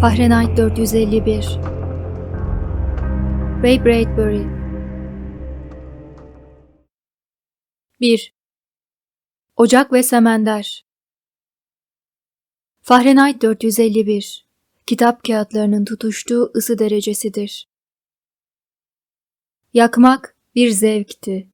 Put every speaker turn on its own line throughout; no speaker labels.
Fahrenheit 451 Ray Bradbury 1. Ocak ve Semender Fahrenheit 451 Kitap kağıtlarının tutuştuğu ısı derecesidir. Yakmak bir zevkti.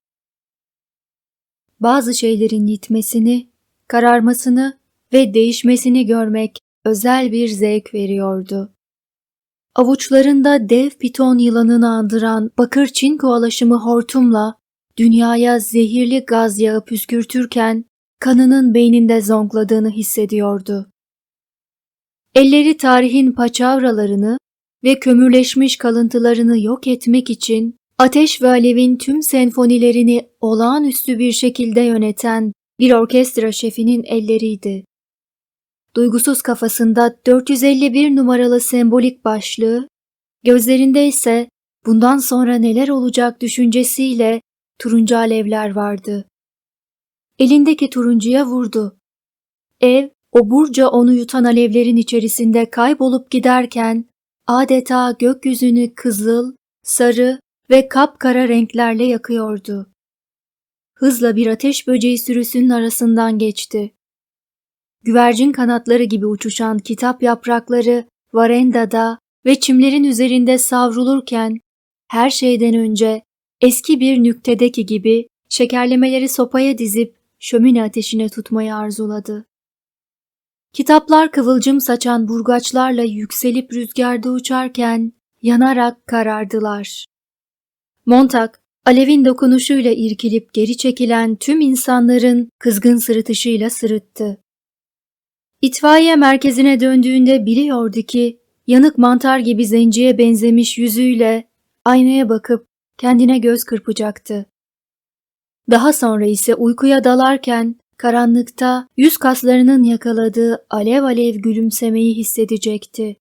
Bazı şeylerin yitmesini, kararmasını ve değişmesini görmek özel bir zevk veriyordu. Avuçlarında dev piton yılanını andıran bakır çinko alaşımı hortumla dünyaya zehirli gaz yağı püskürtürken kanının beyninde zonkladığını hissediyordu. Elleri tarihin paçavralarını ve kömürleşmiş kalıntılarını yok etmek için ateş ve alevin tüm senfonilerini olağanüstü bir şekilde yöneten bir orkestra şefinin elleriydi. Duygusuz kafasında 451 numaralı sembolik başlığı, gözlerinde ise bundan sonra neler olacak düşüncesiyle turuncu alevler vardı. Elindeki turuncuya vurdu. Ev, oburca onu yutan alevlerin içerisinde kaybolup giderken adeta gökyüzünü kızıl, sarı ve kapkara renklerle yakıyordu. Hızla bir ateş böceği sürüsünün arasından geçti. Güvercin kanatları gibi uçuşan kitap yaprakları varendada ve çimlerin üzerinde savrulurken her şeyden önce eski bir nüktedeki gibi şekerlemeleri sopaya dizip şömine ateşine tutmayı arzuladı. Kitaplar kıvılcım saçan burgaçlarla yükselip rüzgarda uçarken yanarak karardılar. Montag, alevin dokunuşuyla irkilip geri çekilen tüm insanların kızgın sırıtışıyla sırıttı. İtfaiye merkezine döndüğünde biliyordu ki yanık mantar gibi zenciye benzemiş yüzüyle aynaya bakıp kendine göz kırpacaktı. Daha sonra ise uykuya dalarken karanlıkta yüz kaslarının yakaladığı alev alev gülümsemeyi hissedecekti.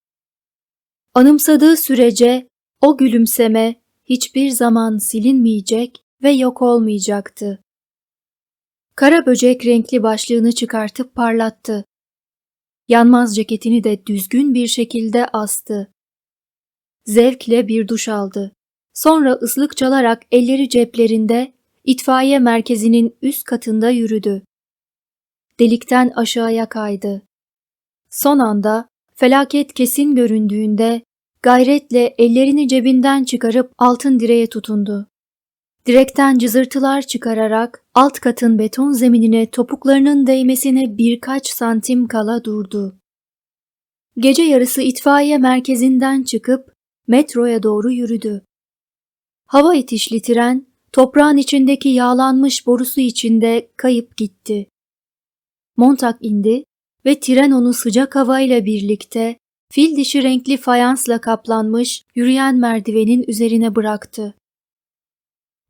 Anımsadığı sürece o gülümseme hiçbir zaman silinmeyecek ve yok olmayacaktı. Kara böcek renkli başlığını çıkartıp parlattı. Yanmaz ceketini de düzgün bir şekilde astı. Zevkle bir duş aldı. Sonra ıslık çalarak elleri ceplerinde itfaiye merkezinin üst katında yürüdü. Delikten aşağıya kaydı. Son anda felaket kesin göründüğünde gayretle ellerini cebinden çıkarıp altın direğe tutundu. Direkten cızırtılar çıkararak alt katın beton zeminine topuklarının değmesine birkaç santim kala durdu. Gece yarısı itfaiye merkezinden çıkıp metroya doğru yürüdü. Hava itişli tren toprağın içindeki yağlanmış borusu içinde kayıp gitti. Montag indi ve tren onu sıcak havayla birlikte fil dişi renkli fayansla kaplanmış yürüyen merdivenin üzerine bıraktı.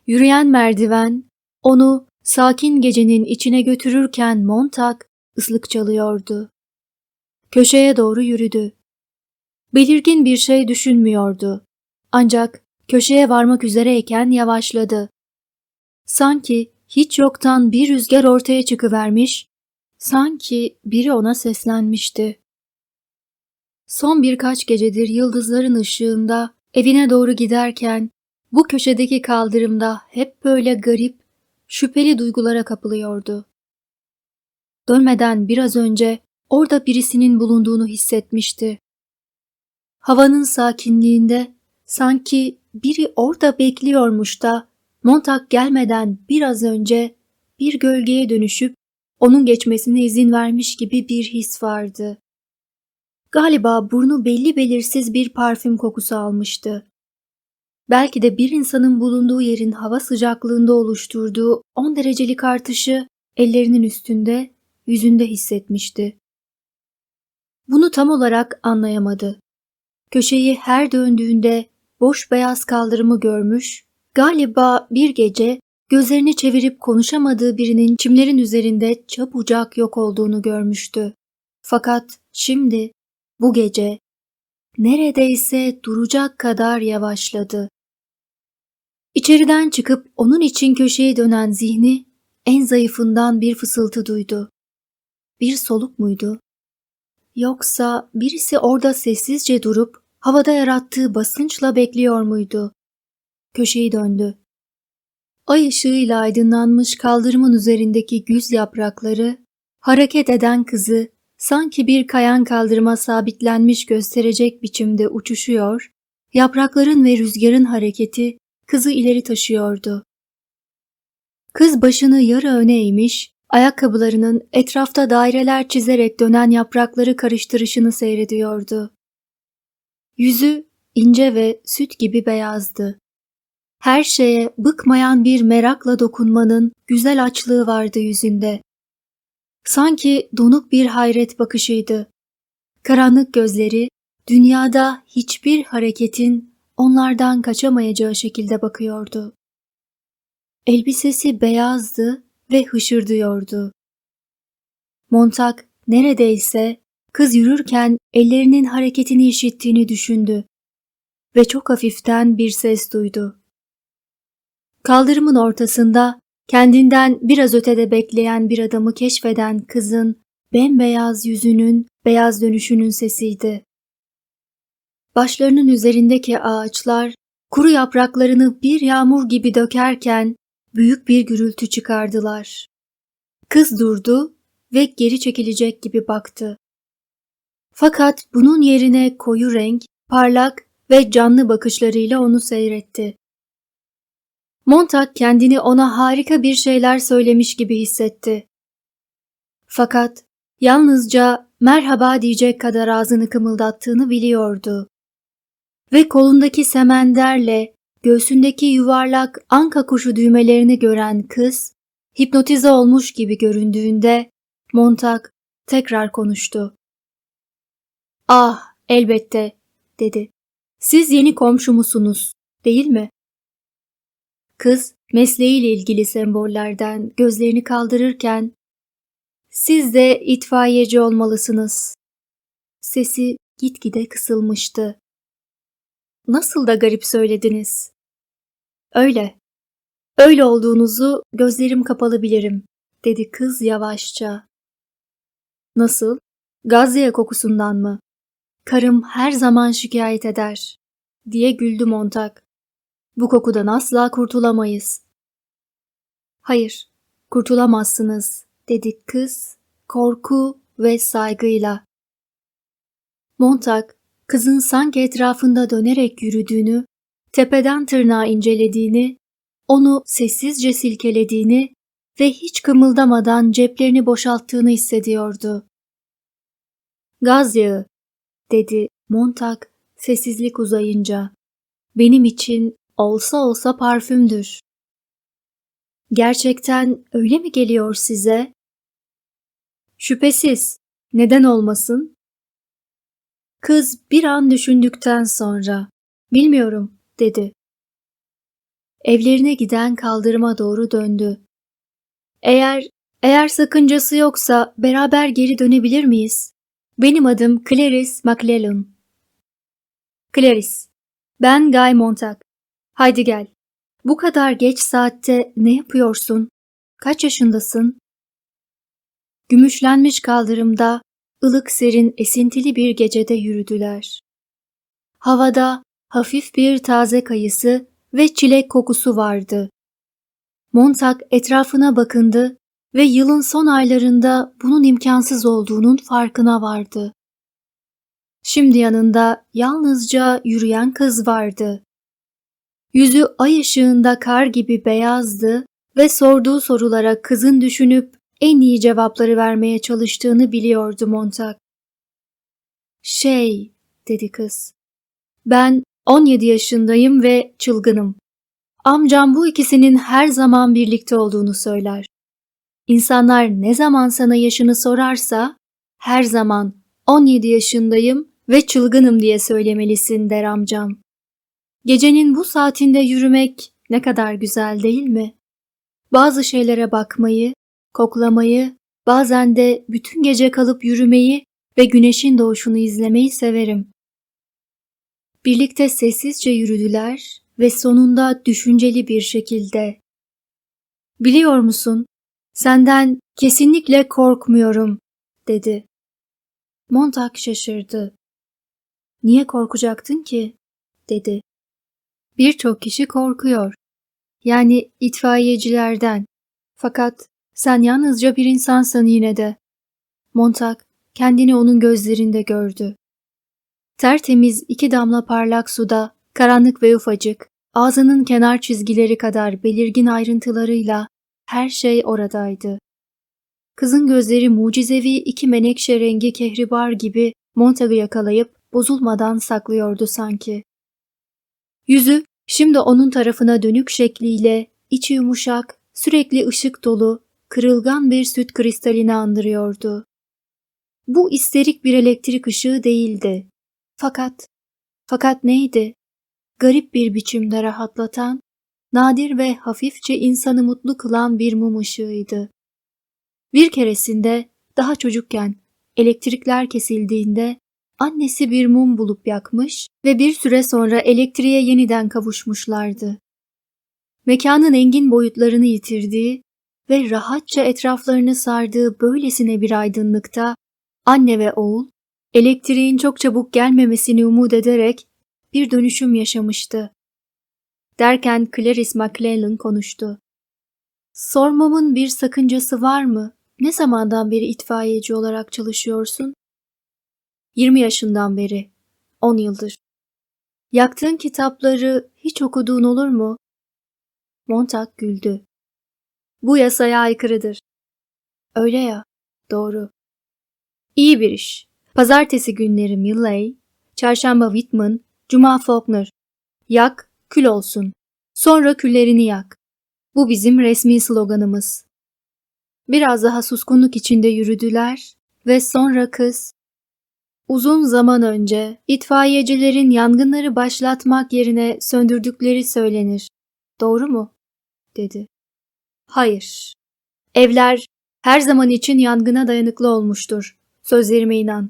Yürüyen merdiven onu sakin gecenin içine götürürken Montag ıslık çalıyordu. Köşeye doğru yürüdü. Belirgin bir şey düşünmüyordu. Ancak köşeye varmak üzereyken yavaşladı. Sanki hiç yoktan bir rüzgar ortaya çıkıvermiş, sanki biri ona seslenmişti. Son birkaç gecedir yıldızların ışığında evine doğru giderken bu köşedeki kaldırımda hep böyle garip, şüpheli duygulara kapılıyordu. Dönmeden biraz önce orada birisinin bulunduğunu hissetmişti. Havanın sakinliğinde sanki biri orada bekliyormuş da Montag gelmeden biraz önce bir gölgeye dönüşüp onun geçmesine izin vermiş gibi bir his vardı. Galiba burnu belli belirsiz bir parfüm kokusu almıştı. Belki de bir insanın bulunduğu yerin hava sıcaklığında oluşturduğu 10 derecelik artışı ellerinin üstünde, yüzünde hissetmişti. Bunu tam olarak anlayamadı. Köşeyi her döndüğünde boş beyaz kaldırımı görmüş, galiba bir gece gözlerini çevirip konuşamadığı birinin çimlerin üzerinde çabucak yok olduğunu görmüştü. Fakat şimdi, bu gece, neredeyse duracak kadar yavaşladı. İçeriden çıkıp onun için köşeye dönen zihni en zayıfından bir fısıltı duydu. Bir soluk muydu? Yoksa birisi orada sessizce durup havada yarattığı basınçla bekliyor muydu? Köşeyi döndü. Ay ışığıyla aydınlanmış kaldırımın üzerindeki güz yaprakları, hareket eden kızı sanki bir kayan kaldırıma sabitlenmiş gösterecek biçimde uçuşuyor, yaprakların ve rüzgarın hareketi kızı ileri taşıyordu. Kız başını yarı öne eğmiş, ayakkabılarının etrafta daireler çizerek dönen yaprakları karıştırışını seyrediyordu. Yüzü ince ve süt gibi beyazdı. Her şeye bıkmayan bir merakla dokunmanın güzel açlığı vardı yüzünde. Sanki donuk bir hayret bakışıydı. Karanlık gözleri dünyada hiçbir hareketin onlardan kaçamayacağı şekilde bakıyordu. Elbisesi beyazdı ve hışırdıyordu. Montak neredeyse kız yürürken ellerinin hareketini işittiğini düşündü ve çok hafiften bir ses duydu. Kaldırımın ortasında kendinden biraz ötede bekleyen bir adamı keşfeden kızın bembeyaz yüzünün beyaz dönüşünün sesiydi. Başlarının üzerindeki ağaçlar kuru yapraklarını bir yağmur gibi dökerken büyük bir gürültü çıkardılar. Kız durdu ve geri çekilecek gibi baktı. Fakat bunun yerine koyu renk, parlak ve canlı bakışlarıyla onu seyretti. Montag kendini ona harika bir şeyler söylemiş gibi hissetti. Fakat yalnızca merhaba diyecek kadar ağzını kımıldattığını biliyordu. Ve kolundaki semenderle göğsündeki yuvarlak anka kuşu düğmelerini gören kız, hipnotize olmuş gibi göründüğünde Montag tekrar konuştu. Ah, elbette, dedi. Siz yeni komşu musunuz, değil mi? Kız mesleğiyle ilgili sembollerden gözlerini kaldırırken siz de itfaiyeci olmalısınız. Sesi gitgide kısılmıştı. Nasıl da garip söylediniz. Öyle. Öyle olduğunuzu gözlerim kapalı bilirim, dedi kız yavaşça. Nasıl? Gazze kokusundan mı? Karım her zaman şikayet eder, diye güldü Montak. Bu kokudan asla kurtulamayız. Hayır, kurtulamazsınız, dedi kız, korku ve saygıyla. Montag, kızın sanki etrafında dönerek yürüdüğünü, tepeden tırnağa incelediğini, onu sessizce silkelediğini ve hiç kımıldamadan ceplerini boşalttığını hissediyordu. Gaz yağı, dedi Montag sessizlik uzayınca. Benim için olsa olsa parfümdür. Gerçekten öyle mi geliyor size? Şüphesiz. Neden olmasın? Kız bir an düşündükten sonra, bilmiyorum, dedi. Evlerine giden kaldırıma doğru döndü. Eğer, eğer sakıncası yoksa beraber geri dönebilir miyiz? Benim adım Clarice McLellan. Clarice, ben Guy Montag. Haydi gel. Bu kadar geç saatte ne yapıyorsun? Kaç yaşındasın? Gümüşlenmiş kaldırımda ılık serin esintili bir gecede yürüdüler. Havada hafif bir taze kayısı ve çilek kokusu vardı. Montag etrafına bakındı ve yılın son aylarında bunun imkansız olduğunun farkına vardı. Şimdi yanında yalnızca yürüyen kız vardı. Yüzü ay ışığında kar gibi beyazdı ve sorduğu sorulara kızın düşünüp en iyi cevapları vermeye çalıştığını biliyordu Montag. Şey, dedi kız. Ben 17 yaşındayım ve çılgınım. Amcam bu ikisinin her zaman birlikte olduğunu söyler. İnsanlar ne zaman sana yaşını sorarsa her zaman 17 yaşındayım ve çılgınım diye söylemelisin der amcam. Gecenin bu saatinde yürümek ne kadar güzel değil mi? Bazı şeylere bakmayı, koklamayı, bazen de bütün gece kalıp yürümeyi ve güneşin doğuşunu izlemeyi severim. Birlikte sessizce yürüdüler ve sonunda düşünceli bir şekilde Biliyor musun? Senden kesinlikle korkmuyorum, dedi. Montag şaşırdı. Niye korkacaktın ki? dedi. Birçok kişi korkuyor. Yani itfaiyecilerden. Fakat sen yalnızca bir insansın yine de. Montag kendini onun gözlerinde gördü. Tertemiz iki damla parlak suda, karanlık ve ufacık, ağzının kenar çizgileri kadar belirgin ayrıntılarıyla her şey oradaydı. Kızın gözleri mucizevi iki menekşe rengi kehribar gibi Montag'ı yakalayıp bozulmadan saklıyordu sanki. Yüzü şimdi onun tarafına dönük şekliyle içi yumuşak, sürekli ışık dolu, kırılgan bir süt kristalini andırıyordu. Bu isterik bir elektrik ışığı değildi. Fakat, fakat neydi? Garip bir biçimde rahatlatan, nadir ve hafifçe insanı mutlu kılan bir mum ışığıydı. Bir keresinde daha çocukken elektrikler kesildiğinde annesi bir mum bulup yakmış ve bir süre sonra elektriğe yeniden kavuşmuşlardı. Mekanın engin boyutlarını yitirdiği ve rahatça etraflarını sardığı böylesine bir aydınlıkta anne ve oğul elektriğin çok çabuk gelmemesini umut ederek bir dönüşüm yaşamıştı. Derken Clarice McClellan konuştu. Sormamın bir sakıncası var mı? Ne zamandan beri itfaiyeci olarak çalışıyorsun? 20 yaşından beri. 10 yıldır. Yaktığın kitapları hiç okuduğun olur mu? Montag güldü. Bu yasaya aykırıdır. Öyle ya, doğru. İyi bir iş. Pazartesi günleri Millay, çarşamba Whitman, cuma Faulkner. Yak, kül olsun. Sonra küllerini yak. Bu bizim resmi sloganımız. Biraz daha suskunluk içinde yürüdüler ve sonra kız Uzun zaman önce itfaiyecilerin yangınları başlatmak yerine söndürdükleri söylenir. Doğru mu? dedi. Hayır. Evler her zaman için yangına dayanıklı olmuştur. Sözlerime inan.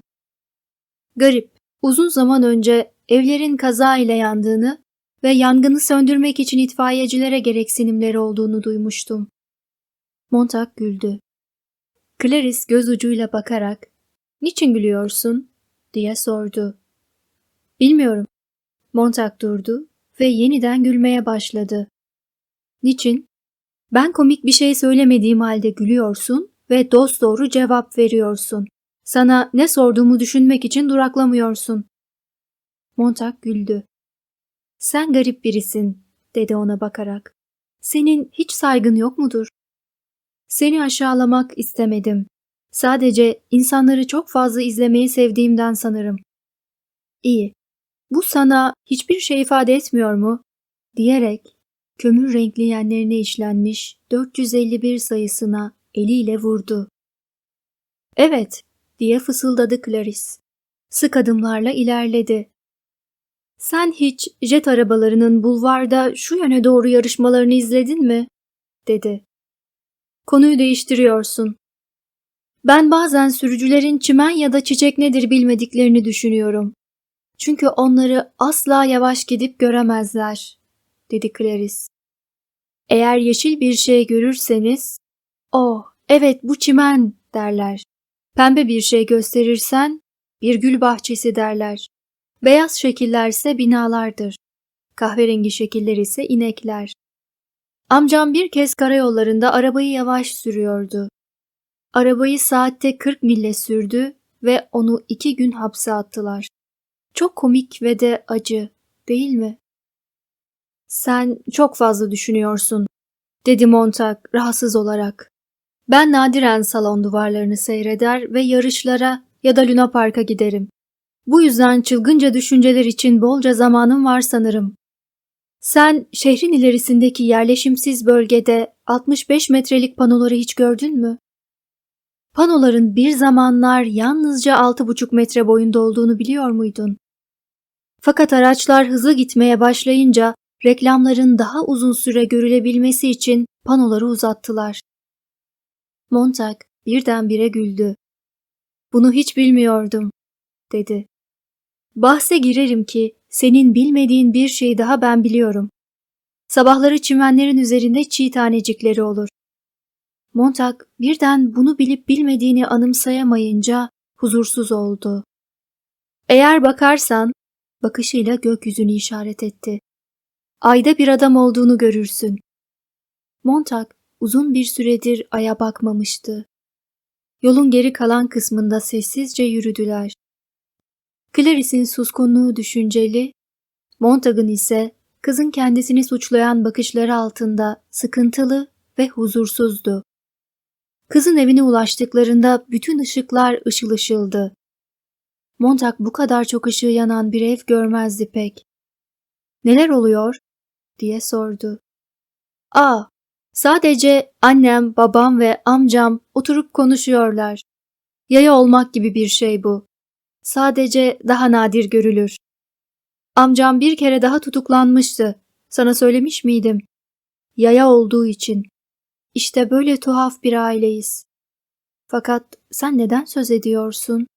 Garip, uzun zaman önce evlerin kaza ile yandığını ve yangını söndürmek için itfaiyecilere gereksinimleri olduğunu duymuştum. Montag güldü. Clarice göz ucuyla bakarak, ''Niçin gülüyorsun?'' diye sordu. ''Bilmiyorum.'' Montag durdu ve yeniden gülmeye başladı. ''Niçin?'' ''Ben komik bir şey söylemediğim halde gülüyorsun ve dosdoğru cevap veriyorsun. Sana ne sorduğumu düşünmek için duraklamıyorsun.'' Montag güldü. ''Sen garip birisin.'' dedi ona bakarak. ''Senin hiç saygın yok mudur?'' Seni aşağılamak istemedim. Sadece insanları çok fazla izlemeyi sevdiğimden sanırım. İyi. Bu sana hiçbir şey ifade etmiyor mu? diyerek kömür renkli yenlerine işlenmiş 451 sayısına eliyle vurdu. Evet, diye fısıldadı Clarice. Sık adımlarla ilerledi. Sen hiç jet arabalarının bulvarda şu yöne doğru yarışmalarını izledin mi? dedi. Konuyu değiştiriyorsun. Ben bazen sürücülerin çimen ya da çiçek nedir bilmediklerini düşünüyorum. Çünkü onları asla yavaş gidip göremezler, dedi Clarice. Eğer yeşil bir şey görürseniz, oh evet bu çimen derler. Pembe bir şey gösterirsen, bir gül bahçesi derler. Beyaz şekillerse binalardır. Kahverengi şekiller ise inekler. Amcam bir kez karayollarında arabayı yavaş sürüyordu. Arabayı saatte 40 mille sürdü ve onu iki gün hapse attılar. Çok komik ve de acı, değil mi? Sen çok fazla düşünüyorsun, dedi Montag rahatsız olarak. Ben nadiren salon duvarlarını seyreder ve yarışlara ya da Luna Park'a giderim. Bu yüzden çılgınca düşünceler için bolca zamanım var sanırım. Sen şehrin ilerisindeki yerleşimsiz bölgede 65 metrelik panoları hiç gördün mü? Panoların bir zamanlar yalnızca 6,5 metre boyunda olduğunu biliyor muydun? Fakat araçlar hızlı gitmeye başlayınca reklamların daha uzun süre görülebilmesi için panoları uzattılar. Montag birdenbire güldü. Bunu hiç bilmiyordum, dedi. Bahse girerim ki senin bilmediğin bir şey daha ben biliyorum. Sabahları çimenlerin üzerinde çiğ tanecikleri olur. Montag birden bunu bilip bilmediğini anımsayamayınca huzursuz oldu. Eğer bakarsan, bakışıyla gökyüzünü işaret etti. Ayda bir adam olduğunu görürsün. Montag uzun bir süredir aya bakmamıştı. Yolun geri kalan kısmında sessizce yürüdüler. Clarice'in suskunluğu düşünceli, Montag'ın ise kızın kendisini suçlayan bakışları altında sıkıntılı ve huzursuzdu. Kızın evine ulaştıklarında bütün ışıklar ışıl ışıldı. Montag bu kadar çok ışığı yanan bir ev görmezdi pek. Neler oluyor? Diye sordu. Aa, sadece annem, babam ve amcam oturup konuşuyorlar. Yaya olmak gibi bir şey bu. Sadece daha nadir görülür. Amcam bir kere daha tutuklanmıştı. Sana söylemiş miydim? Yaya olduğu için. İşte böyle tuhaf bir aileyiz. Fakat sen neden söz ediyorsun?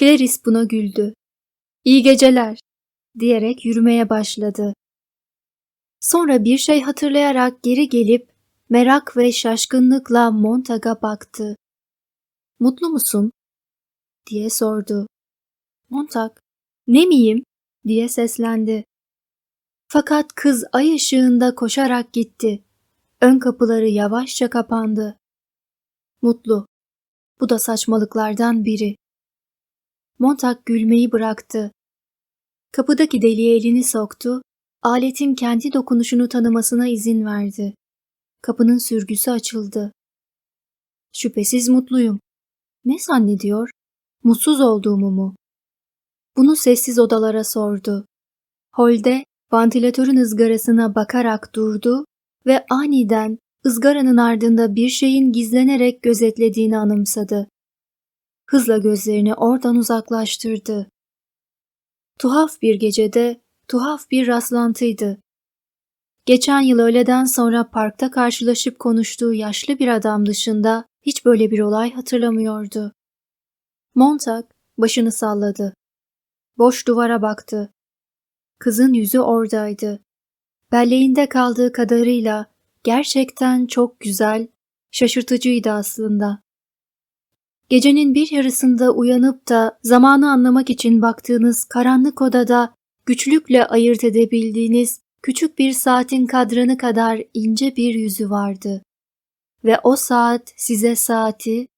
Clarice buna güldü. İyi geceler, diyerek yürümeye başladı. Sonra bir şey hatırlayarak geri gelip merak ve şaşkınlıkla Montag'a baktı. Mutlu musun? diye sordu. Montag, ne miyim? diye seslendi. Fakat kız ay ışığında koşarak gitti. Ön kapıları yavaşça kapandı. Mutlu. Bu da saçmalıklardan biri. Montag gülmeyi bıraktı. Kapıdaki deliğe elini soktu, aletin kendi dokunuşunu tanımasına izin verdi. Kapının sürgüsü açıldı. Şüphesiz mutluyum. Ne zannediyor? Mutsuz olduğumu mu? Bunu sessiz odalara sordu. Holde vantilatörün ızgarasına bakarak durdu ve aniden ızgaranın ardında bir şeyin gizlenerek gözetlediğini anımsadı. Hızla gözlerini oradan uzaklaştırdı. Tuhaf bir gecede tuhaf bir rastlantıydı. Geçen yıl öğleden sonra parkta karşılaşıp konuştuğu yaşlı bir adam dışında hiç böyle bir olay hatırlamıyordu. Montag başını salladı. Boş duvara baktı. Kızın yüzü oradaydı. Belleğinde kaldığı kadarıyla gerçekten çok güzel, şaşırtıcıydı aslında. Gecenin bir yarısında uyanıp da zamanı anlamak için baktığınız karanlık odada güçlükle ayırt edebildiğiniz küçük bir saatin kadranı kadar ince bir yüzü vardı. Ve o saat size saati,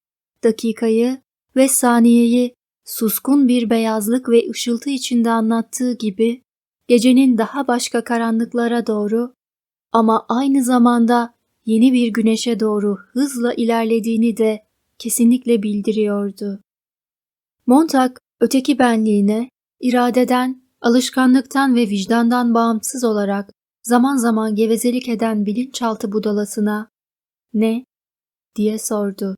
dakikayı ve saniyeyi suskun bir beyazlık ve ışıltı içinde anlattığı gibi gecenin daha başka karanlıklara doğru ama aynı zamanda yeni bir güneşe doğru hızla ilerlediğini de kesinlikle bildiriyordu. Montag öteki benliğine iradeden, alışkanlıktan ve vicdandan bağımsız olarak zaman zaman gevezelik eden bilinçaltı budalasına ne diye sordu.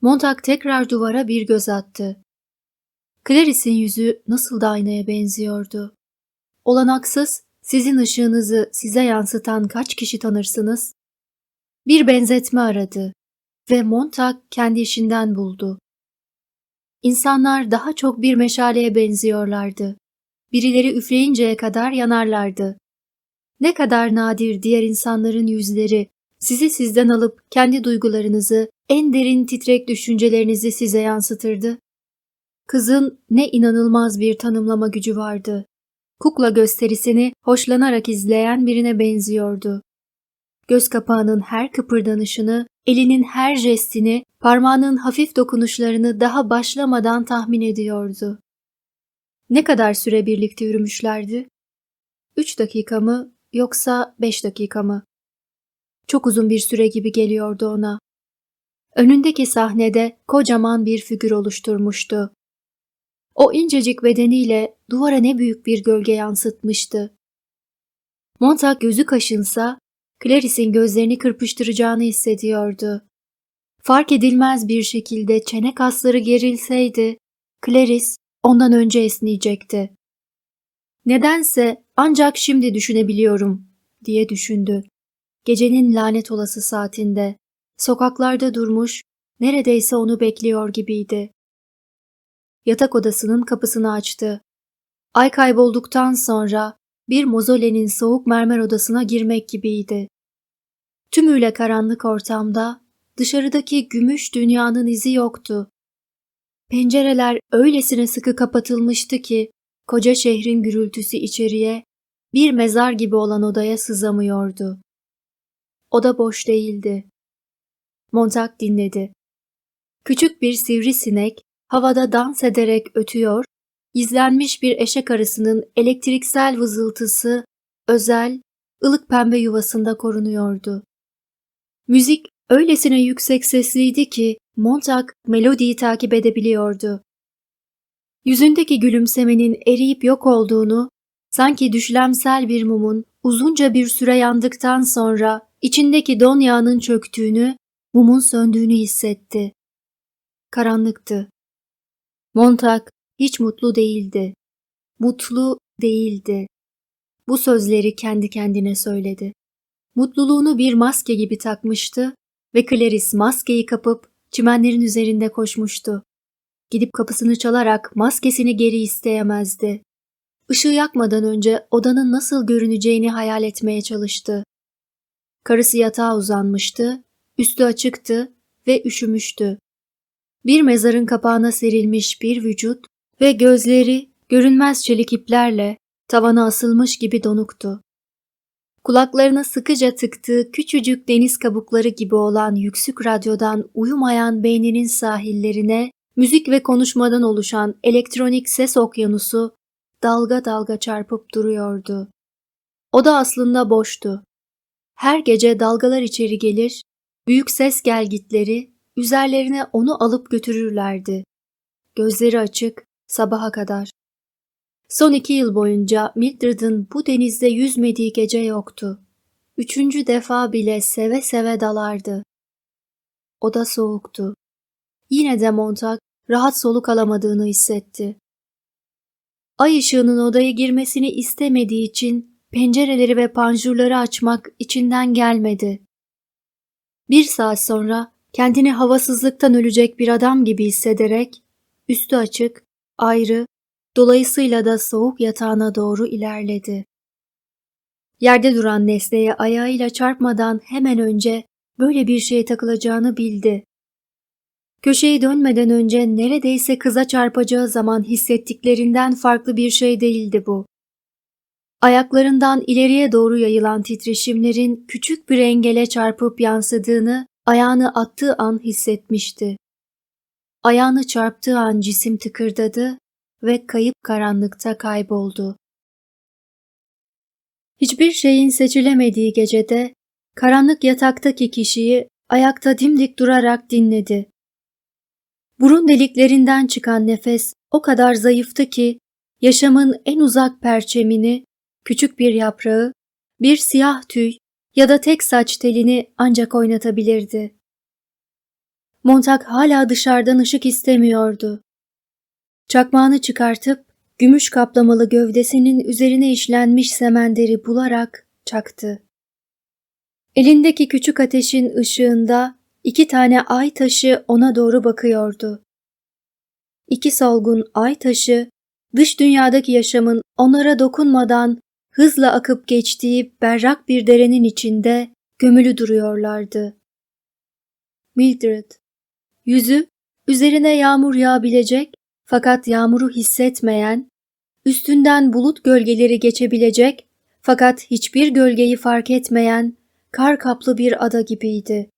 Montag tekrar duvara bir göz attı. Clarice'in yüzü nasıl da aynaya benziyordu. Olanaksız, sizin ışığınızı size yansıtan kaç kişi tanırsınız? Bir benzetme aradı ve Montag kendi işinden buldu. İnsanlar daha çok bir meşaleye benziyorlardı. Birileri üfleyinceye kadar yanarlardı. Ne kadar nadir diğer insanların yüzleri sizi sizden alıp kendi duygularınızı, en derin titrek düşüncelerinizi size yansıtırdı. Kızın ne inanılmaz bir tanımlama gücü vardı. Kukla gösterisini hoşlanarak izleyen birine benziyordu. Göz kapağının her kıpırdanışını, elinin her jestini, parmağının hafif dokunuşlarını daha başlamadan tahmin ediyordu. Ne kadar süre birlikte yürümüşlerdi? Üç dakika mı yoksa beş dakika mı? Çok uzun bir süre gibi geliyordu ona. Önündeki sahnede kocaman bir figür oluşturmuştu. O incecik bedeniyle duvara ne büyük bir gölge yansıtmıştı. Montag gözü kaşınsa, Clarice'in gözlerini kırpıştıracağını hissediyordu. Fark edilmez bir şekilde çene kasları gerilseydi, Clarice ondan önce esneyecekti. Nedense ancak şimdi düşünebiliyorum, diye düşündü. Gecenin lanet olası saatinde, sokaklarda durmuş, neredeyse onu bekliyor gibiydi yatak odasının kapısını açtı. Ay kaybolduktan sonra bir mozolenin soğuk mermer odasına girmek gibiydi. Tümüyle karanlık ortamda dışarıdaki gümüş dünyanın izi yoktu. Pencereler öylesine sıkı kapatılmıştı ki koca şehrin gürültüsü içeriye bir mezar gibi olan odaya sızamıyordu. Oda boş değildi. Montag dinledi. Küçük bir sivrisinek havada dans ederek ötüyor, izlenmiş bir eşek arısının elektriksel vızıltısı özel, ılık pembe yuvasında korunuyordu. Müzik öylesine yüksek sesliydi ki Montag melodiyi takip edebiliyordu. Yüzündeki gülümsemenin eriyip yok olduğunu, sanki düşlemsel bir mumun uzunca bir süre yandıktan sonra içindeki don yağının çöktüğünü, mumun söndüğünü hissetti. Karanlıktı. Montag hiç mutlu değildi. Mutlu değildi. Bu sözleri kendi kendine söyledi. Mutluluğunu bir maske gibi takmıştı ve Clarice maskeyi kapıp çimenlerin üzerinde koşmuştu. Gidip kapısını çalarak maskesini geri isteyemezdi. Işığı yakmadan önce odanın nasıl görüneceğini hayal etmeye çalıştı. Karısı yatağa uzanmıştı, üstü açıktı ve üşümüştü. Bir mezarın kapağına serilmiş bir vücut ve gözleri görünmez çelik iplerle tavana asılmış gibi donuktu. Kulaklarına sıkıca tıktığı küçücük deniz kabukları gibi olan yüksük radyodan uyumayan beyninin sahillerine müzik ve konuşmadan oluşan elektronik ses okyanusu dalga dalga çarpıp duruyordu. O da aslında boştu. Her gece dalgalar içeri gelir, büyük ses gelgitleri üzerlerine onu alıp götürürlerdi. Gözleri açık, sabaha kadar. Son iki yıl boyunca Mildred'ın bu denizde yüzmediği gece yoktu. Üçüncü defa bile seve seve dalardı. Oda soğuktu. Yine de Montag rahat soluk alamadığını hissetti. Ay ışığının odaya girmesini istemediği için pencereleri ve panjurları açmak içinden gelmedi. Bir saat sonra kendini havasızlıktan ölecek bir adam gibi hissederek üstü açık, ayrı, dolayısıyla da soğuk yatağına doğru ilerledi. Yerde duran nesneye ayağıyla çarpmadan hemen önce böyle bir şeye takılacağını bildi. Köşeyi dönmeden önce neredeyse kıza çarpacağı zaman hissettiklerinden farklı bir şey değildi bu. Ayaklarından ileriye doğru yayılan titreşimlerin küçük bir engele çarpıp yansıdığını ayağını attığı an hissetmişti. Ayağını çarptığı an cisim tıkırdadı ve kayıp karanlıkta kayboldu. Hiçbir şeyin seçilemediği gecede karanlık yataktaki kişiyi ayakta dimdik durarak dinledi. Burun deliklerinden çıkan nefes o kadar zayıftı ki yaşamın en uzak perçemini, küçük bir yaprağı, bir siyah tüy ya da tek saç telini ancak oynatabilirdi. Montag hala dışarıdan ışık istemiyordu. Çakmağını çıkartıp gümüş kaplamalı gövdesinin üzerine işlenmiş semenderi bularak çaktı. Elindeki küçük ateşin ışığında iki tane ay taşı ona doğru bakıyordu. İki solgun ay taşı dış dünyadaki yaşamın onlara dokunmadan hızla akıp geçtiği berrak bir derenin içinde gömülü duruyorlardı. Mildred, yüzü üzerine yağmur yağabilecek fakat yağmuru hissetmeyen, üstünden bulut gölgeleri geçebilecek fakat hiçbir gölgeyi fark etmeyen kar kaplı bir ada gibiydi.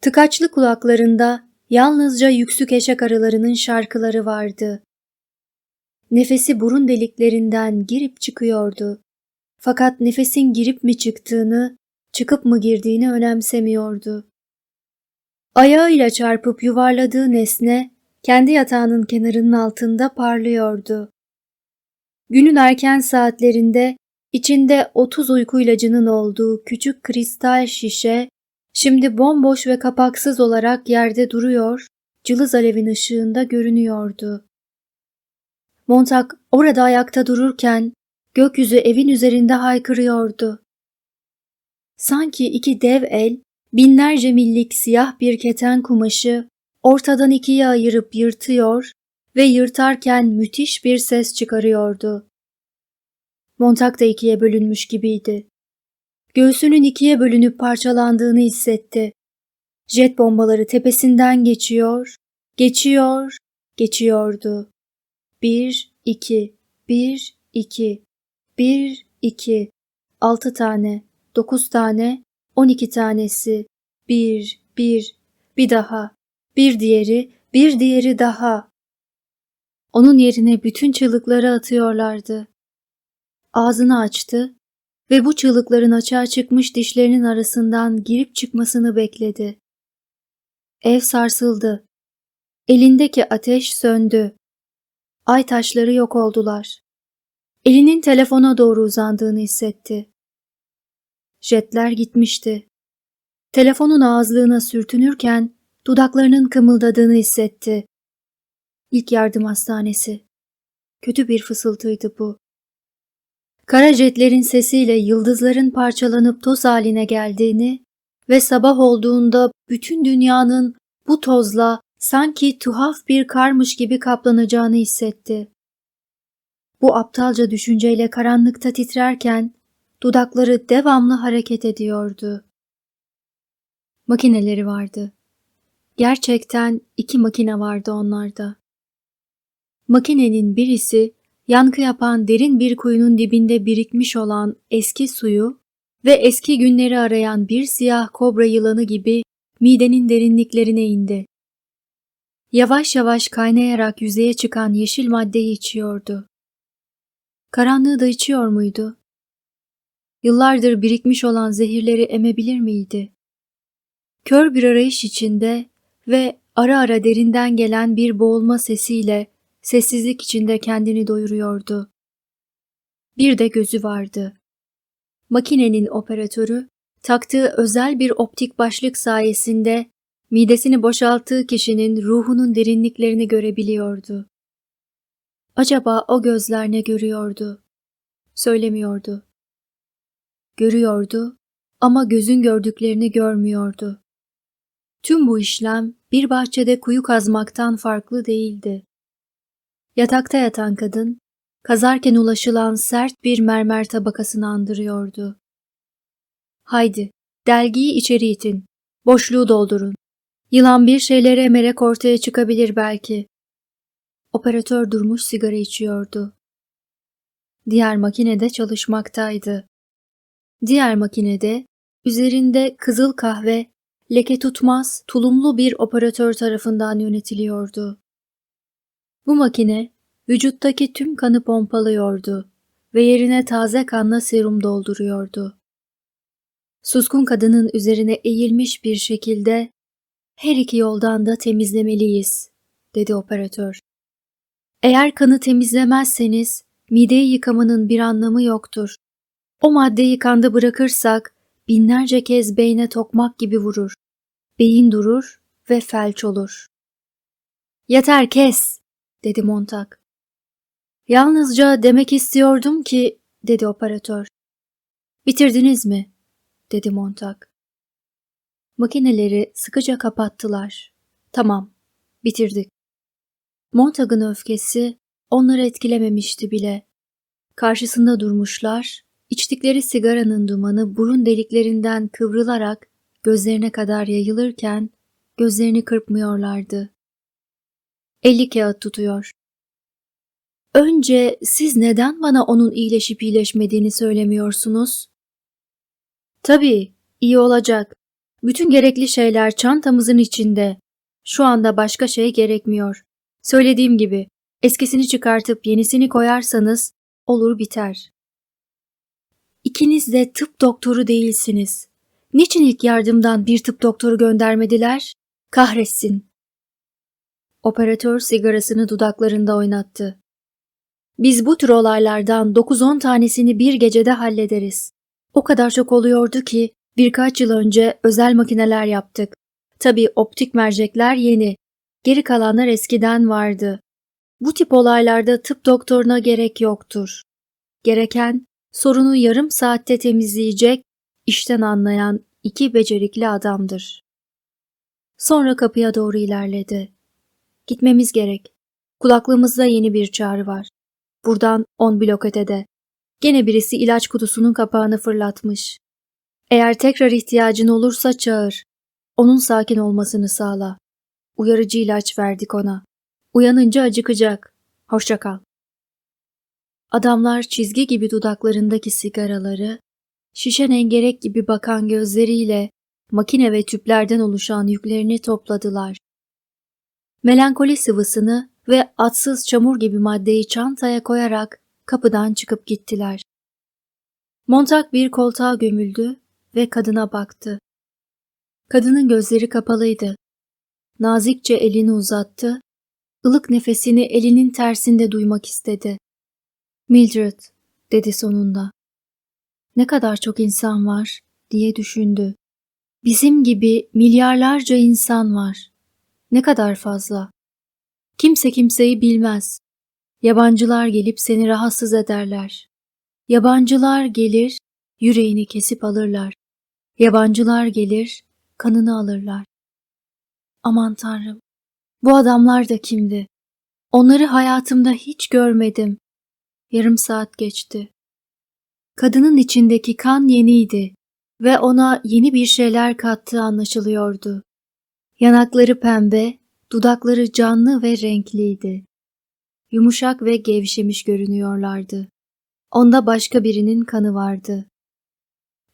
Tıkaçlı kulaklarında yalnızca yüksük eşek arılarının şarkıları vardı. Nefesi burun deliklerinden girip çıkıyordu. Fakat nefesin girip mi çıktığını, çıkıp mı girdiğini önemsemiyordu. Ayağıyla çarpıp yuvarladığı nesne kendi yatağının kenarının altında parlıyordu. Günün erken saatlerinde içinde 30 uyku ilacının olduğu küçük kristal şişe şimdi bomboş ve kapaksız olarak yerde duruyor, cılız alevin ışığında görünüyordu. Montag orada ayakta dururken gökyüzü evin üzerinde haykırıyordu. Sanki iki dev el binlerce millik siyah bir keten kumaşı ortadan ikiye ayırıp yırtıyor ve yırtarken müthiş bir ses çıkarıyordu. Montag da ikiye bölünmüş gibiydi. Göğsünün ikiye bölünüp parçalandığını hissetti. Jet bombaları tepesinden geçiyor, Geçiyor, geçiyordu. Bir, iki, bir, iki, bir, iki, altı tane, dokuz tane, on iki tanesi, bir, bir, bir daha, bir diğeri, bir diğeri daha. Onun yerine bütün çığlıkları atıyorlardı. Ağzını açtı ve bu çığlıkların açığa çıkmış dişlerinin arasından girip çıkmasını bekledi. Ev sarsıldı. Elindeki ateş söndü. Ay taşları yok oldular. Elinin telefona doğru uzandığını hissetti. Jetler gitmişti. Telefonun ağızlığına sürtünürken dudaklarının kımıldadığını hissetti. İlk yardım hastanesi. Kötü bir fısıltıydı bu. Kara jetlerin sesiyle yıldızların parçalanıp toz haline geldiğini ve sabah olduğunda bütün dünyanın bu tozla sanki tuhaf bir karmış gibi kaplanacağını hissetti. Bu aptalca düşünceyle karanlıkta titrerken dudakları devamlı hareket ediyordu. Makineleri vardı. Gerçekten iki makine vardı onlarda. Makinenin birisi yankı yapan derin bir kuyunun dibinde birikmiş olan eski suyu ve eski günleri arayan bir siyah kobra yılanı gibi midenin derinliklerine indi. Yavaş yavaş kaynayarak yüzeye çıkan yeşil maddeyi içiyordu. Karanlığı da içiyor muydu? Yıllardır birikmiş olan zehirleri emebilir miydi? Kör bir arayış içinde ve ara ara derinden gelen bir boğulma sesiyle sessizlik içinde kendini doyuruyordu. Bir de gözü vardı. Makinenin operatörü taktığı özel bir optik başlık sayesinde midesini boşalttığı kişinin ruhunun derinliklerini görebiliyordu. Acaba o gözler ne görüyordu? Söylemiyordu. Görüyordu ama gözün gördüklerini görmüyordu. Tüm bu işlem bir bahçede kuyu kazmaktan farklı değildi. Yatakta yatan kadın, kazarken ulaşılan sert bir mermer tabakasını andırıyordu. Haydi, delgiyi içeri itin, boşluğu doldurun. Yılan bir şeyleri emerek ortaya çıkabilir belki. Operatör durmuş sigara içiyordu. Diğer makinede çalışmaktaydı. Diğer makinede üzerinde kızıl kahve, leke tutmaz, tulumlu bir operatör tarafından yönetiliyordu. Bu makine vücuttaki tüm kanı pompalıyordu ve yerine taze kanla serum dolduruyordu. Suskun kadının üzerine eğilmiş bir şekilde her iki yoldan da temizlemeliyiz, dedi operatör. Eğer kanı temizlemezseniz mideyi yıkamanın bir anlamı yoktur. O maddeyi kanda bırakırsak binlerce kez beyne tokmak gibi vurur. Beyin durur ve felç olur. Yeter kes, dedi Montag. Yalnızca demek istiyordum ki, dedi operatör. Bitirdiniz mi? dedi Montag. Makineleri sıkıca kapattılar. Tamam, bitirdik. Montag'ın öfkesi onları etkilememişti bile. Karşısında durmuşlar, içtikleri sigaranın dumanı burun deliklerinden kıvrılarak gözlerine kadar yayılırken gözlerini kırpmıyorlardı. Elli kağıt tutuyor. Önce siz neden bana onun iyileşip iyileşmediğini söylemiyorsunuz? Tabii, iyi olacak. Bütün gerekli şeyler çantamızın içinde. Şu anda başka şey gerekmiyor. Söylediğim gibi, eskisini çıkartıp yenisini koyarsanız olur biter. İkiniz de tıp doktoru değilsiniz. Niçin ilk yardımdan bir tıp doktoru göndermediler? Kahretsin. Operatör sigarasını dudaklarında oynattı. Biz bu tür olaylardan 9-10 tanesini bir gecede hallederiz. O kadar çok oluyordu ki birkaç yıl önce özel makineler yaptık. Tabii optik mercekler yeni. Geri kalanlar eskiden vardı. Bu tip olaylarda tıp doktoruna gerek yoktur. Gereken sorunu yarım saatte temizleyecek, işten anlayan iki becerikli adamdır. Sonra kapıya doğru ilerledi. Gitmemiz gerek. Kulaklığımızda yeni bir çağrı var. Buradan on blok ötede. Gene birisi ilaç kutusunun kapağını fırlatmış. Eğer tekrar ihtiyacın olursa çağır. Onun sakin olmasını sağla. Uyarıcı ilaç verdik ona. Uyanınca acıkacak. Hoşça kal. Adamlar çizgi gibi dudaklarındaki sigaraları, şişen engerek gibi bakan gözleriyle makine ve tüplerden oluşan yüklerini topladılar. Melankoli sıvısını ve atsız çamur gibi maddeyi çantaya koyarak kapıdan çıkıp gittiler. Montag bir koltuğa gömüldü ve kadına baktı. Kadının gözleri kapalıydı. Nazikçe elini uzattı, ılık nefesini elinin tersinde duymak istedi. Mildred, dedi sonunda. Ne kadar çok insan var, diye düşündü. Bizim gibi milyarlarca insan var. Ne kadar fazla. Kimse kimseyi bilmez. Yabancılar gelip seni rahatsız ederler. Yabancılar gelir, yüreğini kesip alırlar. Yabancılar gelir, kanını alırlar. Aman tanrım, bu adamlar da kimdi? Onları hayatımda hiç görmedim. Yarım saat geçti. Kadının içindeki kan yeniydi ve ona yeni bir şeyler kattığı anlaşılıyordu. Yanakları pembe, dudakları canlı ve renkliydi. Yumuşak ve gevşemiş görünüyorlardı. Onda başka birinin kanı vardı.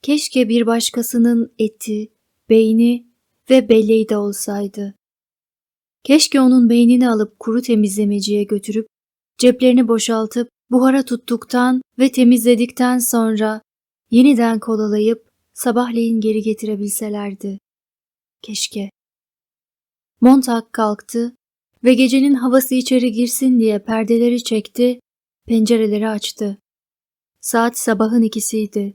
Keşke bir başkasının eti, beyni ve belleği de olsaydı. Keşke onun beynini alıp kuru temizlemeciye götürüp ceplerini boşaltıp buhara tuttuktan ve temizledikten sonra yeniden kolalayıp sabahleyin geri getirebilselerdi. Keşke. Montag kalktı ve gecenin havası içeri girsin diye perdeleri çekti, pencereleri açtı. Saat sabahın ikisiydi.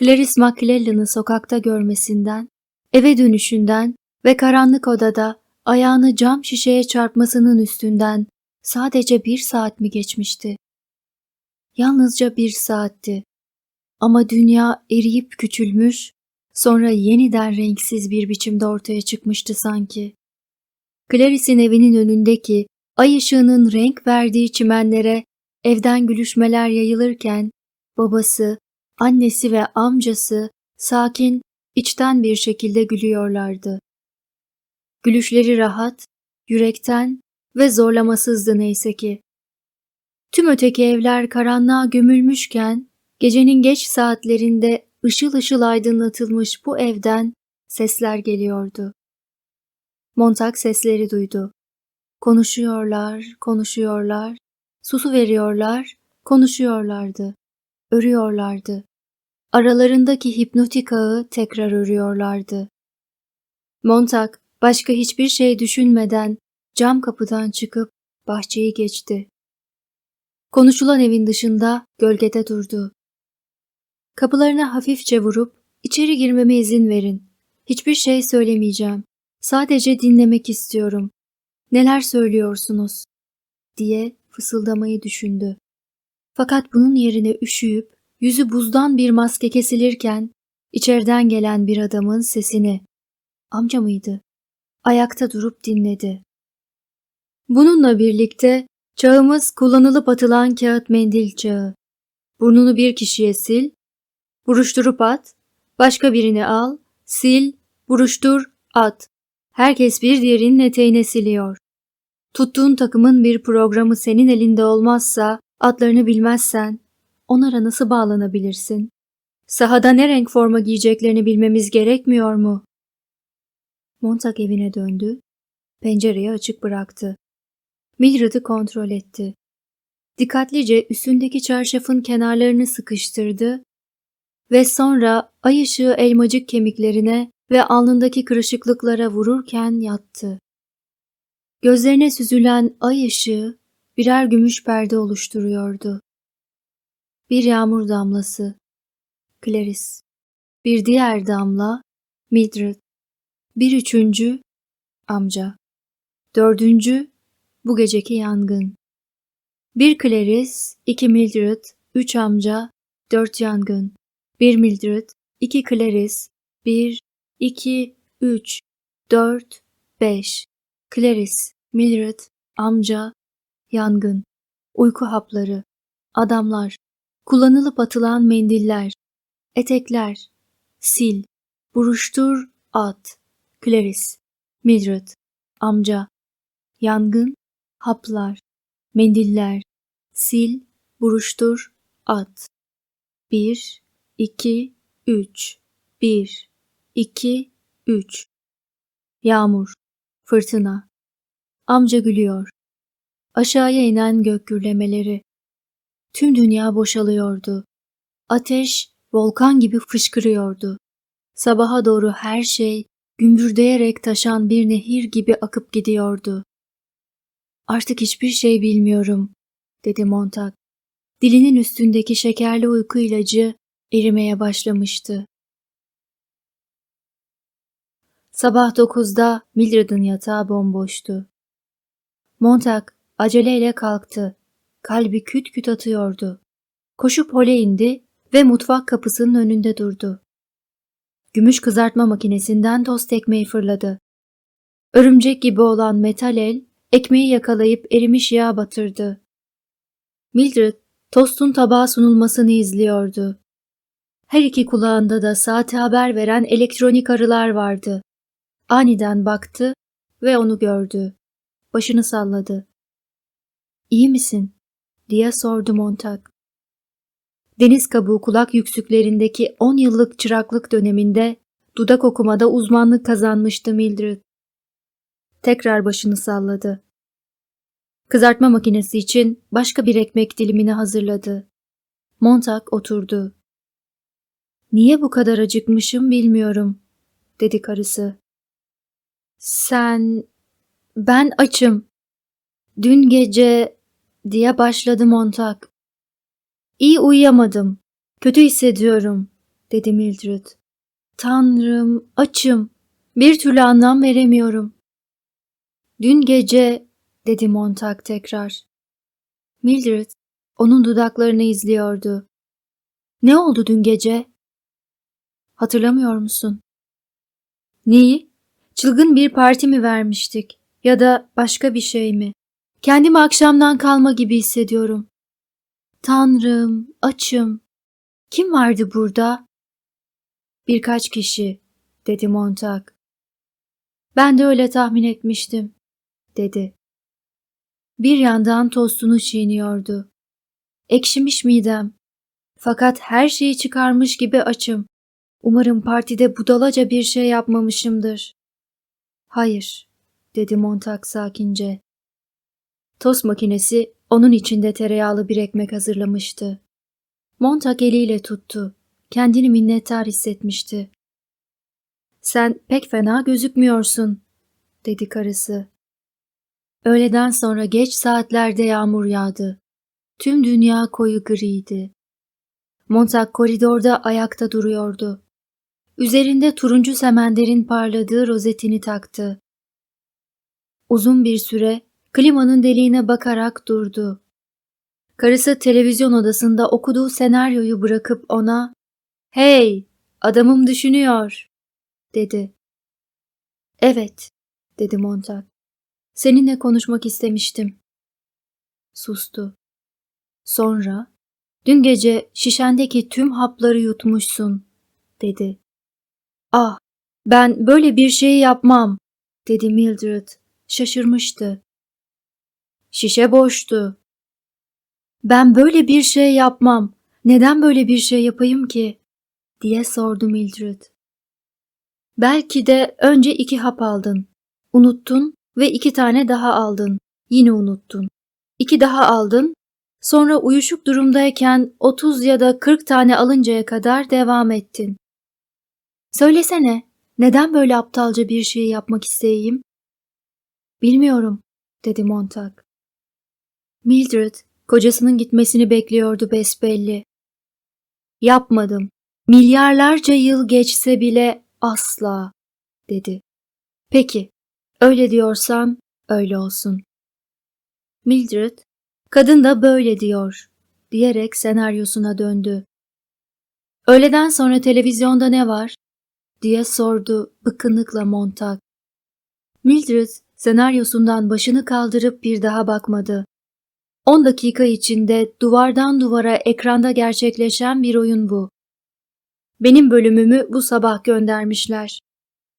Clarice McClellan'ı sokakta görmesinden, eve dönüşünden ve karanlık odada ayağını cam şişeye çarpmasının üstünden sadece bir saat mi geçmişti? Yalnızca bir saatti. Ama dünya eriyip küçülmüş, sonra yeniden renksiz bir biçimde ortaya çıkmıştı sanki. Clarice'in evinin önündeki ay ışığının renk verdiği çimenlere evden gülüşmeler yayılırken babası, annesi ve amcası sakin, içten bir şekilde gülüyorlardı. Gülüşleri rahat, yürekten ve zorlamasızdı neyse ki. Tüm öteki evler karanlığa gömülmüşken gecenin geç saatlerinde ışıl ışıl aydınlatılmış bu evden sesler geliyordu. Montag sesleri duydu. Konuşuyorlar, konuşuyorlar, susu veriyorlar, konuşuyorlardı, örüyorlardı. Aralarındaki hipnotik ağı tekrar örüyorlardı. Montag başka hiçbir şey düşünmeden cam kapıdan çıkıp bahçeyi geçti. Konuşulan evin dışında gölgede durdu. Kapılarına hafifçe vurup içeri girmeme izin verin. Hiçbir şey söylemeyeceğim. Sadece dinlemek istiyorum. Neler söylüyorsunuz? diye fısıldamayı düşündü. Fakat bunun yerine üşüyüp yüzü buzdan bir maske kesilirken içeriden gelen bir adamın sesini amca mıydı? Ayakta durup dinledi. Bununla birlikte çağımız kullanılıp atılan kağıt mendil çağı. Burnunu bir kişiye sil, buruşturup at, başka birini al, sil, buruştur, at. Herkes bir diğerinin eteğine siliyor. Tuttuğun takımın bir programı senin elinde olmazsa, atlarını bilmezsen, onlara nasıl bağlanabilirsin? Sahada ne renk forma giyeceklerini bilmemiz gerekmiyor mu? Montag evine döndü, pencereyi açık bıraktı. Mildred'ı kontrol etti. Dikkatlice üstündeki çarşafın kenarlarını sıkıştırdı ve sonra ay ışığı elmacık kemiklerine ve alnındaki kırışıklıklara vururken yattı. Gözlerine süzülen ay ışığı birer gümüş perde oluşturuyordu. Bir yağmur damlası. Clarice. Bir diğer damla. Mildred. Bir üçüncü. Amca. Dördüncü. Bu geceki yangın. Bir Clarice, iki Mildred, üç amca, dört yangın. Bir Mildred, iki Clarice, bir, iki, üç, dört, beş. Clarice, Mildred, amca, yangın, uyku hapları, adamlar, kullanılıp atılan mendiller, etekler, sil, buruştur, at, Clarice, Mildred, amca. Yangın, haplar, mendiller, sil, buruştur, at. Bir, iki, üç. Bir, iki, üç. Yağmur, fırtına. Amca gülüyor. Aşağıya inen gök gürlemeleri. Tüm dünya boşalıyordu. Ateş volkan gibi fışkırıyordu. Sabaha doğru her şey gümbürdeyerek taşan bir nehir gibi akıp gidiyordu. Artık hiçbir şey bilmiyorum, dedi Montag. Dilinin üstündeki şekerli uyku ilacı erimeye başlamıştı. Sabah dokuzda Mildred'ın yatağı bomboştu. Montag aceleyle kalktı. Kalbi küt küt atıyordu. Koşup hole indi ve mutfak kapısının önünde durdu. Gümüş kızartma makinesinden tost ekmeği fırladı. Örümcek gibi olan metal el ekmeği yakalayıp erimiş yağ batırdı. Mildred tostun tabağa sunulmasını izliyordu. Her iki kulağında da saate haber veren elektronik arılar vardı. Aniden baktı ve onu gördü. Başını salladı. İyi misin? diye sordu Montag. Deniz kabuğu kulak yüksüklerindeki 10 yıllık çıraklık döneminde dudak okumada uzmanlık kazanmıştı Mildred. Tekrar başını salladı. Kızartma makinesi için başka bir ekmek dilimini hazırladı. Montag oturdu. Niye bu kadar acıkmışım bilmiyorum, dedi karısı. Sen... Ben açım. Dün gece diye başladı Montag. İyi uyuyamadım. Kötü hissediyorum, dedi Mildred. Tanrım, açım. Bir türlü anlam veremiyorum. Dün gece, dedi Montag tekrar. Mildred, onun dudaklarını izliyordu. Ne oldu dün gece? Hatırlamıyor musun? Neyi? Çılgın bir parti mi vermiştik? Ya da başka bir şey mi? Kendimi akşamdan kalma gibi hissediyorum. Tanrım, açım. Kim vardı burada? Birkaç kişi, dedi Montag. Ben de öyle tahmin etmiştim, dedi. Bir yandan tostunu çiğniyordu. Ekşimiş midem. Fakat her şeyi çıkarmış gibi açım. Umarım partide budalaca bir şey yapmamışımdır. Hayır, dedi Montag sakince. Tost makinesi onun içinde tereyağlı bir ekmek hazırlamıştı. Montag eliyle tuttu. Kendini minnettar hissetmişti. Sen pek fena gözükmüyorsun, dedi karısı. Öğleden sonra geç saatlerde yağmur yağdı. Tüm dünya koyu griydi. Montag koridorda ayakta duruyordu. Üzerinde turuncu semenderin parladığı rozetini taktı. Uzun bir süre klimanın deliğine bakarak durdu. Karısı televizyon odasında okuduğu senaryoyu bırakıp ona ''Hey, adamım düşünüyor.'' dedi. ''Evet.'' dedi Montag. ''Seninle konuşmak istemiştim.'' Sustu. Sonra ''Dün gece şişendeki tüm hapları yutmuşsun.'' dedi. ''Ah, ben böyle bir şey yapmam.'' dedi Mildred. Şaşırmıştı. Şişe boştu. Ben böyle bir şey yapmam. Neden böyle bir şey yapayım ki? diye sordu Mildred. Belki de önce iki hap aldın. Unuttun ve iki tane daha aldın. Yine unuttun. İki daha aldın. Sonra uyuşuk durumdayken 30 ya da 40 tane alıncaya kadar devam ettin. Söylesene, neden böyle aptalca bir şey yapmak isteyeyim? Bilmiyorum, dedi Montag. Mildred, kocasının gitmesini bekliyordu besbelli. Yapmadım. Milyarlarca yıl geçse bile asla, dedi. Peki, öyle diyorsan öyle olsun. Mildred, kadın da böyle diyor, diyerek senaryosuna döndü. Öğleden sonra televizyonda ne var? diye sordu bıkkınlıkla Montag. Mildred senaryosundan başını kaldırıp bir daha bakmadı. 10 dakika içinde duvardan duvara ekranda gerçekleşen bir oyun bu. Benim bölümümü bu sabah göndermişler.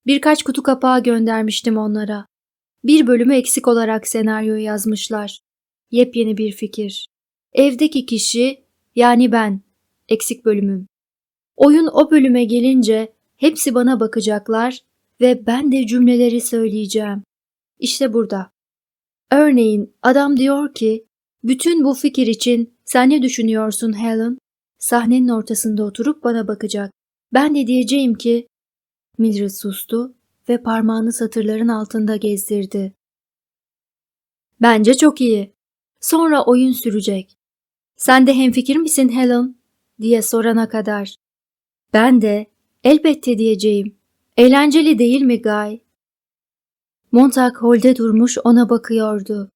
Birkaç kutu kapağı göndermiştim onlara. Bir bölümü eksik olarak senaryoyu yazmışlar. Yepyeni bir fikir. Evdeki kişi yani ben. Eksik bölümüm. Oyun o bölüme gelince hepsi bana bakacaklar ve ben de cümleleri söyleyeceğim. İşte burada. Örneğin adam diyor ki, bütün bu fikir için sen ne düşünüyorsun Helen? Sahnenin ortasında oturup bana bakacak. Ben de diyeceğim ki, Mildred sustu ve parmağını satırların altında gezdirdi. Bence çok iyi. Sonra oyun sürecek. Sen de hemfikir misin Helen? diye sorana kadar. Ben de elbette diyeceğim. Eğlenceli değil mi Guy? Montag holde durmuş ona bakıyordu.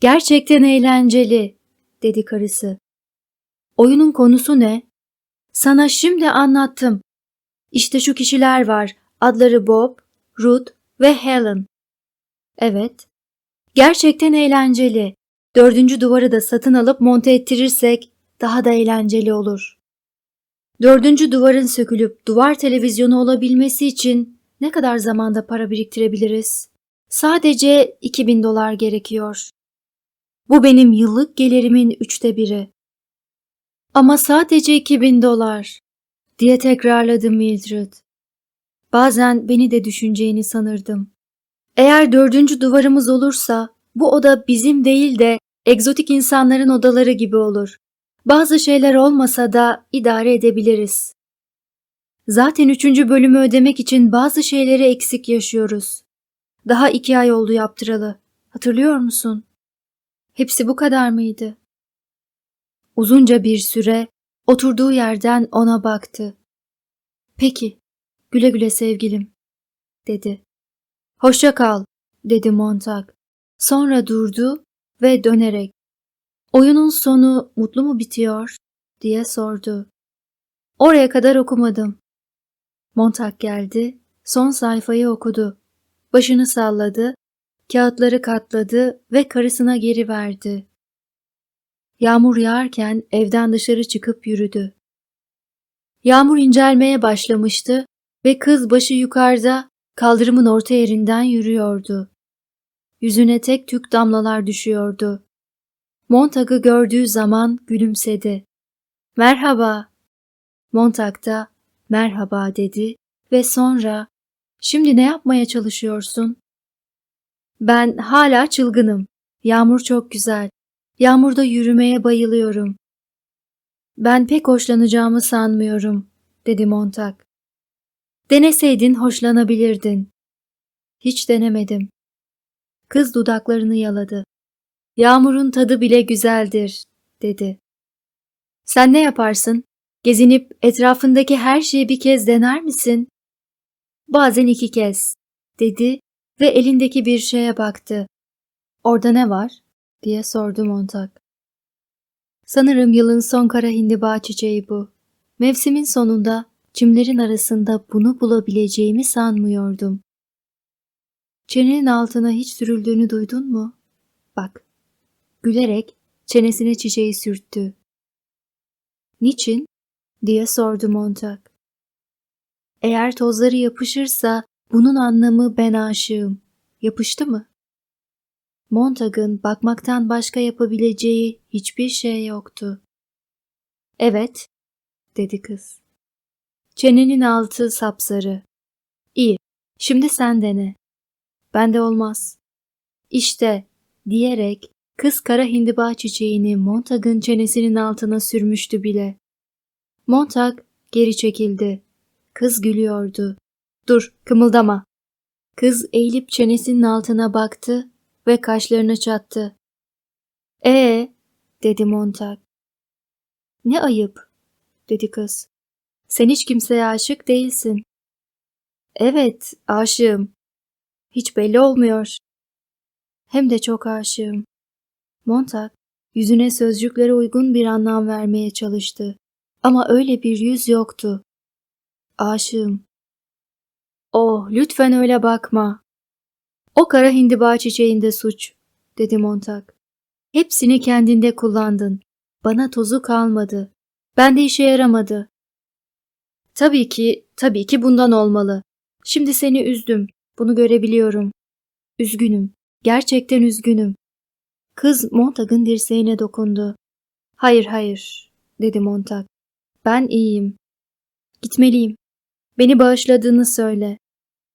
Gerçekten eğlenceli, dedi karısı. Oyunun konusu ne? Sana şimdi anlattım. İşte şu kişiler var. Adları Bob, Ruth ve Helen. Evet. Gerçekten eğlenceli. Dördüncü duvarı da satın alıp monte ettirirsek daha da eğlenceli olur. Dördüncü duvarın sökülüp duvar televizyonu olabilmesi için ne kadar zamanda para biriktirebiliriz? Sadece 2000 dolar gerekiyor. Bu benim yıllık gelirimin üçte biri. Ama sadece 2000 dolar, diye tekrarladı Mildred. Bazen beni de düşüneceğini sanırdım. Eğer dördüncü duvarımız olursa bu oda bizim değil de egzotik insanların odaları gibi olur. Bazı şeyler olmasa da idare edebiliriz. Zaten üçüncü bölümü ödemek için bazı şeyleri eksik yaşıyoruz. Daha iki ay oldu yaptıralı. Hatırlıyor musun? Hepsi bu kadar mıydı? Uzunca bir süre oturduğu yerden ona baktı. Peki, güle güle sevgilim, dedi. Hoşça kal, dedi Montag. Sonra durdu ve dönerek, oyunun sonu mutlu mu bitiyor, diye sordu. Oraya kadar okumadım. Montag geldi, son sayfayı okudu. Başını salladı, kağıtları katladı ve karısına geri verdi. Yağmur yağarken evden dışarı çıkıp yürüdü. Yağmur incelmeye başlamıştı ve kız başı yukarıda kaldırımın orta yerinden yürüyordu. Yüzüne tek tük damlalar düşüyordu. Montag'ı gördüğü zaman gülümsedi. Merhaba. Montag da merhaba dedi ve sonra şimdi ne yapmaya çalışıyorsun? Ben hala çılgınım. Yağmur çok güzel. Yağmurda yürümeye bayılıyorum. Ben pek hoşlanacağımı sanmıyorum, dedi Montag. Deneseydin hoşlanabilirdin. Hiç denemedim. Kız dudaklarını yaladı. Yağmurun tadı bile güzeldir, dedi. Sen ne yaparsın? Gezinip etrafındaki her şeyi bir kez dener misin? Bazen iki kez, dedi ve elindeki bir şeye baktı. Orada ne var? Diye sordu Montag. Sanırım yılın son kara hindiba çiçeği bu. Mevsimin sonunda çimlerin arasında bunu bulabileceğimi sanmıyordum. Çenenin altına hiç sürüldüğünü duydun mu? Bak, gülerek çenesine çiçeği sürttü. Niçin? diye sordu Montag. Eğer tozları yapışırsa bunun anlamı ben aşığım. Yapıştı mı? Montag'ın bakmaktan başka yapabileceği hiçbir şey yoktu. Evet, dedi kız. Çenenin altı sapsarı. İyi, şimdi sen dene. Bende olmaz. İşte, diyerek kız kara hindiba çiçeğini Montag'ın çenesinin altına sürmüştü bile. Montag geri çekildi. Kız gülüyordu. Dur, kımıldama. Kız eğilip çenesinin altına baktı ve kaşlarını çattı. Ee, dedi Montag. Ne ayıp, dedi kız. Sen hiç kimseye aşık değilsin. Evet, aşığım. Hiç belli olmuyor. Hem de çok aşığım. Montag, yüzüne sözcüklere uygun bir anlam vermeye çalıştı. Ama öyle bir yüz yoktu. Aşığım. Oh, lütfen öyle bakma. O kara hindiba çiçeğinde suç, dedi Montag. Hepsini kendinde kullandın. Bana tozu kalmadı. Bende işe yaramadı. Tabii ki, tabii ki bundan olmalı. Şimdi seni üzdüm. Bunu görebiliyorum. Üzgünüm. Gerçekten üzgünüm. Kız Montag'ın dirseğine dokundu. Hayır hayır, dedi Montag. Ben iyiyim. Gitmeliyim. Beni bağışladığını söyle.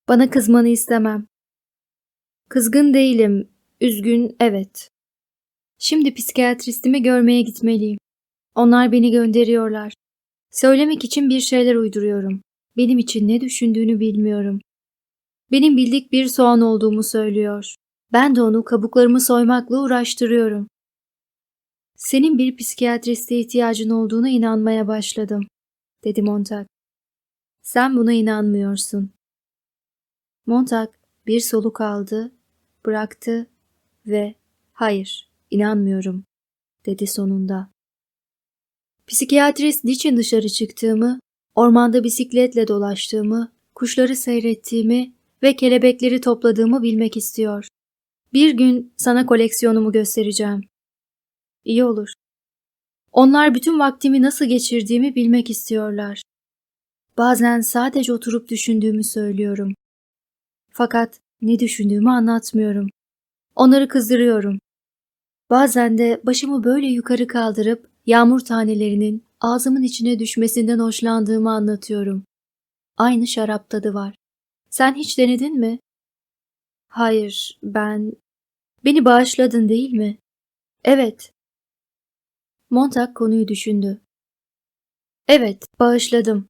Bana kızmanı istemem. Kızgın değilim. Üzgün, evet. Şimdi psikiyatristimi görmeye gitmeliyim. Onlar beni gönderiyorlar. Söylemek için bir şeyler uyduruyorum. Benim için ne düşündüğünü bilmiyorum. Benim bildik bir soğan olduğumu söylüyor. Ben de onu kabuklarımı soymakla uğraştırıyorum. Senin bir psikiyatriste ihtiyacın olduğuna inanmaya başladım, dedi Montag. Sen buna inanmıyorsun. Montag bir soluk aldı, bıraktı ve hayır, inanmıyorum, dedi sonunda. Psikiyatrist niçin dışarı çıktığımı, ormanda bisikletle dolaştığımı, kuşları seyrettiğimi ve kelebekleri topladığımı bilmek istiyor. Bir gün sana koleksiyonumu göstereceğim. İyi olur. Onlar bütün vaktimi nasıl geçirdiğimi bilmek istiyorlar. Bazen sadece oturup düşündüğümü söylüyorum. Fakat ne düşündüğümü anlatmıyorum. Onları kızdırıyorum. Bazen de başımı böyle yukarı kaldırıp yağmur tanelerinin ağzımın içine düşmesinden hoşlandığımı anlatıyorum. Aynı şarap tadı var. Sen hiç denedin mi? Hayır, ben... Beni bağışladın değil mi? Evet. Montag konuyu düşündü. Evet, bağışladım.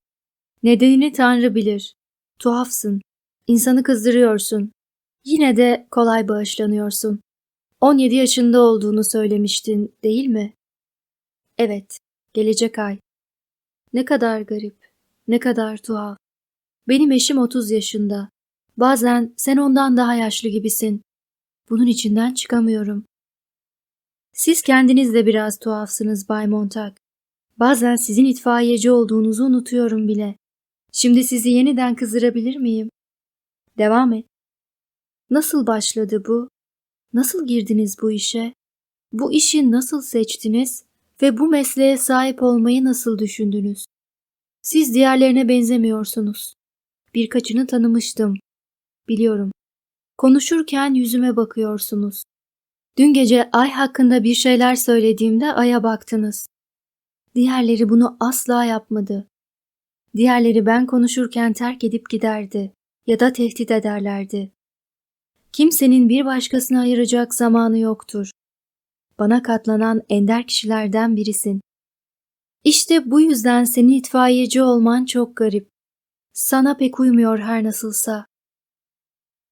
Nedenini Tanrı bilir. Tuhafsın. İnsanı kızdırıyorsun. Yine de kolay bağışlanıyorsun. 17 yaşında olduğunu söylemiştin, değil mi? Evet, gelecek ay. Ne kadar garip, ne kadar tuhaf. Benim eşim 30 yaşında. Bazen sen ondan daha yaşlı gibisin. Bunun içinden çıkamıyorum. Siz kendiniz de biraz tuhafsınız Bay Montag. Bazen sizin itfaiyeci olduğunuzu unutuyorum bile. Şimdi sizi yeniden kızdırabilir miyim? Devam et. Nasıl başladı bu? Nasıl girdiniz bu işe? Bu işi nasıl seçtiniz ve bu mesleğe sahip olmayı nasıl düşündünüz? Siz diğerlerine benzemiyorsunuz. Birkaçını tanımıştım. Biliyorum. Konuşurken yüzüme bakıyorsunuz. Dün gece ay hakkında bir şeyler söylediğimde aya baktınız. Diğerleri bunu asla yapmadı. Diğerleri ben konuşurken terk edip giderdi ya da tehdit ederlerdi. Kimsenin bir başkasına ayıracak zamanı yoktur. Bana katlanan ender kişilerden birisin. İşte bu yüzden senin itfaiyeci olman çok garip. Sana pek uymuyor her nasılsa.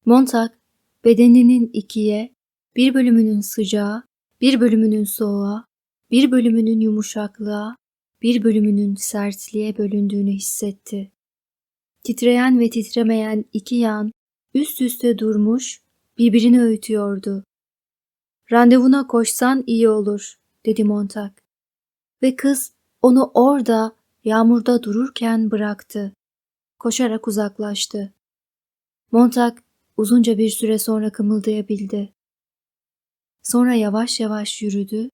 Montag, bedeninin ikiye, bir bölümünün sıcağı, bir bölümünün soğuğa, bir bölümünün yumuşaklığa, bir bölümünün sertliğe bölündüğünü hissetti. Titreyen ve titremeyen iki yan üst üste durmuş, birbirini öğütüyordu. Randevuna koşsan iyi olur, dedi Montag. Ve kız onu orada, yağmurda dururken bıraktı. Koşarak uzaklaştı. Montag uzunca bir süre sonra kımıldayabildi. Sonra yavaş yavaş yürüdü,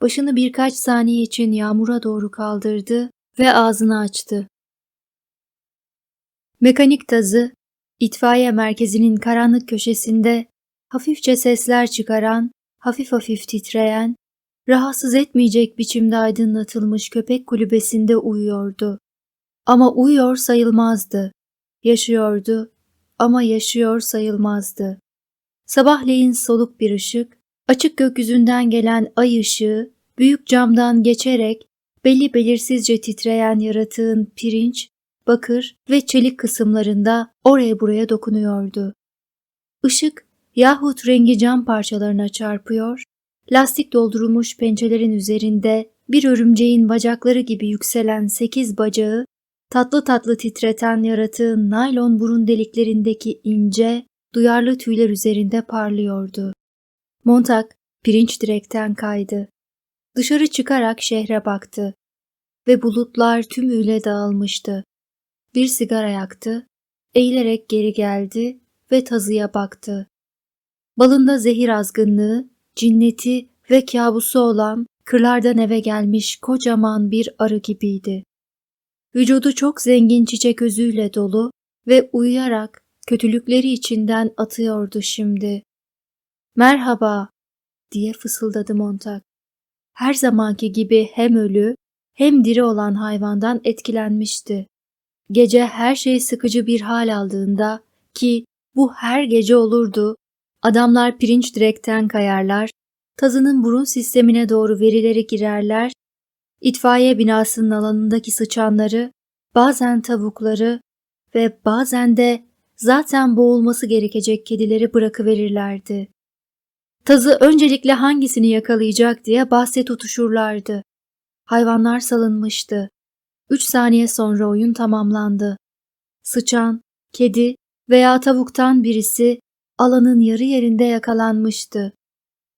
başını birkaç saniye için yağmura doğru kaldırdı ve ağzını açtı. Mekanik tazı, itfaiye merkezinin karanlık köşesinde hafifçe sesler çıkaran, hafif hafif titreyen, rahatsız etmeyecek biçimde aydınlatılmış köpek kulübesinde uyuyordu. Ama uyuyor sayılmazdı. Yaşıyordu ama yaşıyor sayılmazdı. Sabahleyin soluk bir ışık, açık gökyüzünden gelen ay ışığı, büyük camdan geçerek belli belirsizce titreyen yaratığın pirinç, bakır ve çelik kısımlarında oraya buraya dokunuyordu. Işık yahut rengi cam parçalarına çarpıyor, lastik doldurulmuş pençelerin üzerinde bir örümceğin bacakları gibi yükselen sekiz bacağı tatlı tatlı titreten yaratığın naylon burun deliklerindeki ince, duyarlı tüyler üzerinde parlıyordu. Montag pirinç direkten kaydı. Dışarı çıkarak şehre baktı ve bulutlar tümüyle dağılmıştı. Bir sigara yaktı, eğilerek geri geldi ve tazıya baktı. Balında zehir azgınlığı, cinneti ve kabusu olan kırlardan eve gelmiş kocaman bir arı gibiydi. Vücudu çok zengin çiçek özüyle dolu ve uyuyarak kötülükleri içinden atıyordu şimdi. Merhaba diye fısıldadı Montag. Her zamanki gibi hem ölü hem diri olan hayvandan etkilenmişti. Gece her şey sıkıcı bir hal aldığında ki bu her gece olurdu, adamlar pirinç direkten kayarlar, tazının burun sistemine doğru verilerek girerler, itfaiye binasının alanındaki sıçanları, bazen tavukları ve bazen de zaten boğulması gerekecek kedileri bırakıverirlerdi. Tazı öncelikle hangisini yakalayacak diye bahse tutuşurlardı. Hayvanlar salınmıştı. Üç saniye sonra oyun tamamlandı. Sıçan, kedi veya tavuktan birisi alanın yarı yerinde yakalanmıştı.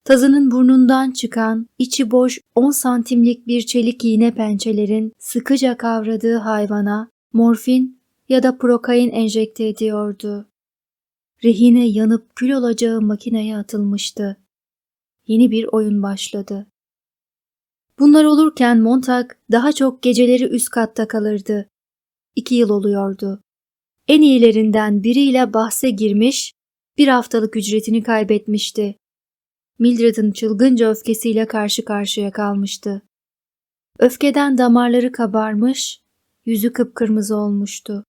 Tazının burnundan çıkan, içi boş 10 santimlik bir çelik iğne pençelerin sıkıca kavradığı hayvana morfin ya da prokain enjekte ediyordu. Rehine yanıp kül olacağı makineye atılmıştı. Yeni bir oyun başladı. Bunlar olurken Montag daha çok geceleri üst katta kalırdı. İki yıl oluyordu. En iyilerinden biriyle bahse girmiş, bir haftalık ücretini kaybetmişti. Mildred'in çılgınca öfkesiyle karşı karşıya kalmıştı. Öfkeden damarları kabarmış, yüzü kıpkırmızı olmuştu.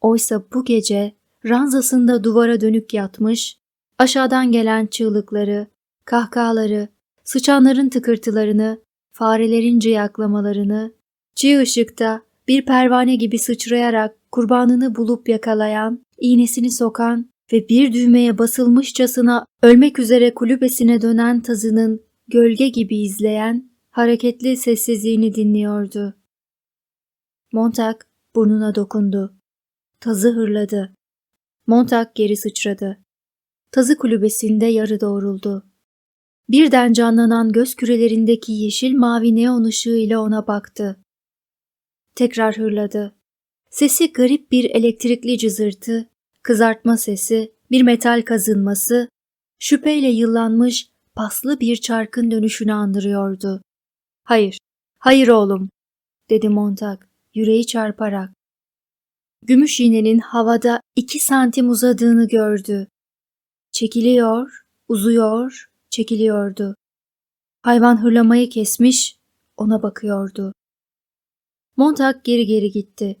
Oysa bu gece ranzasında duvara dönük yatmış, aşağıdan gelen çığlıkları, kahkahaları, sıçanların tıkırtılarını, farelerin ciyaklamalarını, çiğ ışıkta bir pervane gibi sıçrayarak kurbanını bulup yakalayan, iğnesini sokan ve bir düğmeye basılmışçasına ölmek üzere kulübesine dönen tazının gölge gibi izleyen, hareketli sessizliğini dinliyordu. Montag burnuna dokundu. Tazı hırladı. Montag geri sıçradı. Tazı kulübesinde yarı doğruldu. Birden canlanan göz kürelerindeki yeşil mavi neon ışığı ile ona baktı. Tekrar hırladı. Sesi garip bir elektrikli cızırtı, kızartma sesi, bir metal kazınması, şüpheyle yıllanmış paslı bir çarkın dönüşünü andırıyordu. Hayır, hayır oğlum, dedi Montag, yüreği çarparak. Gümüş iğnenin havada iki santim uzadığını gördü. Çekiliyor, uzuyor, çekiliyordu. Hayvan hırlamayı kesmiş, ona bakıyordu. Montag geri geri gitti.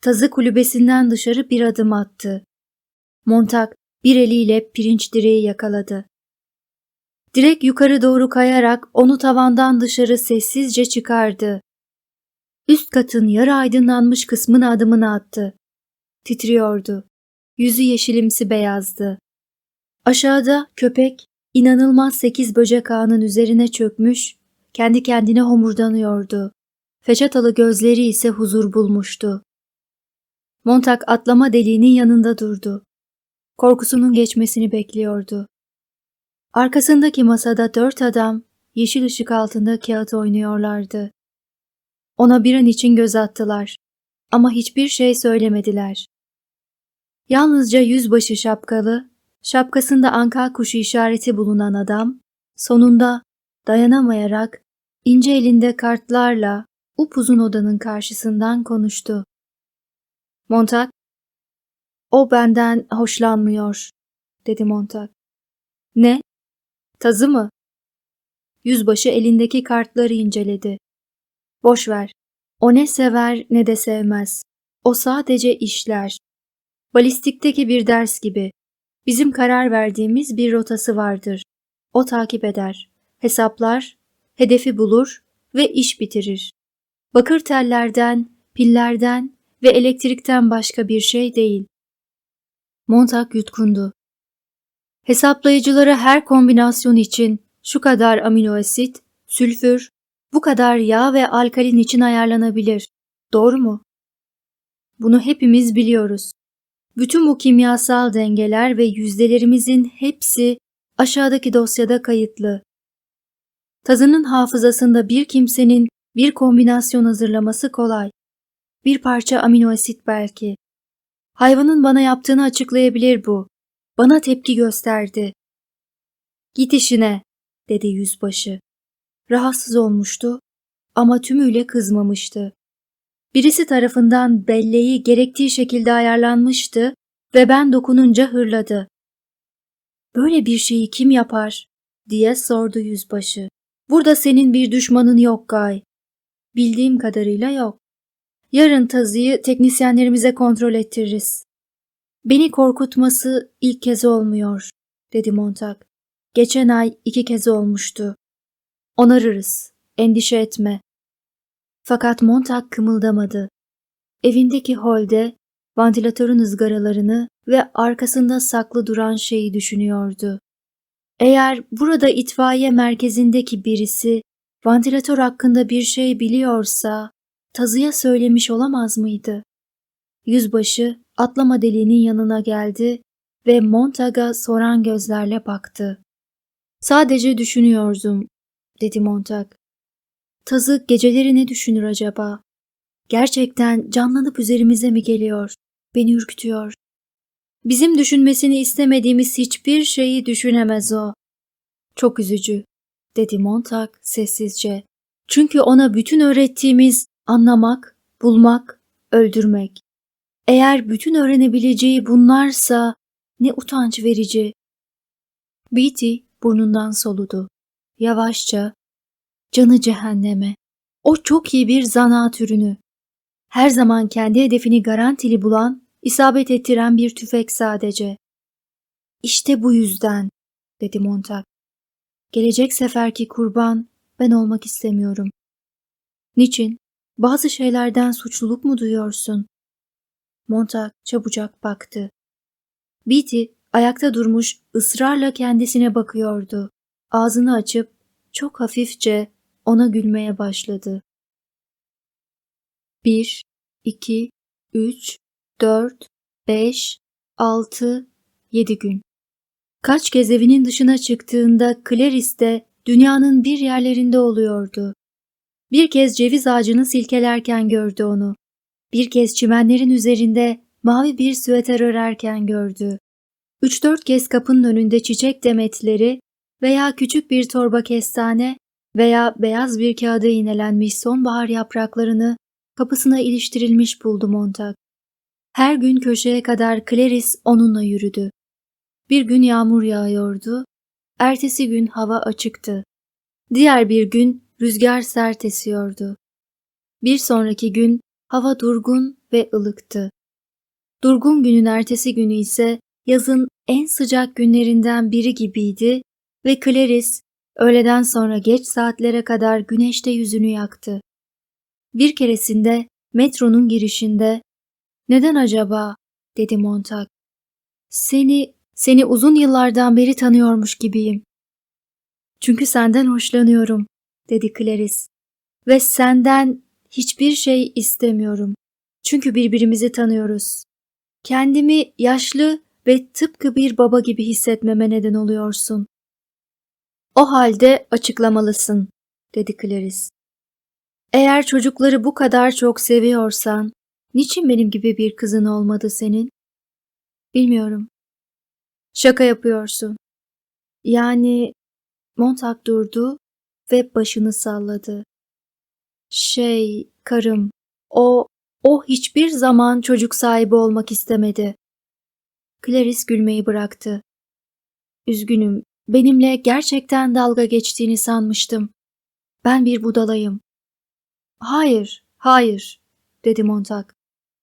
Tazı kulübesinden dışarı bir adım attı. Montag bir eliyle pirinç direği yakaladı. Direk yukarı doğru kayarak onu tavandan dışarı sessizce çıkardı. Üst katın yarı aydınlanmış kısmına adımını attı. Titriyordu. Yüzü yeşilimsi beyazdı. Aşağıda köpek inanılmaz sekiz böcek ağının üzerine çökmüş, kendi kendine homurdanıyordu. Feçatalı gözleri ise huzur bulmuştu. Montag atlama deliğinin yanında durdu. Korkusunun geçmesini bekliyordu. Arkasındaki masada dört adam yeşil ışık altında kağıt oynuyorlardı. Ona bir an için göz attılar ama hiçbir şey söylemediler. Yalnızca yüzbaşı şapkalı, şapkasında anka kuşu işareti bulunan adam, sonunda dayanamayarak ince elinde kartlarla upuzun odanın karşısından konuştu. Montag, o benden hoşlanmıyor, dedi Montag. Ne? Tazı mı? Yüzbaşı elindeki kartları inceledi. Boş ver. O ne sever ne de sevmez. O sadece işler. Balistikteki bir ders gibi. Bizim karar verdiğimiz bir rotası vardır. O takip eder. Hesaplar, hedefi bulur ve iş bitirir. Bakır tellerden, pillerden ve elektrikten başka bir şey değil. Montag yutkundu. Hesaplayıcıları her kombinasyon için şu kadar amino asit, sülfür, bu kadar yağ ve alkalin için ayarlanabilir. Doğru mu? Bunu hepimiz biliyoruz. Bütün bu kimyasal dengeler ve yüzdelerimizin hepsi aşağıdaki dosyada kayıtlı. Tazının hafızasında bir kimsenin bir kombinasyon hazırlaması kolay. Bir parça amino asit belki. Hayvanın bana yaptığını açıklayabilir bu. Bana tepki gösterdi. Git işine, dedi yüzbaşı. Rahatsız olmuştu ama tümüyle kızmamıştı. Birisi tarafından belleği gerektiği şekilde ayarlanmıştı ve ben dokununca hırladı. Böyle bir şeyi kim yapar? diye sordu yüzbaşı. Burada senin bir düşmanın yok Gay. Bildiğim kadarıyla yok. Yarın tazıyı teknisyenlerimize kontrol ettiririz. Beni korkutması ilk kez olmuyor, dedi Montag. Geçen ay iki kez olmuştu. Onarırız, endişe etme. Fakat Montag kımıldamadı. Evindeki holde vantilatörün ızgaralarını ve arkasında saklı duran şeyi düşünüyordu. Eğer burada itfaiye merkezindeki birisi vantilatör hakkında bir şey biliyorsa tazıya söylemiş olamaz mıydı? Yüzbaşı atlama deliğinin yanına geldi ve Montag'a soran gözlerle baktı. Sadece düşünüyordum, dedi Montag. Tazı geceleri ne düşünür acaba? Gerçekten canlanıp üzerimize mi geliyor? Beni ürkütüyor. Bizim düşünmesini istemediğimiz hiçbir şeyi düşünemez o. Çok üzücü, dedi Montag sessizce. Çünkü ona bütün öğrettiğimiz anlamak, bulmak, öldürmek. Eğer bütün öğrenebileceği bunlarsa ne utanç verici. Beatty burnundan soludu. Yavaşça, canı cehenneme. O çok iyi bir zanaat ürünü. Her zaman kendi hedefini garantili bulan, isabet ettiren bir tüfek sadece. İşte bu yüzden, dedi Montag. Gelecek seferki kurban ben olmak istemiyorum. Niçin? Bazı şeylerden suçluluk mu duyuyorsun? Montag çabucak baktı. Beatty ayakta durmuş ısrarla kendisine bakıyordu. Ağzını açıp çok hafifçe ona gülmeye başladı. Bir, iki, üç, dört, beş, altı, yedi gün. Kaç kez evinin dışına çıktığında Clarice de dünyanın bir yerlerinde oluyordu. Bir kez ceviz ağacını silkelerken gördü onu. Bir kez çimenlerin üzerinde mavi bir süeter örerken gördü. Üç dört kez kapının önünde çiçek demetleri veya küçük bir torba kestane veya beyaz bir kağıda iğnelenmiş sonbahar yapraklarını kapısına iliştirilmiş buldu Montag. Her gün köşeye kadar Clarice onunla yürüdü. Bir gün yağmur yağıyordu, ertesi gün hava açıktı. Diğer bir gün rüzgar sert esiyordu. Bir sonraki gün hava durgun ve ılıktı. Durgun günün ertesi günü ise yazın en sıcak günlerinden biri gibiydi ve Clarice öğleden sonra geç saatlere kadar güneşte yüzünü yaktı. Bir keresinde metronun girişinde ''Neden acaba?'' dedi Montag. ''Seni, seni uzun yıllardan beri tanıyormuş gibiyim. Çünkü senden hoşlanıyorum.'' dedi Clarice. ''Ve senden hiçbir şey istemiyorum. Çünkü birbirimizi tanıyoruz. Kendimi yaşlı ve tıpkı bir baba gibi hissetmeme neden oluyorsun. O halde açıklamalısın, dedi Clarice. Eğer çocukları bu kadar çok seviyorsan, niçin benim gibi bir kızın olmadı senin? Bilmiyorum. Şaka yapıyorsun. Yani Montag durdu ve başını salladı. Şey, karım, o, o hiçbir zaman çocuk sahibi olmak istemedi. Clarice gülmeyi bıraktı. Üzgünüm, benimle gerçekten dalga geçtiğini sanmıştım. Ben bir budalayım. Hayır, hayır, dedi Montag.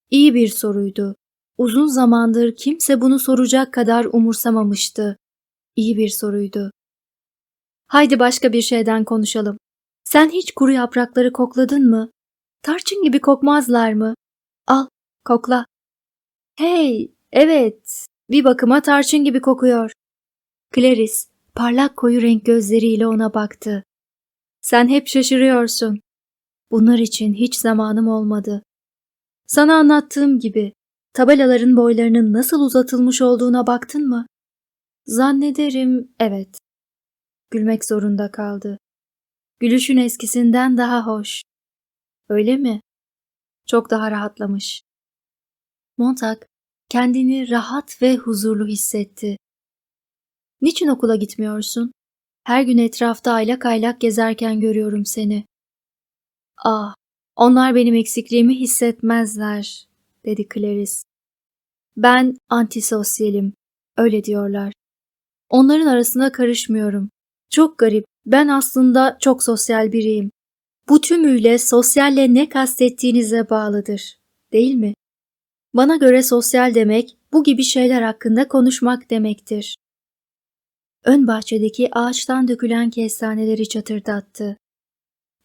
İyi bir soruydu. Uzun zamandır kimse bunu soracak kadar umursamamıştı. İyi bir soruydu. Haydi başka bir şeyden konuşalım. Sen hiç kuru yaprakları kokladın mı? Tarçın gibi kokmazlar mı? Al, kokla. Hey, evet, bir bakıma tarçın gibi kokuyor. Clarice, parlak koyu renk gözleriyle ona baktı. Sen hep şaşırıyorsun. Bunlar için hiç zamanım olmadı. Sana anlattığım gibi tabelaların boylarının nasıl uzatılmış olduğuna baktın mı? Zannederim evet. Gülmek zorunda kaldı. Gülüşün eskisinden daha hoş. Öyle mi? Çok daha rahatlamış. Montag kendini rahat ve huzurlu hissetti. Niçin okula gitmiyorsun? Her gün etrafta aylak aylak gezerken görüyorum seni. Ah, onlar benim eksikliğimi hissetmezler, dedi Clarice. Ben antisosyalim. Öyle diyorlar. Onların arasına karışmıyorum. Çok garip. Ben aslında çok sosyal biriyim. Bu tümüyle sosyalle ne kastettiğinize bağlıdır. Değil mi? Bana göre sosyal demek bu gibi şeyler hakkında konuşmak demektir. Ön bahçedeki ağaçtan dökülen kestaneleri çatırdattı.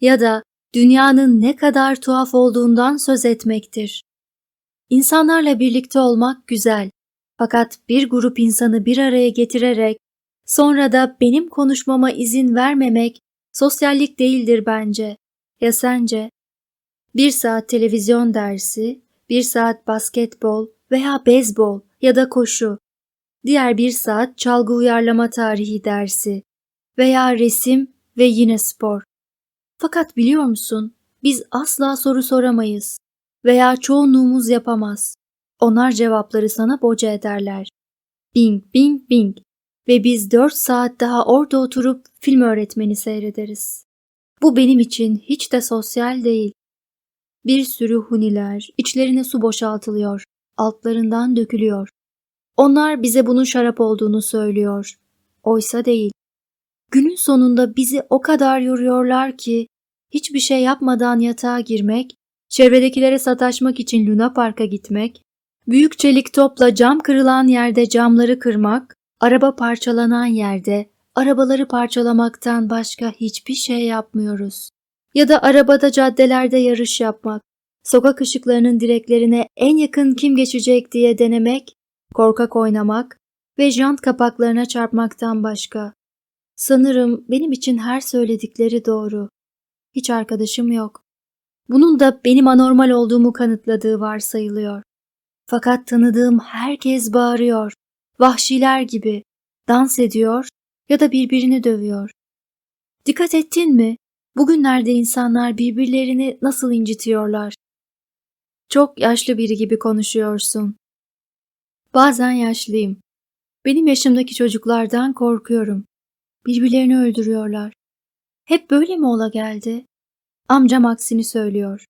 Ya da dünyanın ne kadar tuhaf olduğundan söz etmektir. İnsanlarla birlikte olmak güzel. Fakat bir grup insanı bir araya getirerek sonra da benim konuşmama izin vermemek sosyallik değildir bence. Ya sence? Bir saat televizyon dersi, bir saat basketbol veya beyzbol ya da koşu, diğer bir saat çalgı uyarlama tarihi dersi veya resim ve yine spor. Fakat biliyor musun, biz asla soru soramayız veya çoğunluğumuz yapamaz. Onlar cevapları sana boca ederler. Bing bing bing ve biz dört saat daha orada oturup film öğretmeni seyrederiz. Bu benim için hiç de sosyal değil. Bir sürü huniler, içlerine su boşaltılıyor, altlarından dökülüyor. Onlar bize bunun şarap olduğunu söylüyor. Oysa değil. Günün sonunda bizi o kadar yoruyorlar ki hiçbir şey yapmadan yatağa girmek, çevredekilere sataşmak için Luna Park'a gitmek, büyük çelik topla cam kırılan yerde camları kırmak, araba parçalanan yerde arabaları parçalamaktan başka hiçbir şey yapmıyoruz. Ya da arabada caddelerde yarış yapmak, sokak ışıklarının direklerine en yakın kim geçecek diye denemek, korkak oynamak ve jant kapaklarına çarpmaktan başka. Sanırım benim için her söyledikleri doğru. Hiç arkadaşım yok. Bunun da benim anormal olduğumu kanıtladığı varsayılıyor. Fakat tanıdığım herkes bağırıyor. Vahşiler gibi dans ediyor ya da birbirini dövüyor. Dikkat ettin mi? Bugünlerde insanlar birbirlerini nasıl incitiyorlar? Çok yaşlı biri gibi konuşuyorsun. Bazen yaşlıyım. Benim yaşımdaki çocuklardan korkuyorum. Birbirlerini öldürüyorlar. Hep böyle mi ola geldi? Amcam aksini söylüyor.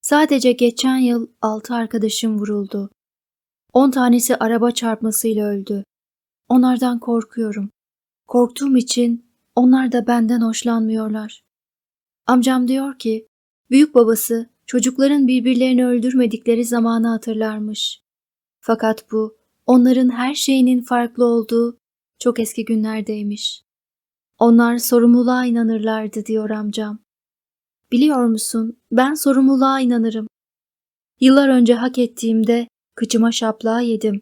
Sadece geçen yıl altı arkadaşım vuruldu. On tanesi araba çarpmasıyla öldü. Onlardan korkuyorum. Korktuğum için onlar da benden hoşlanmıyorlar. Amcam diyor ki, büyük babası çocukların birbirlerini öldürmedikleri zamanı hatırlarmış. Fakat bu onların her şeyinin farklı olduğu çok eski günlerdeymiş. Onlar sorumluluğa inanırlardı diyor amcam. Biliyor musun ben sorumluluğa inanırım. Yıllar önce hak ettiğimde kıçıma şaplağı yedim.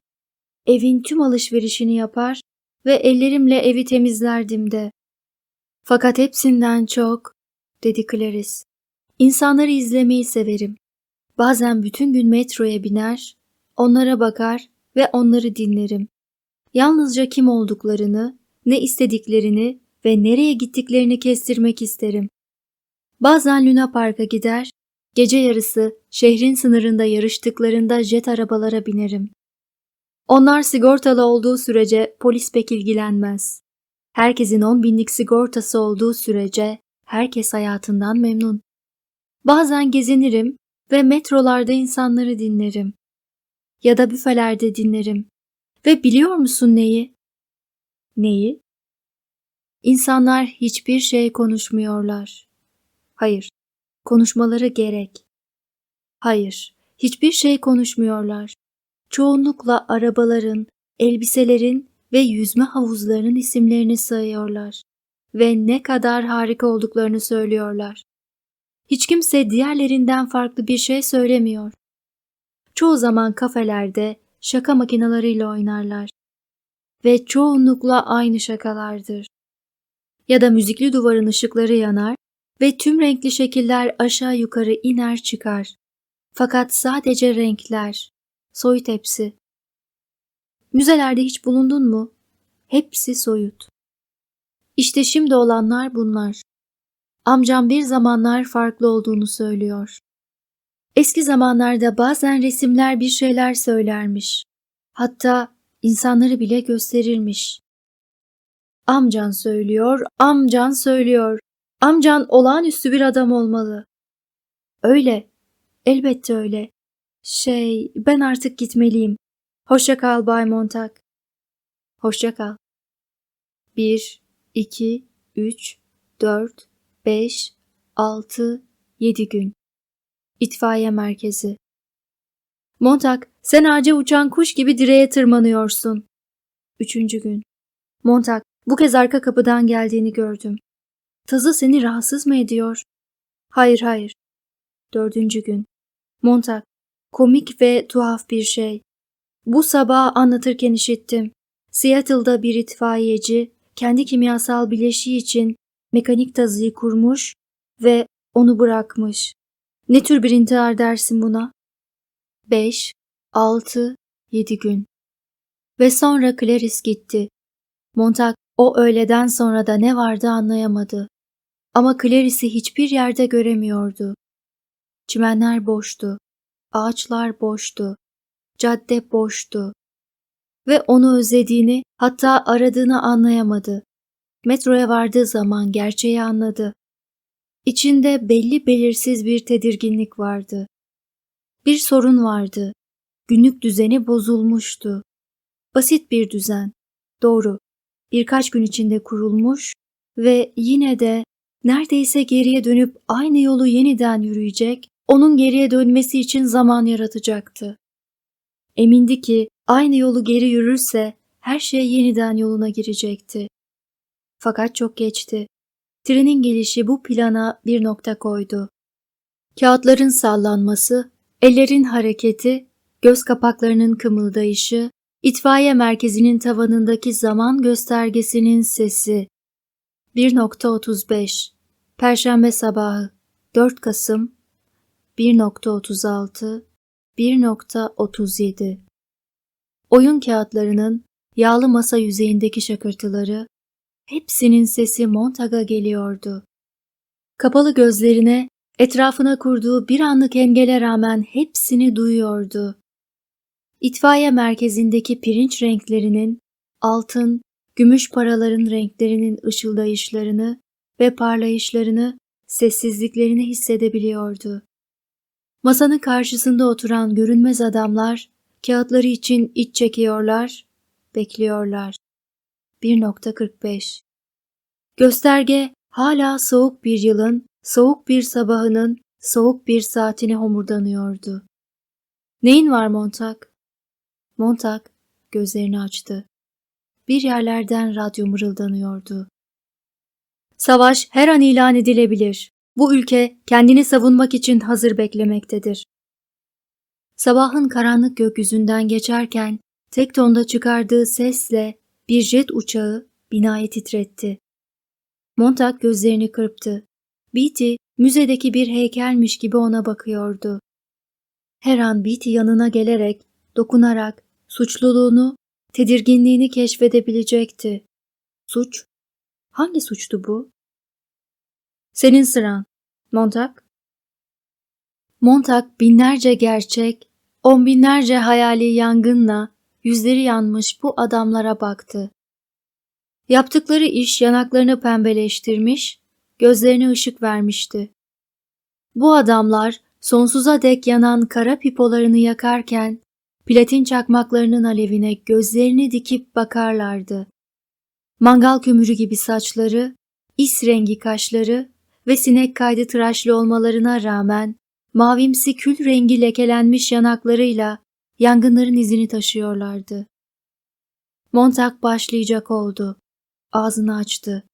Evin tüm alışverişini yapar ve ellerimle evi temizlerdim de. Fakat hepsinden çok, dedi Clarice, insanları izlemeyi severim. Bazen bütün gün metroya biner, onlara bakar ve onları dinlerim. Yalnızca kim olduklarını, ne istediklerini ve nereye gittiklerini kestirmek isterim. Bazen Luna Park'a gider, gece yarısı şehrin sınırında yarıştıklarında jet arabalara binerim. Onlar sigortalı olduğu sürece polis pek ilgilenmez. Herkesin on binlik sigortası olduğu sürece herkes hayatından memnun. Bazen gezinirim ve metrolarda insanları dinlerim. Ya da büfelerde dinlerim. Ve biliyor musun neyi? Neyi? İnsanlar hiçbir şey konuşmuyorlar. Hayır, konuşmaları gerek. Hayır, hiçbir şey konuşmuyorlar. Çoğunlukla arabaların, elbiselerin ve yüzme havuzlarının isimlerini sayıyorlar ve ne kadar harika olduklarını söylüyorlar. Hiç kimse diğerlerinden farklı bir şey söylemiyor. Çoğu zaman kafelerde şaka makinalarıyla oynarlar ve çoğunlukla aynı şakalardır. Ya da müzikli duvarın ışıkları yanar ve tüm renkli şekiller aşağı yukarı iner çıkar. Fakat sadece renkler, soyut hepsi. Müzelerde hiç bulundun mu? Hepsi soyut. İşte şimdi olanlar bunlar. Amcam bir zamanlar farklı olduğunu söylüyor. Eski zamanlarda bazen resimler bir şeyler söylermiş. Hatta insanları bile gösterirmiş. Amcan söylüyor, amcan söylüyor. Amcan olağanüstü bir adam olmalı. Öyle, elbette öyle. Şey, ben artık gitmeliyim. Hoşça kal Bay Montag. Hoşça kal. 1, 2, 3, 4, 5, 6, 7 gün. İtfaiye merkezi. Montag, sen ağaca uçan kuş gibi direğe tırmanıyorsun. Üçüncü gün. Montag, bu kez arka kapıdan geldiğini gördüm. Tazı seni rahatsız mı ediyor? Hayır, hayır. Dördüncü gün. Montag, komik ve tuhaf bir şey. Bu sabah anlatırken işittim. Seattle'da bir itfaiyeci kendi kimyasal bileşiği için mekanik tazıyı kurmuş ve onu bırakmış. Ne tür bir intihar dersin buna? 5, 6, 7 gün. Ve sonra Clarice gitti. Montag o öğleden sonra da ne vardı anlayamadı. Ama Clarice'i hiçbir yerde göremiyordu. Çimenler boştu. Ağaçlar boştu. Cadde boştu. Ve onu özlediğini, hatta aradığını anlayamadı. Metroya vardığı zaman gerçeği anladı. İçinde belli belirsiz bir tedirginlik vardı. Bir sorun vardı. Günlük düzeni bozulmuştu. Basit bir düzen. Doğru. Birkaç gün içinde kurulmuş ve yine de neredeyse geriye dönüp aynı yolu yeniden yürüyecek, onun geriye dönmesi için zaman yaratacaktı. Emindi ki aynı yolu geri yürürse her şey yeniden yoluna girecekti. Fakat çok geçti. Trenin gelişi bu plana bir nokta koydu. Kağıtların sallanması, ellerin hareketi, göz kapaklarının kımıldayışı, itfaiye merkezinin tavanındaki zaman göstergesinin sesi. 1.35 Perşembe sabahı 4 Kasım 1.36 1.37 Oyun kağıtlarının yağlı masa yüzeyindeki şakırtıları, hepsinin sesi Montag'a geliyordu. Kapalı gözlerine, etrafına kurduğu bir anlık engele rağmen hepsini duyuyordu. İtfaiye merkezindeki pirinç renklerinin, altın, gümüş paraların renklerinin ışıldayışlarını ve parlayışlarını, sessizliklerini hissedebiliyordu. Masanın karşısında oturan görünmez adamlar kağıtları için iç çekiyorlar, bekliyorlar. 1.45 Gösterge hala soğuk bir yılın, soğuk bir sabahının, soğuk bir saatini homurdanıyordu. Neyin var Montag? Montag gözlerini açtı. Bir yerlerden radyo mırıldanıyordu. Savaş her an ilan edilebilir. Bu ülke kendini savunmak için hazır beklemektedir. Sabahın karanlık gökyüzünden geçerken tek tonda çıkardığı sesle bir jet uçağı binayı titretti. Montag gözlerini kırptı. Beatty müzedeki bir heykelmiş gibi ona bakıyordu. Her an Beatty yanına gelerek, dokunarak suçluluğunu, tedirginliğini keşfedebilecekti. Suç? Hangi suçtu bu? Senin sıran. Montag. Montag binlerce gerçek, on binlerce hayali yangınla yüzleri yanmış bu adamlara baktı. Yaptıkları iş yanaklarını pembeleştirmiş, gözlerine ışık vermişti. Bu adamlar sonsuza dek yanan kara pipolarını yakarken platin çakmaklarının alevine gözlerini dikip bakarlardı. Mangal kömürü gibi saçları, is rengi kaşları ve sinek kaydı tıraşlı olmalarına rağmen mavimsi kül rengi lekelenmiş yanaklarıyla yangınların izini taşıyorlardı. Montag başlayacak oldu. Ağzını açtı.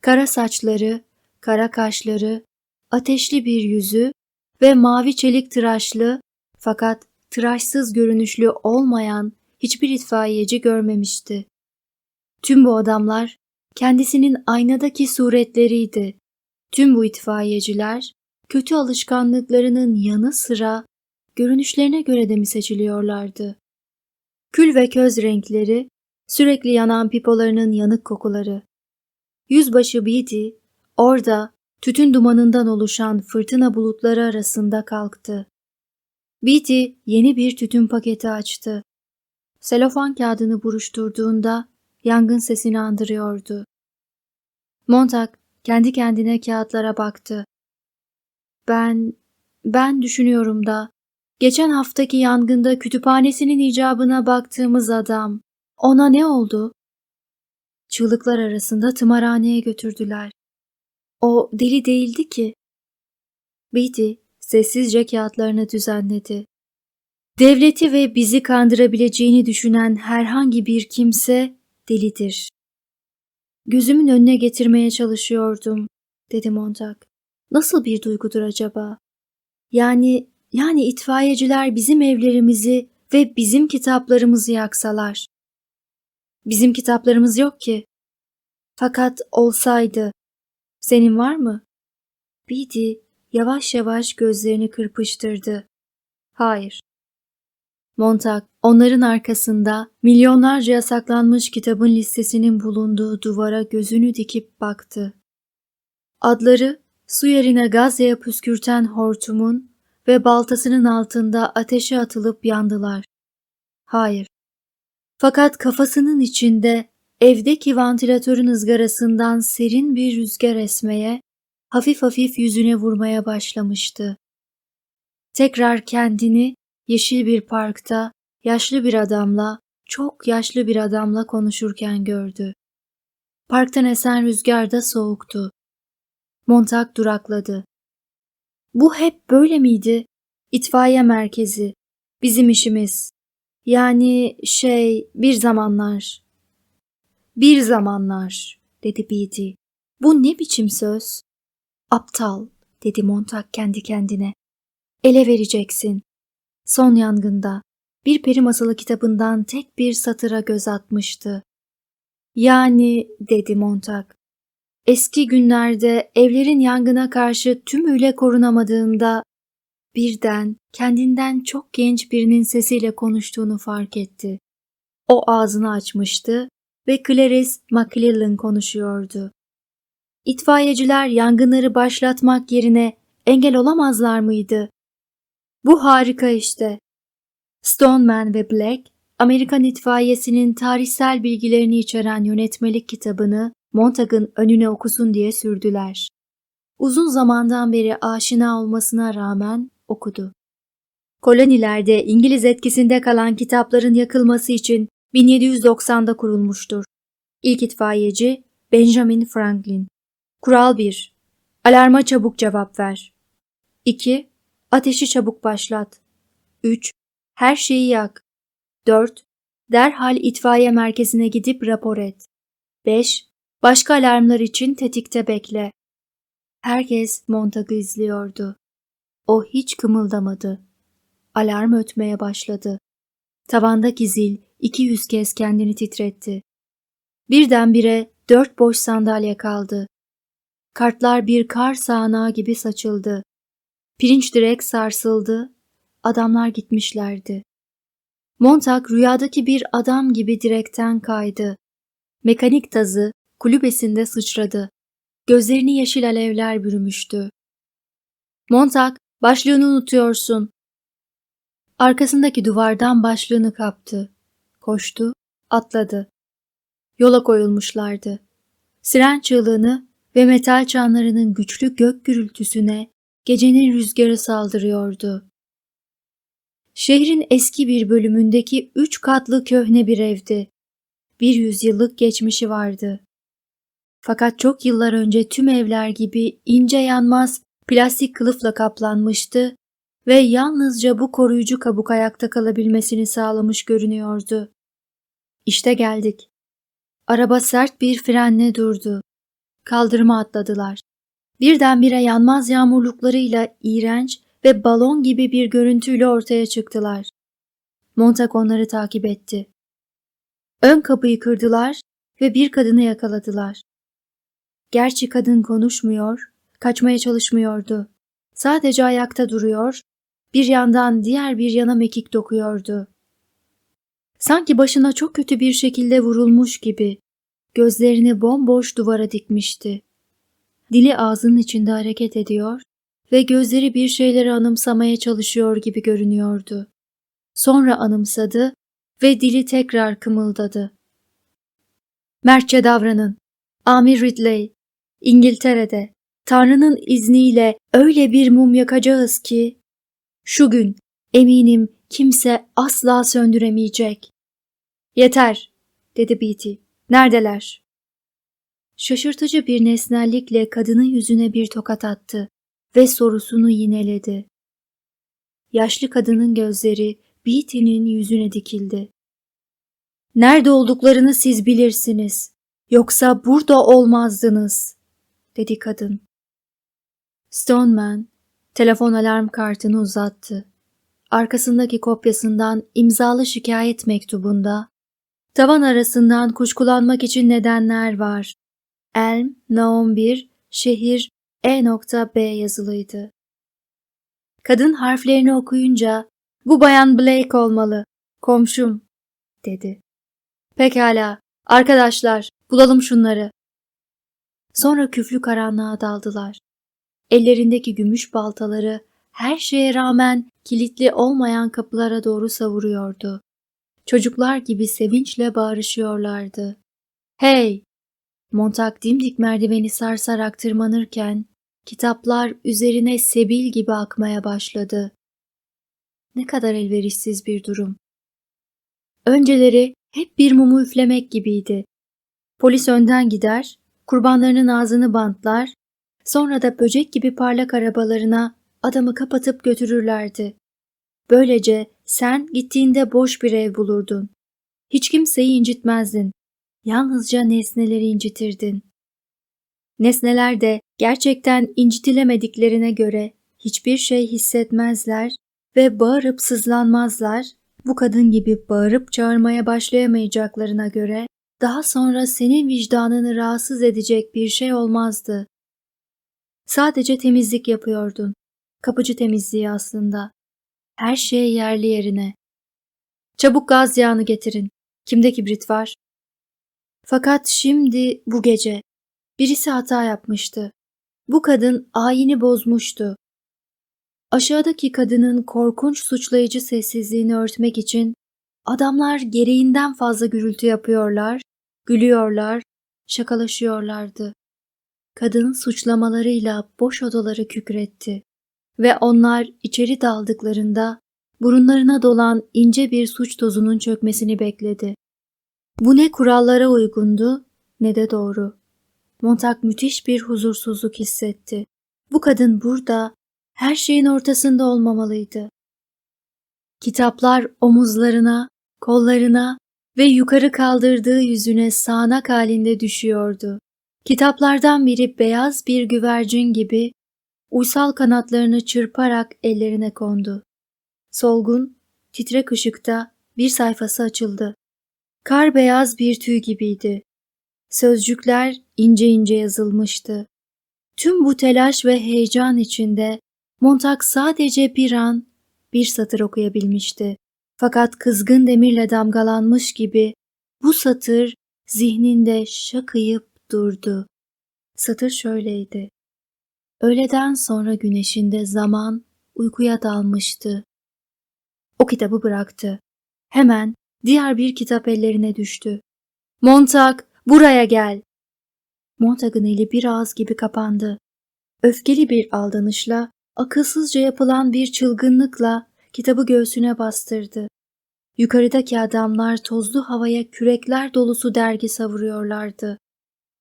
Kara saçları, kara kaşları, ateşli bir yüzü ve mavi çelik tıraşlı fakat tıraşsız görünüşlü olmayan hiçbir itfaiyeci görmemişti. Tüm bu adamlar kendisinin aynadaki suretleriydi. Tüm bu itfaiyeciler kötü alışkanlıklarının yanı sıra görünüşlerine göre de mi seçiliyorlardı? Kül ve köz renkleri, sürekli yanan pipolarının yanık kokuları. Yüzbaşı Beatty orada tütün dumanından oluşan fırtına bulutları arasında kalktı. Beatty yeni bir tütün paketi açtı. Selofan kağıdını buruşturduğunda yangın sesini andırıyordu. Montag kendi kendine kağıtlara baktı. Ben, ben düşünüyorum da Geçen haftaki yangında kütüphanesinin icabına baktığımız adam. Ona ne oldu? Çığlıklar arasında tımarhaneye götürdüler. O deli değildi ki. Beatty sessizce kağıtlarını düzenledi. Devleti ve bizi kandırabileceğini düşünen herhangi bir kimse delidir. Gözümün önüne getirmeye çalışıyordum, dedi Montag. Nasıl bir duygudur acaba? Yani, yani itfaiyeciler bizim evlerimizi ve bizim kitaplarımızı yaksalar. Bizim kitaplarımız yok ki. Fakat olsaydı. Senin var mı? Beatty yavaş yavaş gözlerini kırpıştırdı. Hayır. Montag onların arkasında milyonlarca yasaklanmış kitabın listesinin bulunduğu duvara gözünü dikip baktı. Adları su yerine gaz yağı püskürten hortumun ve baltasının altında ateşe atılıp yandılar. Hayır. Fakat kafasının içinde evdeki vantilatörün ızgarasından serin bir rüzgar esmeye, hafif hafif yüzüne vurmaya başlamıştı. Tekrar kendini yeşil bir parkta yaşlı bir adamla, çok yaşlı bir adamla konuşurken gördü. Parktan esen rüzgar da soğuktu. Montag durakladı. Bu hep böyle miydi? İtfaiye merkezi. Bizim işimiz. Yani şey bir zamanlar. Bir zamanlar dedi Beatty. Bu ne biçim söz? Aptal dedi Montag kendi kendine. Ele vereceksin. Son yangında bir peri masalı kitabından tek bir satıra göz atmıştı. Yani dedi Montag. Eski günlerde evlerin yangına karşı tümüyle korunamadığında birden kendinden çok genç birinin sesiyle konuştuğunu fark etti. O ağzını açmıştı ve Clarice McClellan konuşuyordu. İtfaiyeciler yangınları başlatmak yerine engel olamazlar mıydı? Bu harika işte. Stoneman ve Black, Amerikan itfaiyesinin tarihsel bilgilerini içeren yönetmelik kitabını Montag'ın önüne okusun diye sürdüler. Uzun zamandan beri aşina olmasına rağmen okudu. Kolonilerde İngiliz etkisinde kalan kitapların yakılması için 1790'da kurulmuştur. İlk itfaiyeci Benjamin Franklin. Kural 1. Alarma çabuk cevap ver. 2. Ateşi çabuk başlat. 3. Her şeyi yak. 4. Derhal itfaiye merkezine gidip rapor et. 5. Başka alarmlar için tetikte bekle. Herkes Montag'ı izliyordu. O hiç kımıldamadı. Alarm ötmeye başladı. Tavandaki zil iki yüz kez kendini titretti. Birdenbire dört boş sandalye kaldı. Kartlar bir kar sağanağı gibi saçıldı. Pirinç direk sarsıldı. Adamlar gitmişlerdi. Montag rüyadaki bir adam gibi direkten kaydı. Mekanik tazı kulübesinde sıçradı. Gözlerini yeşil alevler bürümüştü. Montag, başlığını unutuyorsun. Arkasındaki duvardan başlığını kaptı. Koştu, atladı. Yola koyulmuşlardı. Siren çığlığını ve metal çanlarının güçlü gök gürültüsüne gecenin rüzgarı saldırıyordu. Şehrin eski bir bölümündeki üç katlı köhne bir evdi. Bir yüzyıllık geçmişi vardı. Fakat çok yıllar önce tüm evler gibi ince yanmaz plastik kılıfla kaplanmıştı ve yalnızca bu koruyucu kabuk ayakta kalabilmesini sağlamış görünüyordu. İşte geldik. Araba sert bir frenle durdu. Kaldırıma atladılar. Birdenbire yanmaz yağmurluklarıyla iğrenç ve balon gibi bir görüntüyle ortaya çıktılar. Montag onları takip etti. Ön kapıyı kırdılar ve bir kadını yakaladılar. Gerçi kadın konuşmuyor, kaçmaya çalışmıyordu. Sadece ayakta duruyor, bir yandan diğer bir yana mekik dokuyordu. Sanki başına çok kötü bir şekilde vurulmuş gibi gözlerini bomboş duvara dikmişti. Dili ağzının içinde hareket ediyor ve gözleri bir şeyleri anımsamaya çalışıyor gibi görünüyordu. Sonra anımsadı ve dili tekrar kımıldadı. Mertçe davranın. Amir Ridley, İngiltere'de Tanrı'nın izniyle öyle bir mum yakacağız ki şu gün Eminim kimse asla söndüremeyecek. Yeter, dedi Beatty. Neredeler? Şaşırtıcı bir nesnellikle kadının yüzüne bir tokat attı ve sorusunu yineledi. Yaşlı kadının gözleri Beatty'nin yüzüne dikildi. Nerede olduklarını siz bilirsiniz. Yoksa burada olmazdınız, dedi kadın. Stoneman telefon alarm kartını uzattı. Arkasındaki kopyasından imzalı şikayet mektubunda tavan arasından kuşkulanmak için nedenler var. Elm, Naum 1, şehir E.B yazılıydı. Kadın harflerini okuyunca bu bayan Blake olmalı, komşum, dedi. Pekala, arkadaşlar, bulalım şunları. Sonra küflü karanlığa daldılar. Ellerindeki gümüş baltaları her şeye rağmen kilitli olmayan kapılara doğru savuruyordu. Çocuklar gibi sevinçle bağırışıyorlardı. Hey! Montag dimdik merdiveni sarsarak tırmanırken kitaplar üzerine sebil gibi akmaya başladı. Ne kadar elverişsiz bir durum. Önceleri hep bir mumu üflemek gibiydi. Polis önden gider, kurbanlarının ağzını bantlar, sonra da böcek gibi parlak arabalarına adamı kapatıp götürürlerdi. Böylece sen gittiğinde boş bir ev bulurdun. Hiç kimseyi incitmezdin. Yalnızca nesneleri incitirdin. Nesneler de gerçekten incitilemediklerine göre hiçbir şey hissetmezler ve bağırıp sızlanmazlar bu kadın gibi bağırıp çağırmaya başlayamayacaklarına göre daha sonra senin vicdanını rahatsız edecek bir şey olmazdı. Sadece temizlik yapıyordun. Kapıcı temizliği aslında. Her şey yerli yerine. Çabuk gaz yağını getirin. Kimde kibrit var? Fakat şimdi bu gece birisi hata yapmıştı. Bu kadın ayini bozmuştu. Aşağıdaki kadının korkunç suçlayıcı sessizliğini örtmek için adamlar gereğinden fazla gürültü yapıyorlar, gülüyorlar, şakalaşıyorlardı. Kadın suçlamalarıyla boş odaları kükretti ve onlar içeri daldıklarında burunlarına dolan ince bir suç tozunun çökmesini bekledi. Bu ne kurallara uygundu ne de doğru. Montag müthiş bir huzursuzluk hissetti. Bu kadın burada her şeyin ortasında olmamalıydı. Kitaplar omuzlarına, kollarına ve yukarı kaldırdığı yüzüne sağanak halinde düşüyordu. Kitaplardan biri beyaz bir güvercin gibi uysal kanatlarını çırparak ellerine kondu. Solgun, titrek ışıkta bir sayfası açıldı. Kar beyaz bir tüy gibiydi. Sözcükler ince ince yazılmıştı. Tüm bu telaş ve heyecan içinde Montag sadece bir an bir satır okuyabilmişti. Fakat kızgın demirle damgalanmış gibi bu satır zihninde şakıyıp durdu. Satır şöyleydi. Öğleden sonra güneşinde zaman uykuya dalmıştı. O kitabı bıraktı. Hemen diğer bir kitap ellerine düştü. Montag, buraya gel. Montag'ın eli bir ağız gibi kapandı. Öfkeli bir aldanışla akılsızca yapılan bir çılgınlıkla kitabı göğsüne bastırdı. Yukarıdaki adamlar tozlu havaya kürekler dolusu dergi savuruyorlardı.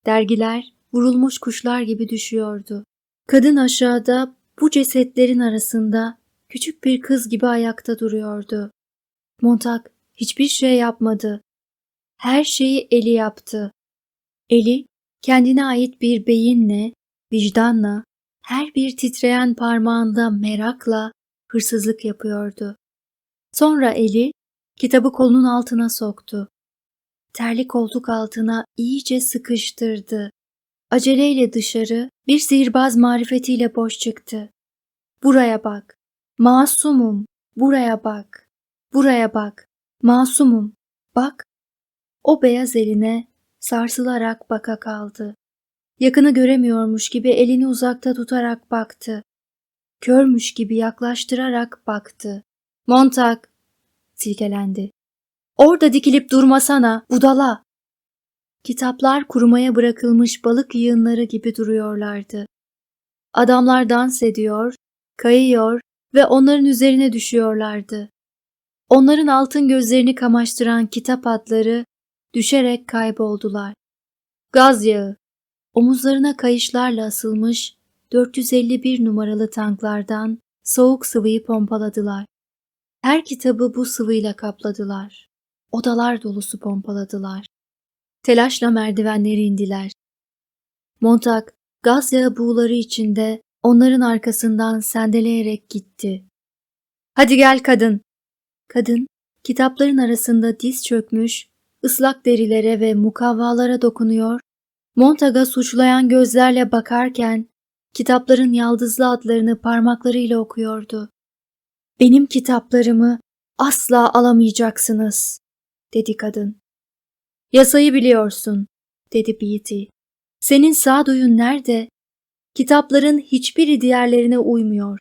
Dergiler vurulmuş kuşlar gibi düşüyordu. Kadın aşağıda bu cesetlerin arasında küçük bir kız gibi ayakta duruyordu. Montag hiçbir şey yapmadı. Her şeyi eli yaptı. Eli kendine ait bir beyinle, vicdanla, her bir titreyen parmağında merakla hırsızlık yapıyordu. Sonra eli kitabı kolunun altına soktu. Terli koltuk altına iyice sıkıştırdı. Aceleyle dışarı bir sihirbaz marifetiyle boş çıktı. Buraya bak. Masumum. Buraya bak. Buraya bak. Masumum. Bak. O beyaz eline sarsılarak baka kaldı. Yakını göremiyormuş gibi elini uzakta tutarak baktı. Körmüş gibi yaklaştırarak baktı. Montag silkelendi. Orada dikilip durmasana, budala. Kitaplar kurumaya bırakılmış balık yığınları gibi duruyorlardı. Adamlar dans ediyor, kayıyor ve onların üzerine düşüyorlardı. Onların altın gözlerini kamaştıran kitap adları düşerek kayboldular. Gaz yağı, omuzlarına kayışlarla asılmış 451 numaralı tanklardan soğuk sıvıyı pompaladılar. Her kitabı bu sıvıyla kapladılar. Odalar dolusu pompaladılar. Telaşla merdivenleri indiler. Montag, gaz yağı buğuları içinde onların arkasından sendeleyerek gitti. Hadi gel kadın. Kadın, kitapların arasında diz çökmüş, ıslak derilere ve mukavvalara dokunuyor, Montag'a suçlayan gözlerle bakarken kitapların yaldızlı adlarını parmaklarıyla okuyordu. Benim kitaplarımı asla alamayacaksınız, dedi kadın. Yasayı biliyorsun, dedi Beatty. Senin sağduyun nerede? Kitapların hiçbiri diğerlerine uymuyor.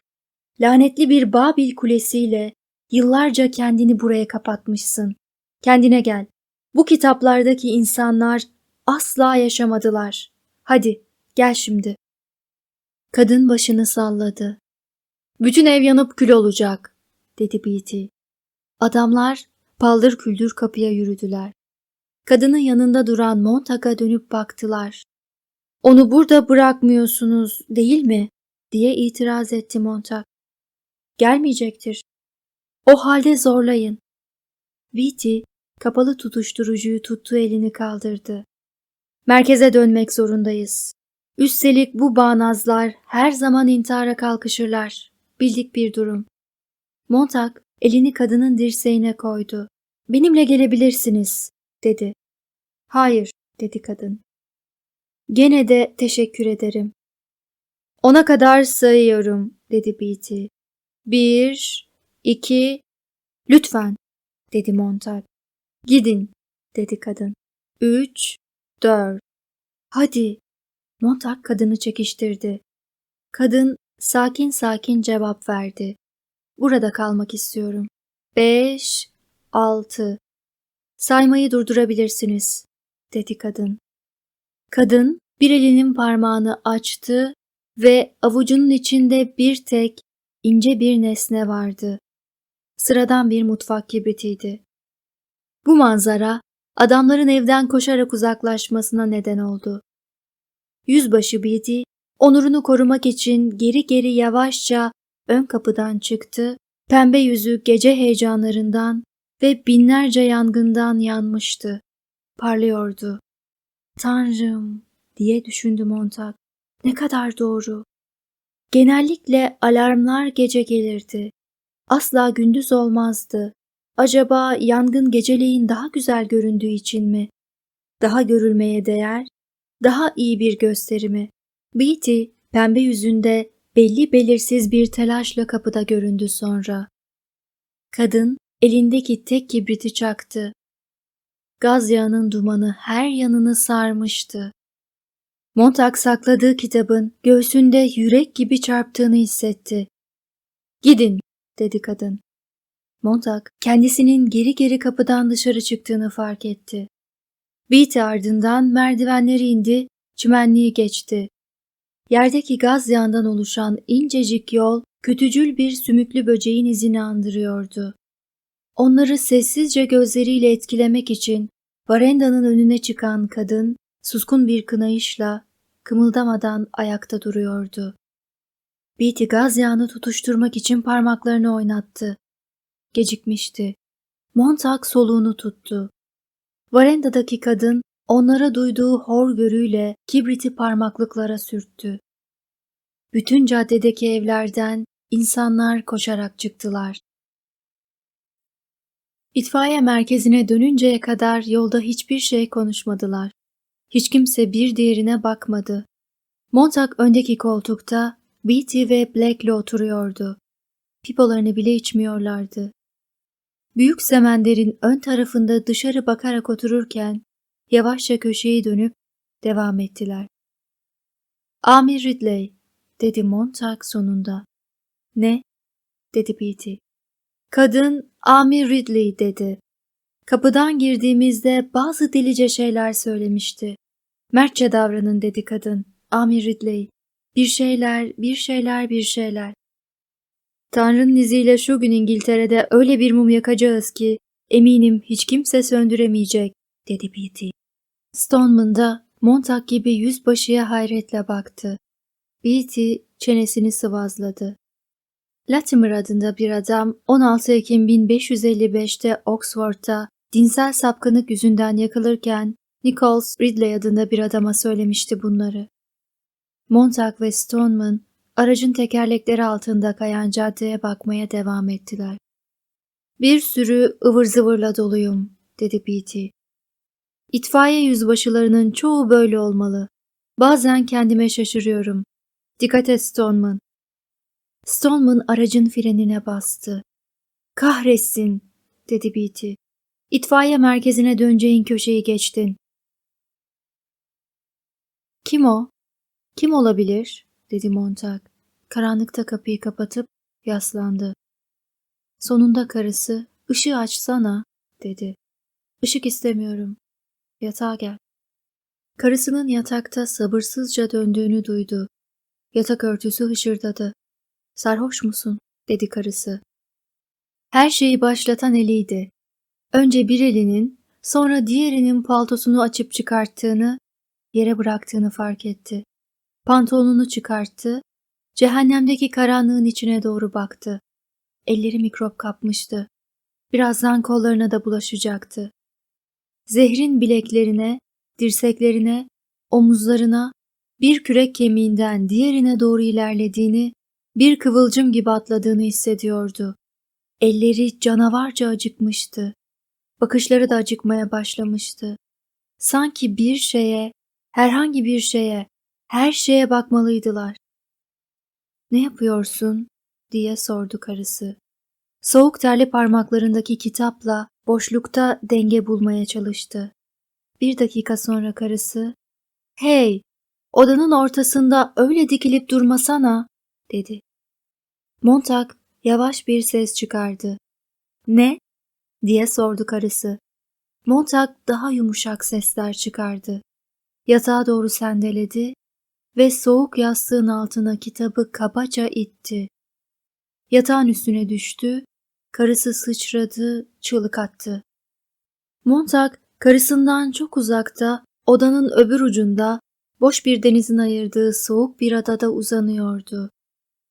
Lanetli bir Babil kulesiyle yıllarca kendini buraya kapatmışsın. Kendine gel. Bu kitaplardaki insanlar asla yaşamadılar. Hadi gel şimdi. Kadın başını salladı. Bütün ev yanıp kül olacak, dedi Beatty. Adamlar paldır küldür kapıya yürüdüler. Kadının yanında duran Montag'a dönüp baktılar. Onu burada bırakmıyorsunuz değil mi? diye itiraz etti Montag. Gelmeyecektir. O halde zorlayın. Beatty kapalı tutuşturucuyu tuttuğu elini kaldırdı. Merkeze dönmek zorundayız. Üstelik bu bağnazlar her zaman intihara kalkışırlar. Bildik bir durum. Montag elini kadının dirseğine koydu. Benimle gelebilirsiniz, dedi. Hayır, dedi kadın. Gene de teşekkür ederim. Ona kadar sayıyorum, dedi Beatty. Bir, iki, lütfen, dedi Montag. Gidin, dedi kadın. Üç, dört. Hadi. Montag kadını çekiştirdi. Kadın sakin sakin cevap verdi. Burada kalmak istiyorum. Beş, altı. Saymayı durdurabilirsiniz, dedi kadın. Kadın bir elinin parmağını açtı ve avucunun içinde bir tek ince bir nesne vardı. Sıradan bir mutfak kibritiydi. Bu manzara adamların evden koşarak uzaklaşmasına neden oldu. Yüzbaşı Beatty, onurunu korumak için geri geri yavaşça ön kapıdan çıktı, pembe yüzü gece heyecanlarından ve binlerce yangından yanmıştı. Parlıyordu. Tanrım diye düşündü Montag. Ne kadar doğru. Genellikle alarmlar gece gelirdi. Asla gündüz olmazdı. Acaba yangın geceleyin daha güzel göründüğü için mi? Daha görülmeye değer, daha iyi bir gösterimi. Beatty pembe yüzünde belli belirsiz bir telaşla kapıda göründü sonra. Kadın elindeki tek kibriti çaktı. Gaz yağının dumanı her yanını sarmıştı. Montag sakladığı kitabın göğsünde yürek gibi çarptığını hissetti. Gidin, dedi kadın. Montag kendisinin geri geri kapıdan dışarı çıktığını fark etti. Beatty ardından merdivenleri indi, çimenliği geçti. Yerdeki gaz yağından oluşan incecik yol kötücül bir sümüklü böceğin izini andırıyordu. Onları sessizce gözleriyle etkilemek için varendanın önüne çıkan kadın suskun bir kınayışla kımıldamadan ayakta duruyordu. Beatty gaz yağını tutuşturmak için parmaklarını oynattı. Gecikmişti. Montag soluğunu tuttu. Varendadaki kadın onlara duyduğu hor görüyle kibriti parmaklıklara sürttü. Bütün caddedeki evlerden insanlar koşarak çıktılar. İtfaiye merkezine dönünceye kadar yolda hiçbir şey konuşmadılar. Hiç kimse bir diğerine bakmadı. Montag öndeki koltukta Beatty ve Black'le oturuyordu. Pipolarını bile içmiyorlardı. Büyük semenderin ön tarafında dışarı bakarak otururken yavaşça köşeyi dönüp devam ettiler. Amir Ridley, dedi Montag sonunda. Ne? dedi Beatty. Kadın Amir Ridley dedi. Kapıdan girdiğimizde bazı delice şeyler söylemişti. Mertçe davranın dedi kadın. Amir Ridley. Bir şeyler, bir şeyler, bir şeyler. Tanrı'nın izniyle şu gün İngiltere'de öyle bir mum yakacağız ki eminim hiç kimse söndüremeyecek, dedi Beatty. Stoneman da Montag gibi yüzbaşıya hayretle baktı. Beatty çenesini sıvazladı. Latimer adında bir adam 16 Ekim 1555'te Oxford'da dinsel sapkınlık yüzünden yakılırken Nichols Ridley adında bir adama söylemişti bunları. Montag ve Stoneman aracın tekerlekleri altında kayan caddeye bakmaya devam ettiler. Bir sürü ıvır zıvırla doluyum, dedi Beatty. İtfaiye yüzbaşılarının çoğu böyle olmalı. Bazen kendime şaşırıyorum. Dikkat et Stoneman. Stoneman aracın frenine bastı. Kahretsin, dedi Beatty. İtfaiye merkezine döneceğin köşeyi geçtin. Kim o? Kim olabilir? Dedi Montag. Karanlıkta kapıyı kapatıp yaslandı. Sonunda karısı, ışığı açsana, dedi. Işık istemiyorum. Yatağa gel. Karısının yatakta sabırsızca döndüğünü duydu. Yatak örtüsü hışırdadı. Sarhoş musun? dedi karısı. Her şeyi başlatan eliydi. Önce bir elinin, sonra diğerinin paltosunu açıp çıkarttığını, yere bıraktığını fark etti. Pantolonunu çıkarttı, cehennemdeki karanlığın içine doğru baktı. Elleri mikrop kapmıştı. Birazdan kollarına da bulaşacaktı. Zehrin bileklerine, dirseklerine, omuzlarına, bir kürek kemiğinden diğerine doğru ilerlediğini, bir kıvılcım gibi atladığını hissediyordu. Elleri canavarca acıkmıştı. Bakışları da acıkmaya başlamıştı. Sanki bir şeye, herhangi bir şeye, her şeye bakmalıydılar. Ne yapıyorsun? diye sordu karısı. Soğuk terli parmaklarındaki kitapla boşlukta denge bulmaya çalıştı. Bir dakika sonra karısı, ''Hey, odanın ortasında öyle dikilip durmasana.'' dedi. Montag yavaş bir ses çıkardı. ''Ne?'' diye sordu karısı. Montag daha yumuşak sesler çıkardı. Yatağa doğru sendeledi ve soğuk yastığın altına kitabı kabaca itti. Yatağın üstüne düştü, karısı sıçradı, çığlık attı. Montag karısından çok uzakta, odanın öbür ucunda, boş bir denizin ayırdığı soğuk bir adada uzanıyordu.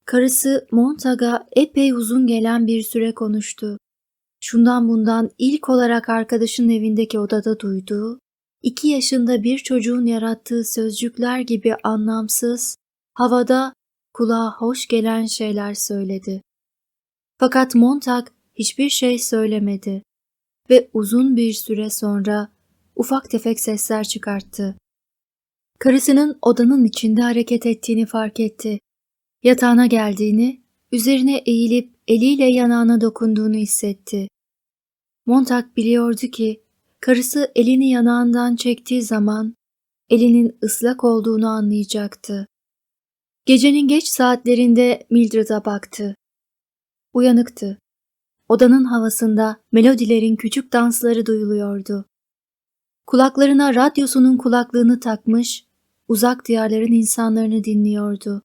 Karısı Montag'a epey uzun gelen bir süre konuştu. Şundan bundan ilk olarak arkadaşın evindeki odada duyduğu, iki yaşında bir çocuğun yarattığı sözcükler gibi anlamsız, havada kulağa hoş gelen şeyler söyledi. Fakat Montag hiçbir şey söylemedi ve uzun bir süre sonra ufak tefek sesler çıkarttı. Karısının odanın içinde hareket ettiğini fark etti. Yatağına geldiğini, üzerine eğilip eliyle yanağına dokunduğunu hissetti. Montag biliyordu ki karısı elini yanağından çektiği zaman elinin ıslak olduğunu anlayacaktı. Gecenin geç saatlerinde Mildred'a baktı. Uyanıktı. Odanın havasında melodilerin küçük dansları duyuluyordu. Kulaklarına radyosunun kulaklığını takmış, uzak diyarların insanlarını dinliyordu.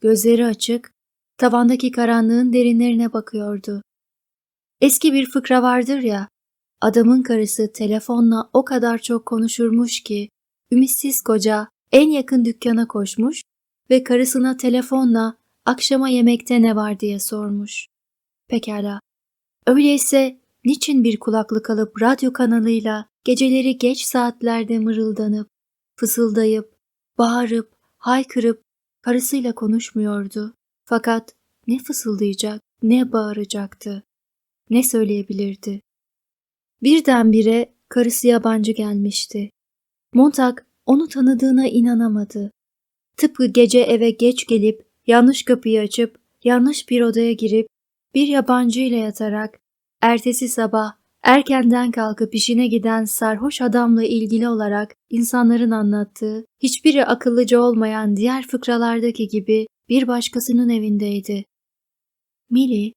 Gözleri açık, tavandaki karanlığın derinlerine bakıyordu. Eski bir fıkra vardır ya, adamın karısı telefonla o kadar çok konuşurmuş ki, ümitsiz koca en yakın dükkana koşmuş ve karısına telefonla akşama yemekte ne var diye sormuş. Pekala. Öyleyse niçin bir kulaklık alıp radyo kanalıyla geceleri geç saatlerde mırıldanıp, fısıldayıp, bağırıp, haykırıp karısıyla konuşmuyordu. Fakat ne fısıldayacak, ne bağıracaktı, ne söyleyebilirdi. Birdenbire karısı yabancı gelmişti. Montag onu tanıdığına inanamadı. Tıpkı gece eve geç gelip yanlış kapıyı açıp yanlış bir odaya girip bir yabancı ile yatarak ertesi sabah erkenden kalkıp işine giden sarhoş adamla ilgili olarak insanların anlattığı, hiçbiri akıllıca olmayan diğer fıkralardaki gibi bir başkasının evindeydi. Mili,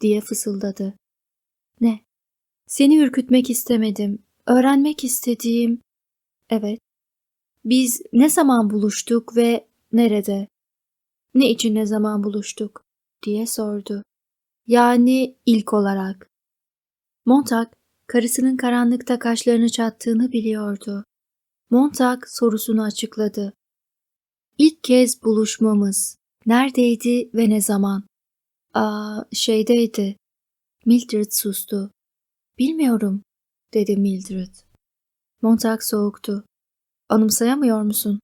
diye fısıldadı. Ne? Seni ürkütmek istemedim. Öğrenmek istediğim... Evet. Biz ne zaman buluştuk ve nerede? Ne için ne zaman buluştuk? diye sordu. Yani ilk olarak. Montag, karısının karanlıkta kaşlarını çattığını biliyordu. Montag sorusunu açıkladı. İlk kez buluşmamız. Neredeydi ve ne zaman? Aa, şeydeydi. Mildred sustu. Bilmiyorum, dedi Mildred. Montag soğuktu. Anımsayamıyor musun?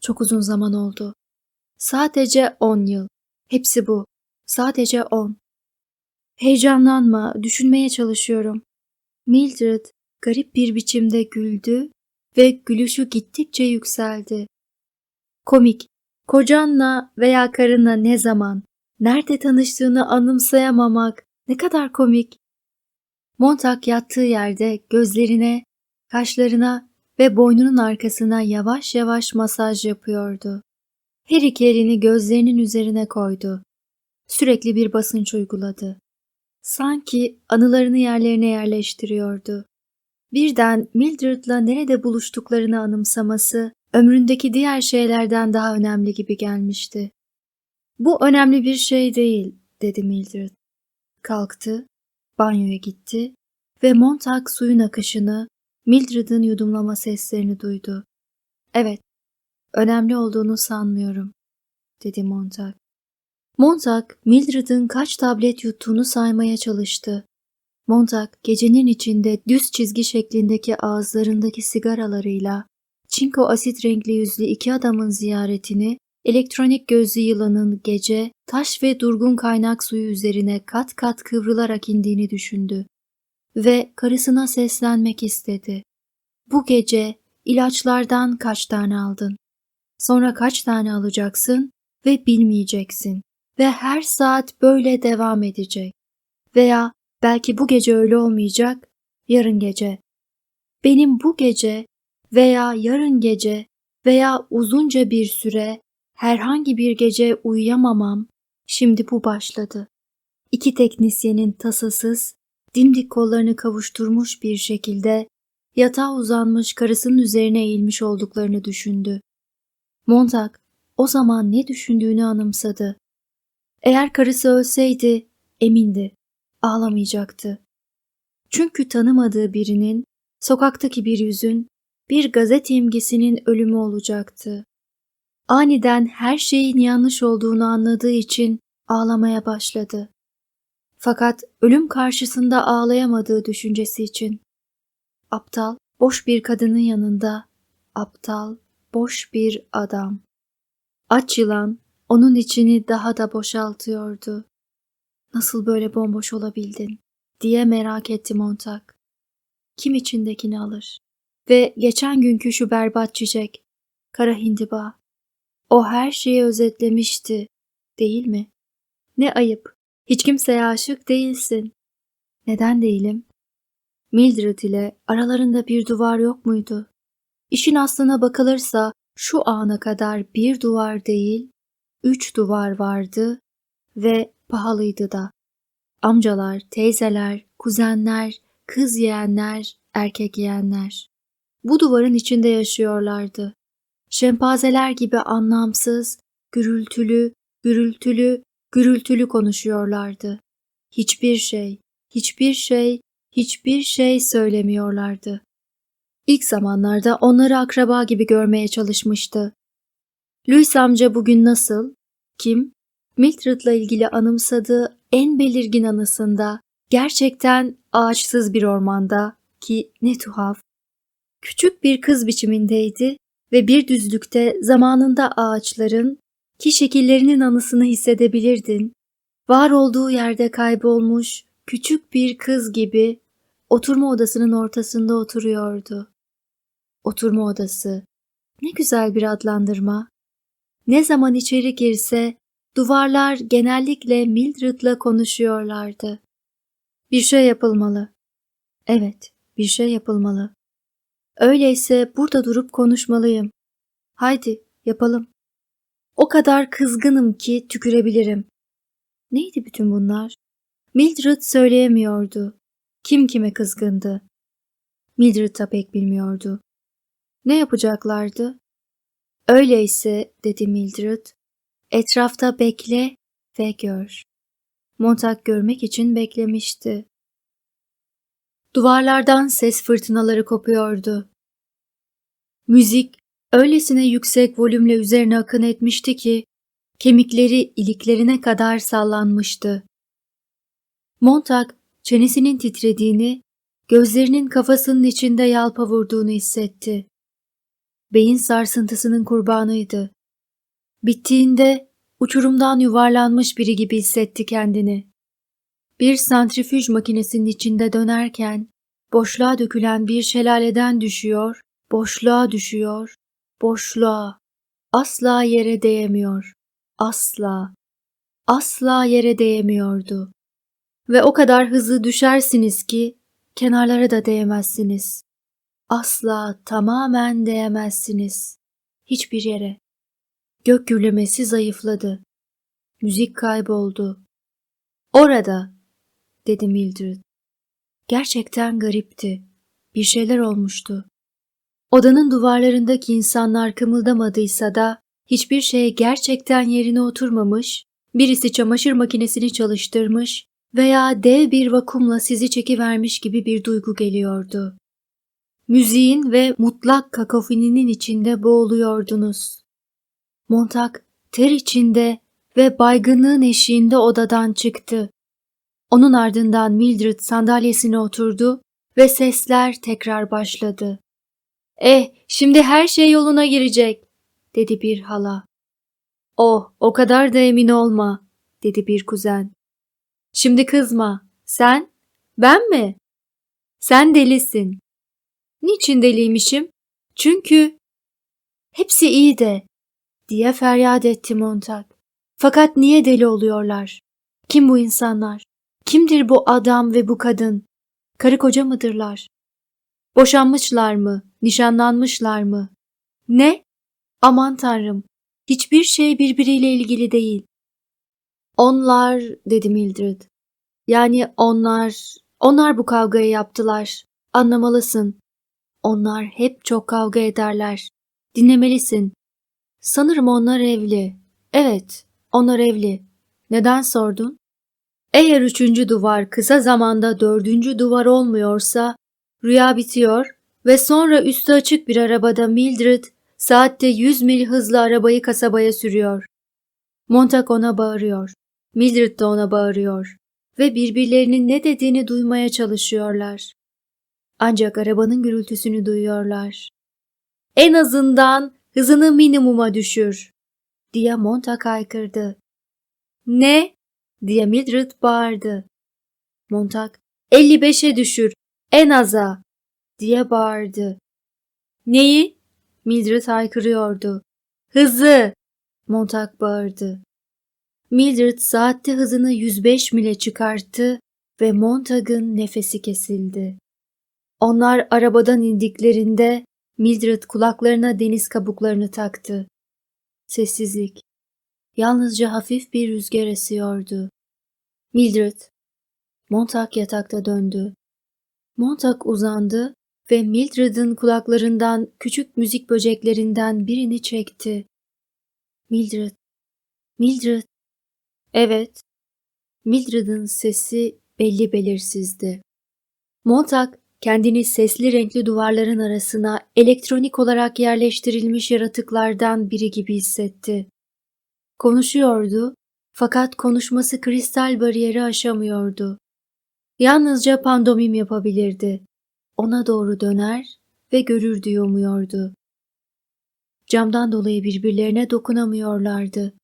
Çok uzun zaman oldu. Sadece on yıl. Hepsi bu. Sadece on. Heyecanlanma, düşünmeye çalışıyorum. Mildred garip bir biçimde güldü ve gülüşü gittikçe yükseldi. Komik, kocanla veya karınla ne zaman, nerede tanıştığını anımsayamamak ne kadar komik. Montag yattığı yerde gözlerine, kaşlarına ve boynunun arkasına yavaş yavaş masaj yapıyordu. Her iki elini gözlerinin üzerine koydu. Sürekli bir basınç uyguladı. Sanki anılarını yerlerine yerleştiriyordu. Birden Mildred'la nerede buluştuklarını anımsaması ömründeki diğer şeylerden daha önemli gibi gelmişti. Bu önemli bir şey değil, dedi Mildred. Kalktı, banyoya gitti ve Montag suyun akışını, Mildred'ın yudumlama seslerini duydu. Evet, önemli olduğunu sanmıyorum, dedi Montag. Montag, Mildred'ın kaç tablet yuttuğunu saymaya çalıştı. Montag, gecenin içinde düz çizgi şeklindeki ağızlarındaki sigaralarıyla çinko asit renkli yüzlü iki adamın ziyaretini, elektronik gözlü yılanın gece, taş ve durgun kaynak suyu üzerine kat kat kıvrılarak indiğini düşündü. Ve karısına seslenmek istedi. Bu gece ilaçlardan kaç tane aldın? Sonra kaç tane alacaksın ve bilmeyeceksin ve her saat böyle devam edecek. Veya belki bu gece öyle olmayacak, yarın gece. Benim bu gece veya yarın gece veya uzunca bir süre herhangi bir gece uyuyamamam şimdi bu başladı. İki teknisyenin tasasız, dimdik kollarını kavuşturmuş bir şekilde yatağa uzanmış karısının üzerine eğilmiş olduklarını düşündü. Montag o zaman ne düşündüğünü anımsadı. Eğer karısı ölseydi emindi, ağlamayacaktı. Çünkü tanımadığı birinin, sokaktaki bir yüzün, bir gazete imgesinin ölümü olacaktı. Aniden her şeyin yanlış olduğunu anladığı için ağlamaya başladı. Fakat ölüm karşısında ağlayamadığı düşüncesi için. Aptal, boş bir kadının yanında, aptal, boş bir adam. Aç yılan onun içini daha da boşaltıyordu. Nasıl böyle bomboş olabildin diye merak etti Montag. Kim içindekini alır? Ve geçen günkü şu berbat çiçek, kara hindiba. O her şeyi özetlemişti, değil mi? Ne ayıp, hiç kimseye aşık değilsin. Neden değilim? Mildred ile aralarında bir duvar yok muydu? İşin aslına bakılırsa şu ana kadar bir duvar değil, üç duvar vardı ve pahalıydı da. Amcalar, teyzeler, kuzenler, kız yeğenler, erkek yeğenler. Bu duvarın içinde yaşıyorlardı. Şempazeler gibi anlamsız, gürültülü, gürültülü, gürültülü konuşuyorlardı. Hiçbir şey, hiçbir şey, hiçbir şey söylemiyorlardı. İlk zamanlarda onları akraba gibi görmeye çalışmıştı. Louis amca bugün nasıl? Kim? Mildred'la ilgili anımsadığı en belirgin anısında gerçekten ağaçsız bir ormanda ki ne tuhaf. Küçük bir kız biçimindeydi ve bir düzlükte zamanında ağaçların ki şekillerinin anısını hissedebilirdin. Var olduğu yerde kaybolmuş küçük bir kız gibi oturma odasının ortasında oturuyordu. Oturma odası. Ne güzel bir adlandırma. Ne zaman içeri girse duvarlar genellikle Mildred'la konuşuyorlardı. Bir şey yapılmalı. Evet, bir şey yapılmalı. Öyleyse burada durup konuşmalıyım. Haydi, yapalım. O kadar kızgınım ki tükürebilirim. Neydi bütün bunlar? Mildred söyleyemiyordu. Kim kime kızgındı? Mildred da pek bilmiyordu. Ne yapacaklardı? Öyleyse dedi Mildred, etrafta bekle ve gör. Montag görmek için beklemişti. Duvarlardan ses fırtınaları kopuyordu. Müzik öylesine yüksek volümle üzerine akın etmişti ki kemikleri iliklerine kadar sallanmıştı. Montag çenesinin titrediğini, gözlerinin kafasının içinde yalpa vurduğunu hissetti. Beyin sarsıntısının kurbanıydı. Bittiğinde uçurumdan yuvarlanmış biri gibi hissetti kendini. Bir santrifüj makinesinin içinde dönerken boşluğa dökülen bir şelaleden düşüyor, boşluğa düşüyor, boşluğa. Asla yere değemiyor. Asla. Asla yere değemiyordu. Ve o kadar hızlı düşersiniz ki kenarlara da değmezsiniz. Asla tamamen değemezsiniz. Hiçbir yere. Gök gürlemesi zayıfladı. Müzik kayboldu. Orada, dedi Mildred. Gerçekten garipti. Bir şeyler olmuştu. Odanın duvarlarındaki insanlar kımıldamadıysa da hiçbir şey gerçekten yerine oturmamış, birisi çamaşır makinesini çalıştırmış veya dev bir vakumla sizi çekivermiş gibi bir duygu geliyordu. Müziğin ve mutlak kakofoninin içinde boğuluyordunuz. Montag ter içinde ve baygınlığın eşiğinde odadan çıktı. Onun ardından Mildred sandalyesine oturdu ve sesler tekrar başladı. Eh, şimdi her şey yoluna girecek, dedi bir hala. Oh, o kadar da emin olma, dedi bir kuzen. Şimdi kızma. Sen? Ben mi? Sen delisin. Niçin deliymişim? Çünkü hepsi iyi de diye feryat etti Montag. Fakat niye deli oluyorlar? Kim bu insanlar? Kimdir bu adam ve bu kadın? Karı koca mıdırlar? Boşanmışlar mı? Nişanlanmışlar mı? Ne? Aman tanrım, hiçbir şey birbiriyle ilgili değil. Onlar, dedi Mildred. Yani onlar, onlar bu kavgayı yaptılar. Anlamalısın. Onlar hep çok kavga ederler. Dinlemelisin. Sanırım onlar evli. Evet, onlar evli. Neden sordun? Eğer üçüncü duvar kısa zamanda dördüncü duvar olmuyorsa, rüya bitiyor ve sonra üstü açık bir arabada Mildred saatte yüz mil hızla arabayı kasabaya sürüyor. Montag ona bağırıyor. Mildred de ona bağırıyor ve birbirlerinin ne dediğini duymaya çalışıyorlar. Ancak arabanın gürültüsünü duyuyorlar. En azından hızını minimuma düşür, diye Montag haykırdı. Ne? Diye Mildred bağırdı. Montag, 55'e düşür, en aza, diye bağırdı. Neyi? Mildred haykırıyordu. Hızı! Montag bağırdı. Mildred saatte hızını 105 mile çıkarttı ve Montag'ın nefesi kesildi. Onlar arabadan indiklerinde Mildred kulaklarına deniz kabuklarını taktı. Sessizlik. Yalnızca hafif bir rüzgar esiyordu. Mildred. Montag yatakta döndü. Montag uzandı ve Mildred'ın kulaklarından küçük müzik böceklerinden birini çekti. Mildred. Mildred. Evet. Mildred'ın sesi belli belirsizdi. Montag kendini sesli renkli duvarların arasına elektronik olarak yerleştirilmiş yaratıklardan biri gibi hissetti. Konuşuyordu fakat konuşması kristal bariyeri aşamıyordu. Yalnızca pandomim yapabilirdi. Ona doğru döner ve görür diye umuyordu. Camdan dolayı birbirlerine dokunamıyorlardı.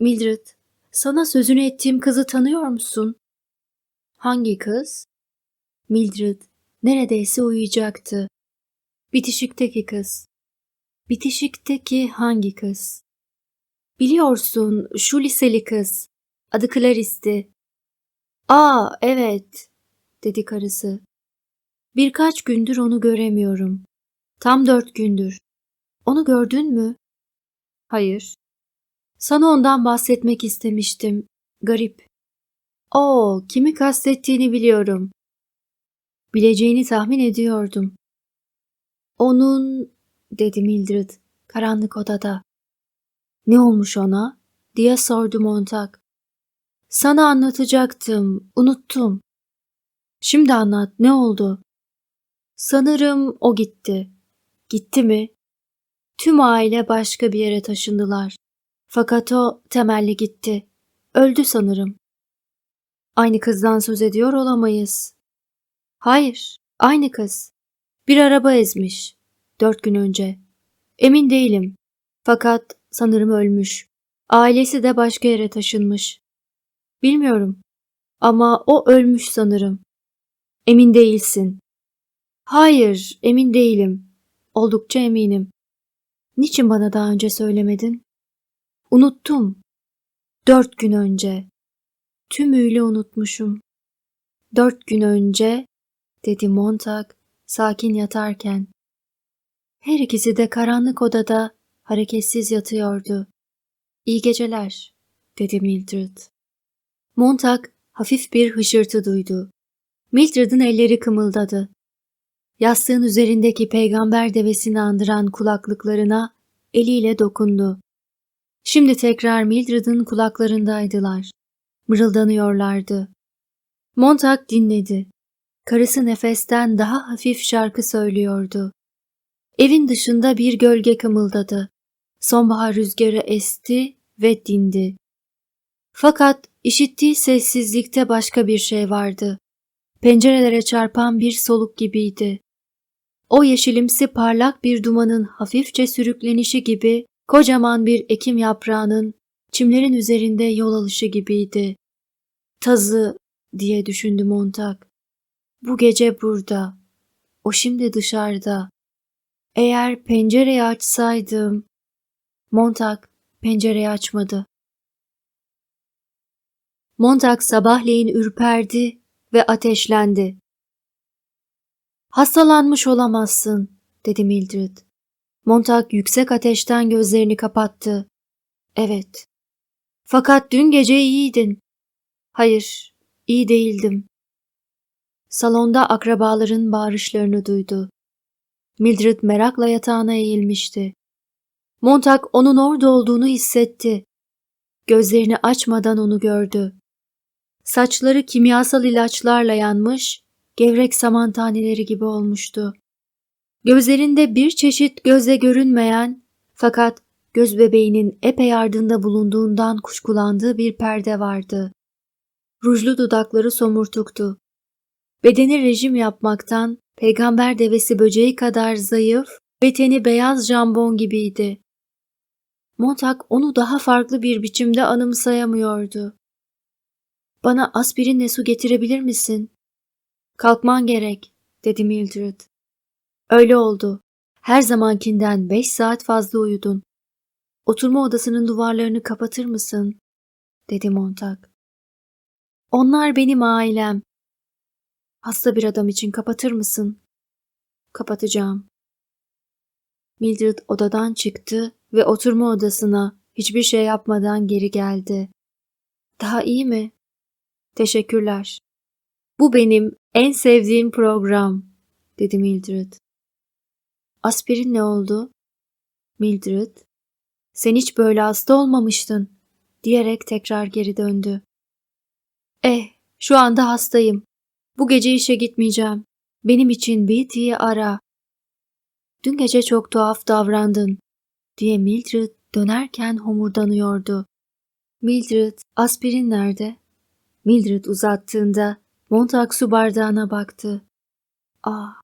Mildred, sana sözünü ettiğim kızı tanıyor musun? Hangi kız? Mildred neredeyse uyuyacaktı. Bitişikteki kız. Bitişikteki hangi kız? Biliyorsun şu liseli kız. Adı Clarice'ti. Aa evet dedi karısı. Birkaç gündür onu göremiyorum. Tam dört gündür. Onu gördün mü? Hayır. Sana ondan bahsetmek istemiştim. Garip. Oo, kimi kastettiğini biliyorum. Bileceğini tahmin ediyordum. Onun, dedi Mildred, karanlık odada. Ne olmuş ona? diye sordu Montag. Sana anlatacaktım, unuttum. Şimdi anlat, ne oldu? Sanırım o gitti. Gitti mi? Tüm aile başka bir yere taşındılar. Fakat o temelli gitti. Öldü sanırım. Aynı kızdan söz ediyor olamayız. Hayır, aynı kız. Bir araba ezmiş. Dört gün önce. Emin değilim. Fakat sanırım ölmüş. Ailesi de başka yere taşınmış. Bilmiyorum. Ama o ölmüş sanırım. Emin değilsin. Hayır, emin değilim. Oldukça eminim. Niçin bana daha önce söylemedin? Unuttum. Dört gün önce. Tümüyle unutmuşum. Dört gün önce, dedi Montag sakin yatarken. Her ikisi de karanlık odada hareketsiz yatıyordu. İyi geceler, dedi Mildred. Montag hafif bir hışırtı duydu. Mildred'in elleri kımıldadı. Yastığın üzerindeki peygamber devesini andıran kulaklıklarına eliyle dokundu. Şimdi tekrar Mildred'in kulaklarındaydılar. Mırıldanıyorlardı. Montag dinledi. Karısı nefesten daha hafif şarkı söylüyordu. Evin dışında bir gölge kımıldadı. Sonbahar rüzgarı esti ve dindi. Fakat işittiği sessizlikte başka bir şey vardı. Pencerelere çarpan bir soluk gibiydi. O yeşilimsi parlak bir dumanın hafifçe sürüklenişi gibi kocaman bir ekim yaprağının çimlerin üzerinde yol alışı gibiydi. Tazı diye düşündü Montag. Bu gece burada. O şimdi dışarıda. Eğer pencereyi açsaydım... Montag pencereyi açmadı. Montag sabahleyin ürperdi ve ateşlendi. Hastalanmış olamazsın, dedi Mildred. Montag yüksek ateşten gözlerini kapattı. Evet. Fakat dün gece iyiydin. Hayır, iyi değildim. Salonda akrabaların bağırışlarını duydu. Mildred merakla yatağına eğilmişti. Montag onun orada olduğunu hissetti. Gözlerini açmadan onu gördü. Saçları kimyasal ilaçlarla yanmış, gevrek saman taneleri gibi olmuştu. Gözlerinde bir çeşit göze görünmeyen fakat göz bebeğinin epey ardında bulunduğundan kuşkulandığı bir perde vardı. Rujlu dudakları somurtuktu. Bedeni rejim yapmaktan peygamber devesi böceği kadar zayıf ve teni beyaz jambon gibiydi. Montag onu daha farklı bir biçimde anımsayamıyordu. Bana aspirinle su getirebilir misin? Kalkman gerek, dedi Mildred. Öyle oldu. Her zamankinden beş saat fazla uyudun. Oturma odasının duvarlarını kapatır mısın? dedi Montag. Onlar benim ailem. Hasta bir adam için kapatır mısın? Kapatacağım. Mildred odadan çıktı ve oturma odasına hiçbir şey yapmadan geri geldi. Daha iyi mi? Teşekkürler. Bu benim en sevdiğim program, dedi Mildred. Aspirin ne oldu? Mildred, sen hiç böyle hasta olmamıştın, diyerek tekrar geri döndü. Eh, şu anda hastayım. Bu gece işe gitmeyeceğim. Benim için Beatty'yi ara. Dün gece çok tuhaf davrandın, diye Mildred dönerken homurdanıyordu. Mildred, aspirin nerede? Mildred uzattığında Montag su bardağına baktı. Ah!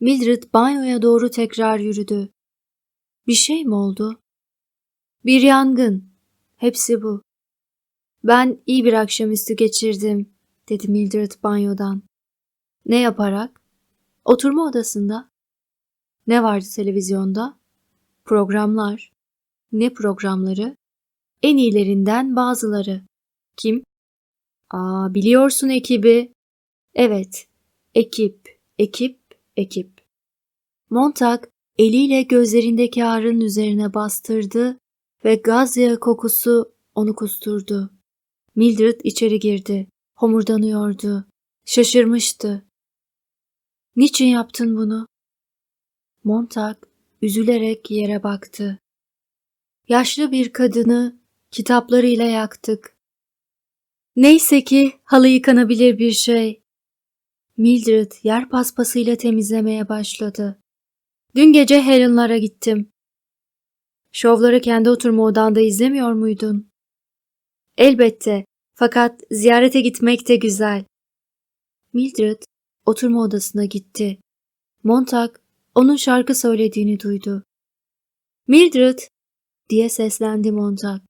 Mildred banyoya doğru tekrar yürüdü. Bir şey mi oldu? Bir yangın. Hepsi bu. Ben iyi bir akşamüstü geçirdim, dedi Mildred banyodan. Ne yaparak? Oturma odasında. Ne vardı televizyonda? Programlar. Ne programları? En iyilerinden bazıları. Kim? Aa, biliyorsun ekibi. Evet, ekip, ekip, ekip. Montag eliyle gözlerindeki ağrının üzerine bastırdı ve gaz yağı kokusu onu kusturdu. Mildred içeri girdi. Homurdanıyordu. Şaşırmıştı. Niçin yaptın bunu? Montag üzülerek yere baktı. Yaşlı bir kadını kitaplarıyla yaktık. Neyse ki halı yıkanabilir bir şey. Mildred yer paspasıyla temizlemeye başladı. Dün gece Helen'lara gittim. Şovları kendi oturma odanda izlemiyor muydun? Elbette. Fakat ziyarete gitmek de güzel. Mildred oturma odasına gitti. Montag onun şarkı söylediğini duydu. Mildred diye seslendi Montag.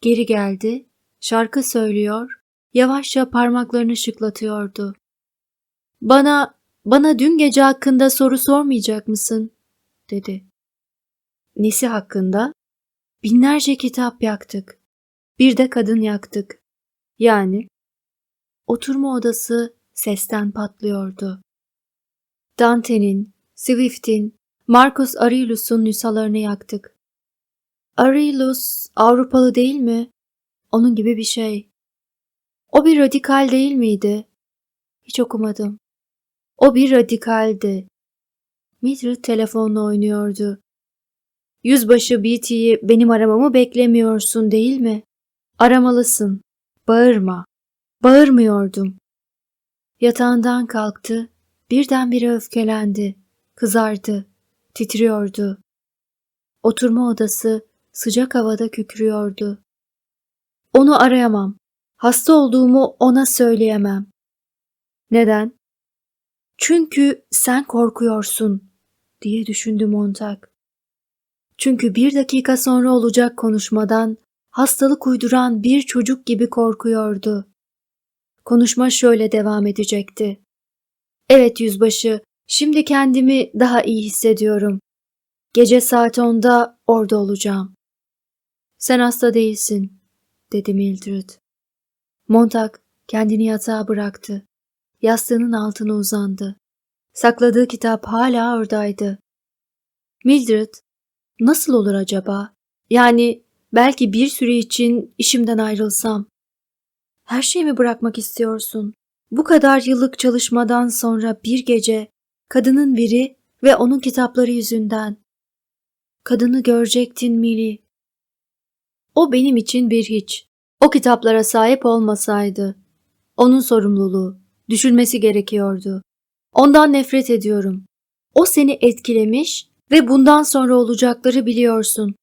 Geri geldi, şarkı söylüyor, yavaşça parmaklarını şıklatıyordu. Bana, bana dün gece hakkında soru sormayacak mısın? dedi. Nesi hakkında? Binlerce kitap yaktık. Bir de kadın yaktık. Yani oturma odası sesten patlıyordu. Dante'nin, Swift'in, Marcus Aurelius'un nüshalarını yaktık. Aurelius Avrupalı değil mi? Onun gibi bir şey. O bir radikal değil miydi? Hiç okumadım. O bir radikaldi. Mildred telefonla oynuyordu. Yüzbaşı BT'yi benim aramamı beklemiyorsun değil mi? Aramalısın. Bağırma. Bağırmıyordum. Yatağından kalktı. Birdenbire öfkelendi. Kızardı. Titriyordu. Oturma odası sıcak havada kükrüyordu. Onu arayamam. Hasta olduğumu ona söyleyemem. Neden? Çünkü sen korkuyorsun diye düşündü Montag. Çünkü bir dakika sonra olacak konuşmadan hastalık uyduran bir çocuk gibi korkuyordu. Konuşma şöyle devam edecekti. Evet yüzbaşı, şimdi kendimi daha iyi hissediyorum. Gece saat onda orada olacağım. Sen hasta değilsin, dedi Mildred. Montag kendini yatağa bıraktı. Yastığının altına uzandı. Sakladığı kitap hala oradaydı. Mildred, nasıl olur acaba? Yani belki bir süre için işimden ayrılsam. Her şeyi bırakmak istiyorsun? Bu kadar yıllık çalışmadan sonra bir gece kadının biri ve onun kitapları yüzünden. Kadını görecektin Mili. O benim için bir hiç. O kitaplara sahip olmasaydı. Onun sorumluluğu. Düşünmesi gerekiyordu. Ondan nefret ediyorum. O seni etkilemiş ve bundan sonra olacakları biliyorsun.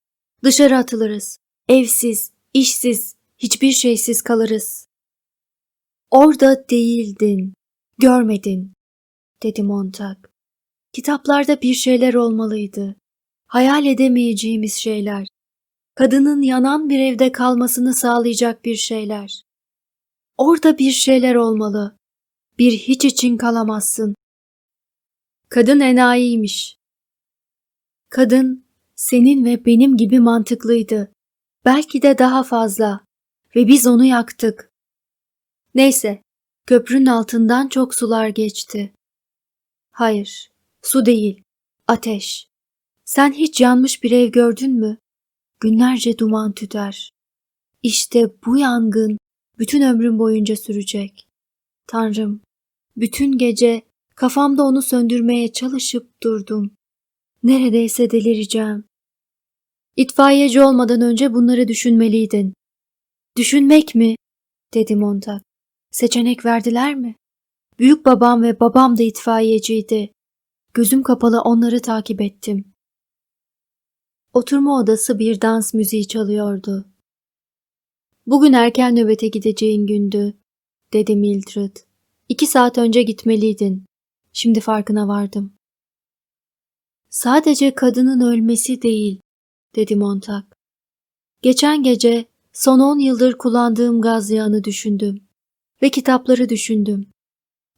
Dışarı atılırız. Evsiz, işsiz, hiçbir şeysiz kalırız. Orada değildin, görmedin, dedi Montag. Kitaplarda bir şeyler olmalıydı. Hayal edemeyeceğimiz şeyler. Kadının yanan bir evde kalmasını sağlayacak bir şeyler. Orada bir şeyler olmalı. Bir hiç için kalamazsın. Kadın enayiymiş. Kadın senin ve benim gibi mantıklıydı. Belki de daha fazla. Ve biz onu yaktık. Neyse, köprünün altından çok sular geçti. Hayır, su değil, ateş. Sen hiç yanmış bir ev gördün mü? Günlerce duman tüter. İşte bu yangın bütün ömrüm boyunca sürecek. Tanrım, bütün gece kafamda onu söndürmeye çalışıp durdum. Neredeyse delireceğim. İtfaiyeci olmadan önce bunları düşünmeliydin. Düşünmek mi? dedi Montag. Seçenek verdiler mi? Büyük babam ve babam da itfaiyeciydi. Gözüm kapalı onları takip ettim. Oturma odası bir dans müziği çalıyordu. Bugün erken nöbete gideceğin gündü, dedi Mildred. İki saat önce gitmeliydin. Şimdi farkına vardım. Sadece kadının ölmesi değil, dedi Montag. Geçen gece son on yıldır kullandığım gaz yağını düşündüm ve kitapları düşündüm.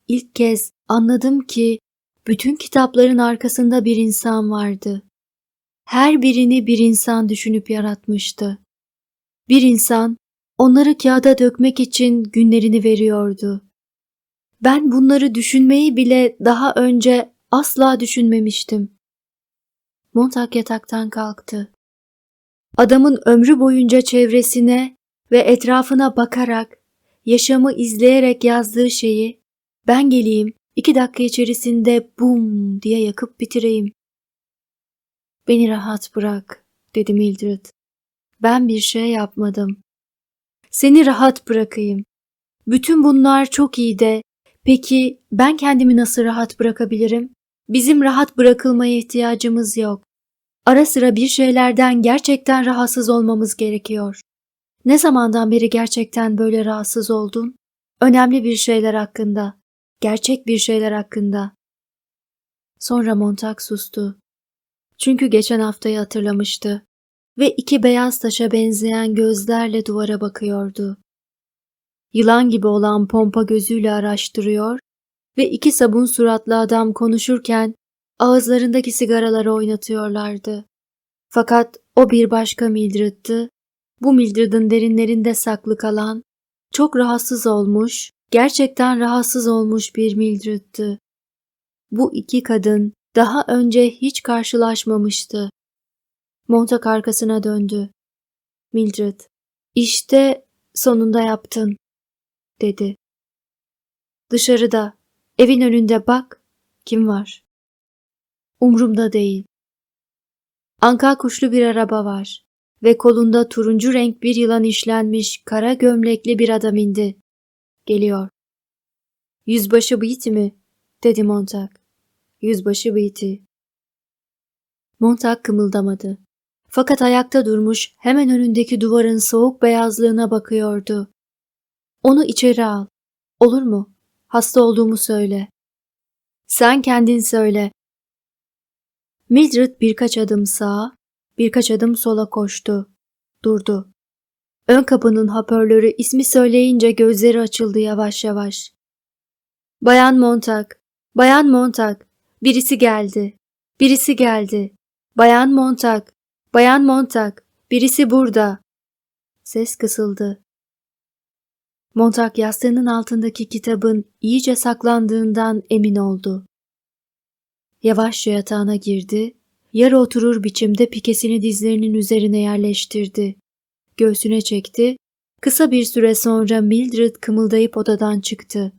İlk kez anladım ki bütün kitapların arkasında bir insan vardı. Her birini bir insan düşünüp yaratmıştı. Bir insan onları kağıda dökmek için günlerini veriyordu. Ben bunları düşünmeyi bile daha önce asla düşünmemiştim. Montag yataktan kalktı. Adamın ömrü boyunca çevresine ve etrafına bakarak yaşamı izleyerek yazdığı şeyi ben geleyim iki dakika içerisinde bum diye yakıp bitireyim. Beni rahat bırak dedi Mildred. Ben bir şey yapmadım. Seni rahat bırakayım. Bütün bunlar çok iyi de peki ben kendimi nasıl rahat bırakabilirim? Bizim rahat bırakılmaya ihtiyacımız yok. Ara sıra bir şeylerden gerçekten rahatsız olmamız gerekiyor. Ne zamandan beri gerçekten böyle rahatsız oldun? Önemli bir şeyler hakkında, gerçek bir şeyler hakkında. Sonra Montag sustu. Çünkü geçen haftayı hatırlamıştı ve iki beyaz taşa benzeyen gözlerle duvara bakıyordu. Yılan gibi olan pompa gözüyle araştırıyor ve iki sabun suratlı adam konuşurken ağızlarındaki sigaraları oynatıyorlardı. Fakat o bir başka Mildred'tı. Bu Mildred'in derinlerinde saklı kalan, çok rahatsız olmuş, gerçekten rahatsız olmuş bir Mildred'ti. Bu iki kadın daha önce hiç karşılaşmamıştı. Montak arkasına döndü. Mildred, işte sonunda yaptın, dedi. Dışarıda, evin önünde bak, kim var? Umrumda değil. Anka kuşlu bir araba var ve kolunda turuncu renk bir yılan işlenmiş kara gömlekli bir adam indi. Geliyor. Yüzbaşı Beatty mi? dedi Montag. Yüzbaşı Beatty. Montag kımıldamadı. Fakat ayakta durmuş hemen önündeki duvarın soğuk beyazlığına bakıyordu. Onu içeri al. Olur mu? Hasta olduğumu söyle. Sen kendin söyle. Mildred birkaç adım sağa, birkaç adım sola koştu. Durdu. Ön kapının hoparlörü ismi söyleyince gözleri açıldı yavaş yavaş. Bayan Montag, Bayan Montag, birisi geldi. Birisi geldi. Bayan Montag, Bayan Montag, birisi burada. Ses kısıldı. Montag yastığının altındaki kitabın iyice saklandığından emin oldu. Yavaşça yatağına girdi, yarı oturur biçimde pikesini dizlerinin üzerine yerleştirdi. Göğsüne çekti, kısa bir süre sonra Mildred kımıldayıp odadan çıktı.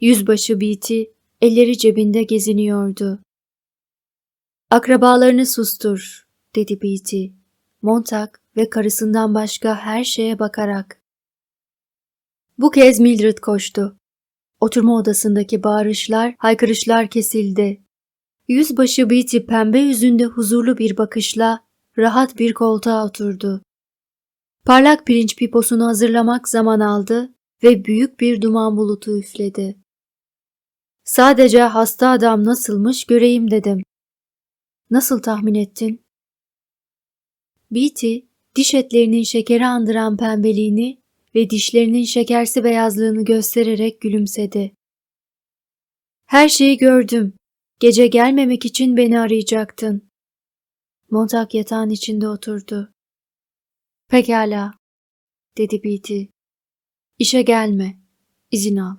Yüzbaşı Beatty elleri cebinde geziniyordu. Akrabalarını sustur, dedi Beatty. Montag ve karısından başka her şeye bakarak. Bu kez Mildred koştu. Oturma odasındaki bağırışlar, haykırışlar kesildi. Yüzbaşı Beatty pembe yüzünde huzurlu bir bakışla rahat bir koltuğa oturdu. Parlak pirinç piposunu hazırlamak zaman aldı ve büyük bir duman bulutu üfledi. Sadece hasta adam nasılmış göreyim dedim. Nasıl tahmin ettin? Beatty, diş etlerinin şekeri andıran pembeliğini ve dişlerinin şekersi beyazlığını göstererek gülümsedi. Her şeyi gördüm. Gece gelmemek için beni arayacaktın. Montag yatağın içinde oturdu. Pekala, dedi Beatty. İşe gelme, izin al.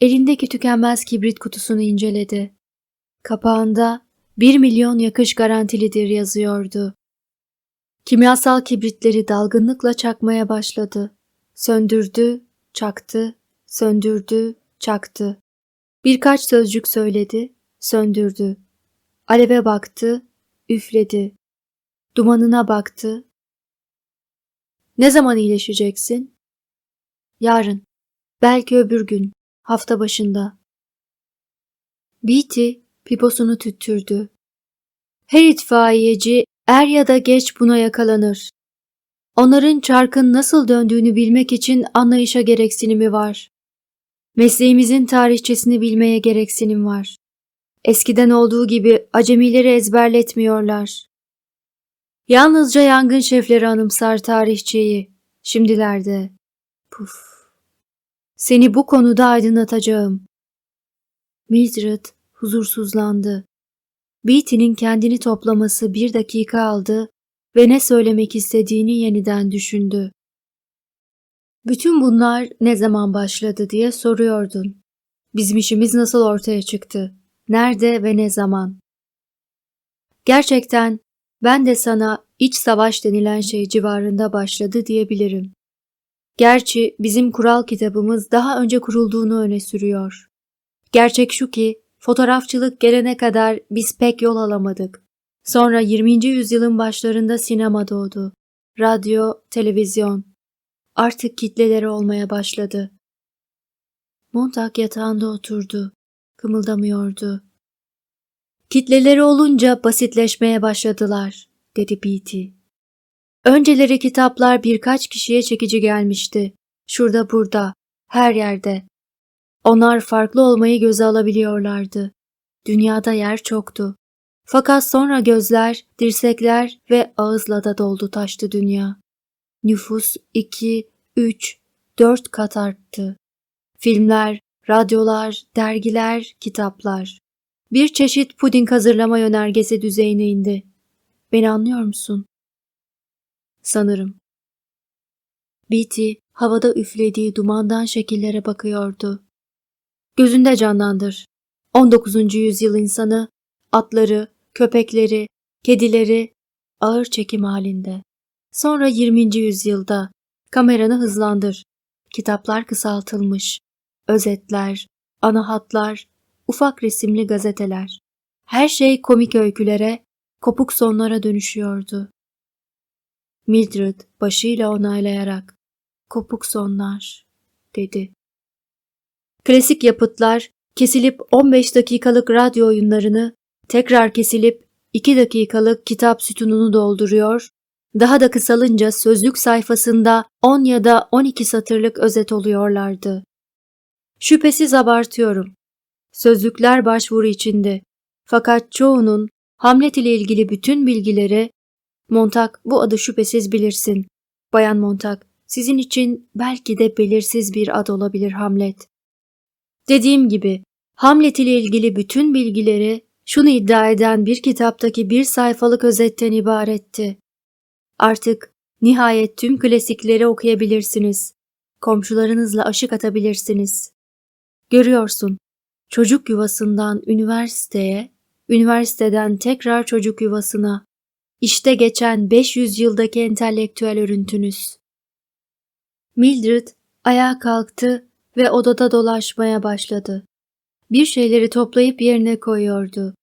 Elindeki tükenmez kibrit kutusunu inceledi. Kapağında bir milyon yakış garantilidir yazıyordu. Kimyasal kibritleri dalgınlıkla çakmaya başladı. Söndürdü, çaktı, söndürdü, çaktı. Birkaç sözcük söyledi, söndürdü. Aleve baktı, üfledi. Dumanına baktı. Ne zaman iyileşeceksin? Yarın. Belki öbür gün. Hafta başında. Beatty piposunu tüttürdü. Her itfaiyeci er ya da geç buna yakalanır. Onların çarkın nasıl döndüğünü bilmek için anlayışa gereksinimi var. Mesleğimizin tarihçesini bilmeye gereksinim var. Eskiden olduğu gibi acemileri ezberletmiyorlar. Yalnızca yangın şefleri anımsar tarihçeyi. Şimdilerde. Puf. Seni bu konuda aydınlatacağım. Mildred huzursuzlandı. Beatty'nin kendini toplaması bir dakika aldı ve ne söylemek istediğini yeniden düşündü. Bütün bunlar ne zaman başladı diye soruyordun. Bizim işimiz nasıl ortaya çıktı? Nerede ve ne zaman? Gerçekten ben de sana iç savaş denilen şey civarında başladı diyebilirim. Gerçi bizim kural kitabımız daha önce kurulduğunu öne sürüyor. Gerçek şu ki fotoğrafçılık gelene kadar biz pek yol alamadık. Sonra 20. yüzyılın başlarında sinema doğdu. Radyo, televizyon. artık kitleleri olmaya başladı. Montag yatağında oturdu. Kımıldamıyordu. Kitleleri olunca basitleşmeye başladılar, dedi Beatty. Önceleri kitaplar birkaç kişiye çekici gelmişti. Şurada burada, her yerde. Onlar farklı olmayı göze alabiliyorlardı. Dünyada yer çoktu. Fakat sonra gözler, dirsekler ve ağızla da doldu taştı dünya. Nüfus iki, üç, dört kat arttı. Filmler, radyolar, dergiler, kitaplar. Bir çeşit puding hazırlama yönergesi düzeyine indi. Beni anlıyor musun? Sanırım. Beatty havada üflediği dumandan şekillere bakıyordu. Gözünde canlandır. 19. yüzyıl insanı, atları, köpekleri, kedileri ağır çekim halinde. Sonra 20. yüzyılda kameranı hızlandır. Kitaplar kısaltılmış. Özetler, ana hatlar, ufak resimli gazeteler. Her şey komik öykülere, kopuk sonlara dönüşüyordu. Mildred başıyla onaylayarak kopuk sonlar dedi. Klasik yapıtlar kesilip 15 dakikalık radyo oyunlarını tekrar kesilip 2 dakikalık kitap sütununu dolduruyor, daha da kısalınca sözlük sayfasında 10 ya da 12 satırlık özet oluyorlardı. Şüphesiz abartıyorum. Sözlükler başvuru içinde. Fakat çoğunun Hamlet ile ilgili bütün bilgileri Montag bu adı şüphesiz bilirsin. Bayan Montag, sizin için belki de belirsiz bir ad olabilir Hamlet. Dediğim gibi Hamlet ile ilgili bütün bilgileri şunu iddia eden bir kitaptaki bir sayfalık özetten ibaretti. Artık nihayet tüm klasikleri okuyabilirsiniz. Komşularınızla aşık atabilirsiniz. Görüyorsun, çocuk yuvasından üniversiteye, üniversiteden tekrar çocuk yuvasına. İşte geçen 500 yıldaki entelektüel örüntünüz. Mildred ayağa kalktı ve odada dolaşmaya başladı. Bir şeyleri toplayıp yerine koyuyordu.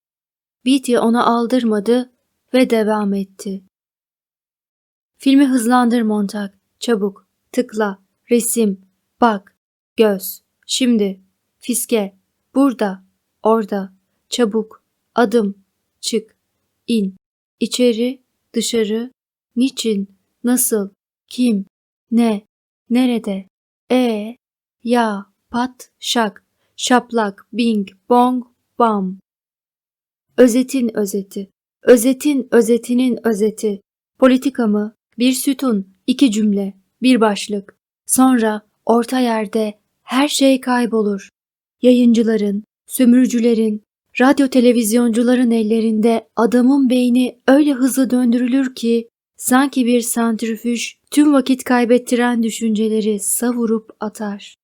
Beatty ona aldırmadı ve devam etti. Filmi hızlandır Montag. Çabuk. Tıkla. Resim. Bak. Göz. Şimdi. Fiske. Burada. Orada. Çabuk. Adım. Çık. İn. İçeri. Dışarı. Niçin? Nasıl? Kim? Ne? Nerede? E. Ya. Pat. Şak. Şaplak. Bing. Bong. Bam. Özetin özeti. Özetin özetinin özeti. Politika mı? Bir sütun, iki cümle, bir başlık. Sonra orta yerde her şey kaybolur. Yayıncıların, sömürücülerin, radyo televizyoncuların ellerinde adamın beyni öyle hızlı döndürülür ki sanki bir santrifüj tüm vakit kaybettiren düşünceleri savurup atar.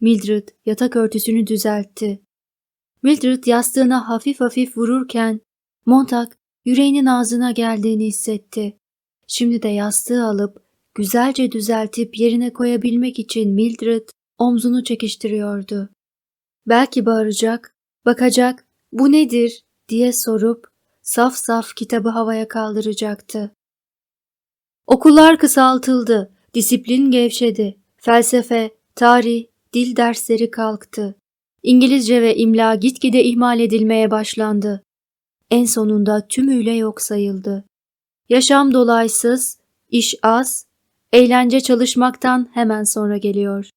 Mildred yatak örtüsünü düzeltti. Mildred yastığına hafif hafif vururken Montag yüreğinin ağzına geldiğini hissetti. Şimdi de yastığı alıp güzelce düzeltip yerine koyabilmek için Mildred omzunu çekiştiriyordu. Belki bağıracak, bakacak, bu nedir diye sorup saf saf kitabı havaya kaldıracaktı. Okullar kısaltıldı, disiplin gevşedi, felsefe, tarih, dil dersleri kalktı. İngilizce ve imla gitgide ihmal edilmeye başlandı. En sonunda tümüyle yok sayıldı. Yaşam dolaysız, iş az, eğlence çalışmaktan hemen sonra geliyor.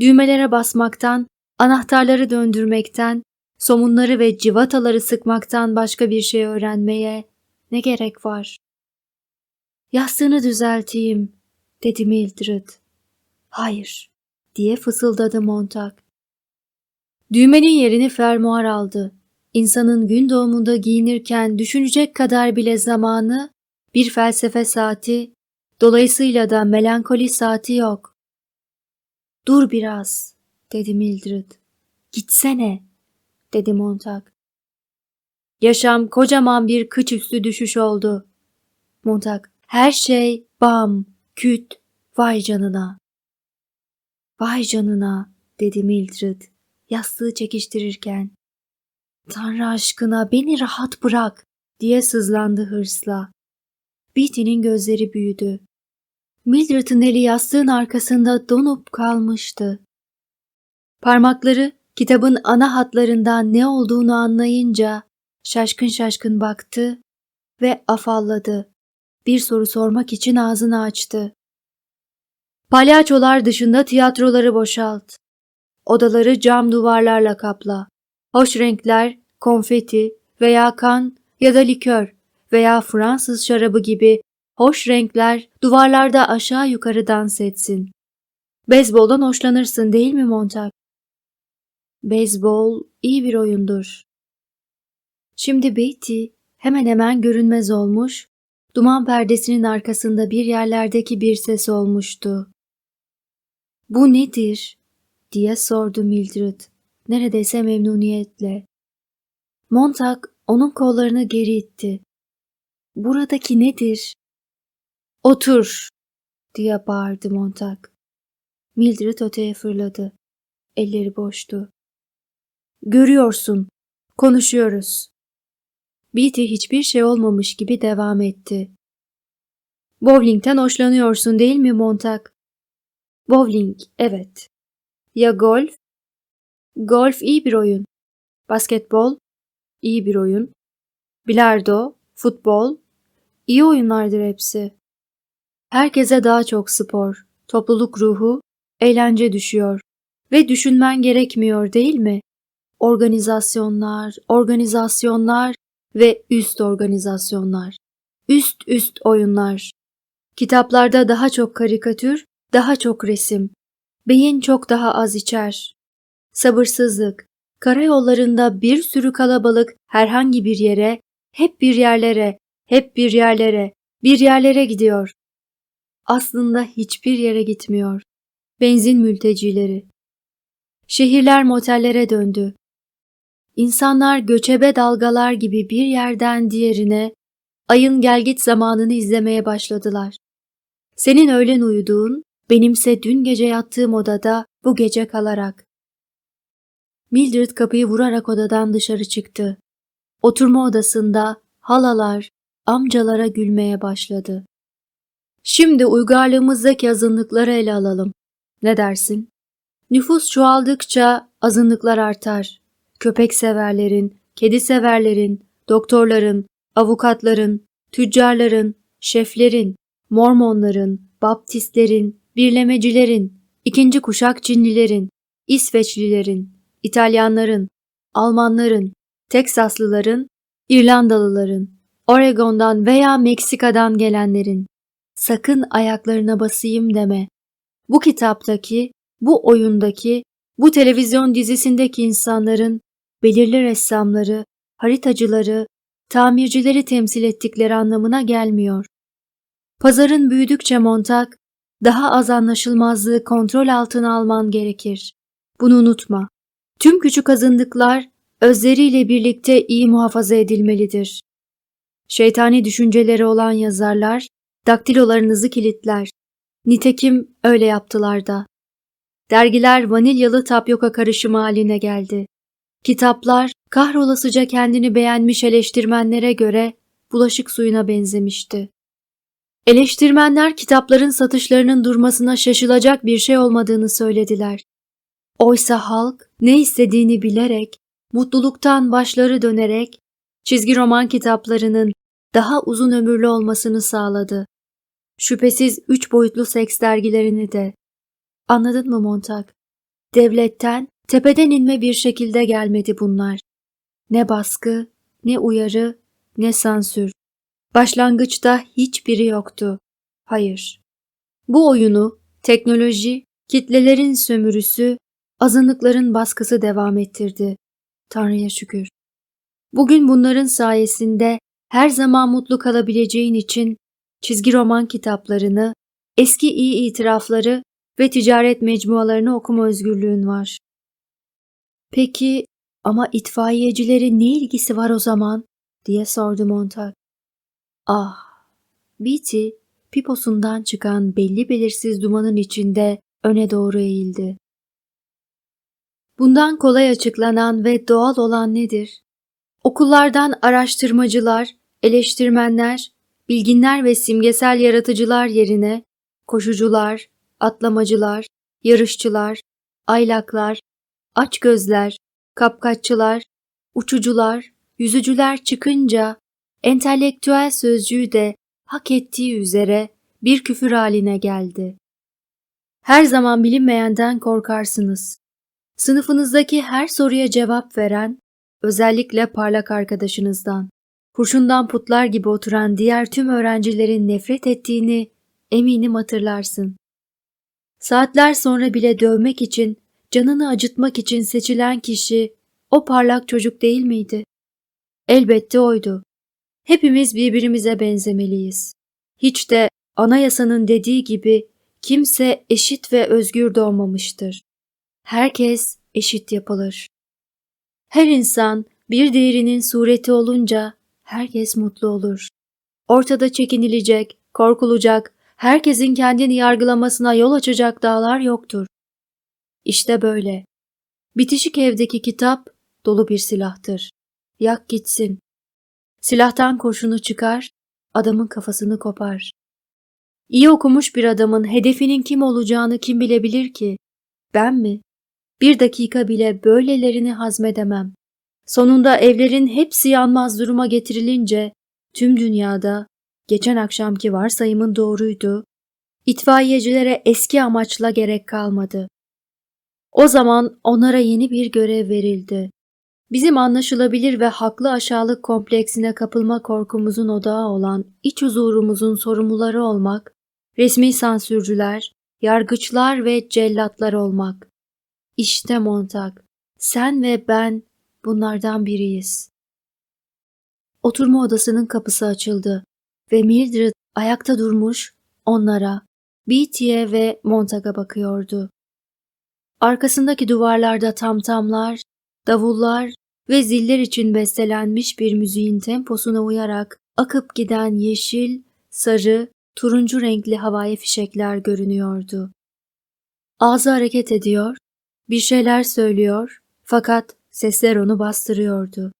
Düğmelere basmaktan, anahtarları döndürmekten, somunları ve civataları sıkmaktan başka bir şey öğrenmeye ne gerek var? Yastığını düzelteyim, dedi Mildred. Hayır, diye fısıldadı Montag. Düğmenin yerini fermuar aldı. İnsanın gün doğumunda giyinirken düşünecek kadar bile zamanı bir felsefe saati, dolayısıyla da melankoli saati yok. Dur biraz, dedi Mildred. Gitsene, dedi Montag. Yaşam kocaman bir kıç üstü düşüş oldu. Montag, her şey bam, küt, vay canına. Vay canına, dedi Mildred, yastığı çekiştirirken. Tanrı aşkına beni rahat bırak, diye sızlandı hırsla. Beatty'nin gözleri büyüdü. Mildred'ın eli yastığın arkasında donup kalmıştı. Parmakları kitabın ana hatlarından ne olduğunu anlayınca şaşkın şaşkın baktı ve afalladı. Bir soru sormak için ağzını açtı. Palyaçolar dışında tiyatroları boşalt. Odaları cam duvarlarla kapla. Hoş renkler, konfeti veya kan ya da likör veya Fransız şarabı gibi hoş renkler duvarlarda aşağı yukarı dans etsin. Beyzboldan hoşlanırsın değil mi Montag? Beyzbol iyi bir oyundur. Şimdi Betty hemen hemen görünmez olmuş, duman perdesinin arkasında bir yerlerdeki bir ses olmuştu. Bu nedir? diye sordu Mildred, neredeyse memnuniyetle. Montag onun kollarını geri itti. Buradaki nedir? Otur, diye bağırdı Montag. Mildred öteye fırladı. Elleri boştu. Görüyorsun, konuşuyoruz. Beatty hiçbir şey olmamış gibi devam etti. Bowling'ten hoşlanıyorsun değil mi Montag? Bowling, evet. Ya golf? Golf iyi bir oyun. Basketbol, iyi bir oyun. Bilardo, futbol, iyi oyunlardır hepsi. Herkese daha çok spor, topluluk ruhu, eğlence düşüyor. Ve düşünmen gerekmiyor değil mi? Organizasyonlar, organizasyonlar ve üst organizasyonlar. Üst üst oyunlar. Kitaplarda daha çok karikatür, daha çok resim. Beyin çok daha az içer. Sabırsızlık. Karayollarında bir sürü kalabalık herhangi bir yere, hep bir yerlere, hep bir yerlere, bir yerlere gidiyor. Aslında hiçbir yere gitmiyor. Benzin mültecileri. Şehirler motellere döndü. İnsanlar göçebe dalgalar gibi bir yerden diğerine ayın gelgit zamanını izlemeye başladılar. Senin öğlen uyuduğun, benimse dün gece yattığım odada bu gece kalarak. Mildred kapıyı vurarak odadan dışarı çıktı. Oturma odasında halalar, amcalara gülmeye başladı. Şimdi uygarlığımızdaki azınlıkları ele alalım. Ne dersin? Nüfus çoğaldıkça azınlıklar artar. Köpek severlerin, kedi severlerin, doktorların, avukatların, tüccarların, şeflerin, mormonların, baptistlerin, birlemecilerin, ikinci kuşak Çinlilerin, İsveçlilerin, İtalyanların, Almanların, Teksaslıların, İrlandalıların, Oregon'dan veya Meksika'dan gelenlerin, sakın ayaklarına basayım deme. Bu kitaptaki, bu oyundaki, bu televizyon dizisindeki insanların belirli ressamları, haritacıları, tamircileri temsil ettikleri anlamına gelmiyor. Pazarın büyüdükçe Montag, daha az anlaşılmazlığı kontrol altına alman gerekir. Bunu unutma. Tüm küçük azınlıklar özleriyle birlikte iyi muhafaza edilmelidir. Şeytani düşünceleri olan yazarlar daktilolarınızı kilitler. Nitekim öyle yaptılar da. Dergiler vanilyalı tapyoka karışımı haline geldi. Kitaplar kahrolasıca kendini beğenmiş eleştirmenlere göre bulaşık suyuna benzemişti. Eleştirmenler kitapların satışlarının durmasına şaşılacak bir şey olmadığını söylediler. Oysa halk ne istediğini bilerek, mutluluktan başları dönerek çizgi roman kitaplarının daha uzun ömürlü olmasını sağladı. Şüphesiz üç boyutlu seks dergilerini de. Anladın mı Montag? Devletten tepeden inme bir şekilde gelmedi bunlar. Ne baskı, ne uyarı, ne sansür. Başlangıçta hiçbiri yoktu. Hayır. Bu oyunu teknoloji, kitlelerin sömürüsü, azınlıkların baskısı devam ettirdi. Tanrı'ya şükür. Bugün bunların sayesinde her zaman mutlu kalabileceğin için çizgi roman kitaplarını, eski iyi itirafları ve ticaret mecmualarını okuma özgürlüğün var. Peki ama itfaiyecilerin ne ilgisi var o zaman? diye sordu Montag. Ah! Beatty, piposundan çıkan belli belirsiz dumanın içinde öne doğru eğildi. Bundan kolay açıklanan ve doğal olan nedir? Okullardan araştırmacılar, eleştirmenler, bilginler ve simgesel yaratıcılar yerine koşucular, atlamacılar, yarışçılar, aylaklar, açgözler, kapkaççılar, uçucular, yüzücüler çıkınca entelektüel sözcüğü de hak ettiği üzere bir küfür haline geldi. Her zaman bilinmeyenden korkarsınız. Sınıfınızdaki her soruya cevap veren, özellikle parlak arkadaşınızdan, kurşundan putlar gibi oturan diğer tüm öğrencilerin nefret ettiğini eminim hatırlarsın. Saatler sonra bile dövmek için, canını acıtmak için seçilen kişi o parlak çocuk değil miydi? Elbette oydu. Hepimiz birbirimize benzemeliyiz. Hiç de anayasanın dediği gibi kimse eşit ve özgür doğmamıştır. Herkes eşit yapılır. Her insan bir değerinin sureti olunca herkes mutlu olur. Ortada çekinilecek, korkulacak, herkesin kendini yargılamasına yol açacak dağlar yoktur. İşte böyle. Bitişik evdeki kitap dolu bir silahtır. Yak gitsin. Silahtan kurşunu çıkar, adamın kafasını kopar. İyi okumuş bir adamın hedefinin kim olacağını kim bilebilir ki? Ben mi? Bir dakika bile böylelerini hazmedemem. Sonunda evlerin hepsi yanmaz duruma getirilince tüm dünyada geçen akşamki varsayımın doğruydu. İtfaiyecilere eski amaçla gerek kalmadı. O zaman onlara yeni bir görev verildi. Bizim anlaşılabilir ve haklı aşağılık kompleksine kapılma korkumuzun odağı olan iç huzurumuzun sorumluları olmak, resmi sansürcüler, yargıçlar ve cellatlar olmak. İşte Montag, sen ve ben bunlardan biriyiz. Oturma odasının kapısı açıldı ve Mildred ayakta durmuş onlara, Beatty'e ve Montag'a bakıyordu. Arkasındaki duvarlarda tamtamlar, davullar ve ziller için bestelenmiş bir müziğin temposuna uyarak akıp giden yeşil, sarı, turuncu renkli havai fişekler görünüyordu. Ağzı hareket ediyor, bir şeyler söylüyor fakat sesler onu bastırıyordu.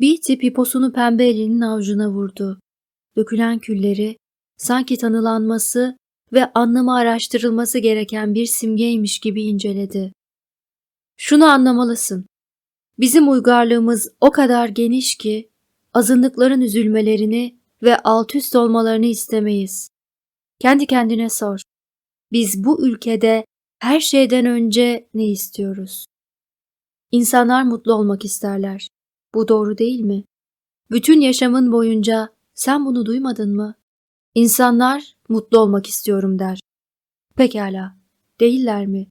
Beatty piposunu pembe elinin avucuna vurdu. Dökülen külleri sanki tanılanması ve anlamı araştırılması gereken bir simgeymiş gibi inceledi. Şunu anlamalısın. Bizim uygarlığımız o kadar geniş ki azınlıkların üzülmelerini ve alt üst olmalarını istemeyiz. Kendi kendine sor. Biz bu ülkede her şeyden önce ne istiyoruz? İnsanlar mutlu olmak isterler. Bu doğru değil mi? Bütün yaşamın boyunca sen bunu duymadın mı? İnsanlar mutlu olmak istiyorum der. Pekala, değiller mi?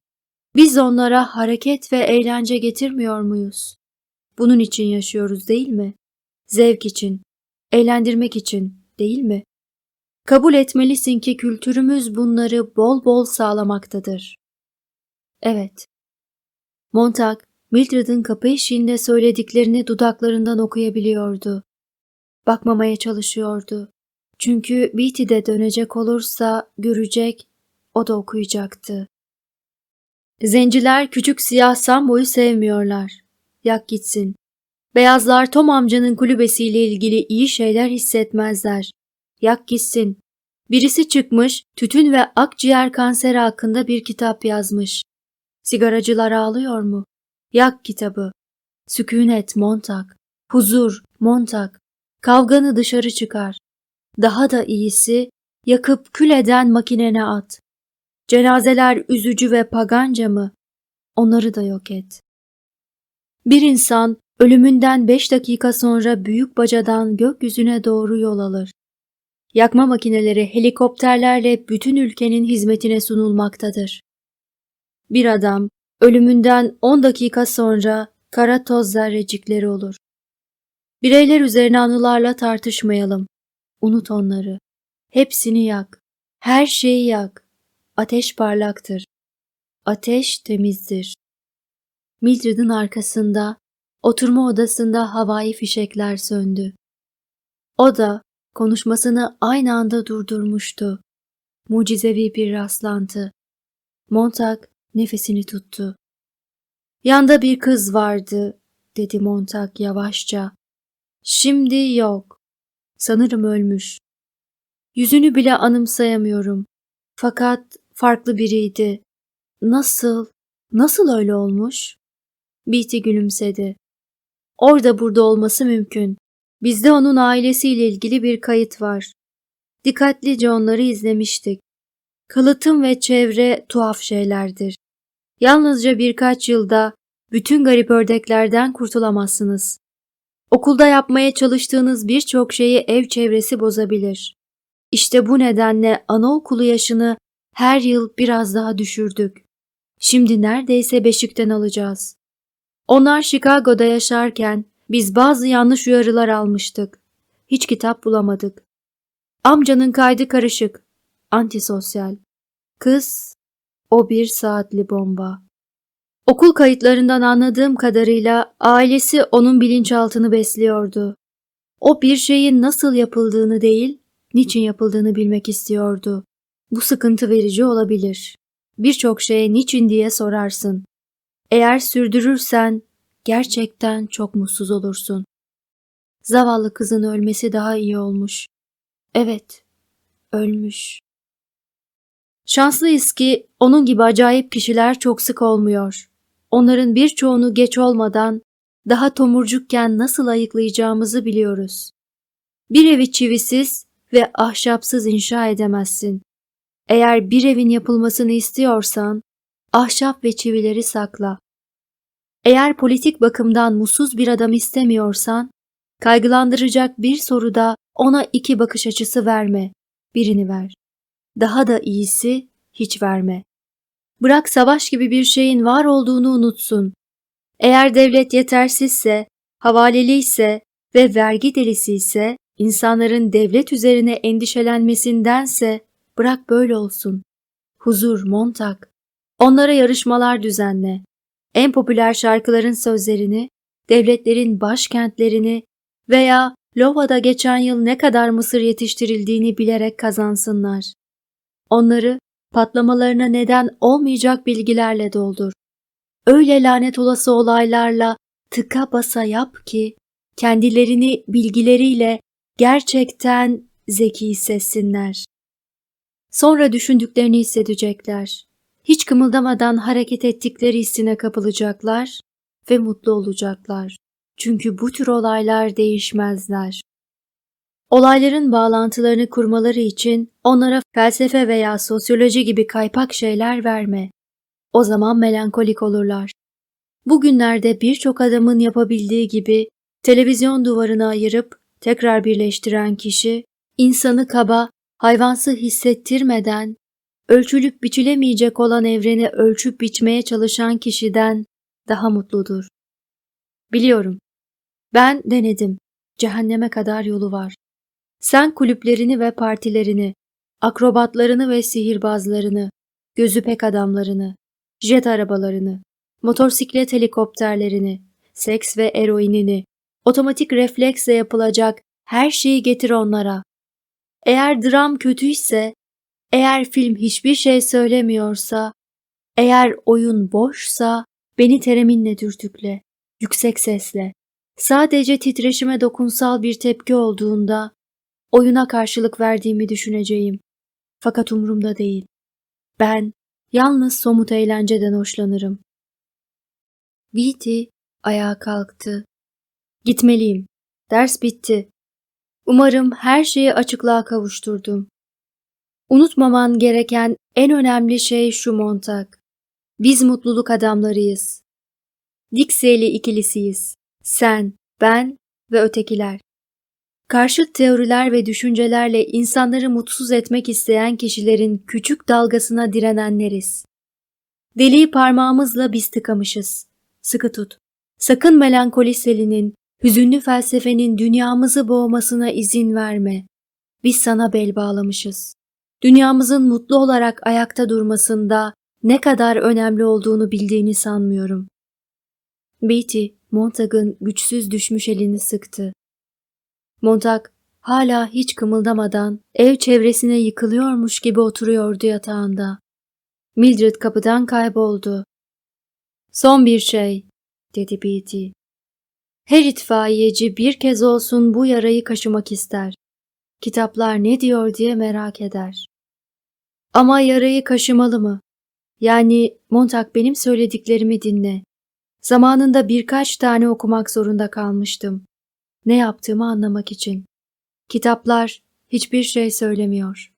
Biz onlara hareket ve eğlence getirmiyor muyuz? Bunun için yaşıyoruz değil mi? Zevk için, eğlendirmek için değil mi? Kabul etmelisin ki kültürümüz bunları bol bol sağlamaktadır. Evet. Montag, Mildred'ın kapı eşiğinde söylediklerini dudaklarından okuyabiliyordu. Bakmamaya çalışıyordu. Çünkü Beatty de dönecek olursa görecek, o da okuyacaktı. Zenciler küçük siyah Sambo'yu sevmiyorlar. Yak gitsin. Beyazlar Tom amcanın kulübesiyle ilgili iyi şeyler hissetmezler. Yak gitsin. Birisi çıkmış, tütün ve akciğer kanseri hakkında bir kitap yazmış. Sigaracılar ağlıyor mu? Yak kitabı. Sükunet Montag. Huzur Montag. Kavganı dışarı çıkar. Daha da iyisi yakıp kül eden makinene at. Cenazeler üzücü ve paganca mı? Onları da yok et. Bir insan ölümünden beş dakika sonra büyük bacadan gökyüzüne doğru yol alır. Yakma makineleri helikopterlerle bütün ülkenin hizmetine sunulmaktadır. Bir adam ölümünden on dakika sonra kara toz zerrecikleri olur. Bireyler üzerine anılarla tartışmayalım. Unut onları. Hepsini yak. Her şeyi yak. Ateş parlaktır. Ateş temizdir. Mildred'in arkasında, oturma odasında havai fişekler söndü. O da konuşmasını aynı anda durdurmuştu. Mucizevi bir rastlantı. Montag nefesini tuttu. Yanda bir kız vardı, dedi Montag yavaşça. Şimdi yok. Sanırım ölmüş. Yüzünü bile anımsayamıyorum. Fakat farklı biriydi. Nasıl, nasıl öyle olmuş? Beatty gülümsedi. Orada burada olması mümkün. Bizde onun ailesiyle ilgili bir kayıt var. Dikkatlice onları izlemiştik. Kalıtım ve çevre tuhaf şeylerdir. Yalnızca birkaç yılda bütün garip ördeklerden kurtulamazsınız. Okulda yapmaya çalıştığınız birçok şeyi ev çevresi bozabilir. İşte bu nedenle anaokulu yaşını her yıl biraz daha düşürdük. Şimdi neredeyse beşikten alacağız. Onlar Chicago'da yaşarken biz bazı yanlış uyarılar almıştık. Hiç kitap bulamadık. Amcanın kaydı karışık. Antisosyal. Kız, o bir saatli bomba. Okul kayıtlarından anladığım kadarıyla ailesi onun bilinçaltını besliyordu. O bir şeyin nasıl yapıldığını değil, niçin yapıldığını bilmek istiyordu. Bu sıkıntı verici olabilir. Birçok şeye niçin diye sorarsın. Eğer sürdürürsen gerçekten çok mutsuz olursun. Zavallı kızın ölmesi daha iyi olmuş. Evet, ölmüş. Şanslıyız ki onun gibi acayip kişiler çok sık olmuyor. Onların birçoğunu geç olmadan daha tomurcukken nasıl ayıklayacağımızı biliyoruz. Bir evi çivisiz ve ahşapsız inşa edemezsin. Eğer bir evin yapılmasını istiyorsan ahşap ve çivileri sakla. Eğer politik bakımdan mutsuz bir adam istemiyorsan, kaygılandıracak bir soruda ona iki bakış açısı verme, birini ver. Daha da iyisi hiç verme. Bırak savaş gibi bir şeyin var olduğunu unutsun. Eğer devlet yetersizse, havaleliyse ve vergi delisi ise, insanların devlet üzerine endişelenmesindense bırak böyle olsun. Huzur, montak. Onlara yarışmalar düzenle. En popüler şarkıların sözlerini, devletlerin başkentlerini veya Lova'da geçen yıl ne kadar mısır yetiştirildiğini bilerek kazansınlar. Onları patlamalarına neden olmayacak bilgilerle doldur. Öyle lanet olası olaylarla tıka basa yap ki kendilerini bilgileriyle gerçekten zeki hissetsinler. Sonra düşündüklerini hissedecekler. Hiç kımıldamadan hareket ettikleri hissine kapılacaklar ve mutlu olacaklar. Çünkü bu tür olaylar değişmezler. Olayların bağlantılarını kurmaları için onlara felsefe veya sosyoloji gibi kaypak şeyler verme. O zaman melankolik olurlar. Bugünlerde birçok adamın yapabildiği gibi televizyon duvarını ayırıp tekrar birleştiren kişi, insanı kaba, hayvansı hissettirmeden, ölçülüp biçilemeyecek olan evreni ölçüp biçmeye çalışan kişiden daha mutludur. Biliyorum. Ben denedim. Cehenneme kadar yolu var. Sen kulüplerini ve partilerini, akrobatlarını ve sihirbazlarını, gözü pek adamlarını, jet arabalarını, motosiklet helikopterlerini, seks ve eroinini, otomatik refleksle yapılacak her şeyi getir onlara. Eğer dram kötüyse, eğer film hiçbir şey söylemiyorsa, eğer oyun boşsa beni tereminle dürtükle, yüksek sesle. Sadece titreşime dokunsal bir tepki olduğunda oyuna karşılık verdiğimi düşüneceğim. Fakat umurumda değil. Ben yalnız somut eğlenceden hoşlanırım. Beatty ayağa kalktı. Gitmeliyim. Ders bitti. Umarım her şeyi açıklığa kavuşturdum. Unutmaman gereken en önemli şey şu Montag. Biz mutluluk adamlarıyız. Dixie'li ikilisiyiz. Sen, ben ve ötekiler. Karşıt teoriler ve düşüncelerle insanları mutsuz etmek isteyen kişilerin küçük dalgasına direnenleriz. Deliği parmağımızla biz tıkamışız. Sıkı tut. Sakın melankoli selinin, hüzünlü felsefenin dünyamızı boğmasına izin verme. Biz sana bel bağlamışız. Dünyamızın mutlu olarak ayakta durmasında ne kadar önemli olduğunu bildiğini sanmıyorum. Beatty, Montag'ın güçsüz düşmüş elini sıktı. Montag hala hiç kımıldamadan ev çevresine yıkılıyormuş gibi oturuyordu yatağında. Mildred kapıdan kayboldu. Son bir şey, dedi Beatty. Her itfaiyeci bir kez olsun bu yarayı kaşımak ister. Kitaplar ne diyor diye merak eder. Ama yarayı kaşımalı mı? Yani Montag benim söylediklerimi dinle. Zamanında birkaç tane okumak zorunda kalmıştım. Ne yaptığımı anlamak için. Kitaplar hiçbir şey söylemiyor.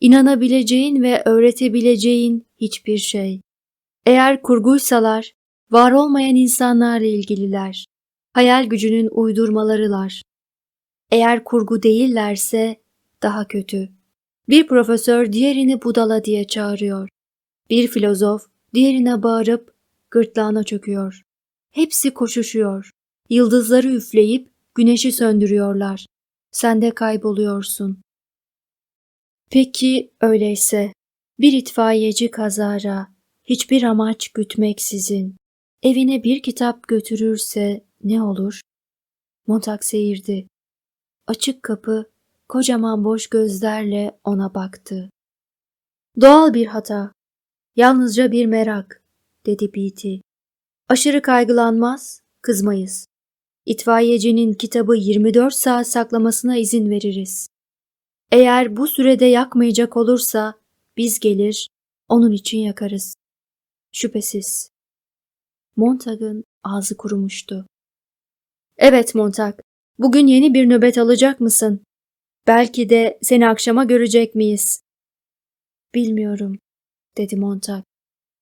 İnanabileceğin ve öğretebileceğin hiçbir şey. Eğer kurguysalar, var olmayan insanlarla ilgililer. Hayal gücünün uydurmalarılar. Eğer kurgu değillerse daha kötü. Bir profesör diğerini budala diye çağırıyor. Bir filozof diğerine bağırıp gırtlağına çöküyor. Hepsi koşuşuyor. Yıldızları üfleyip güneşi söndürüyorlar. Sen de kayboluyorsun. Peki öyleyse bir itfaiyeci kazara hiçbir amaç gütmeksizin evine bir kitap götürürse ne olur? Montag seyirdi. Açık kapı kocaman boş gözlerle ona baktı. Doğal bir hata. Yalnızca bir merak, dedi Beatty. Aşırı kaygılanmaz, kızmayız. İtfaiyecinin kitabı 24 saat saklamasına izin veririz. Eğer bu sürede yakmayacak olursa biz gelir, onun için yakarız. Şüphesiz. Montag'ın ağzı kurumuştu. Evet Montag, bugün yeni bir nöbet alacak mısın? Belki de seni akşama görecek miyiz? Bilmiyorum, dedi Montag.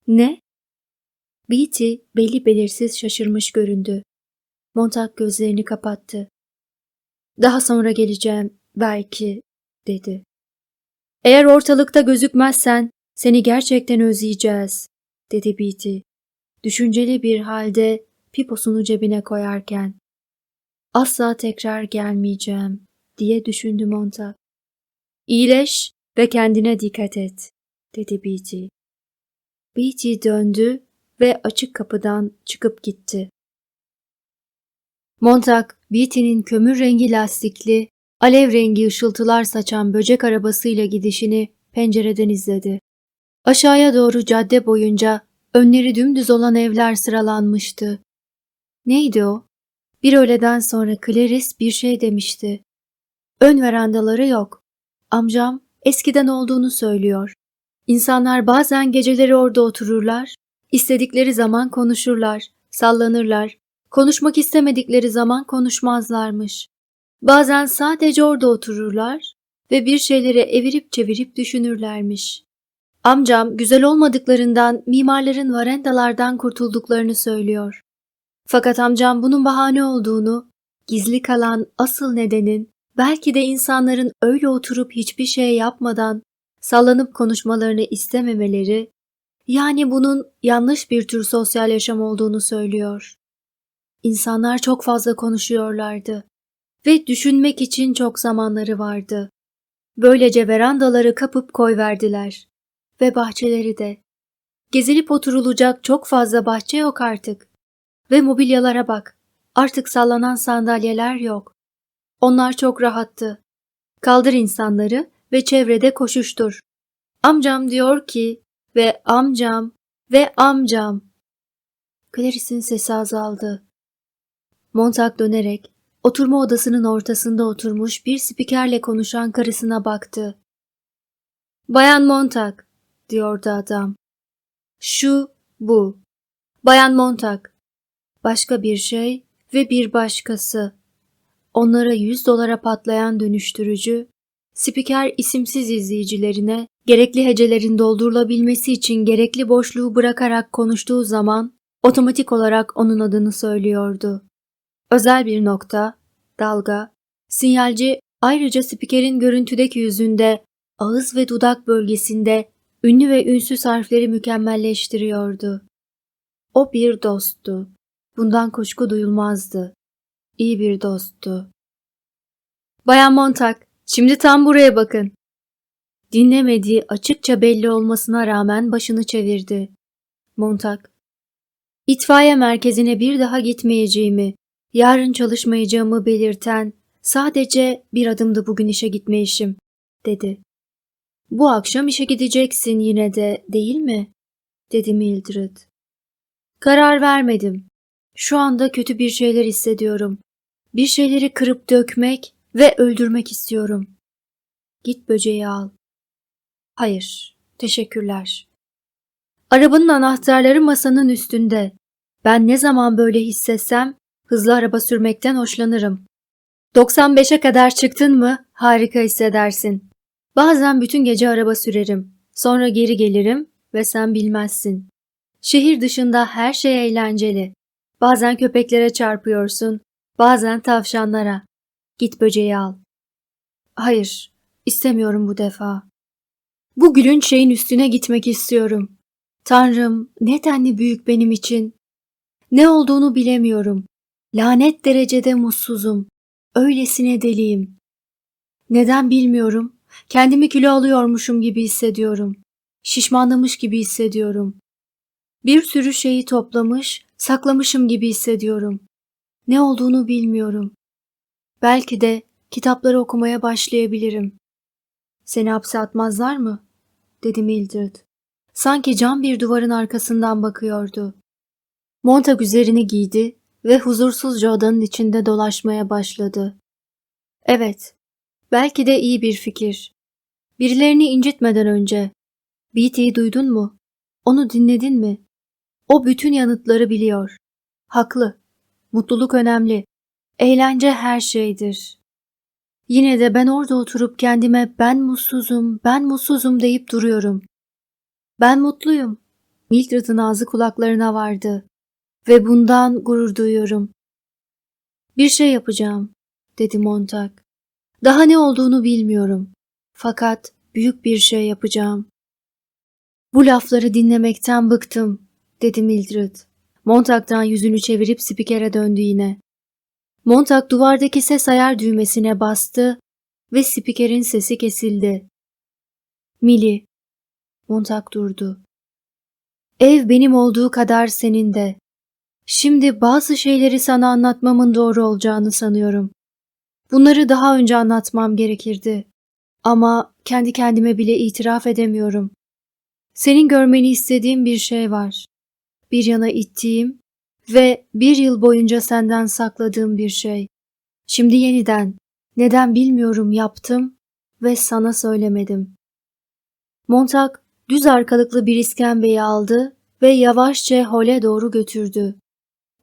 Ne? Beatty belli belirsiz şaşırmış göründü. Montag gözlerini kapattı. Daha sonra geleceğim, belki, dedi. Eğer ortalıkta gözükmezsen seni gerçekten özleyeceğiz, dedi Beatty. Düşünceli bir halde piposunu cebine koyarken. Asla tekrar gelmeyeceğim, diye düşündü Montag. İyileş ve kendine dikkat et, dedi Beatty. Beatty döndü ve açık kapıdan çıkıp gitti. Montag, Beatty'nin kömür rengi lastikli, alev rengi ışıltılar saçan böcek arabasıyla gidişini pencereden izledi. Aşağıya doğru cadde boyunca önleri dümdüz olan evler sıralanmıştı. Neydi o? Bir öğleden sonra Clarice bir şey demişti. Ön verandaları yok. Amcam eskiden olduğunu söylüyor. İnsanlar bazen geceleri orada otururlar, istedikleri zaman konuşurlar, sallanırlar, konuşmak istemedikleri zaman konuşmazlarmış. Bazen sadece orada otururlar ve bir şeyleri evirip çevirip düşünürlermiş. Amcam güzel olmadıklarından mimarların varendalardan kurtulduklarını söylüyor. Fakat amcam bunun bahane olduğunu, gizli kalan asıl nedenin belki de insanların öyle oturup hiçbir şey yapmadan sallanıp konuşmalarını istememeleri, yani bunun yanlış bir tür sosyal yaşam olduğunu söylüyor. İnsanlar çok fazla konuşuyorlardı ve düşünmek için çok zamanları vardı. Böylece verandaları kapıp koyverdiler ve bahçeleri de. Gezilip oturulacak çok fazla bahçe yok artık. Ve mobilyalara bak. Artık sallanan sandalyeler yok. Onlar çok rahattı. Kaldır insanları ve çevrede koşuştur. Amcam diyor ki ve amcam ve amcam. Clarice'in sesi azaldı. Montag dönerek oturma odasının ortasında oturmuş bir spikerle konuşan karısına baktı. Bayan Montag, diyordu adam. Şu, bu. Bayan Montag. Başka bir şey ve bir başkası. Onlara yüz dolara patlayan dönüştürücü, spiker isimsiz izleyicilerine gerekli hecelerin doldurulabilmesi için gerekli boşluğu bırakarak konuştuğu zaman otomatik olarak onun adını söylüyordu. Özel bir nokta, dalga, sinyalci ayrıca spikerin görüntüdeki yüzünde, ağız ve dudak bölgesinde ünlü ve ünsüz harfleri mükemmelleştiriyordu. O bir dosttu. Bundan kuşku duyulmazdı. İyi bir dosttu. Bayan Montag, şimdi tam buraya bakın. Dinlemediği açıkça belli olmasına rağmen başını çevirdi. Montag, itfaiye merkezine bir daha gitmeyeceğimi, yarın çalışmayacağımı belirten sadece bir adımdı bugün işe gitme işim, dedi. Bu akşam işe gideceksin yine de değil mi? dedi Mildred. Karar vermedim. Şu anda kötü bir şeyler hissediyorum. Bir şeyleri kırıp dökmek ve öldürmek istiyorum. Git böceği al. Hayır, Teşekkürler. Arabanın anahtarları masanın üstünde. Ben ne zaman böyle hissetsem hızlı araba sürmekten hoşlanırım. 95'e kadar çıktın mı harika hissedersin. Bazen bütün gece araba sürerim. Sonra geri gelirim ve sen bilmezsin. Şehir dışında her şey eğlenceli. Bazen köpeklere çarpıyorsun, bazen tavşanlara. Git böceği al. Hayır, istemiyorum bu defa. Bu gülünç şeyin üstüne gitmek istiyorum. Tanrım, ne denli büyük benim için. Ne olduğunu bilemiyorum. Lanet derecede mutsuzum. Öylesine deliyim. Neden bilmiyorum. Kendimi kilo alıyormuşum gibi hissediyorum. Şişmanlamış gibi hissediyorum. Bir sürü şeyi toplamış, saklamışım gibi hissediyorum. Ne olduğunu bilmiyorum. Belki de kitapları okumaya başlayabilirim. Seni hapse atmazlar mı? dedi Mildred. Sanki cam bir duvarın arkasından bakıyordu. Montag üzerini giydi ve huzursuzca odanın içinde dolaşmaya başladı. Evet, belki de iyi bir fikir. Birilerini incitmeden önce. Beatty'yi duydun mu? Onu dinledin mi? O bütün yanıtları biliyor. Haklı. Mutluluk önemli. Eğlence her şeydir. Yine de ben orada oturup kendime ben mutsuzum, ben mutsuzum deyip duruyorum. Ben mutluyum. Mildred'ın ağzı kulaklarına vardı ve bundan gurur duyuyorum. Bir şey yapacağım, dedi Montag. Daha ne olduğunu bilmiyorum. Fakat büyük bir şey yapacağım. Bu lafları dinlemekten bıktım, dedi Mildred. Montag'dan yüzünü çevirip spikere döndü yine. Montag duvardaki ses ayar düğmesine bastı ve spikerin sesi kesildi. Mili. Montag durdu. Ev benim olduğu kadar senin de. Şimdi bazı şeyleri sana anlatmamın doğru olacağını sanıyorum. Bunları daha önce anlatmam gerekirdi. Ama kendi kendime bile itiraf edemiyorum. Senin görmeni istediğim bir şey var. Bir yana ittiğim ve bir yıl boyunca senden sakladığım bir şey. Şimdi yeniden, neden bilmiyorum yaptım ve sana söylemedim. Montag düz arkalıklı bir iskembeyi aldı ve yavaşça hole doğru götürdü.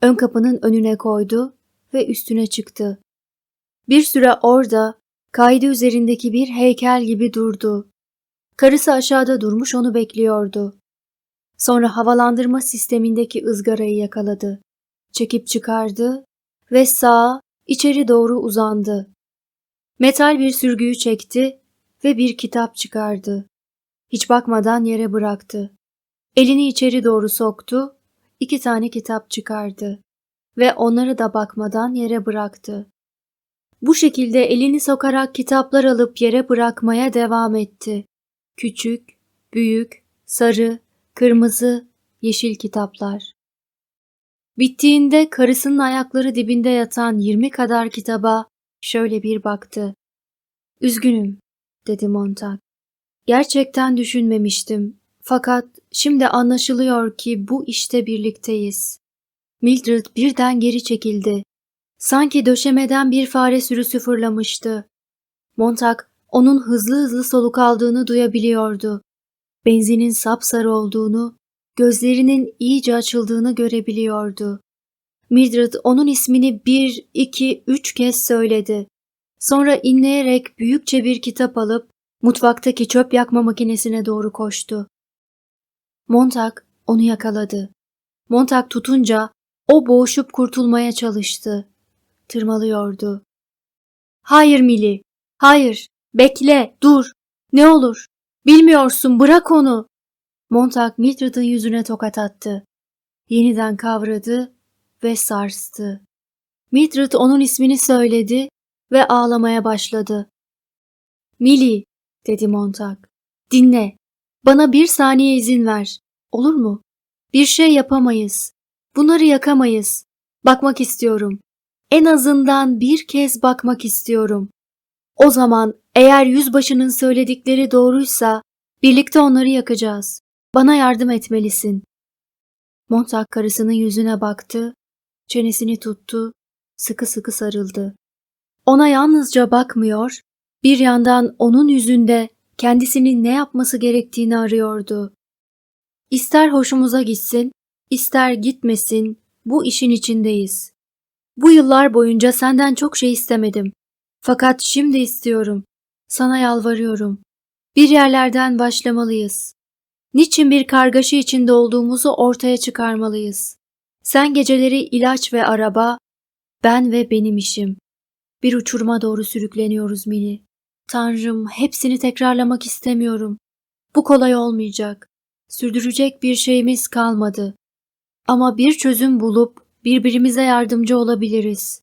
Ön kapının önüne koydu ve üstüne çıktı. Bir süre orada kaydı üzerindeki bir heykel gibi durdu. Karısı aşağıda durmuş onu bekliyordu. Sonra havalandırma sistemindeki ızgarayı yakaladı. Çekip çıkardı ve sağa içeri doğru uzandı. Metal bir sürgüyü çekti ve bir kitap çıkardı. Hiç bakmadan yere bıraktı. Elini içeri doğru soktu, iki tane kitap çıkardı ve onları da bakmadan yere bıraktı. Bu şekilde elini sokarak kitaplar alıp yere bırakmaya devam etti. Küçük, büyük, sarı, kırmızı, yeşil kitaplar. Bittiğinde karısının ayakları dibinde yatan yirmi kadar kitaba şöyle bir baktı. Üzgünüm, dedi Montag. Gerçekten düşünmemiştim. Fakat şimdi anlaşılıyor ki bu işte birlikteyiz. Mildred birden geri çekildi. Sanki döşemeden bir fare sürüsü fırlamıştı. Montag onun hızlı hızlı soluk aldığını duyabiliyordu. Benzinin sapsarı olduğunu, gözlerinin iyice açıldığını görebiliyordu. Mildred onun ismini bir, iki, üç kez söyledi. Sonra inleyerek büyükçe bir kitap alıp mutfaktaki çöp yakma makinesine doğru koştu. Montag onu yakaladı. Montag tutunca o boğuşup kurtulmaya çalıştı. Tırmalıyordu. Hayır Mili, hayır, bekle, dur, ne olur. Bilmiyorsun, bırak onu. Montag Mildred'ın yüzüne tokat attı. Yeniden kavradı ve sarstı. Mildred onun ismini söyledi ve ağlamaya başladı. Millie, dedi Montag. Dinle. Bana bir saniye izin ver. Olur mu? Bir şey yapamayız. Bunları yakamayız. Bakmak istiyorum. En azından bir kez bakmak istiyorum. O zaman eğer yüzbaşının söyledikleri doğruysa birlikte onları yakacağız. Bana yardım etmelisin. Montag karısının yüzüne baktı, çenesini tuttu, sıkı sıkı sarıldı. Ona yalnızca bakmıyor, bir yandan onun yüzünde kendisinin ne yapması gerektiğini arıyordu. İster hoşumuza gitsin, ister gitmesin, bu işin içindeyiz. Bu yıllar boyunca senden çok şey istemedim. Fakat şimdi istiyorum. Sana yalvarıyorum. Bir yerlerden başlamalıyız. Niçin bir kargaşa içinde olduğumuzu ortaya çıkarmalıyız. Sen geceleri ilaç ve araba, ben ve benim işim. Bir uçuruma doğru sürükleniyoruz Mini. Tanrım, hepsini tekrarlamak istemiyorum. Bu kolay olmayacak. Sürdürecek bir şeyimiz kalmadı. Ama bir çözüm bulup birbirimize yardımcı olabiliriz.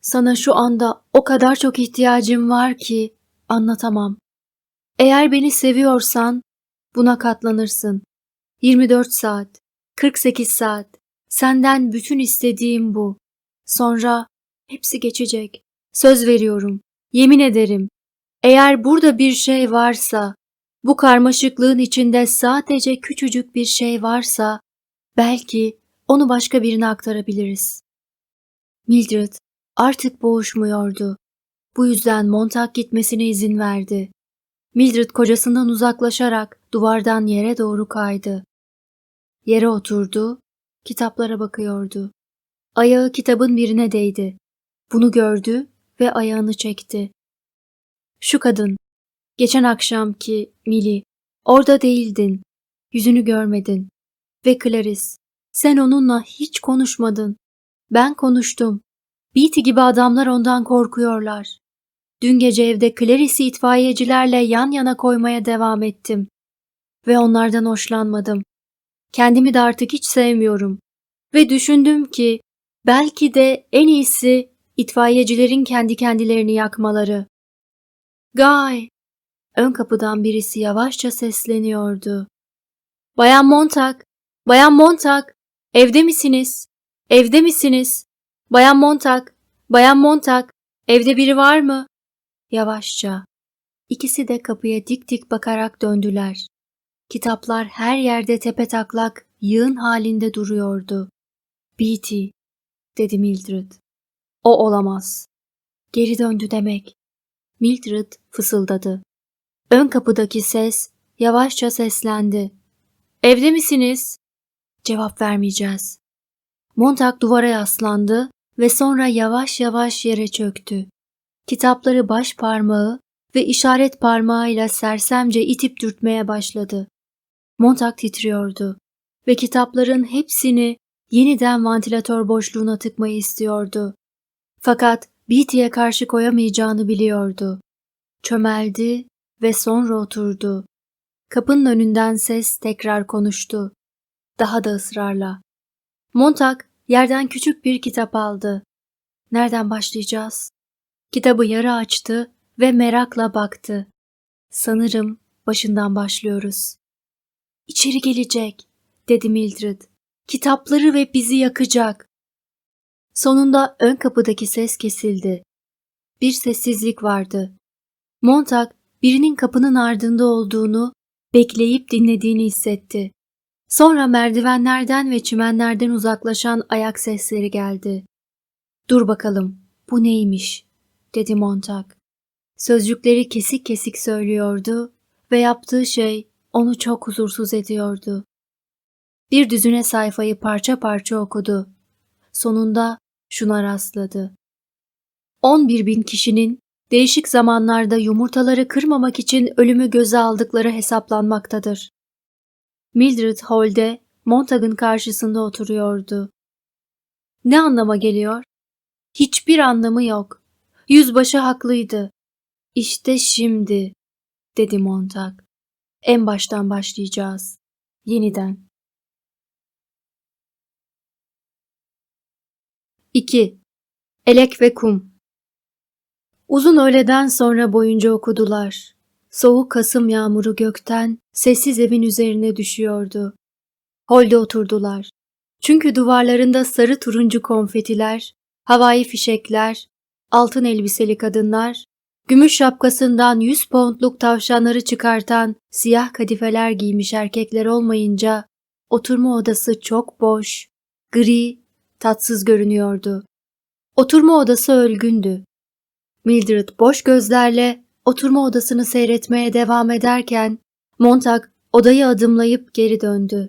Sana şu anda o kadar çok ihtiyacım var ki anlatamam. Eğer beni seviyorsan buna katlanırsın. 24 saat, 48 saat. Senden bütün istediğim bu. Sonra hepsi geçecek. Söz veriyorum. Yemin ederim. Eğer burada bir şey varsa, bu karmaşıklığın içinde sadece küçücük bir şey varsa, belki onu başka birine aktarabiliriz. Mildred artık boğuşmuyordu. Bu yüzden Montag gitmesine izin verdi. Mildred kocasından uzaklaşarak duvardan yere doğru kaydı. Yere oturdu, kitaplara bakıyordu. Ayağı kitabın birine değdi. Bunu gördü ve ayağını çekti. Şu kadın, geçen akşamki Mili, orada değildin, yüzünü görmedin. Ve Clarice, sen onunla hiç konuşmadın. Ben konuştum. Beatty gibi adamlar ondan korkuyorlar. Dün gece evde Clarice'i itfaiyecilerle yan yana koymaya devam ettim. Ve onlardan hoşlanmadım. Kendimi de artık hiç sevmiyorum. Ve düşündüm ki belki de en iyisi itfaiyecilerin kendi kendilerini yakmaları. Guy! Ön kapıdan birisi yavaşça sesleniyordu. Bayan Montag! Bayan Montag! Evde misiniz? Evde misiniz? Bayan Montag! Bayan Montag! Evde biri var mı? Yavaşça. İkisi de kapıya dik dik bakarak döndüler. Kitaplar her yerde tepe taklak, yığın halinde duruyordu. Beatty, dedi Mildred. O olamaz. Geri döndü demek. Mildred fısıldadı. Ön kapıdaki ses yavaşça seslendi. Evde misiniz? Cevap vermeyeceğiz. Montag duvara yaslandı ve sonra yavaş yavaş yere çöktü. Kitapları baş parmağı ve işaret parmağıyla sersemce itip dürtmeye başladı. Montag titriyordu ve kitapların hepsini yeniden vantilatör boşluğuna tıkmayı istiyordu. Fakat Beatty'ye karşı koyamayacağını biliyordu. Çömeldi ve sonra oturdu. Kapının önünden ses tekrar konuştu. Daha da ısrarla. Montag yerden küçük bir kitap aldı. Nereden başlayacağız? Kitabı yarı açtı ve merakla baktı. Sanırım başından başlıyoruz. İçeri gelecek, dedi Mildred. Kitapları ve bizi yakacak. Sonunda ön kapıdaki ses kesildi. Bir sessizlik vardı. Montag birinin kapının ardında olduğunu, bekleyip dinlediğini hissetti. Sonra merdivenlerden ve çimenlerden uzaklaşan ayak sesleri geldi. Dur bakalım, bu neymiş? dedi Montag. Sözcükleri kesik kesik söylüyordu ve yaptığı şey onu çok huzursuz ediyordu. Bir düzüne sayfayı parça parça okudu. Sonunda şuna rastladı. 11 bin kişinin değişik zamanlarda yumurtaları kırmamak için ölümü göze aldıkları hesaplanmaktadır. Mildred Hall'de Montag'ın karşısında oturuyordu. Ne anlama geliyor? Hiçbir anlamı yok. Yüzbaşı haklıydı. İşte şimdi, dedi Montag. En baştan başlayacağız. Yeniden. 2. Elek ve Kum Uzun öğleden sonra boyunca okudular. Soğuk Kasım yağmuru gökten sessiz evin üzerine düşüyordu. Holde oturdular. Çünkü duvarlarında sarı turuncu konfetiler, havai fişekler, altın elbiseli kadınlar, gümüş şapkasından yüz poundluk tavşanları çıkartan siyah kadifeler giymiş erkekler olmayınca oturma odası çok boş, gri, tatsız görünüyordu. Oturma odası ölgündü. Mildred boş gözlerle oturma odasını seyretmeye devam ederken Montag odayı adımlayıp geri döndü.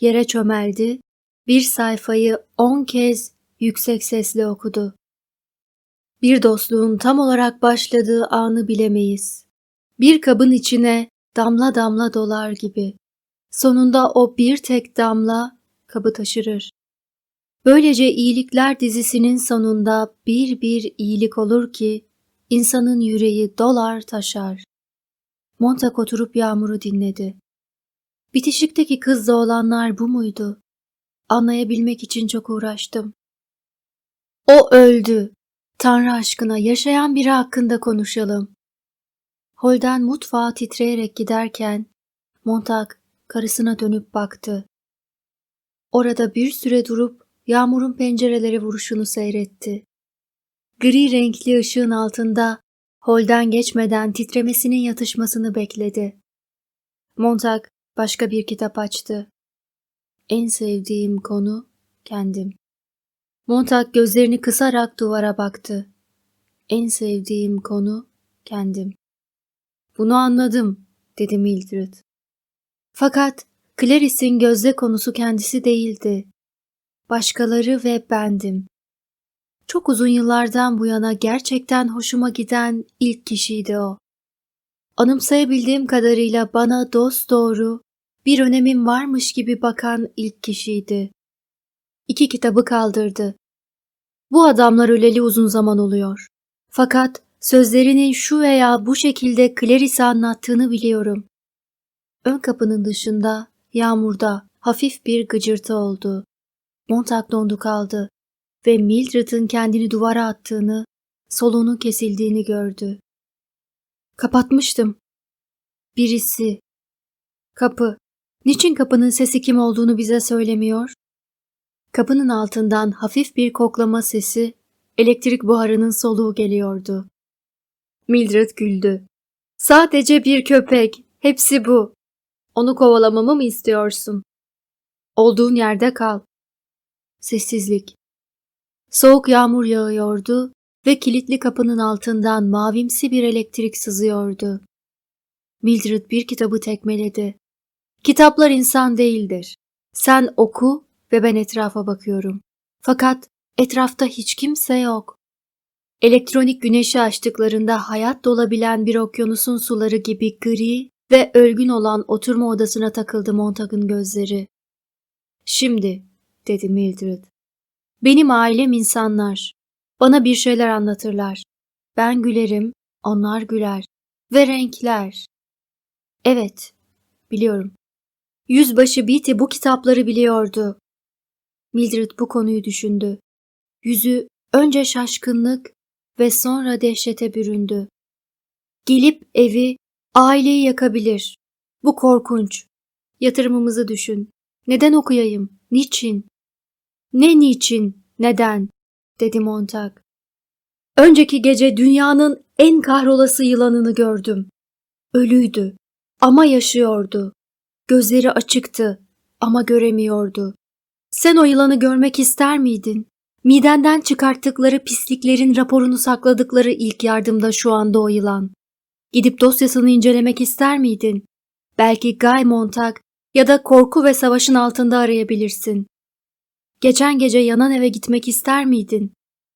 Yere çömeldi, bir sayfayı on kez yüksek sesle okudu. Bir dostluğun tam olarak başladığı anı bilemeyiz. Bir kabın içine damla damla dolar gibi. Sonunda o bir tek damla kabı taşırır. Böylece iyilikler dizisinin sonunda bir bir iyilik olur ki insanın yüreği dolar taşar. Montag oturup yağmuru dinledi. Bitişikteki kızla olanlar bu muydu? Anlayabilmek için çok uğraştım. O öldü. Tanrı aşkına yaşayan biri hakkında konuşalım. Holden mutfağa titreyerek giderken Montag karısına dönüp baktı. Orada bir süre durup yağmurun pencerelere vuruşunu seyretti. Gri renkli ışığın altında holden geçmeden titremesinin yatışmasını bekledi. Montag başka bir kitap açtı. En sevdiğim konu kendim. Montag gözlerini kısarak duvara baktı. En sevdiğim konu kendim. Bunu anladım, dedi Mildred. Fakat Clarice'in gözde konusu kendisi değildi. Başkaları ve bendim. Çok uzun yıllardan bu yana gerçekten hoşuma giden ilk kişiydi o. Anımsayabildiğim kadarıyla bana dost doğru, bir önemim varmış gibi bakan ilk kişiydi. İki kitabı kaldırdı. Bu adamlar öleli uzun zaman oluyor. Fakat sözlerinin şu veya bu şekilde Clarice'e anlattığını biliyorum. Ön kapının dışında, yağmurda hafif bir gıcırtı oldu. Montag dondu kaldı ve Mildred'ın kendini duvara attığını, soluğunun kesildiğini gördü. Kapatmıştım. Birisi. Kapı. Niçin kapının sesi kim olduğunu bize söylemiyor? Kapının altından hafif bir koklama sesi, elektrik buharının soluğu geliyordu. Mildred güldü. Sadece bir köpek, hepsi bu. Onu kovalamamı mı istiyorsun? Olduğun yerde kal. Sessizlik. Soğuk yağmur yağıyordu ve kilitli kapının altından mavimsi bir elektrik sızıyordu. Mildred bir kitabı tekmeledi. Kitaplar insan değildir. Sen oku ve ben etrafa bakıyorum. Fakat etrafta hiç kimse yok. Elektronik güneşi açtıklarında hayat dolabilen bir okyanusun suları gibi gri ve ölgün olan oturma odasına takıldı Montag'ın gözleri. Şimdi, dedi Mildred. Benim ailem insanlar. Bana bir şeyler anlatırlar. Ben gülerim, onlar güler. Ve renkler. Evet, biliyorum. Yüzbaşı Beatty bu kitapları biliyordu. Mildred bu konuyu düşündü. Yüzü önce şaşkınlık ve sonra dehşete büründü. Gelip evi, aileyi yakabilir. Bu korkunç. Yatırımımızı düşün. Neden okuyayım? Niçin? Ne niçin? Neden? dedi Montag. Önceki gece dünyanın en kahrolası yılanını gördüm. Ölüydü ama yaşıyordu. Gözleri açıktı ama göremiyordu. Sen o yılanı görmek ister miydin? Midenden çıkarttıkları pisliklerin raporunu sakladıkları ilk yardımda şu anda o yılan. Gidip dosyasını incelemek ister miydin? Belki Guy Montag ya da korku ve savaşın altında arayabilirsin. Geçen gece yanan eve gitmek ister miydin?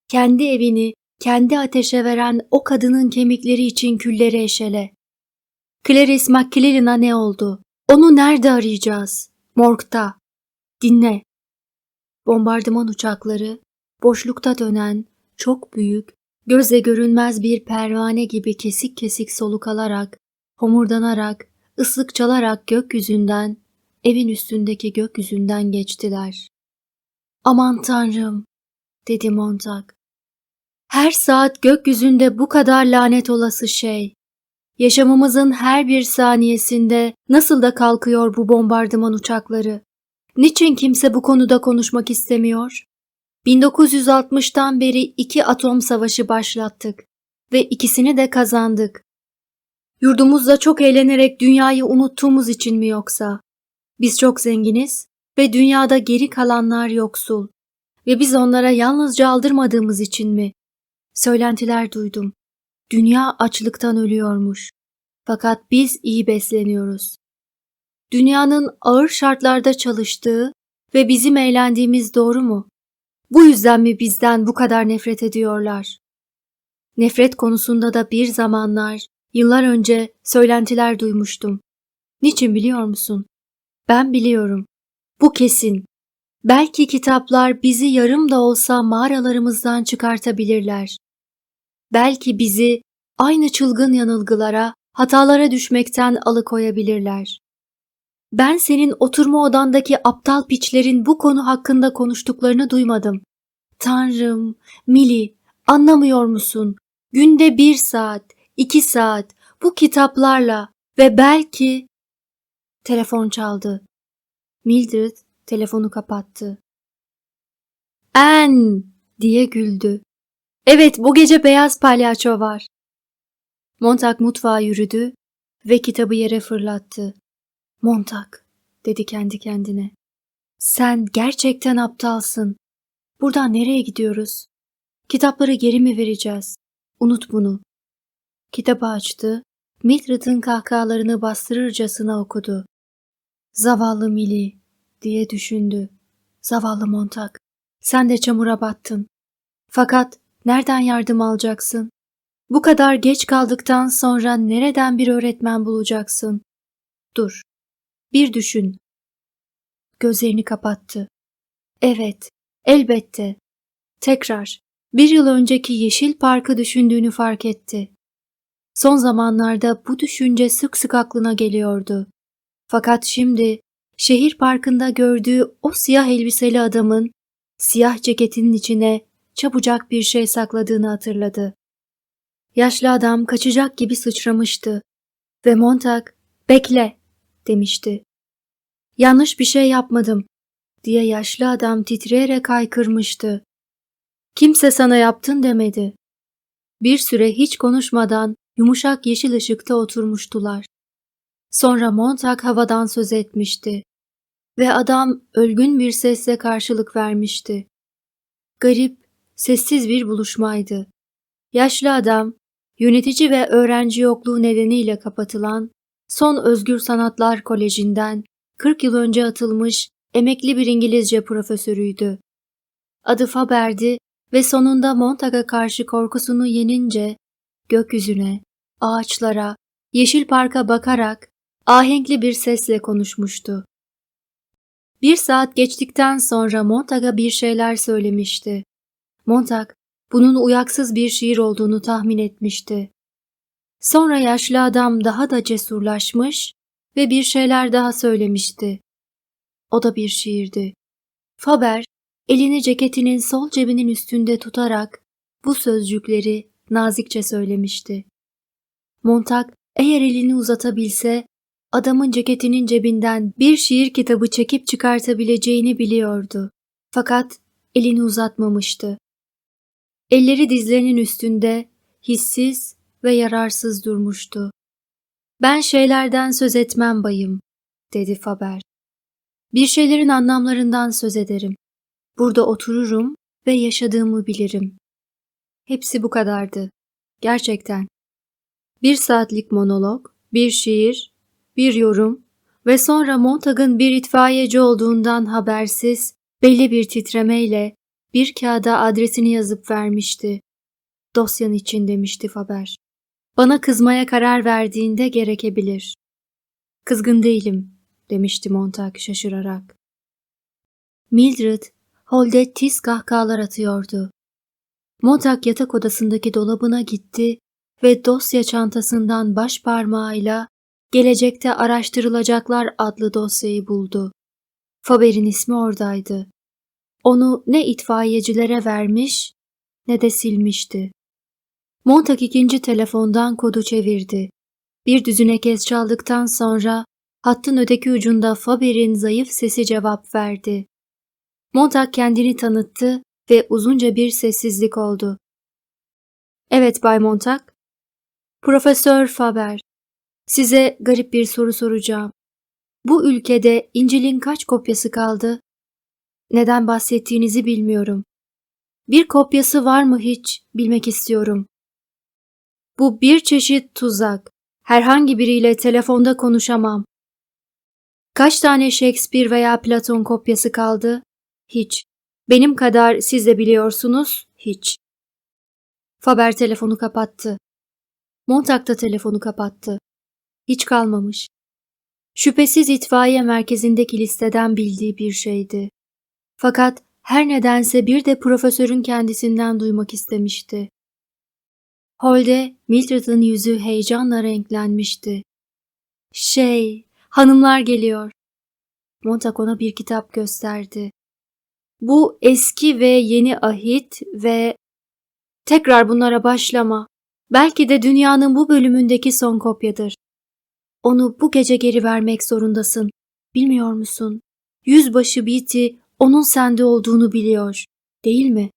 Kendi evini, kendi ateşe veren o kadının kemikleri için külleri eşele. Clarice McClellan'a ne oldu? Onu nerede arayacağız? Morgda. Dinle. Bombardıman uçakları, boşlukta dönen, çok büyük, gözle görünmez bir pervane gibi kesik kesik soluk alarak, homurdanarak, ıslık çalarak gökyüzünden, evin üstündeki gökyüzünden geçtiler. Aman tanrım, dedi Montag. Her saat gökyüzünde bu kadar lanet olası şey. Yaşamımızın her bir saniyesinde nasıl da kalkıyor bu bombardıman uçakları. Niçin kimse bu konuda konuşmak istemiyor? 1960'tan beri iki atom savaşı başlattık ve ikisini de kazandık. Yurdumuzda çok eğlenerek dünyayı unuttuğumuz için mi yoksa? Biz çok zenginiz ve dünyada geri kalanlar yoksul ve biz onlara yalnızca aldırmadığımız için mi? Söylentiler duydum. Dünya açlıktan ölüyormuş. Fakat biz iyi besleniyoruz. Dünyanın ağır şartlarda çalıştığı ve bizim eğlendiğimiz doğru mu? Bu yüzden mi bizden bu kadar nefret ediyorlar? Nefret konusunda da bir zamanlar, yıllar önce söylentiler duymuştum. Niçin biliyor musun? Ben biliyorum. Bu kesin. Belki kitaplar bizi yarım da olsa mağaralarımızdan çıkartabilirler. Belki bizi aynı çılgın yanılgılara, hatalara düşmekten alıkoyabilirler. Ben senin oturma odandaki aptal piçlerin bu konu hakkında konuştuklarını duymadım. Tanrım, Mili, anlamıyor musun? Günde bir saat, iki saat bu kitaplarla ve belki... Telefon çaldı. Mildred telefonu kapattı. En diye güldü. Evet bu gece beyaz palyaço var. Montag mutfağa yürüdü ve kitabı yere fırlattı. Montag dedi kendi kendine. Sen gerçekten aptalsın. Buradan nereye gidiyoruz? Kitapları geri mi vereceğiz? Unut bunu. Kitabı açtı, Mildred'ın kahkahalarını bastırırcasına okudu. Zavallı Millie diye düşündü. Zavallı Montag, sen de çamura battın. Fakat nereden yardım alacaksın? Bu kadar geç kaldıktan sonra nereden bir öğretmen bulacaksın? Dur, bir düşün. Gözlerini kapattı. Evet, elbette. Tekrar, bir yıl önceki Yeşil Park'ı düşündüğünü fark etti. Son zamanlarda bu düşünce sık sık aklına geliyordu. Fakat şimdi şehir parkında gördüğü o siyah elbiseli adamın siyah ceketinin içine çabucak bir şey sakladığını hatırladı. Yaşlı adam kaçacak gibi sıçramıştı ve Montag "Bekle." demişti. "Yanlış bir şey yapmadım." diye yaşlı adam titreyerek haykırmıştı. Kimse sana yaptın demedi. Bir süre hiç konuşmadan yumuşak yeşil ışıkta oturmuştular. Sonra Montag havadan söz etmişti ve adam ölgün bir sesle karşılık vermişti. Garip, sessiz bir buluşmaydı. Yaşlı adam, yönetici ve öğrenci yokluğu nedeniyle kapatılan son Özgür Sanatlar Koleji'nden 40 yıl önce atılmış emekli bir İngilizce profesörüydü. Adı Faber'di ve sonunda Montag'a karşı korkusunu yenince gökyüzüne, ağaçlara, yeşil parka bakarak ahenkli bir sesle konuşmuştu. Bir saat geçtikten sonra Montag'a bir şeyler söylemişti. Montag, bunun uyaksız bir şiir olduğunu tahmin etmişti. Sonra yaşlı adam daha da cesurlaşmış ve bir şeyler daha söylemişti. O da bir şiirdi. Faber, elini ceketinin sol cebinin üstünde tutarak bu sözcükleri nazikçe söylemişti. Montag eğer elini uzatabilse adamın ceketinin cebinden bir şiir kitabı çekip çıkartabileceğini biliyordu. Fakat elini uzatmamıştı. Elleri dizlerinin üstünde hissiz ve yararsız durmuştu. Ben şeylerden söz etmem bayım, dedi Faber. Bir şeylerin anlamlarından söz ederim. Burada otururum ve yaşadığımı bilirim. Hepsi bu kadardı. Gerçekten. Bir saatlik monolog, bir şiir, bir yorum ve sonra Montag'ın bir itfaiyeci olduğundan habersiz belli bir titremeyle bir kağıda adresini yazıp vermişti. Dosyan için demişti Faber. Bana kızmaya karar verdiğinde gerekebilir. Kızgın değilim, demişti Montag şaşırarak. Mildred, holde tiz kahkahalar atıyordu. Montag yatak odasındaki dolabına gitti ve dosya çantasından baş parmağıyla Gelecekte Araştırılacaklar adlı dosyayı buldu. Faber'in ismi oradaydı. Onu ne itfaiyecilere vermiş ne de silmişti. Montag ikinci telefondan kodu çevirdi. Bir düzine kez çaldıktan sonra hattın öteki ucunda Faber'in zayıf sesi cevap verdi. Montag kendini tanıttı ve uzunca bir sessizlik oldu. Evet Bay Montag. Profesör Faber. Size garip bir soru soracağım. Bu ülkede İncil'in kaç kopyası kaldı? Neden bahsettiğinizi bilmiyorum. Bir kopyası var mı hiç bilmek istiyorum. Bu bir çeşit tuzak. Herhangi biriyle telefonda konuşamam. Kaç tane Shakespeare veya Platon kopyası kaldı? Hiç. Benim kadar siz de biliyorsunuz, hiç. Faber telefonu kapattı. Montag da telefonu kapattı. Hiç kalmamış. Şüphesiz itfaiye merkezindeki listeden bildiği bir şeydi. Fakat her nedense bir de profesörün kendisinden duymak istemişti. Holde Mildred'ın yüzü heyecanla renklenmişti. Şey, hanımlar geliyor. Montag ona bir kitap gösterdi. Bu eski ve yeni ahit ve tekrar bunlara başlama. Belki de dünyanın bu bölümündeki son kopyadır. Onu bu gece geri vermek zorundasın. Bilmiyor musun? Yüzbaşı Beatty onun sende olduğunu biliyor. Değil mi?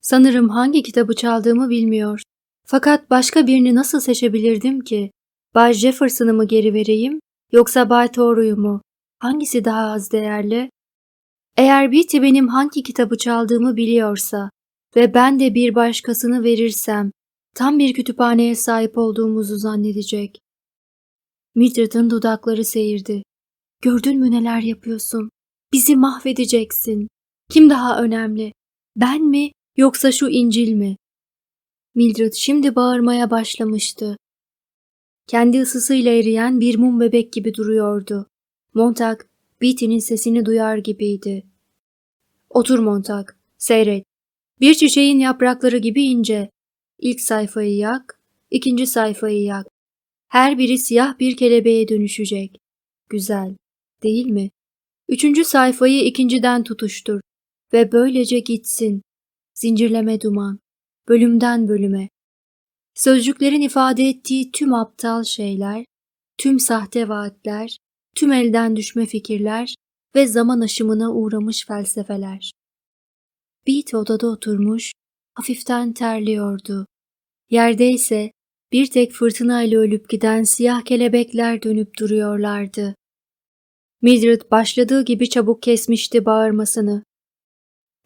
Sanırım hangi kitabı çaldığımı bilmiyor. Fakat başka birini nasıl seçebilirdim ki? Bay Jefferson'ı mı geri vereyim yoksa Bay Thoreau'yu mu? Hangisi daha az değerli? Eğer Beatty benim hangi kitabı çaldığımı biliyorsa ve ben de bir başkasını verirsem tam bir kütüphaneye sahip olduğumuzu zannedecek. Mildred'ın dudakları seyirdi. Gördün mü neler yapıyorsun? Bizi mahvedeceksin. Kim daha önemli? Ben mi yoksa şu İncil mi? Mildred şimdi bağırmaya başlamıştı. Kendi ısısıyla eriyen bir mum bebek gibi duruyordu. Montag, Beatty'nin sesini duyar gibiydi. Otur Montag, seyret. Bir çiçeğin yaprakları gibi ince. İlk sayfayı yak, ikinci sayfayı yak. Her biri siyah bir kelebeğe dönüşecek. Güzel, değil mi? Üçüncü sayfayı ikinciden tutuştur ve böylece gitsin. Zincirleme duman, bölümden bölüme. Sözcüklerin ifade ettiği tüm aptal şeyler, tüm sahte vaatler, tüm elden düşme fikirler ve zaman aşımına uğramış felsefeler. Beat odada oturmuş, hafiften terliyordu. Yerde ise bir tek fırtınayla ölüp giden siyah kelebekler dönüp duruyorlardı. Mildred başladığı gibi çabuk kesmişti bağırmasını.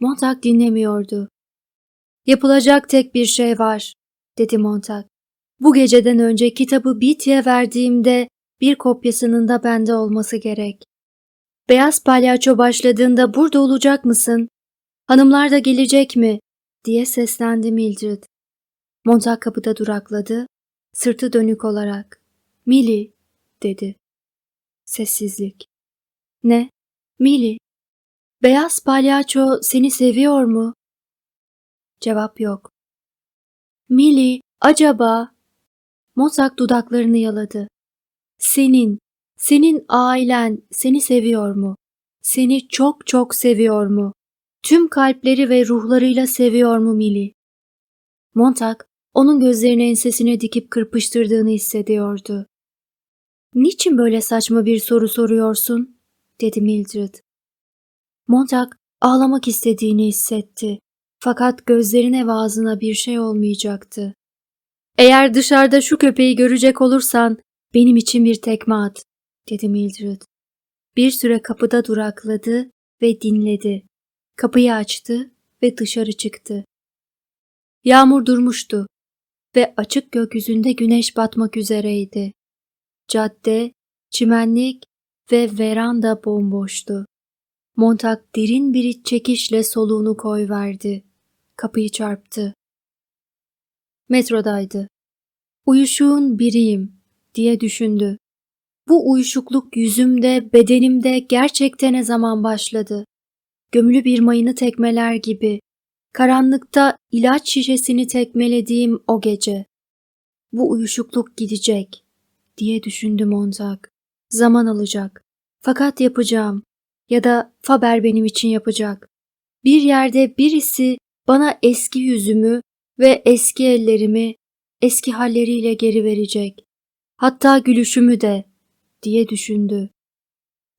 Montag dinlemiyordu. Yapılacak tek bir şey var, dedi Montag. Bu geceden önce kitabı Beatty'e verdiğimde bir kopyasının da bende olması gerek. Beyaz palyaço başladığında burada olacak mısın? Hanımlar da gelecek mi? diye seslendi Mildred. Montag kapıda durakladı, sırtı dönük olarak. Mili, dedi. Sessizlik. Ne? Mili. Beyaz palyaço seni seviyor mu? Cevap yok. Mili, acaba? Mozart dudaklarını yaladı. Senin, senin ailen seni seviyor mu? Seni çok çok seviyor mu? Tüm kalpleri ve ruhlarıyla seviyor mu Mili? Montag, onun gözlerini ensesine dikip kırpıştırdığını hissediyordu. Niçin böyle saçma bir soru soruyorsun? dedi Mildred. Montag ağlamak istediğini hissetti. Fakat gözlerine ve ağzına bir şey olmayacaktı. Eğer dışarıda şu köpeği görecek olursan benim için bir tekme at, dedi Mildred. Bir süre kapıda durakladı ve dinledi. Kapıyı açtı ve dışarı çıktı. Yağmur durmuştu ve açık gökyüzünde güneş batmak üzereydi. Cadde, çimenlik ve veranda bomboştu. Montag derin bir iç çekişle soluğunu koyverdi. Kapıyı çarptı. Metrodaydı. Uyuşuğun biriyim diye düşündü. Bu uyuşukluk yüzümde, bedenimde gerçekten ne zaman başladı? Gömülü bir mayını tekmeler gibi. Karanlıkta ilaç şişesini tekmelediğim o gece. Bu uyuşukluk gidecek diye düşündü Montag. Zaman alacak. Fakat yapacağım. Ya da Faber benim için yapacak. Bir yerde birisi bana eski yüzümü ve eski ellerimi eski halleriyle geri verecek. Hatta gülüşümü de diye düşündü.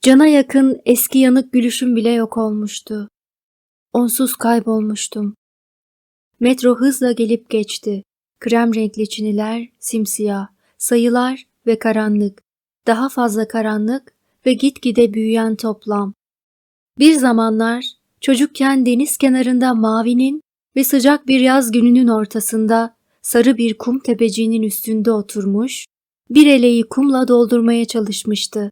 Cana yakın eski yanık gülüşüm bile yok olmuştu. Onsuz kaybolmuştum. Metro hızla gelip geçti. Krem renkli çiniler, simsiyah, sayılar ve karanlık. Daha fazla karanlık ve gitgide büyüyen toplam. Bir zamanlar çocukken deniz kenarında mavinin ve sıcak bir yaz gününün ortasında sarı bir kum tepeciğinin üstünde oturmuş, bir eleği kumla doldurmaya çalışmıştı.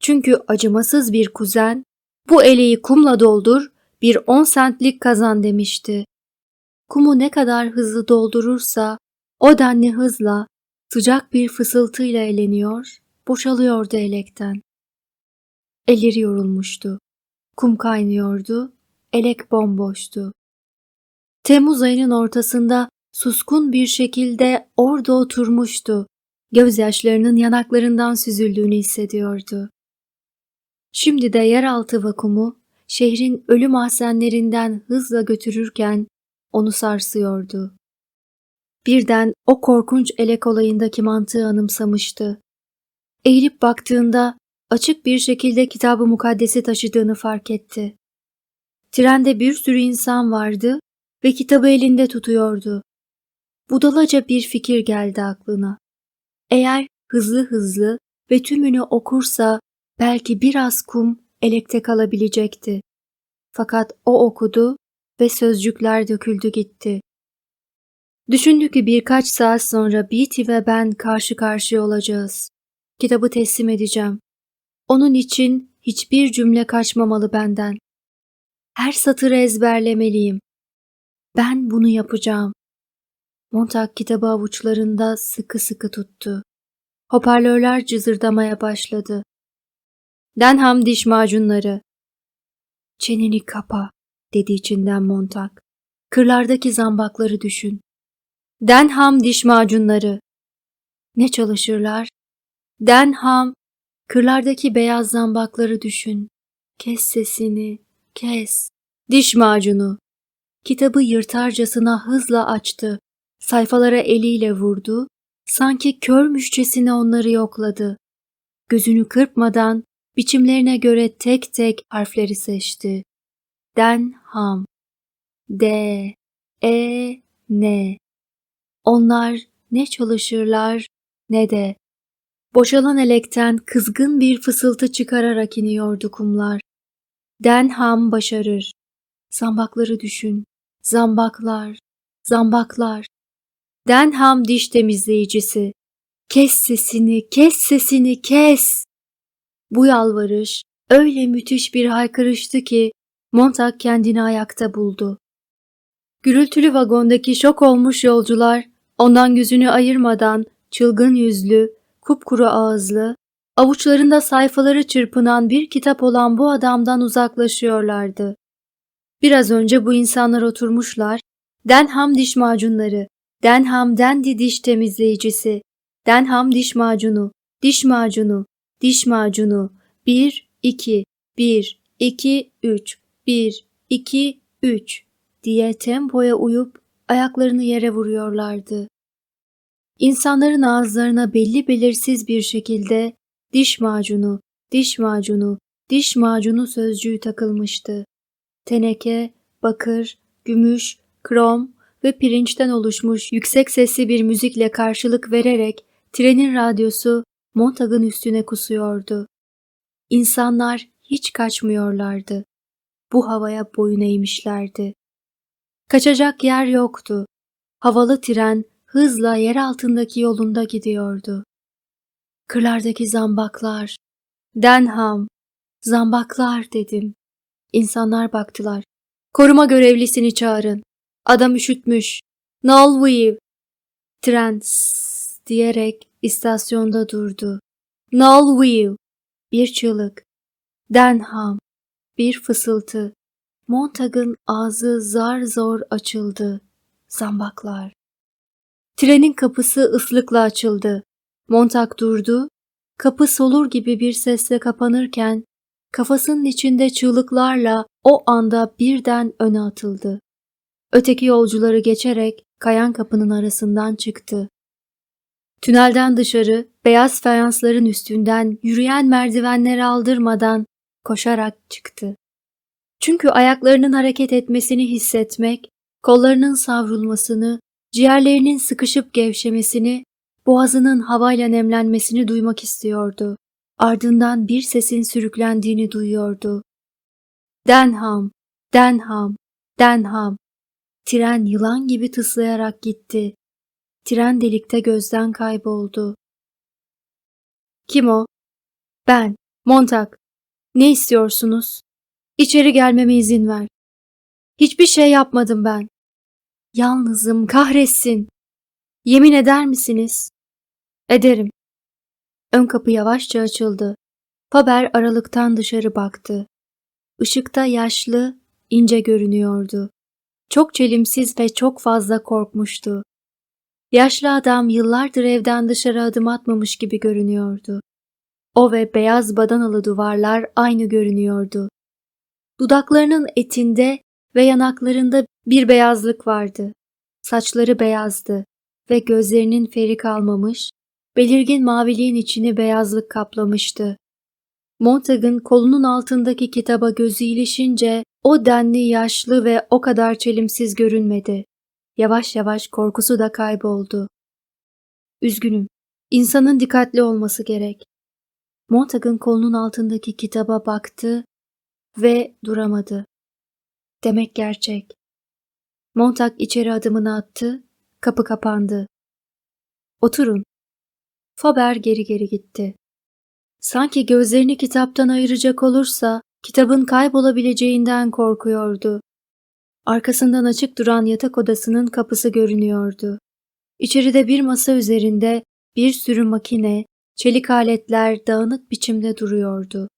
Çünkü acımasız bir kuzen, bu eleği kumla doldur, bir on sentlik kazan demişti. Kumu ne kadar hızlı doldurursa, o denli hızla, sıcak bir fısıltıyla eleniyor, boşalıyordu elekten. Elleri yorulmuştu. Kum kaynıyordu, elek bomboştu. Temmuz ayının ortasında suskun bir şekilde orada oturmuştu. Gözyaşlarının yanaklarından süzüldüğünü hissediyordu. Şimdi de yeraltı vakumu şehrin ölü mahzenlerinden hızla götürürken onu sarsıyordu. Birden o korkunç elek olayındaki mantığı anımsamıştı. Eğilip baktığında açık bir şekilde kitabı mukaddesi taşıdığını fark etti. Trende bir sürü insan vardı ve kitabı elinde tutuyordu. Budalaca bir fikir geldi aklına. Eğer hızlı hızlı ve tümünü okursa belki biraz kum elekte kalabilecekti. Fakat o okudu ve sözcükler döküldü gitti. Düşündü ki birkaç saat sonra Beatty ve ben karşı karşıya olacağız. Kitabı teslim edeceğim. Onun için hiçbir cümle kaçmamalı benden. Her satırı ezberlemeliyim. Ben bunu yapacağım. Montag kitabı avuçlarında sıkı sıkı tuttu. Hoparlörler cızırdamaya başladı. Denham diş macunları. Çeneni kapa, dedi içinden Montag. Kırlardaki zambakları düşün. Denham diş macunları. Ne çalışırlar? Denham, kırlardaki beyaz zambakları düşün. Kes sesini, kes. Diş macunu. Kitabı yırtarcasına hızla açtı. Sayfalara eliyle vurdu. Sanki körmüşçesine onları yokladı. Gözünü kırpmadan biçimlerine göre tek tek harfleri seçti. Denham. D, E, N. Onlar ne çalışırlar ne de. Boşalan elekten kızgın bir fısıltı çıkararak iniyordu kumlar. Denham başarır. Zambakları düşün. Zambaklar, zambaklar. Denham diş temizleyicisi. Kes sesini, kes sesini, kes. Bu yalvarış öyle müthiş bir haykırıştı ki Montag kendini ayakta buldu. Gürültülü vagondaki şok olmuş yolcular ondan gözünü ayırmadan çılgın yüzlü, kupkuru ağızlı, avuçlarında sayfaları çırpınan bir kitap olan bu adamdan uzaklaşıyorlardı. Biraz önce bu insanlar oturmuşlar, Denham diş macunları, Denham Dendi diş temizleyicisi, Denham diş macunu, diş macunu, diş macunu, 1, 2, 1, 2, 3, 1, 2, 3 diye tempoya uyup ayaklarını yere vuruyorlardı. İnsanların ağızlarına belli belirsiz bir şekilde diş macunu, diş macunu, diş macunu sözcüğü takılmıştı. Teneke, bakır, gümüş, krom ve pirinçten oluşmuş yüksek sesli bir müzikle karşılık vererek trenin radyosu Montag'ın üstüne kusuyordu. İnsanlar hiç kaçmıyorlardı. Bu havaya boyun eğmişlerdi. Kaçacak yer yoktu. Havalı tren hızla yer altındaki yolunda gidiyordu. Kırlardaki zambaklar, Denham, zambaklar dedim. İnsanlar baktılar. Koruma görevlisini çağırın. Adam üşütmüş. Nolweave. Tren diyerek istasyonda durdu. Nolweave. Bir çığlık. Denham. Bir fısıltı. Montag'ın ağzı zar zor açıldı. Zambaklar. Trenin kapısı ıslıkla açıldı. Montag durdu. Kapı solur gibi bir sesle kapanırken kafasının içinde çığlıklarla o anda birden öne atıldı. Öteki yolcuları geçerek kayan kapının arasından çıktı. Tünelden dışarı beyaz fayansların üstünden yürüyen merdivenleri aldırmadan koşarak çıktı. Çünkü ayaklarının hareket etmesini hissetmek, kollarının savrulmasını, ciğerlerinin sıkışıp gevşemesini, boğazının havayla nemlenmesini duymak istiyordu. Ardından bir sesin sürüklendiğini duyuyordu. Denham, Denham, Denham. Tren yılan gibi tıslayarak gitti. Tren delikte gözden kayboldu. Kim o? Ben, Montag. Ne istiyorsunuz? İçeri gelmeme izin ver. Hiçbir şey yapmadım ben. Yalnızım, kahretsin. Yemin eder misiniz? Ederim. Ön kapı yavaşça açıldı. Faber aralıktan dışarı baktı. Işıkta yaşlı, ince görünüyordu. Çok çelimsiz ve çok fazla korkmuştu. Yaşlı adam yıllardır evden dışarı adım atmamış gibi görünüyordu. O ve beyaz badanalı duvarlar aynı görünüyordu. Dudaklarının etinde ve yanaklarında bir beyazlık vardı. Saçları beyazdı ve gözlerinin feri kalmamış, belirgin maviliğin içini beyazlık kaplamıştı. Montag'ın kolunun altındaki kitaba gözü ilişince o denli yaşlı ve o kadar çelimsiz görünmedi. Yavaş yavaş korkusu da kayboldu. Üzgünüm. İnsanın dikkatli olması gerek. Montag'ın kolunun altındaki kitaba baktı ve duramadı. Demek gerçek. Montag içeri adımını attı, kapı kapandı. Oturun. Faber geri geri gitti. Sanki gözlerini kitaptan ayıracak olursa kitabın kaybolabileceğinden korkuyordu. Arkasından açık duran yatak odasının kapısı görünüyordu. İçeride bir masa üzerinde bir sürü makine, çelik aletler dağınık biçimde duruyordu.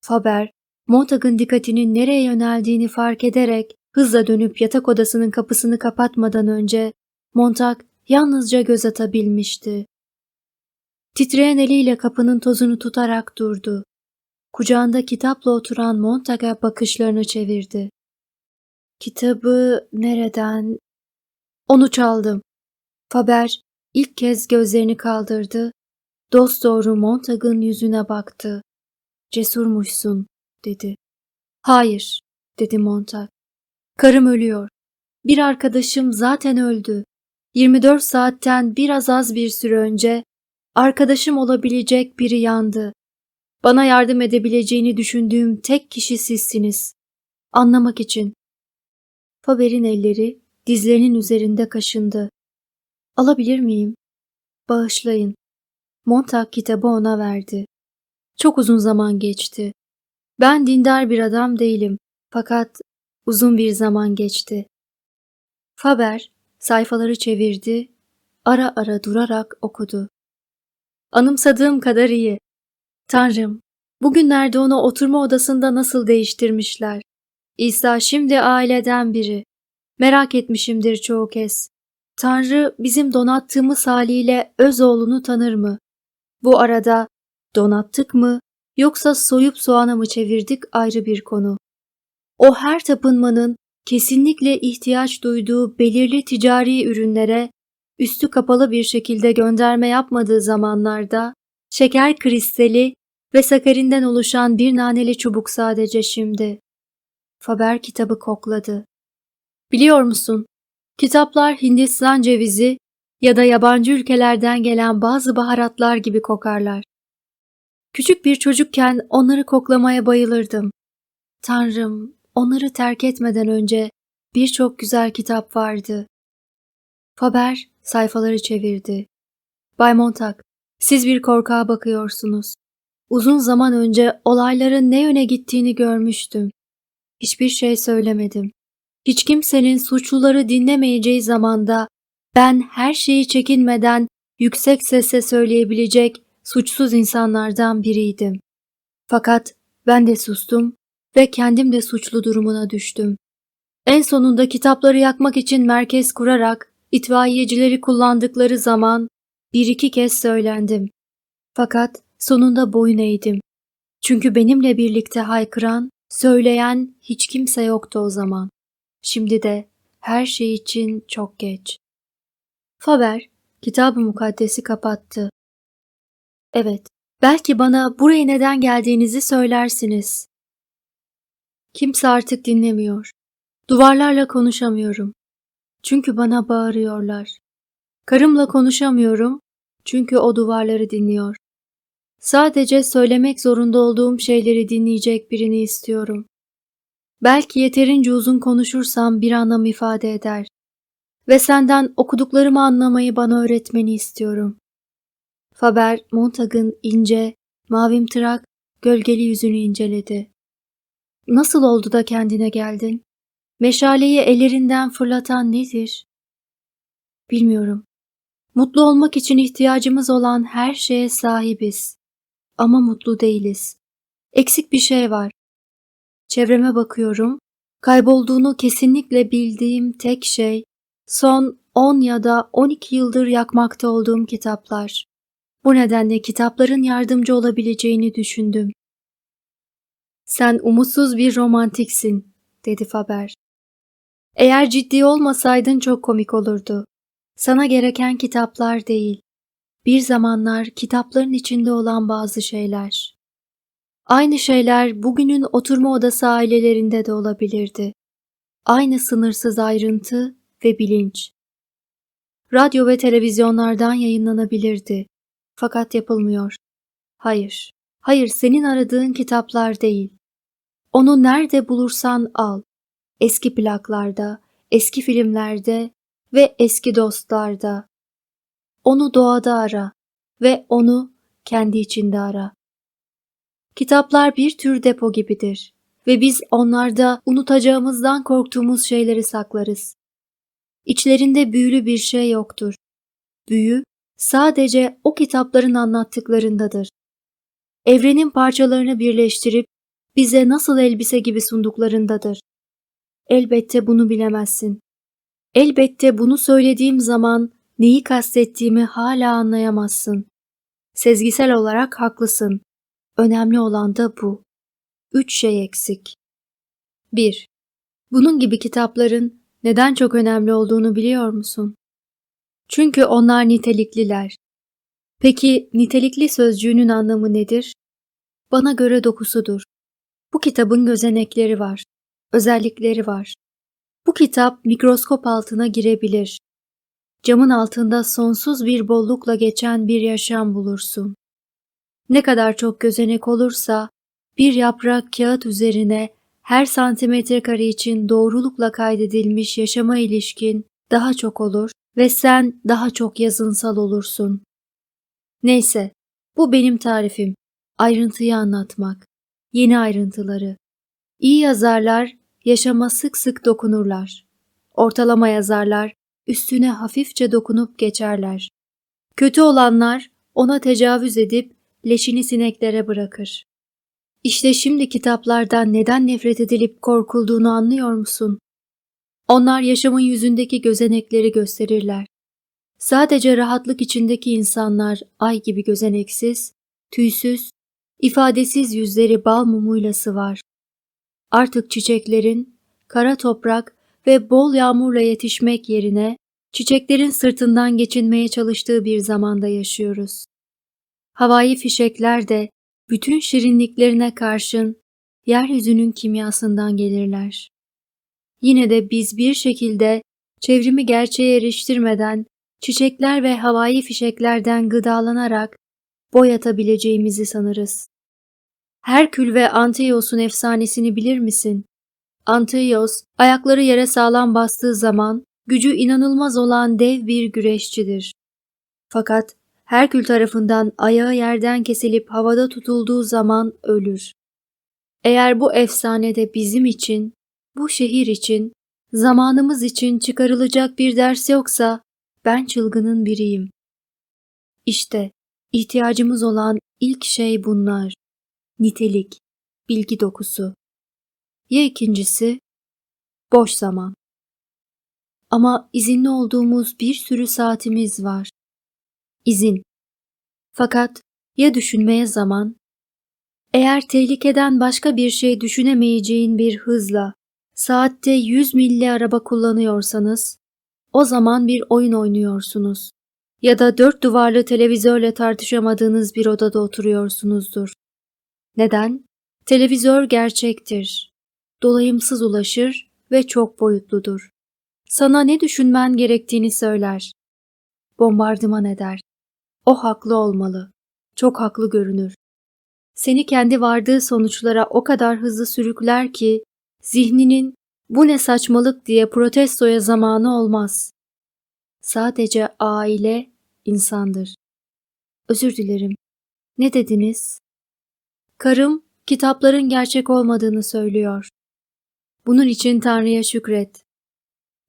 Faber, Montag'ın dikkatinin nereye yöneldiğini fark ederek hızla dönüp yatak odasının kapısını kapatmadan önce Montag yalnızca göz atabilmişti. Titreyen eliyle kapının tozunu tutarak durdu. Kucağında kitapla oturan Montag'a bakışlarını çevirdi. Kitabı nereden? Onu çaldım. Faber ilk kez gözlerini kaldırdı. Dosdoğru Montag'ın yüzüne baktı. Cesurmuşsun, dedi. Hayır, dedi Montag. Karım ölüyor. Bir arkadaşım zaten öldü. 24 saatten biraz az bir süre önce arkadaşım olabilecek biri yandı. Bana yardım edebileceğini düşündüğüm tek kişi sizsiniz. Anlamak için. Faber'in elleri dizlerinin üzerinde kaşındı. Alabilir miyim? Bağışlayın. Montag kitabı ona verdi. Çok uzun zaman geçti. Ben dindar bir adam değilim. Fakat uzun bir zaman geçti. Faber sayfaları çevirdi, ara ara durarak okudu. Anımsadığım kadar iyi. Tanrım, bugünlerde onu oturma odasında nasıl değiştirmişler. İsa şimdi aileden biri. Merak etmişimdir çoğu kez. Tanrı bizim donattığımız haliyle öz oğlunu tanır mı? Bu arada donattık mı yoksa soyup soğana mı çevirdik ayrı bir konu. O her tapınmanın kesinlikle ihtiyaç duyduğu belirli ticari ürünlere üstü kapalı bir şekilde gönderme yapmadığı zamanlarda şeker kristali ve sakarinden oluşan bir naneli çubuk sadece şimdi. Faber kitabı kokladı. Biliyor musun? Kitaplar Hindistan cevizi ya da yabancı ülkelerden gelen bazı baharatlar gibi kokarlar. Küçük bir çocukken onları koklamaya bayılırdım. Tanrım, onları terk etmeden önce birçok güzel kitap vardı. Faber sayfaları çevirdi. Bay Montag, siz bir korkağa bakıyorsunuz. Uzun zaman önce olayların ne yöne gittiğini görmüştüm. Hiçbir şey söylemedim. Hiç kimsenin suçluları dinlemeyeceği zamanda ben her şeyi çekinmeden yüksek sesle söyleyebilecek suçsuz insanlardan biriydim. Fakat ben de sustum ve kendim de suçlu durumuna düştüm. En sonunda kitapları yakmak için merkez kurarak itfaiyecileri kullandıkları zaman bir iki kez söylendim. Fakat sonunda boyun eğdim. Çünkü benimle birlikte haykıran, söyleyen hiç kimse yoktu o zaman. Şimdi de her şey için çok geç. Faber kitabı mukaddesi kapattı. Evet, belki bana buraya neden geldiğinizi söylersiniz. Kimse artık dinlemiyor. Duvarlarla konuşamıyorum. Çünkü bana bağırıyorlar. Karımla konuşamıyorum çünkü o duvarları dinliyor. Sadece söylemek zorunda olduğum şeyleri dinleyecek birini istiyorum. Belki yeterince uzun konuşursam bir anlam ifade eder. ve senden okuduklarımı anlamayı bana öğretmeni istiyorum. Faber, Montag'ın ince, mavimtırak, gölgeli yüzünü inceledi. Nasıl oldu da kendine geldin? Meşaleyi ellerinden fırlatan nedir? Bilmiyorum. Mutlu olmak için ihtiyacımız olan her şeye sahibiz. Ama mutlu değiliz. Eksik bir şey var. Çevreme bakıyorum. Kaybolduğunu kesinlikle bildiğim tek şey son 10 ya da 12 yıldır yakmakta olduğum kitaplar. Bu nedenle kitapların yardımcı olabileceğini düşündüm. Sen umutsuz bir romantiksin, dedi Faber. Eğer ciddi olmasaydın çok komik olurdu. Sana gereken kitaplar değil, bir zamanlar kitapların içinde olan bazı şeyler. Aynı şeyler bugünün oturma odası ailelerinde de olabilirdi. Aynı sınırsız ayrıntı ve bilinç. Radyo ve televizyonlardan yayınlanabilirdi. Fakat yapılmıyor. Hayır, hayır senin aradığın kitaplar değil. Onu nerede bulursan al. Eski plaklarda, eski filmlerde ve eski dostlarda. Onu doğada ara ve onu kendi içinde ara. Kitaplar bir tür depo gibidir ve biz onlarda unutacağımızdan korktuğumuz şeyleri saklarız. İçlerinde büyülü bir şey yoktur. Büyü sadece o kitapların anlattıklarındadır. Evrenin parçalarını birleştirip bize nasıl elbise gibi sunduklarındadır. Elbette bunu bilemezsin. Elbette bunu söylediğim zaman neyi kastettiğimi hala anlayamazsın. Sezgisel olarak haklısın. Önemli olan da bu. Üç şey eksik. 1. Bunun gibi kitapların neden çok önemli olduğunu biliyor musun? Çünkü onlar nitelikliler. Peki nitelikli sözcüğünün anlamı nedir? Bana göre dokusudur. Bu kitabın gözenekleri var, özellikleri var. Bu kitap mikroskop altına girebilir. Camın altında sonsuz bir bollukla geçen bir yaşam bulursun. Ne kadar çok gözenek olursa bir yaprak kağıt üzerine her santimetre kare için doğrulukla kaydedilmiş yaşama ilişkin daha çok olur ve sen daha çok yazınsal olursun. Neyse, bu benim tarifim. Ayrıntıyı anlatmak, yeni ayrıntıları. İyi yazarlar yaşama sık sık dokunurlar. Ortalama yazarlar üstüne hafifçe dokunup geçerler. Kötü olanlar ona tecavüz edip leşini sineklere bırakır. İşte şimdi kitaplardan neden nefret edilip korkulduğunu anlıyor musun? Onlar yaşamın yüzündeki gözenekleri gösterirler. Sadece rahatlık içindeki insanlar ay gibi gözeneksiz, tüysüz, ifadesiz yüzleri bal mumuyla sıvar. Artık çiçeklerin, kara toprak ve bol yağmurla yetişmek yerine çiçeklerin sırtından geçinmeye çalıştığı bir zamanda yaşıyoruz. Havai fişekler de bütün şirinliklerine karşın yeryüzünün kimyasından gelirler. Yine de biz bir şekilde çevrimi gerçeğe eriştirmeden çiçekler ve havai fişeklerden gıdalanarak boy atabileceğimizi sanırız. Herkül ve Anteios'un efsanesini bilir misin? Anteios, ayakları yere sağlam bastığı zaman gücü inanılmaz olan dev bir güreşçidir. Fakat Herkül tarafından ayağı yerden kesilip havada tutulduğu zaman ölür. Eğer bu efsanede bizim için, bu şehir için, zamanımız için çıkarılacak bir ders yoksa ben çılgının biriyim. İşte ihtiyacımız olan ilk şey bunlar. Nitelik, bilgi dokusu. Ya ikincisi? Boş zaman. Ama izinli olduğumuz bir sürü saatimiz var. İzin. Fakat ya düşünmeye zaman? Eğer tehlikeden başka bir şey düşünemeyeceğin bir hızla saatte 100 milli araba kullanıyorsanız, o zaman bir oyun oynuyorsunuz. Ya da dört duvarlı televizörle tartışamadığınız bir odada oturuyorsunuzdur. Neden? Televizör gerçektir. Dolayımsız ulaşır ve çok boyutludur. Sana ne düşünmen gerektiğini söyler. Bombardıman eder. O haklı olmalı. Çok haklı görünür. Seni kendi vardığı sonuçlara o kadar hızlı sürükler ki zihninin bu ne saçmalık diye protestoya zamanı olmaz. Sadece aile insandır. Özür dilerim. Ne dediniz? Karım kitapların gerçek olmadığını söylüyor. Bunun için Tanrı'ya şükret.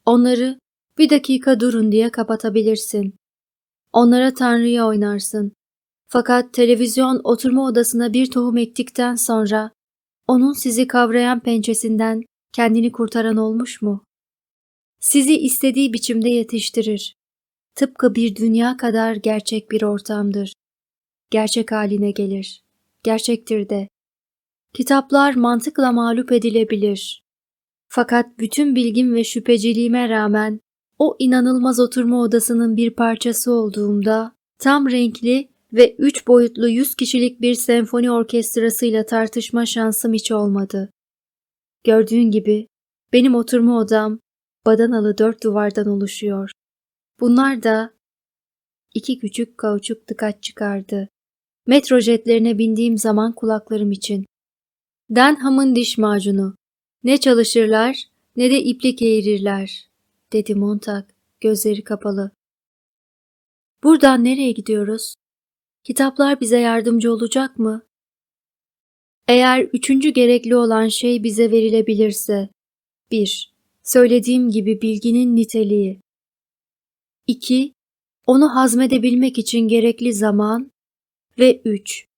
Onları bir dakika durun diye kapatabilirsin. Onlara Tanrı'ya oynarsın. Fakat televizyon oturma odasına bir tohum ektikten sonra onun sizi kavrayan pençesinden kendini kurtaran olmuş mu? Sizi istediği biçimde yetiştirir. Tıpkı bir dünya kadar gerçek bir ortamdır. Gerçek haline gelir. Gerçektir de. Kitaplar mantıkla mağlup edilebilir. Fakat bütün bilgim ve şüpheciliğime rağmen o inanılmaz oturma odasının bir parçası olduğumda tam renkli ve üç boyutlu yüz kişilik bir senfoni orkestrasıyla tartışma şansım hiç olmadı. Gördüğün gibi benim oturma odam badanalı dört duvardan oluşuyor. Bunlar da iki küçük kauçuk tıkaç çıkardı. Metro jetlerine bindiğim zaman kulaklarım için. Denham'ın diş macunu. Ne çalışırlar ne de iplik eğirirler, dedi Montag, gözleri kapalı. Buradan nereye gidiyoruz? Kitaplar bize yardımcı olacak mı? Eğer üçüncü gerekli olan şey bize verilebilirse, 1. Söylediğim gibi bilginin niteliği. 2. Onu hazmedebilmek için gerekli zaman ve 3.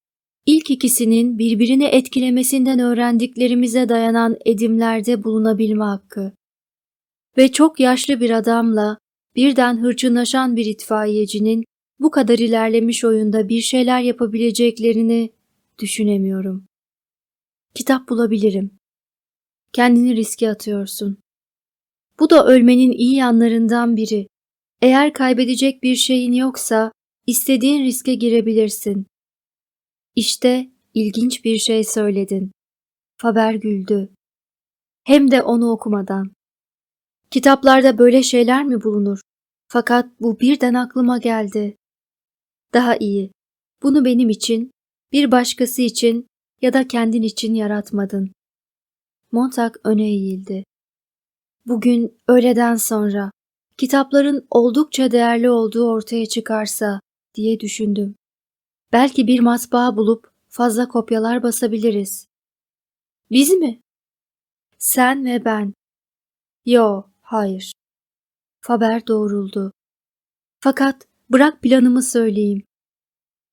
İlk ikisinin birbirini etkilemesinden öğrendiklerimize dayanan edimlerde bulunabilme hakkı. Ve çok yaşlı bir adamla birden hırçınlaşan bir itfaiyecinin bu kadar ilerlemiş oyunda bir şeyler yapabileceklerini düşünemiyorum. Kitap bulabilirim. Kendini riske atıyorsun. Bu da ölmenin iyi yanlarından biri. Eğer kaybedecek bir şeyin yoksa istediğin riske girebilirsin. İşte ilginç bir şey söyledin. Faber güldü. Hem de onu okumadan. Kitaplarda böyle şeyler mi bulunur? Fakat bu birden aklıma geldi. Daha iyi. Bunu benim için, bir başkası için ya da kendin için yaratmadın. Montag öne eğildi. Bugün öğleden sonra kitapların oldukça değerli olduğu ortaya çıkarsa diye düşündüm. Belki bir matbaa bulup fazla kopyalar basabiliriz. Biz mi? Sen ve ben. Yo, hayır. Faber doğruldu. Fakat bırak planımı söyleyeyim.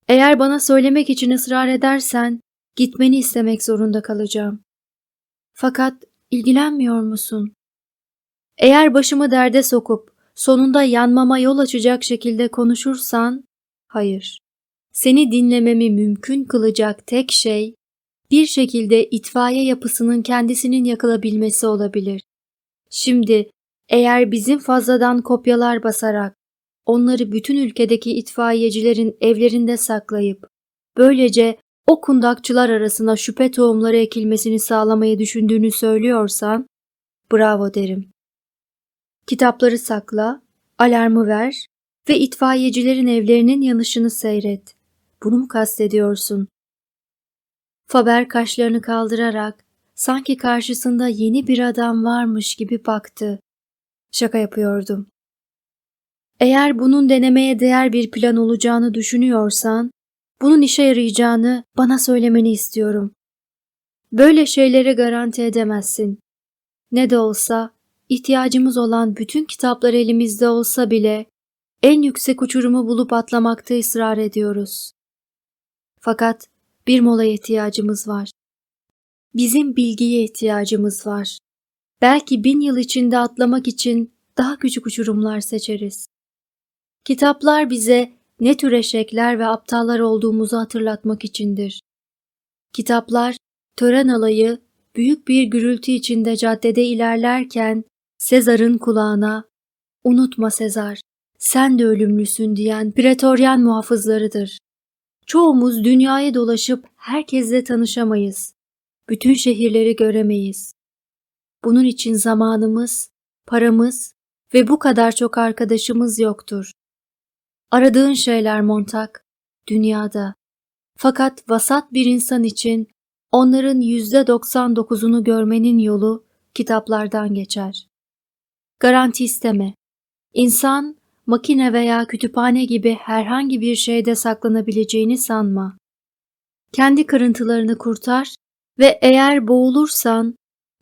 Eğer bana söylemek için ısrar edersen gitmeni istemek zorunda kalacağım. Fakat ilgilenmiyor musun? Eğer başımı derde sokup sonunda yanmama yol açacak şekilde konuşursan, hayır. Seni dinlememi mümkün kılacak tek şey, bir şekilde itfaiye yapısının kendisinin yakılabilmesi olabilir. Şimdi eğer bizim fazladan kopyalar basarak onları bütün ülkedeki itfaiyecilerin evlerinde saklayıp böylece o kundakçılar arasına şüphe tohumları ekilmesini sağlamayı düşündüğünü söylüyorsan bravo derim. Kitapları sakla, alarmı ver ve itfaiyecilerin evlerinin yanışını seyret. Bunu mu kastediyorsun? Faber kaşlarını kaldırarak sanki karşısında yeni bir adam varmış gibi baktı. Şaka yapıyordum. Eğer bunun denemeye değer bir plan olacağını düşünüyorsan, bunun işe yarayacağını bana söylemeni istiyorum. Böyle şeylere garanti edemezsin. Ne de olsa ihtiyacımız olan bütün kitaplar elimizde olsa bile en yüksek uçurumu bulup atlamakta ısrar ediyoruz. Fakat bir molaya ihtiyacımız var. Bizim bilgiye ihtiyacımız var. Belki bin yıl içinde atlamak için daha küçük uçurumlar seçeriz. Kitaplar bize ne tür eşekler ve aptallar olduğumuzu hatırlatmak içindir. Kitaplar, tören alayı büyük bir gürültü içinde caddede ilerlerken Sezar'ın kulağına ''Unutma Sezar, sen de ölümlüsün.'' diyen pretoryen muhafızlarıdır. Çoğumuz dünyaya dolaşıp herkesle tanışamayız. Bütün şehirleri göremeyiz. Bunun için zamanımız, paramız ve bu kadar çok arkadaşımız yoktur. Aradığın şeyler montak, dünyada. Fakat vasat bir insan için onların yüzde 99'unu görmenin yolu kitaplardan geçer. Garanti isteme. İnsan makine veya kütüphane gibi herhangi bir şeyde saklanabileceğini sanma. Kendi kırıntılarını kurtar ve eğer boğulursan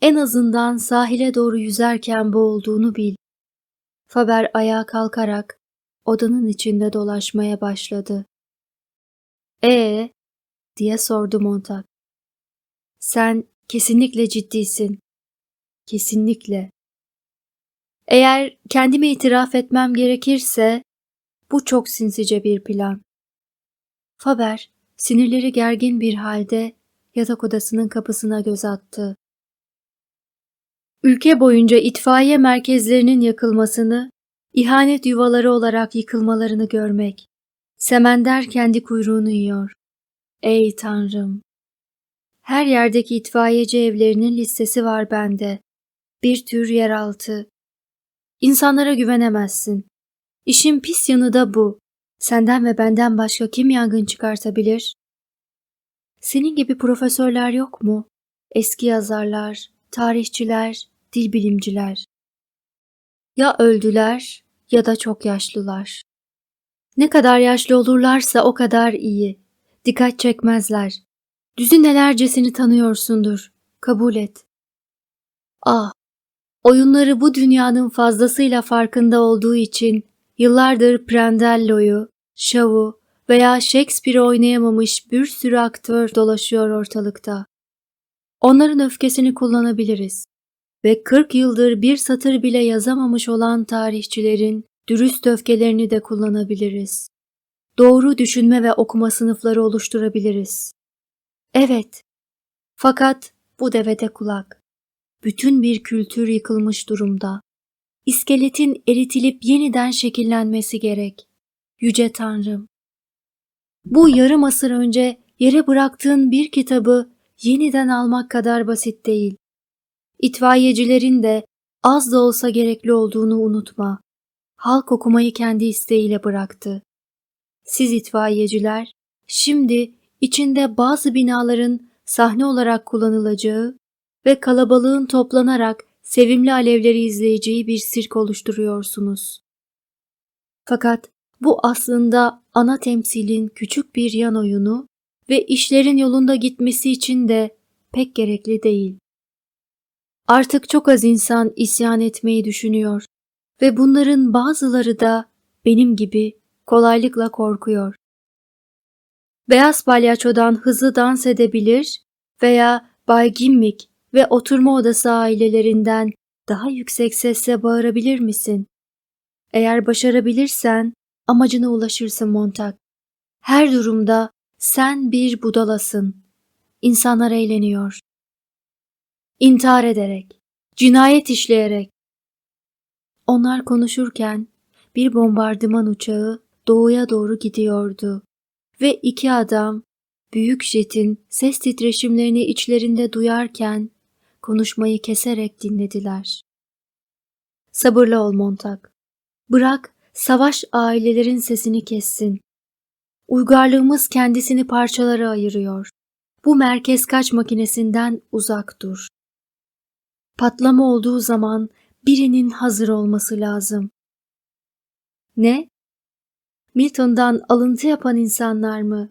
en azından sahile doğru yüzerken boğulduğunu bil. Faber ayağa kalkarak odanın içinde dolaşmaya başladı. Ee, diye sordu Montag. Sen kesinlikle ciddisin. Kesinlikle. Eğer kendime itiraf etmem gerekirse bu çok sinsice bir plan. Faber sinirleri gergin bir halde yatak odasının kapısına göz attı. Ülke boyunca itfaiye merkezlerinin yakılmasını, ihanet yuvaları olarak yıkılmalarını görmek. Semender kendi kuyruğunu yiyor. Ey Tanrım! Her yerdeki itfaiyeci evlerinin listesi var bende. Bir tür yeraltı. İnsanlara güvenemezsin. İşin pis yanı da bu. Senden ve benden başka kim yangın çıkartabilir? Senin gibi profesörler yok mu? Eski yazarlar, tarihçiler, dil bilimciler. Ya öldüler ya da çok yaşlılar. Ne kadar yaşlı olurlarsa o kadar iyi. Dikkat çekmezler. Düzinelercesini tanıyorsundur. Kabul et. Ah, oyunları bu dünyanın fazlasıyla farkında olduğu için yıllardır Prandello'yu, Shaw'u veya Shakespeare oynayamamış bir sürü aktör dolaşıyor ortalıkta. Onların öfkesini kullanabiliriz ve 40 yıldır bir satır bile yazamamış olan tarihçilerin dürüst öfkelerini de kullanabiliriz. Doğru düşünme ve okuma sınıfları oluşturabiliriz. Evet, fakat bu devete kulak. Bütün bir kültür yıkılmış durumda. İskeletin eritilip yeniden şekillenmesi gerek. Yüce Tanrım. Bu yarım asır önce yere bıraktığın bir kitabı yeniden almak kadar basit değil. İtfaiyecilerin de az da olsa gerekli olduğunu unutma. Halk okumayı kendi isteğiyle bıraktı. Siz itfaiyeciler, şimdi içinde bazı binaların sahne olarak kullanılacağı ve kalabalığın toplanarak sevimli alevleri izleyeceği bir sirk oluşturuyorsunuz. Fakat bu aslında ana temsilin küçük bir yan oyunu ve işlerin yolunda gitmesi için de pek gerekli değil. Artık çok az insan isyan etmeyi düşünüyor ve bunların bazıları da benim gibi kolaylıkla korkuyor. Beyaz palyaçodan hızlı dans edebilir veya Bay Gimmick ve oturma odası ailelerinden daha yüksek sesle bağırabilir misin? Eğer başarabilirsen amacına ulaşırsın Montag. Her durumda sen bir budalasın. İnsanlar eğleniyor. İntihar ederek, cinayet işleyerek. Onlar konuşurken bir bombardıman uçağı doğuya doğru gidiyordu ve iki adam büyük jetin ses titreşimlerini içlerinde duyarken konuşmayı keserek dinlediler. Sabırlı ol Montag. Bırak savaş ailelerin sesini kessin. Uygarlığımız kendisini parçalara ayırıyor. Bu merkez kaç makinesinden uzak dur. Patlama olduğu zaman birinin hazır olması lazım. Ne? Milton'dan alıntı yapan insanlar mı?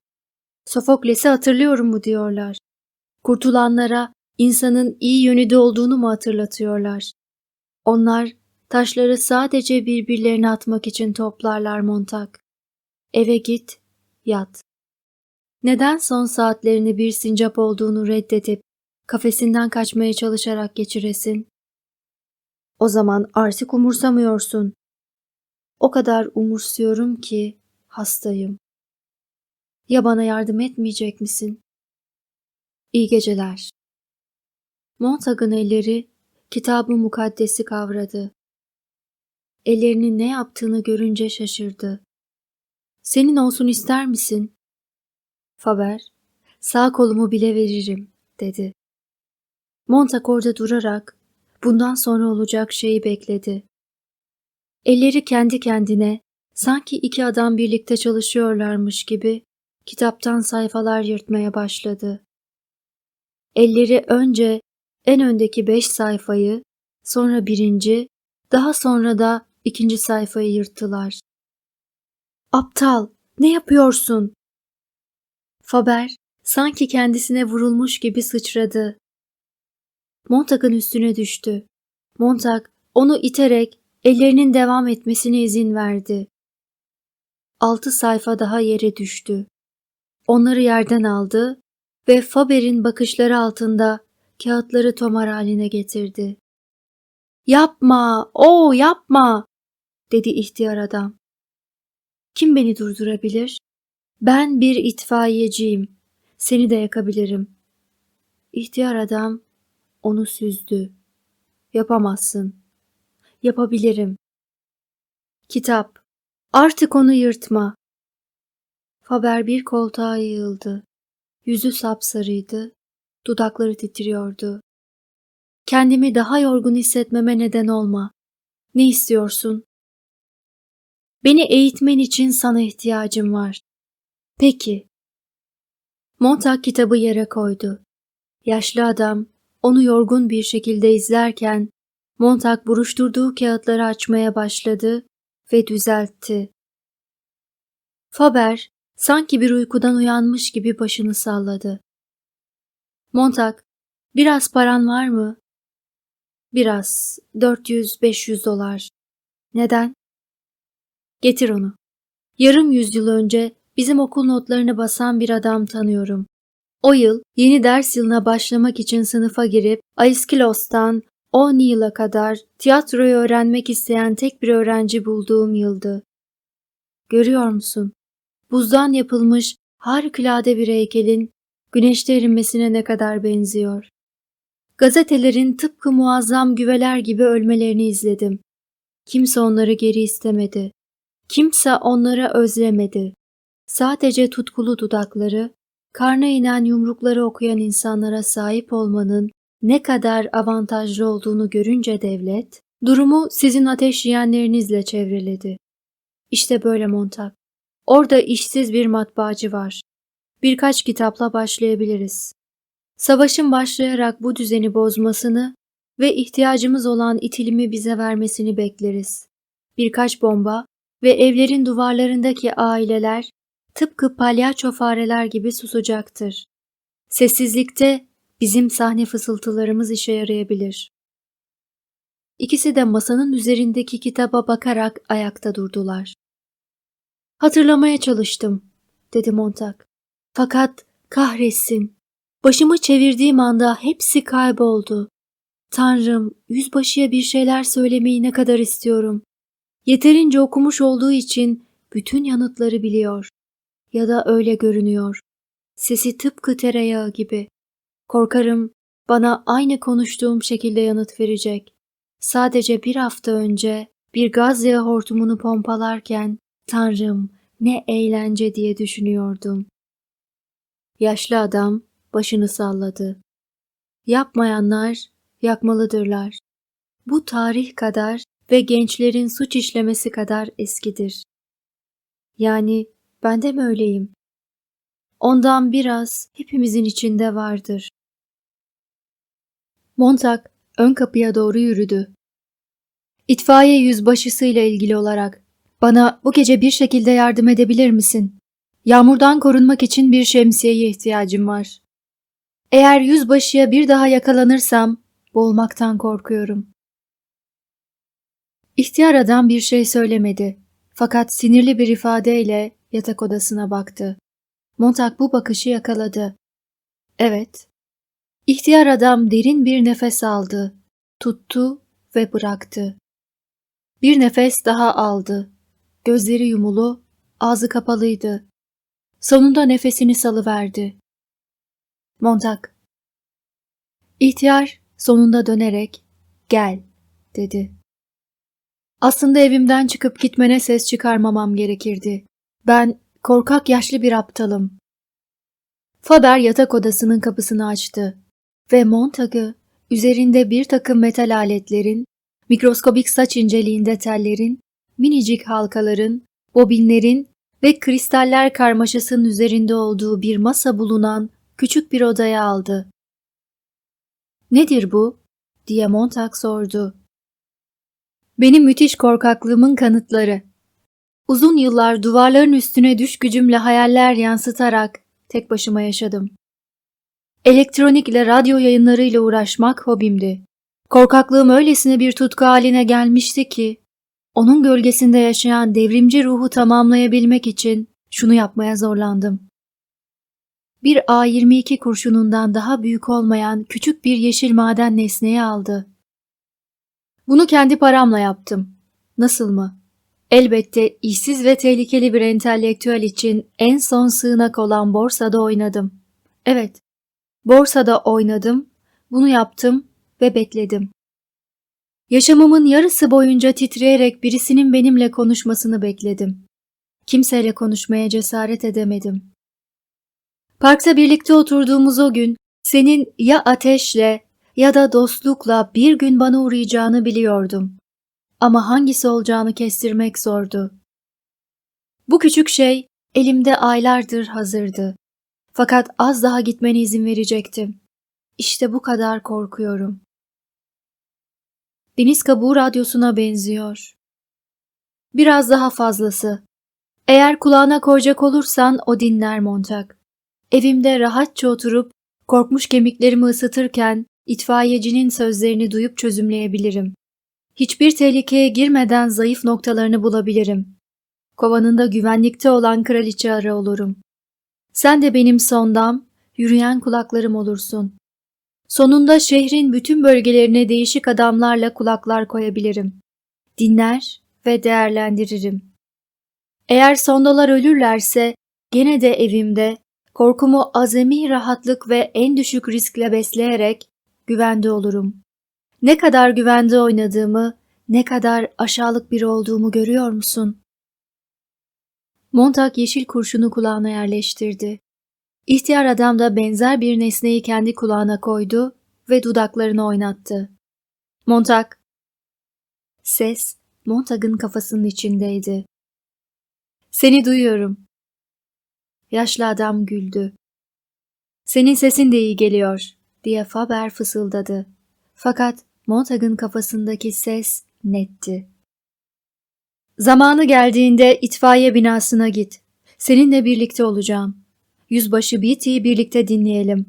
Sofokles'i hatırlıyorum mu diyorlar. Kurtulanlara insanın iyi yönü de olduğunu mu hatırlatıyorlar? Onlar taşları sadece birbirlerine atmak için toplarlar Montag. Eve git, yat. Neden son saatlerini bir sincap olduğunu reddedip kafesinden kaçmaya çalışarak geçiresin? O zaman artık umursamıyorsun. O kadar umursuyorum ki hastayım. Ya bana yardım etmeyecek misin? İyi geceler. Montag'ın elleri kitabı mukaddesi kavradı. Ellerinin ne yaptığını görünce şaşırdı. Senin olsun ister misin? Faber, sağ kolumu bile veririm, dedi. Montag orada durarak bundan sonra olacak şeyi bekledi. Elleri kendi kendine, sanki iki adam birlikte çalışıyorlarmış gibi kitaptan sayfalar yırtmaya başladı. Elleri önce en öndeki beş sayfayı, sonra birinci, daha sonra da ikinci sayfayı yırttılar. Aptal, ne yapıyorsun? Faber sanki kendisine vurulmuş gibi sıçradı. Montag'ın üstüne düştü. Montag onu iterek ellerinin devam etmesine izin verdi. Altı sayfa daha yere düştü. Onları yerden aldı ve Faber'in bakışları altında kağıtları tomar haline getirdi. Yapma, o yapma, dedi ihtiyar adam. Kim beni durdurabilir? Ben bir itfaiyeciyim. Seni de yakabilirim. İhtiyar adam onu süzdü. Yapamazsın. Yapabilirim. Kitap. Artık onu yırtma. Faber bir koltuğa yığıldı. Yüzü sapsarıydı. Dudakları titriyordu. Kendimi daha yorgun hissetmeme neden olma. Ne istiyorsun? Beni eğitmen için sana ihtiyacım var. Peki. Montag kitabı yere koydu. Yaşlı adam onu yorgun bir şekilde izlerken Montag buruşturduğu kağıtları açmaya başladı ve düzeltti. Faber sanki bir uykudan uyanmış gibi başını salladı. Montag, biraz paran var mı? Biraz, 400-500 dolar. Neden? Getir onu. Yarım yüzyıl önce bizim okul notlarını basan bir adam tanıyorum. O yıl yeni ders yılına başlamak için sınıfa girip Aiskilos'tan 10 yıla kadar tiyatroyu öğrenmek isteyen tek bir öğrenci bulduğum yıldı. Görüyor musun? Buzdan yapılmış harikulade bir heykelin güneşte erinmesine ne kadar benziyor. Gazetelerin tıpkı muazzam güveler gibi ölmelerini izledim. Kimse onları geri istemedi. Kimse onlara özlemedi. Sadece tutkulu dudakları, karna inen yumrukları okuyan insanlara sahip olmanın ne kadar avantajlı olduğunu görünce devlet, durumu sizin ateş yiyenlerinizle çevreledi. İşte böyle Montag. Orada işsiz bir matbaacı var. Birkaç kitapla başlayabiliriz. Savaşın başlayarak bu düzeni bozmasını ve ihtiyacımız olan itilimi bize vermesini bekleriz. Birkaç bomba ve evlerin duvarlarındaki aileler tıpkı palyaço fareler gibi susacaktır. Sessizlikte bizim sahne fısıltılarımız işe yarayabilir. İkisi de masanın üzerindeki kitaba bakarak ayakta durdular. Hatırlamaya çalıştım, dedi Montag. Fakat kahretsin, başımı çevirdiğim anda hepsi kayboldu. Tanrım, yüzbaşıya bir şeyler söylemeyi ne kadar istiyorum. Yeterince okumuş olduğu için bütün yanıtları biliyor. Ya da öyle görünüyor. Sesi tıpkı tereyağı gibi. Korkarım bana aynı konuştuğum şekilde yanıt verecek. Sadece bir hafta önce bir gaz yağı hortumunu pompalarken Tanrım ne eğlence diye düşünüyordum. Yaşlı adam başını salladı. Yapmayanlar yakmalıdırlar. Bu tarih kadar ve gençlerin suç işlemesi kadar eskidir. Yani ben de mi öyleyim? Ondan biraz hepimizin içinde vardır. Montag ön kapıya doğru yürüdü. İtfaiye yüzbaşısıyla ilgili olarak bana bu gece bir şekilde yardım edebilir misin? Yağmurdan korunmak için bir şemsiyeye ihtiyacım var. Eğer yüzbaşıya bir daha yakalanırsam boğulmaktan korkuyorum. İhtiyar adam bir şey söylemedi. Fakat sinirli bir ifadeyle yatak odasına baktı. Montag bu bakışı yakaladı. Evet. İhtiyar adam derin bir nefes aldı, tuttu ve bıraktı. Bir nefes daha aldı. Gözleri yumulu, ağzı kapalıydı. Sonunda nefesini salıverdi. Montag. İhtiyar sonunda dönerek gel dedi. Aslında evimden çıkıp gitmene ses çıkarmamam gerekirdi. Ben korkak yaşlı bir aptalım. Faber yatak odasının kapısını açtı ve Montag'ı üzerinde bir takım metal aletlerin, mikroskobik saç inceliğinde tellerin, minicik halkaların, bobinlerin ve kristaller karmaşasının üzerinde olduğu bir masa bulunan küçük bir odaya aldı. Nedir bu? diye Montag sordu. Benim müthiş korkaklığımın kanıtları. Uzun yıllar duvarların üstüne düş gücümle hayaller yansıtarak tek başıma yaşadım. Elektronikle radyo yayınlarıyla uğraşmak hobimdi. Korkaklığım öylesine bir tutku haline gelmişti ki, onun gölgesinde yaşayan devrimci ruhu tamamlayabilmek için şunu yapmaya zorlandım. Bir A22 kurşunundan daha büyük olmayan küçük bir yeşil maden nesneyi aldı. Bunu kendi paramla yaptım. Nasıl mı? Elbette işsiz ve tehlikeli bir entelektüel için en son sığınak olan borsada oynadım. Evet, borsada oynadım, bunu yaptım ve bekledim. Yaşamımın yarısı boyunca titreyerek birisinin benimle konuşmasını bekledim. Kimseyle konuşmaya cesaret edemedim. Parkta birlikte oturduğumuz o gün senin ya ateşle ya da dostlukla bir gün bana uğrayacağını biliyordum. Ama hangisi olacağını kestirmek zordu. Bu küçük şey elimde aylardır hazırdı. Fakat az daha gitmene izin verecektim. İşte bu kadar korkuyorum. Deniz kabuğu radyosuna benziyor. Biraz daha fazlası. Eğer kulağına koyacak olursan o dinler Montak. Evimde rahatça oturup korkmuş kemiklerimi ısıtırken itfaiyecinin sözlerini duyup çözümleyebilirim. Hiçbir tehlikeye girmeden zayıf noktalarını bulabilirim. Kovanında güvenlikte olan kraliçe ara olurum. Sen de benim sondam, yürüyen kulaklarım olursun. Sonunda şehrin bütün bölgelerine değişik adamlarla kulaklar koyabilirim. Dinler ve değerlendiririm. Eğer sondalar ölürlerse gene de evimde korkumu azami rahatlık ve en düşük riskle besleyerek güvende olurum. Ne kadar güvende oynadığımı, ne kadar aşağılık biri olduğumu görüyor musun? Montag yeşil kurşunu kulağına yerleştirdi. İhtiyar adam da benzer bir nesneyi kendi kulağına koydu ve dudaklarını oynattı. Montag. Ses Montag'ın kafasının içindeydi. Seni duyuyorum. Yaşlı adam güldü. Senin sesin de iyi geliyor, diye Faber fısıldadı. Fakat Montag'ın kafasındaki ses netti. Zamanı geldiğinde itfaiye binasına git. Seninle birlikte olacağım. Yüzbaşı Beatty'yi birlikte dinleyelim.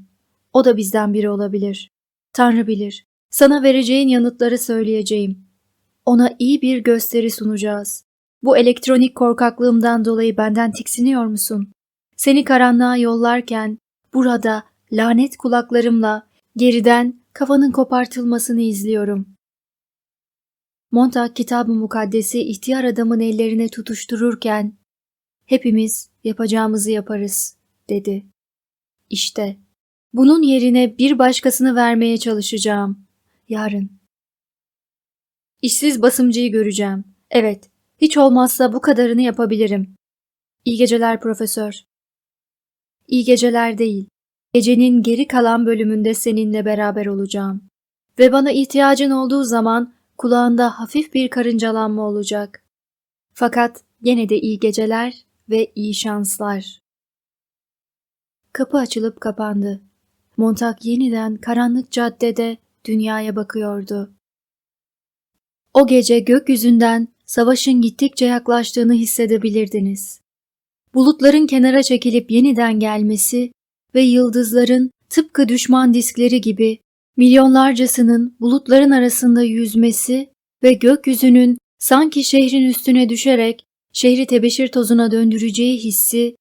O da bizden biri olabilir. Tanrı bilir. Sana vereceğin yanıtları söyleyeceğim. Ona iyi bir gösteri sunacağız. Bu elektronik korkaklığımdan dolayı benden tiksiniyor musun? Seni karanlığa yollarken burada lanet kulaklarımla geriden kafanın kopartılmasını izliyorum. Montag kitabı mukaddesi ihtiyar adamın ellerine tutuştururken hepimiz yapacağımızı yaparız dedi. İşte bunun yerine bir başkasını vermeye çalışacağım. Yarın. İşsiz basımcıyı göreceğim. Evet, hiç olmazsa bu kadarını yapabilirim. İyi geceler profesör. İyi geceler değil. Gecenin geri kalan bölümünde seninle beraber olacağım. Ve bana ihtiyacın olduğu zaman kulağında hafif bir karıncalanma olacak. Fakat gene de iyi geceler ve iyi şanslar. Kapı açılıp kapandı. Montag yeniden karanlık caddede dünyaya bakıyordu. O gece gökyüzünden savaşın gittikçe yaklaştığını hissedebilirdiniz. Bulutların kenara çekilip yeniden gelmesi ve yıldızların tıpkı düşman diskleri gibi milyonlarcasının bulutların arasında yüzmesi ve gökyüzünün sanki şehrin üstüne düşerek şehri tebeşir tozuna döndüreceği hissi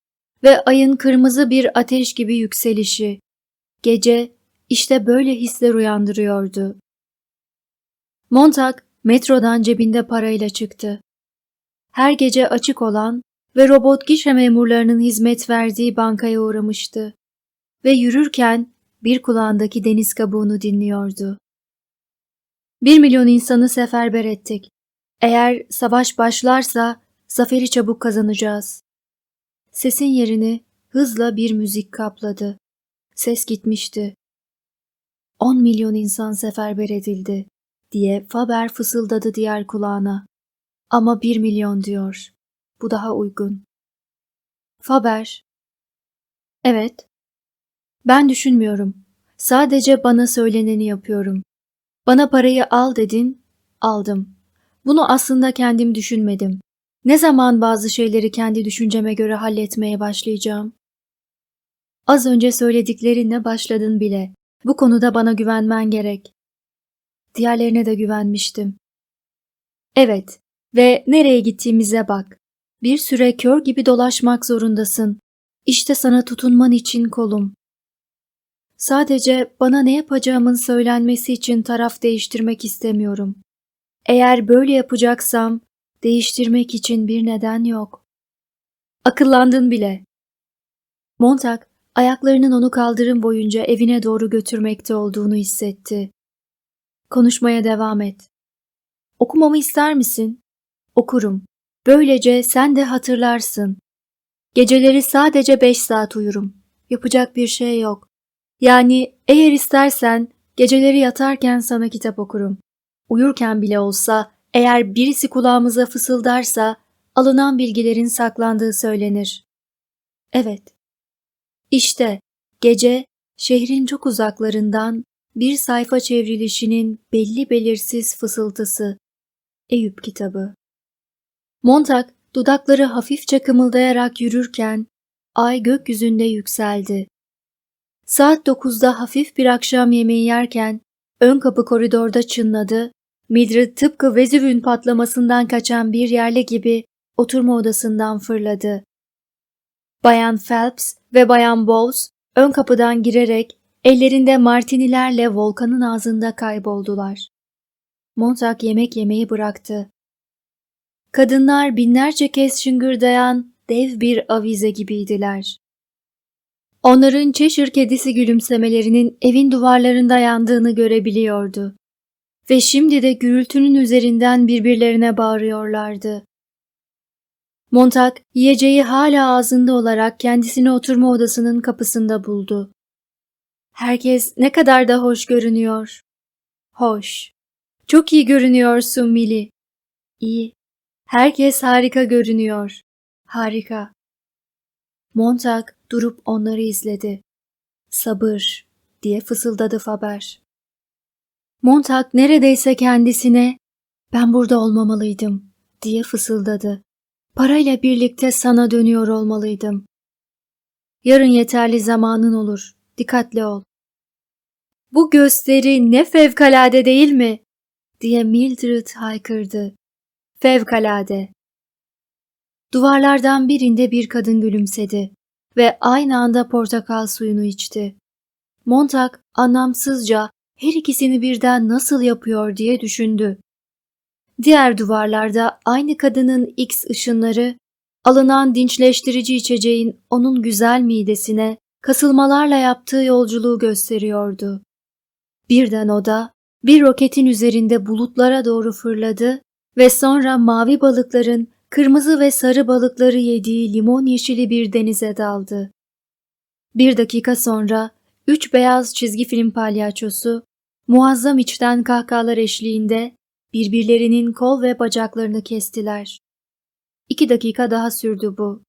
ve ayın kırmızı bir ateş gibi yükselişi. Gece işte böyle hisler uyandırıyordu. Montag metrodan cebinde parayla çıktı. Her gece açık olan ve robot gişe memurlarının hizmet verdiği bankaya uğramıştı ve yürürken bir kulağındaki deniz kabuğunu dinliyordu. Bir milyon insanı seferber ettik. Eğer savaş başlarsa zaferi çabuk kazanacağız. Sesin yerini hızla bir müzik kapladı. Ses gitmişti. On milyon insan seferber edildi diye Faber fısıldadı diğer kulağına. Ama bir milyon diyor. Bu daha uygun. Faber. Evet. Ben düşünmüyorum. Sadece bana söyleneni yapıyorum. Bana parayı al dedin, aldım. Bunu aslında kendim düşünmedim. Ne zaman bazı şeyleri kendi düşünceme göre halletmeye başlayacağım? Az önce söylediklerinle başladın bile. Bu konuda bana güvenmen gerek. Diğerlerine de güvenmiştim. Evet ve nereye gittiğimize bak. Bir süre kör gibi dolaşmak zorundasın. İşte sana tutunman için kolum. Sadece bana ne yapacağımın söylenmesi için taraf değiştirmek istemiyorum. Eğer böyle yapacaksam değiştirmek için bir neden yok. Akıllandın bile. Montag ayaklarının onu kaldırım boyunca evine doğru götürmekte olduğunu hissetti. Konuşmaya devam et. Okumamı ister misin? Okurum. Böylece sen de hatırlarsın. Geceleri sadece beş saat uyurum. Yapacak bir şey yok. Yani eğer istersen geceleri yatarken sana kitap okurum. Uyurken bile olsa eğer birisi kulağımıza fısıldarsa alınan bilgilerin saklandığı söylenir. Evet. İşte gece şehrin çok uzaklarından bir sayfa çevrilişinin belli belirsiz fısıltısı. Eyüp kitabı. Montag dudakları hafifçe kımıldayarak yürürken ay gökyüzünde yükseldi. Saat dokuzda hafif bir akşam yemeği yerken ön kapı koridorda çınladı. Mildred tıpkı Vezüv'ün patlamasından kaçan bir yerli gibi oturma odasından fırladı. Bayan Phelps ve Bayan Bowles ön kapıdan girerek ellerinde martinilerle volkanın ağzında kayboldular. Montag yemek yemeyi bıraktı. Kadınlar binlerce kez şıngırdayan dev bir avize gibiydiler. Onların Çeşir kedisi gülümsemelerinin evin duvarlarında yandığını görebiliyordu. Ve şimdi de gürültünün üzerinden birbirlerine bağırıyorlardı. Montag yiyeceği hala ağzında olarak kendisini oturma odasının kapısında buldu. Herkes ne kadar da hoş görünüyor. Hoş. Çok iyi görünüyorsun Mili. İyi. Herkes harika görünüyor. Harika. Montag durup onları izledi. Sabır diye fısıldadı Faber. Montag neredeyse kendisine ben burada olmamalıydım diye fısıldadı. Parayla birlikte sana dönüyor olmalıydım. Yarın yeterli zamanın olur. Dikkatli ol. Bu gösteri ne fevkalade değil mi? diye Mildred haykırdı. Fevkalade. Duvarlardan birinde bir kadın gülümsedi ve aynı anda portakal suyunu içti. Montag anlamsızca her ikisini birden nasıl yapıyor diye düşündü. Diğer duvarlarda aynı kadının X ışınları, alınan dinçleştirici içeceğin onun güzel midesine kasılmalarla yaptığı yolculuğu gösteriyordu. Birden o da bir roketin üzerinde bulutlara doğru fırladı ve sonra mavi balıkların kırmızı ve sarı balıkları yediği limon yeşili bir denize daldı. Bir dakika sonra üç beyaz çizgi film palyaçosu muazzam içten kahkahalar eşliğinde birbirlerinin kol ve bacaklarını kestiler. İki dakika daha sürdü bu.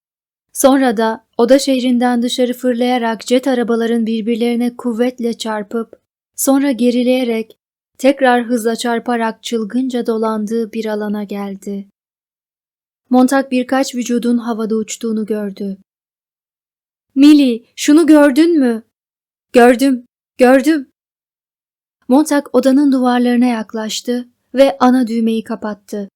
Sonra da oda şehrinden dışarı fırlayarak jet arabaların birbirlerine kuvvetle çarpıp, sonra gerileyerek, tekrar hızla çarparak çılgınca dolandığı bir alana geldi. Montag birkaç vücudun havada uçtuğunu gördü. Millie, şunu gördün mü? Gördüm, gördüm. Montag odanın duvarlarına yaklaştı ve ana düğmeyi kapattı.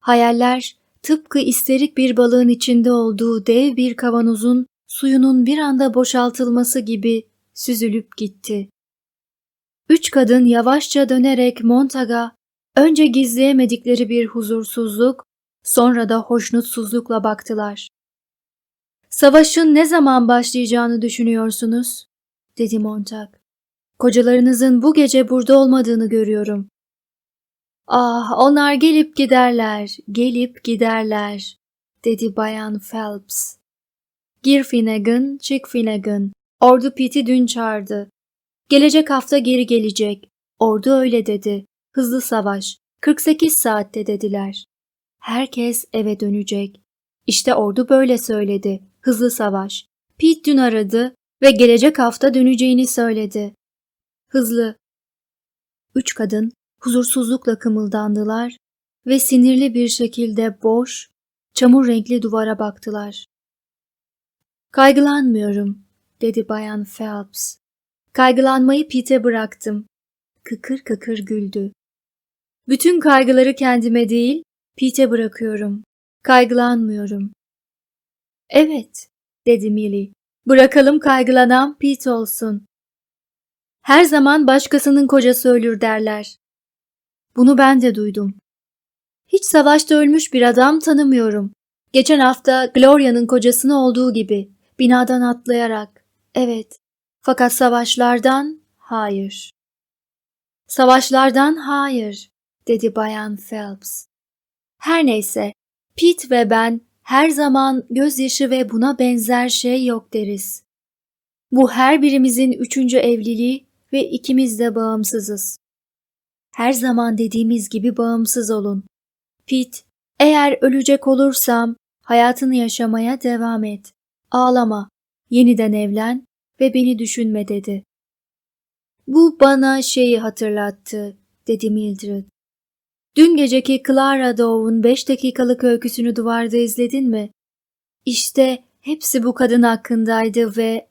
Hayaller tıpkı isterik bir balığın içinde olduğu dev bir kavanozun suyunun bir anda boşaltılması gibi süzülüp gitti. Üç kadın yavaşça dönerek Montag'a önce gizleyemedikleri bir huzursuzluk, sonra da hoşnutsuzlukla baktılar. Savaşın ne zaman başlayacağını düşünüyorsunuz? Dedi Montag. Kocalarınızın bu gece burada olmadığını görüyorum. Ah, onlar gelip giderler, gelip giderler, dedi Bayan Phelps. Gir Finnegan, çık Finnegan. Ordu Pit'i dün çağırdı. Gelecek hafta geri gelecek. Ordu öyle dedi. Hızlı savaş. 48 saatte dediler. Herkes eve dönecek. İşte ordu böyle söyledi. Hızlı savaş. Pete dün aradı ve gelecek hafta döneceğini söyledi. Hızlı. Üç kadın huzursuzlukla kımıldandılar ve sinirli bir şekilde boş, çamur renkli duvara baktılar. Kaygılanmıyorum, dedi Bayan Phelps. Kaygılanmayı Pete'e bıraktım. Kıkır kıkır güldü. Bütün kaygıları kendime değil, Pete'e bırakıyorum. Kaygılanmıyorum. Evet, dedi Millie. Bırakalım kaygılanan Pete olsun. Her zaman başkasının kocası ölür derler. Bunu ben de duydum. Hiç savaşta ölmüş bir adam tanımıyorum. Geçen hafta Gloria'nın kocasını olduğu gibi binadan atlayarak. Evet. Fakat savaşlardan hayır. Savaşlardan hayır, dedi Bayan Phelps. Her neyse, Pete ve ben her zaman gözyaşı ve buna benzer şey yok deriz. Bu her birimizin üçüncü evliliği ve ikimiz de bağımsızız. Her zaman dediğimiz gibi bağımsız olun. Pete, eğer ölecek olursam hayatını yaşamaya devam et. Ağlama, yeniden evlen ve beni düşünme dedi. Bu bana şeyi hatırlattı, dedi Mildred. Dün geceki Clara Dove'un beş dakikalık öyküsünü duvarda izledin mi? İşte hepsi bu kadın hakkındaydı ve...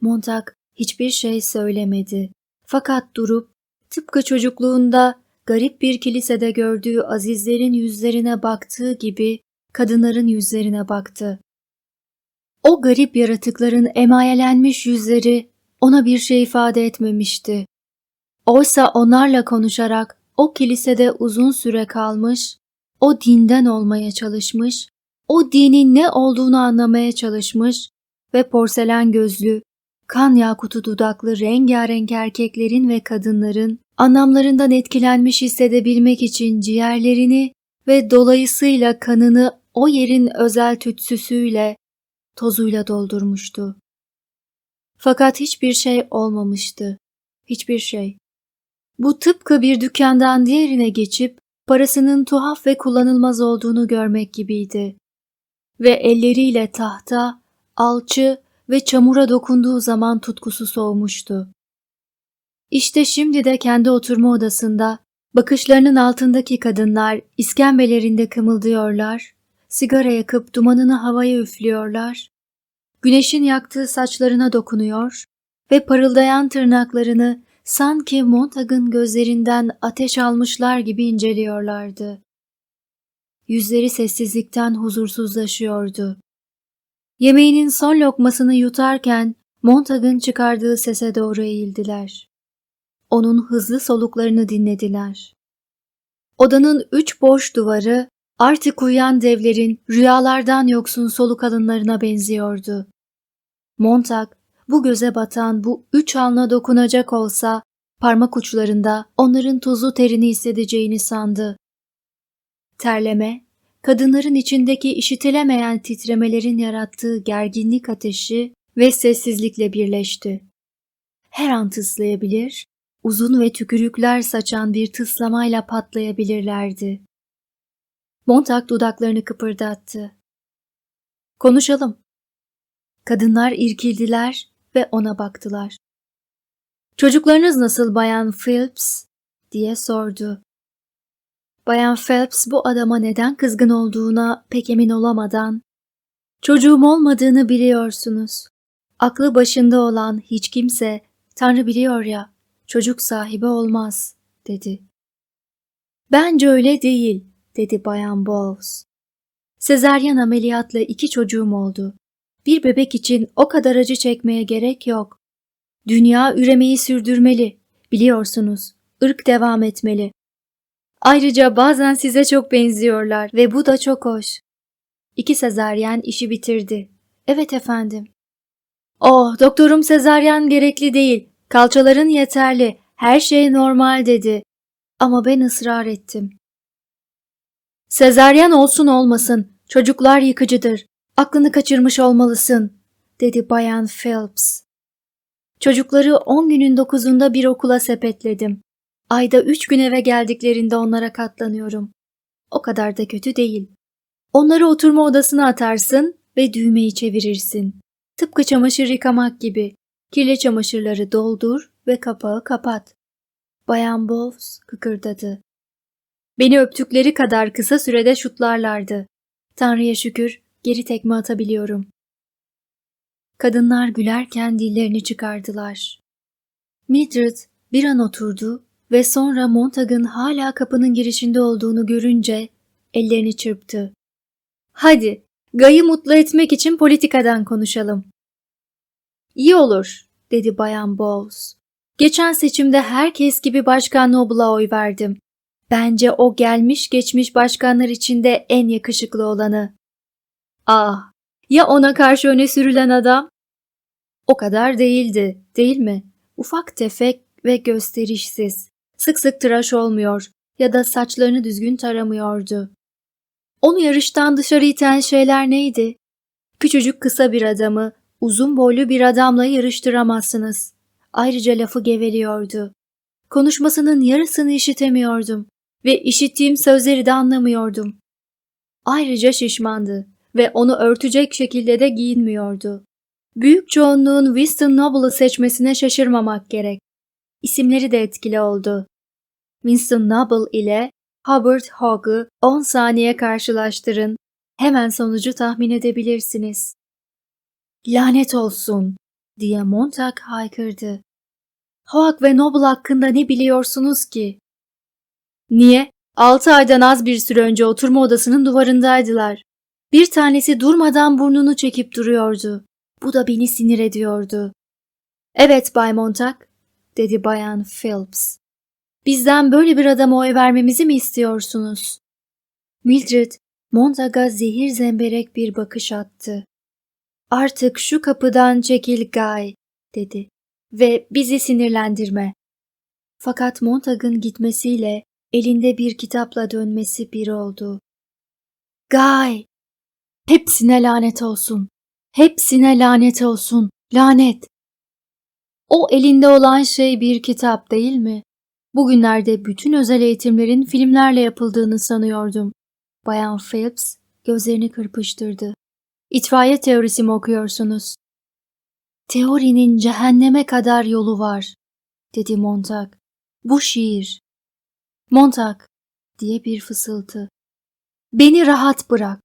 Montag hiçbir şey söylemedi. Fakat durup tıpkı çocukluğunda garip bir kilisede gördüğü azizlerin yüzlerine baktığı gibi kadınların yüzlerine baktı. O garip yaratıkların emayelenmiş yüzleri ona bir şey ifade etmemişti. Oysa onlarla konuşarak o kilisede uzun süre kalmış, o dinden olmaya çalışmış, o dinin ne olduğunu anlamaya çalışmış ve porselen gözlü, kan yakutu dudaklı rengarenk erkeklerin ve kadınların anlamlarından etkilenmiş hissedebilmek için ciğerlerini ve dolayısıyla kanını o yerin özel tütsüsüyle, tozuyla doldurmuştu. Fakat hiçbir şey olmamıştı. Hiçbir şey. Bu tıpkı bir dükkandan diğerine geçip parasının tuhaf ve kullanılmaz olduğunu görmek gibiydi. Ve elleriyle tahta, alçı ve çamura dokunduğu zaman tutkusu soğumuştu. İşte şimdi de kendi oturma odasında bakışlarının altındaki kadınlar iskembelerinde kımıldıyorlar, sigara yakıp dumanını havaya üflüyorlar, güneşin yaktığı saçlarına dokunuyor ve parıldayan tırnaklarını sanki Montag'ın gözlerinden ateş almışlar gibi inceliyorlardı. Yüzleri sessizlikten huzursuzlaşıyordu. Yemeğinin son lokmasını yutarken Montag'ın çıkardığı sese doğru eğildiler. Onun hızlı soluklarını dinlediler. Odanın üç boş duvarı artık uyuyan devlerin rüyalardan yoksun soluk alınlarına benziyordu. Montag bu göze batan bu üç alna dokunacak olsa parmak uçlarında onların tuzlu terini hissedeceğini sandı. Terleme, kadınların içindeki işitilemeyen titremelerin yarattığı gerginlik ateşi ve sessizlikle birleşti. Her an tıslayabilir, uzun ve tükürükler saçan bir tıslamayla patlayabilirlerdi. Montag dudaklarını kıpırdattı. Konuşalım. Kadınlar irkildiler ve ona baktılar. Çocuklarınız nasıl Bayan Phelps? diye sordu. Bayan Phelps bu adama neden kızgın olduğuna pek emin olamadan Çocuğum olmadığını biliyorsunuz. Aklı başında olan hiç kimse Tanrı biliyor ya çocuk sahibi olmaz dedi. Bence öyle değil dedi Bayan Bowles. Sezaryen ameliyatla iki çocuğum oldu. Bir bebek için o kadar acı çekmeye gerek yok. Dünya üremeyi sürdürmeli. Biliyorsunuz, ırk devam etmeli. Ayrıca bazen size çok benziyorlar ve bu da çok hoş. İki sezaryen işi bitirdi. Evet efendim. Oh, doktorum sezaryen gerekli değil. Kalçaların yeterli. Her şey normal dedi. Ama ben ısrar ettim. Sezaryen olsun olmasın. Çocuklar yıkıcıdır. Aklını kaçırmış olmalısın, dedi Bayan Phelps. Çocukları on günün dokuzunda bir okula sepetledim. Ayda üç gün eve geldiklerinde onlara katlanıyorum. O kadar da kötü değil. Onları oturma odasına atarsın ve düğmeyi çevirirsin. Tıpkı çamaşır yıkamak gibi. Kirli çamaşırları doldur ve kapağı kapat. Bayan Bowles kıkırdadı. Beni öptükleri kadar kısa sürede şutlarlardı. Tanrı'ya şükür geri tekme atabiliyorum. Kadınlar gülerken dillerini çıkardılar. Mildred bir an oturdu ve sonra Montag'ın hala kapının girişinde olduğunu görünce ellerini çırptı. Hadi, Gay'ı mutlu etmek için politikadan konuşalım. İyi olur, dedi Bayan Bowles. Geçen seçimde herkes gibi Başkan Noble'a oy verdim. Bence o gelmiş geçmiş başkanlar içinde en yakışıklı olanı. Ah, ya ona karşı öne sürülen adam? O kadar değildi, değil mi? Ufak tefek ve gösterişsiz. Sık sık tıraş olmuyor ya da saçlarını düzgün taramıyordu. Onu yarıştan dışarı iten şeyler neydi? Küçücük kısa bir adamı uzun boylu bir adamla yarıştıramazsınız. Ayrıca lafı geveliyordu. Konuşmasının yarısını işitemiyordum ve işittiğim sözleri de anlamıyordum. Ayrıca şişmandı ve onu örtecek şekilde de giyinmiyordu. Büyük çoğunluğun Winston Noble'ı seçmesine şaşırmamak gerek. İsimleri de etkili oldu. Winston Noble ile Hubert Hogg'u 10 saniye karşılaştırın. Hemen sonucu tahmin edebilirsiniz. Lanet olsun diye Montag haykırdı. Hogg ve Noble hakkında ne biliyorsunuz ki? Niye? Altı aydan az bir süre önce oturma odasının duvarındaydılar. Bir tanesi durmadan burnunu çekip duruyordu. Bu da beni sinir ediyordu. Evet Bay Montag, dedi Bayan Phelps. Bizden böyle bir adama oy vermemizi mi istiyorsunuz? Mildred, Montag'a zehir zemberek bir bakış attı. Artık şu kapıdan çekil Guy, dedi ve bizi sinirlendirme. Fakat Montag'ın gitmesiyle elinde bir kitapla dönmesi bir oldu. Guy! Hepsine lanet olsun. Hepsine lanet olsun. Lanet. O elinde olan şey bir kitap değil mi? Bugünlerde bütün özel eğitimlerin filmlerle yapıldığını sanıyordum. Bayan Phelps gözlerini kırpıştırdı. İtfaiye teorisi mi okuyorsunuz? Teorinin cehenneme kadar yolu var, dedi Montag. Bu şiir. Montag, diye bir fısıltı. Beni rahat bırak.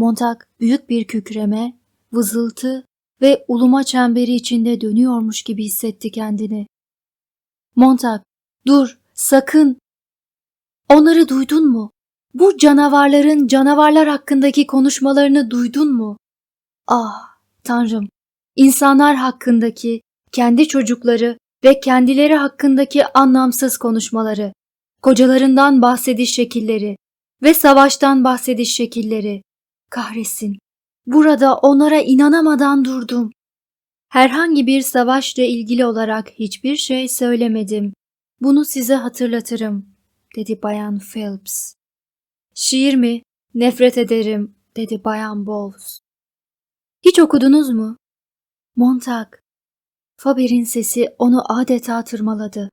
Montag büyük bir kükreme, vızıltı ve uluma çemberi içinde dönüyormuş gibi hissetti kendini. Montag, dur, sakın. Onları duydun mu? Bu canavarların canavarlar hakkındaki konuşmalarını duydun mu? Ah, Tanrım, insanlar hakkındaki, kendi çocukları ve kendileri hakkındaki anlamsız konuşmaları, kocalarından bahsediş şekilleri ve savaştan bahsediş şekilleri. Kahretsin. Burada onlara inanamadan durdum. Herhangi bir savaşla ilgili olarak hiçbir şey söylemedim. Bunu size hatırlatırım, dedi Bayan Phelps. Şiir mi? Nefret ederim, dedi Bayan Bowles. Hiç okudunuz mu? Montag. Faber'in sesi onu adeta tırmaladı.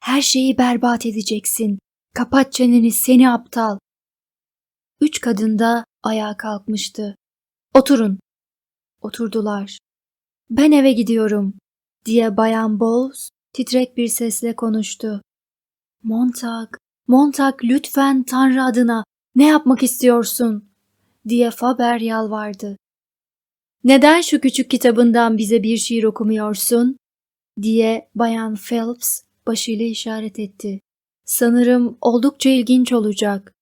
Her şeyi berbat edeceksin. Kapat çeneni seni aptal. Üç kadın da ayağa kalkmıştı. Oturun. Oturdular. Ben eve gidiyorum diye Bayan Bowles titrek bir sesle konuştu. Montag, Montag lütfen Tanrı adına ne yapmak istiyorsun? diye Faber yalvardı. Neden şu küçük kitabından bize bir şiir okumuyorsun? diye Bayan Phelps başıyla işaret etti. Sanırım oldukça ilginç olacak.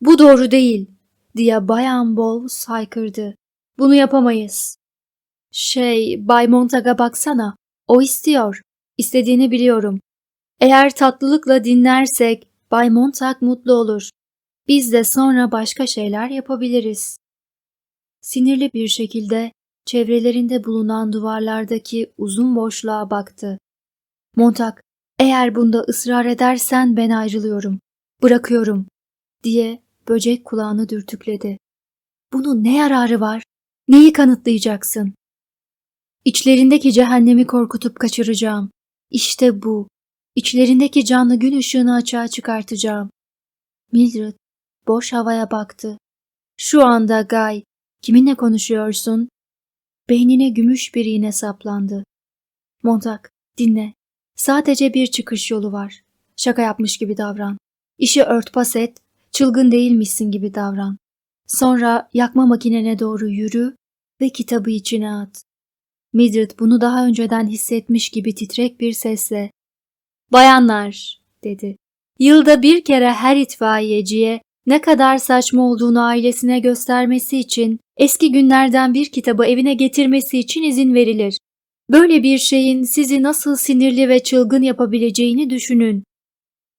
Bu doğru değil, diye Bayan Bowles haykırdı. Bunu yapamayız. Şey, Bay Montag'a baksana. O istiyor. İstediğini biliyorum. Eğer tatlılıkla dinlersek Bay Montag mutlu olur. Biz de sonra başka şeyler yapabiliriz. Sinirli bir şekilde çevrelerinde bulunan duvarlardaki uzun boşluğa baktı. Montag, eğer bunda ısrar edersen ben ayrılıyorum. Bırakıyorum, diye böcek kulağını dürtükledi. Bunun ne yararı var? Neyi kanıtlayacaksın? İçlerindeki cehennemi korkutup kaçıracağım. İşte bu. İçlerindeki canlı gün ışığını açığa çıkartacağım. Mildred boş havaya baktı. Şu anda Guy, kiminle konuşuyorsun? Beynine gümüş bir iğne saplandı. Montag, dinle. Sadece bir çıkış yolu var. Şaka yapmış gibi davran. İşi örtbas et, çılgın değilmişsin gibi davran. Sonra yakma makinene doğru yürü ve kitabı içine at. Mildred bunu daha önceden hissetmiş gibi titrek bir sesle ''Bayanlar'' dedi. Yılda bir kere her itfaiyeciye ne kadar saçma olduğunu ailesine göstermesi için eski günlerden bir kitabı evine getirmesi için izin verilir. Böyle bir şeyin sizi nasıl sinirli ve çılgın yapabileceğini düşünün.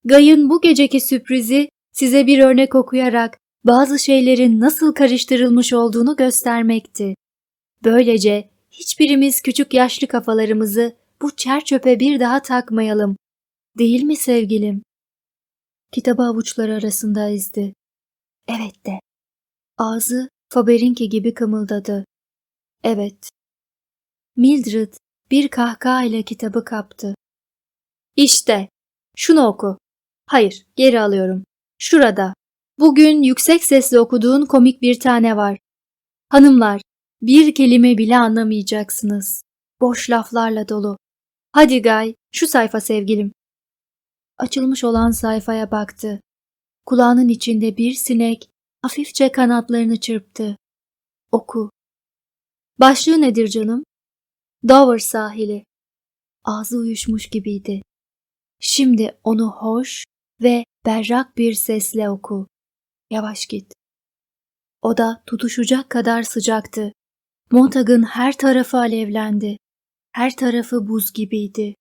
Gay'ın bu geceki sürprizi size bir örnek okuyarak bazı şeylerin nasıl karıştırılmış olduğunu göstermekti. Böylece hiçbirimiz küçük yaşlı kafalarımızı bu çer çöpe bir daha takmayalım. Değil mi sevgilim? Kitabı avuçları arasında ezdi. Evet de. Ağzı Faber'inki gibi kımıldadı. Evet. Mildred bir kahkaha ile kitabı kaptı. İşte, şunu oku. Hayır, geri alıyorum. Şurada. Bugün yüksek sesle okuduğun komik bir tane var. Hanımlar, bir kelime bile anlamayacaksınız. Boş laflarla dolu. Hadi Gay, şu sayfa sevgilim. Açılmış olan sayfaya baktı. Kulağının içinde bir sinek hafifçe kanatlarını çırptı. Oku. Başlığı nedir canım? Dover sahili. Ağzı uyuşmuş gibiydi. Şimdi onu hoş ve berrak bir sesle oku. Yavaş git. O da tutuşacak kadar sıcaktı. Montag'ın her tarafı alevlendi. Her tarafı buz gibiydi.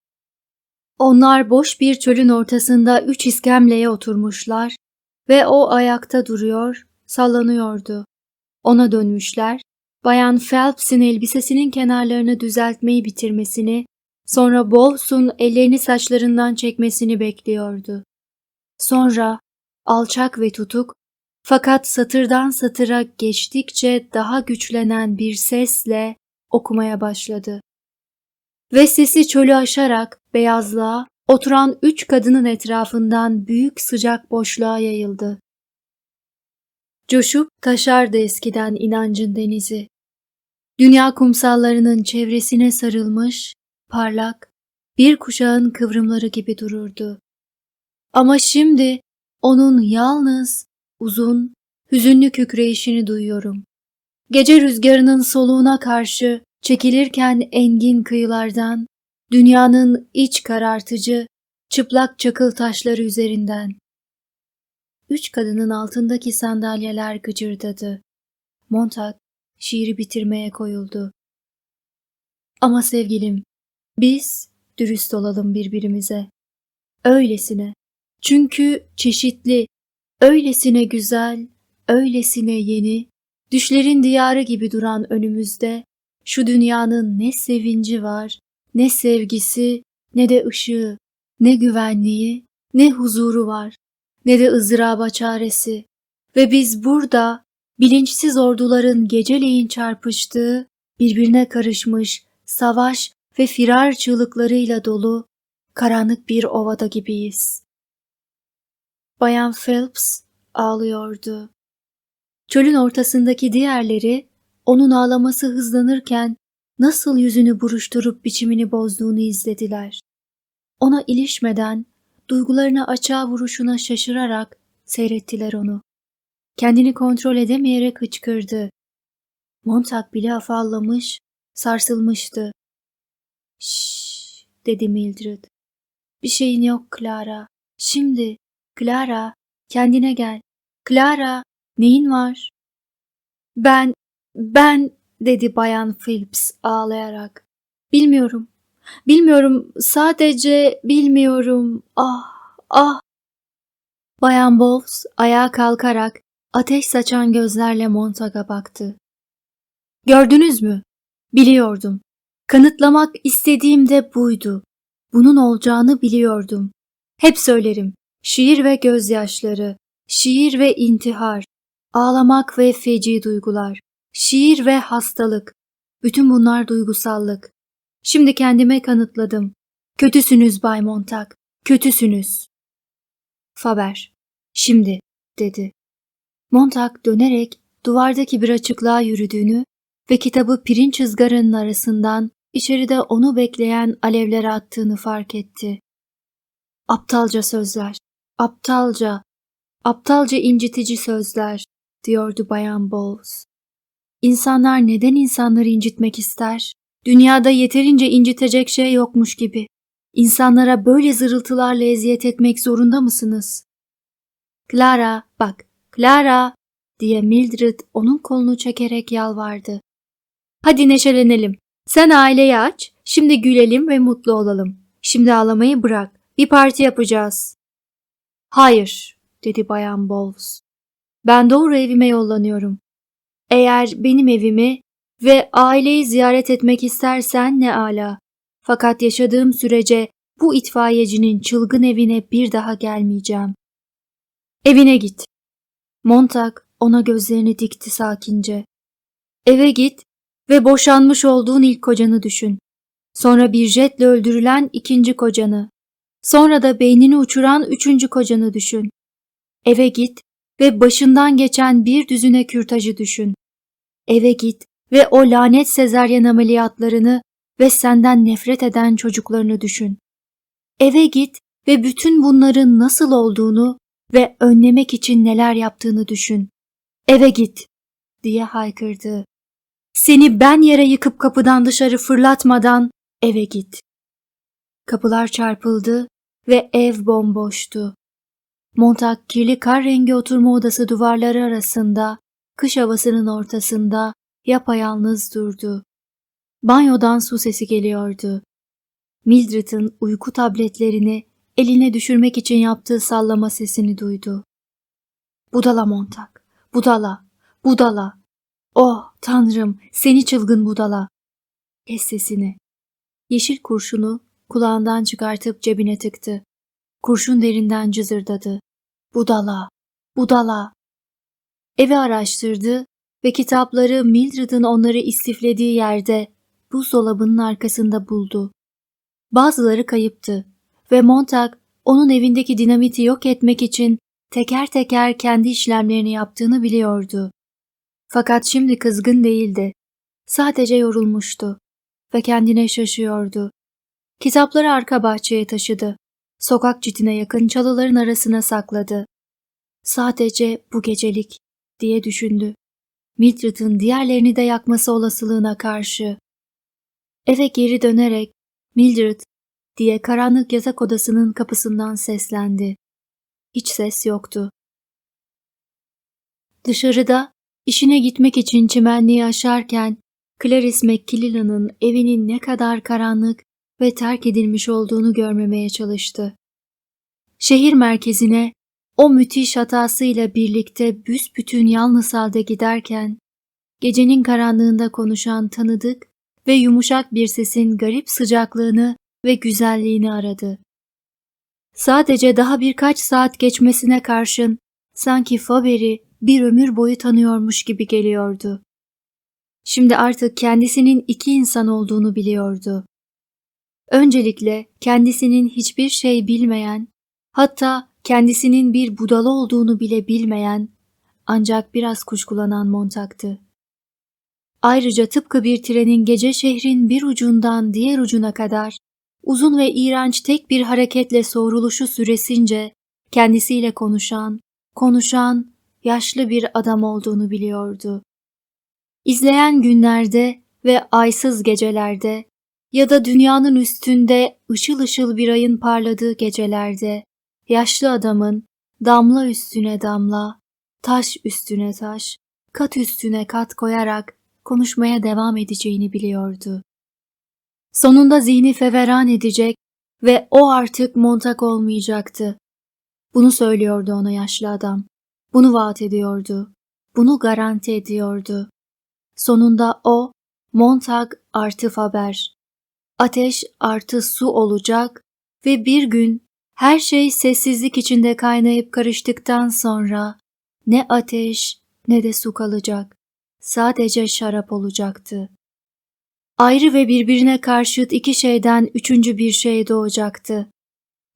Onlar boş bir çölün ortasında üç iskemleye oturmuşlar ve o ayakta duruyor, sallanıyordu. Ona dönmüşler, Bayan Phelps'in elbisesinin kenarlarını düzeltmeyi bitirmesini, sonra Bowles'un ellerini saçlarından çekmesini bekliyordu. Sonra alçak ve tutuk fakat satırdan satıra geçtikçe daha güçlenen bir sesle okumaya başladı. Ve sesi çölü aşarak beyazlığa, oturan üç kadının etrafından büyük sıcak boşluğa yayıldı. Coşup taşardı eskiden inancın denizi. Dünya kumsallarının çevresine sarılmış, parlak, bir kuşağın kıvrımları gibi dururdu. Ama şimdi onun yalnız, uzun, hüzünlü kükreyişini duyuyorum. Gece rüzgarının soluğuna karşı çekilirken engin kıyılardan, dünyanın iç karartıcı, çıplak çakıl taşları üzerinden. Üç kadının altındaki sandalyeler gıcırdadı. Montag şiiri bitirmeye koyuldu. Ama sevgilim, biz dürüst olalım birbirimize. Öylesine. Çünkü çeşitli, öylesine güzel, öylesine yeni, düşlerin diyarı gibi duran önümüzde şu dünyanın ne sevinci var, ne sevgisi, ne de ışığı, ne güvenliği, ne huzuru var, ne de ızdıraba çaresi. Ve biz burada bilinçsiz orduların geceleyin çarpıştığı, birbirine karışmış, savaş ve firar çığlıklarıyla dolu, karanlık bir ovada gibiyiz. Bayan Phelps ağlıyordu. Çölün ortasındaki diğerleri onun ağlaması hızlanırken nasıl yüzünü buruşturup biçimini bozduğunu izlediler. Ona ilişmeden, duygularını açığa vuruşuna şaşırarak seyrettiler onu. Kendini kontrol edemeyerek hıçkırdı. Montag bile afallamış, sarsılmıştı. Şşş dedi Mildred. Bir şeyin yok Clara. Şimdi, Clara, kendine gel. Clara, neyin var? Ben, ben, dedi Bayan Phillips ağlayarak. Bilmiyorum. Bilmiyorum, sadece bilmiyorum. Ah, ah. Bayan Bowles ayağa kalkarak ateş saçan gözlerle Montag'a baktı. Gördünüz mü? Biliyordum. Kanıtlamak istediğim de buydu. Bunun olacağını biliyordum. Hep söylerim. Şiir ve gözyaşları, şiir ve intihar, ağlamak ve feci duygular, şiir ve hastalık. Bütün bunlar duygusallık. Şimdi kendime kanıtladım. Kötüsünüz Bay Montag, kötüsünüz. Faber, şimdi, dedi. Montag dönerek duvardaki bir açıklığa yürüdüğünü ve kitabı pirinç ızgarının arasından içeride onu bekleyen alevlere attığını fark etti. Aptalca sözler, aptalca, aptalca incitici sözler, diyordu Bayan Bowles. İnsanlar neden insanları incitmek ister? Dünyada yeterince incitecek şey yokmuş gibi. İnsanlara böyle zırıltılarla eziyet etmek zorunda mısınız? Clara, bak, Clara, diye Mildred onun kolunu çekerek yalvardı. Hadi neşelenelim. Sen aileyi aç, şimdi gülelim ve mutlu olalım. Şimdi ağlamayı bırak. Bir parti yapacağız. Hayır, dedi Bayan Bowles. Ben doğru evime yollanıyorum. Eğer benim evimi ve aileyi ziyaret etmek istersen ne ala. Fakat yaşadığım sürece bu itfaiyecinin çılgın evine bir daha gelmeyeceğim. Evine git. Montag ona gözlerini dikti sakince. Eve git ve boşanmış olduğun ilk kocanı düşün. Sonra bir jetle öldürülen ikinci kocanı. Sonra da beynini uçuran üçüncü kocanı düşün. Eve git ve başından geçen bir düzüne kürtajı düşün. Eve git ve o lanet sezaryen ameliyatlarını ve senden nefret eden çocuklarını düşün. Eve git ve bütün bunların nasıl olduğunu ve önlemek için neler yaptığını düşün. Eve git diye haykırdı. Seni ben yere yıkıp kapıdan dışarı fırlatmadan eve git. Kapılar çarpıldı ve ev bomboştu. Montag kirli kar rengi oturma odası duvarları arasında, kış havasının ortasında yapayalnız durdu. Banyodan su sesi geliyordu. Mildred'in uyku tabletlerini eline düşürmek için yaptığı sallama sesini duydu. Budala Montag, budala, budala. Oh tanrım seni çılgın budala. Kes sesini. Yeşil kurşunu kulağından çıkartıp cebine tıktı. Kurşun derinden cızırdadı. Budala, budala. Evi araştırdı ve kitapları Mildred'ın onları istiflediği yerde buzdolabının arkasında buldu. Bazıları kayıptı ve Montag onun evindeki dinamiti yok etmek için teker teker kendi işlemlerini yaptığını biliyordu. Fakat şimdi kızgın değildi. Sadece yorulmuştu ve kendine şaşıyordu. Kitapları arka bahçeye taşıdı. Sokak çitine yakın çalıların arasına sakladı. Sadece bu gecelik diye düşündü. Mildred'ın diğerlerini de yakması olasılığına karşı. Eve geri dönerek Mildred diye karanlık yatak odasının kapısından seslendi. Hiç ses yoktu. Dışarıda işine gitmek için çimenliği aşarken Clarice McKillen'ın evinin ne kadar karanlık ve terk edilmiş olduğunu görmemeye çalıştı. Şehir merkezine o müthiş hatasıyla birlikte büsbütün yalnız halde giderken, gecenin karanlığında konuşan tanıdık ve yumuşak bir sesin garip sıcaklığını ve güzelliğini aradı. Sadece daha birkaç saat geçmesine karşın sanki Faber'i bir ömür boyu tanıyormuş gibi geliyordu. Şimdi artık kendisinin iki insan olduğunu biliyordu. Öncelikle kendisinin hiçbir şey bilmeyen, hatta kendisinin bir budala olduğunu bile bilmeyen, ancak biraz kuşkulanan Montag'tı. Ayrıca tıpkı bir trenin gece şehrin bir ucundan diğer ucuna kadar uzun ve iğrenç tek bir hareketle soğuruluşu süresince kendisiyle konuşan, konuşan yaşlı bir adam olduğunu biliyordu. İzleyen günlerde ve aysız gecelerde ya da dünyanın üstünde ışıl ışıl bir ayın parladığı gecelerde yaşlı adamın damla üstüne damla, taş üstüne taş, kat üstüne kat koyarak konuşmaya devam edeceğini biliyordu. Sonunda zihni feveran edecek ve o artık montak olmayacaktı. Bunu söylüyordu ona yaşlı adam. Bunu vaat ediyordu. Bunu garanti ediyordu. Sonunda o, Montag artı Faber. Ateş artı su olacak ve bir gün her şey sessizlik içinde kaynayıp karıştıktan sonra ne ateş ne de su kalacak. Sadece şarap olacaktı. Ayrı ve birbirine karşıt iki şeyden üçüncü bir şey doğacaktı.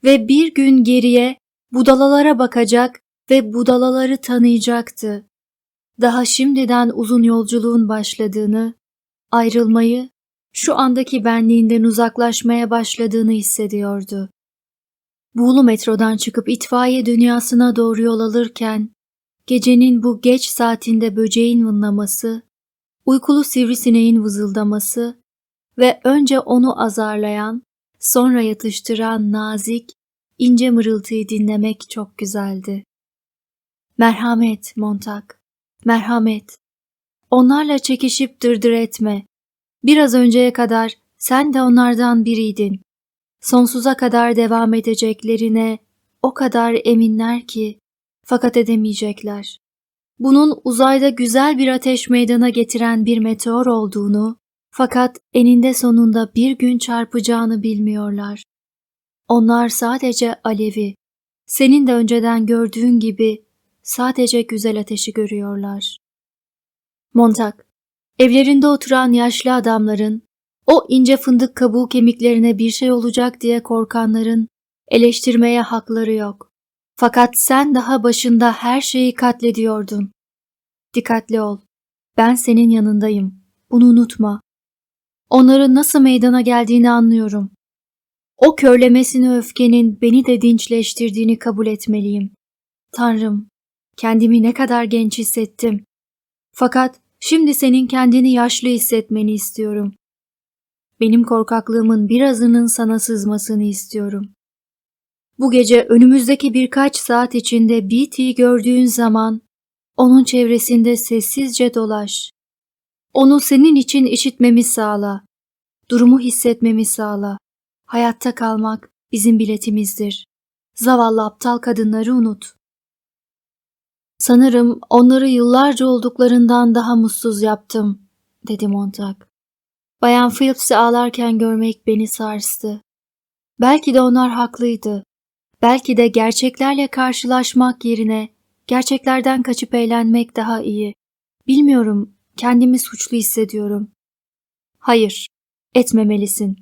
Ve bir gün geriye budalalara bakacak ve budalaları tanıyacaktı. Daha şimdiden uzun yolculuğun başladığını, ayrılmayı, şu andaki benliğinden uzaklaşmaya başladığını hissediyordu. Buğulu metrodan çıkıp itfaiye dünyasına doğru yol alırken, gecenin bu geç saatinde böceğin vınlaması, uykulu sivrisineğin vızıldaması ve önce onu azarlayan, sonra yatıştıran nazik, ince mırıltıyı dinlemek çok güzeldi. Merhamet Montag, merhamet. Onlarla çekişip dırdır etme. Biraz önceye kadar sen de onlardan biriydin. Sonsuza kadar devam edeceklerine o kadar eminler ki fakat edemeyecekler. Bunun uzayda güzel bir ateş meydana getiren bir meteor olduğunu fakat eninde sonunda bir gün çarpacağını bilmiyorlar. Onlar sadece alevi, senin de önceden gördüğün gibi sadece güzel ateşi görüyorlar. Montag, evlerinde oturan yaşlı adamların, o ince fındık kabuğu kemiklerine bir şey olacak diye korkanların eleştirmeye hakları yok. Fakat sen daha başında her şeyi katlediyordun. Dikkatli ol. Ben senin yanındayım. Bunu unutma. Onların nasıl meydana geldiğini anlıyorum. O körlemesini öfkenin beni de dinçleştirdiğini kabul etmeliyim. Tanrım, kendimi ne kadar genç hissettim. Fakat şimdi senin kendini yaşlı hissetmeni istiyorum. Benim korkaklığımın birazının sana sızmasını istiyorum. Bu gece önümüzdeki birkaç saat içinde BT'yi gördüğün zaman onun çevresinde sessizce dolaş. Onu senin için işitmemi sağla. Durumu hissetmemi sağla. Hayatta kalmak bizim biletimizdir. Zavallı aptal kadınları unut. Sanırım onları yıllarca olduklarından daha mutsuz yaptım, dedi Montag. Bayan Phillips'i ağlarken görmek beni sarstı. Belki de onlar haklıydı. Belki de gerçeklerle karşılaşmak yerine gerçeklerden kaçıp eğlenmek daha iyi. Bilmiyorum, kendimi suçlu hissediyorum. Hayır, etmemelisin.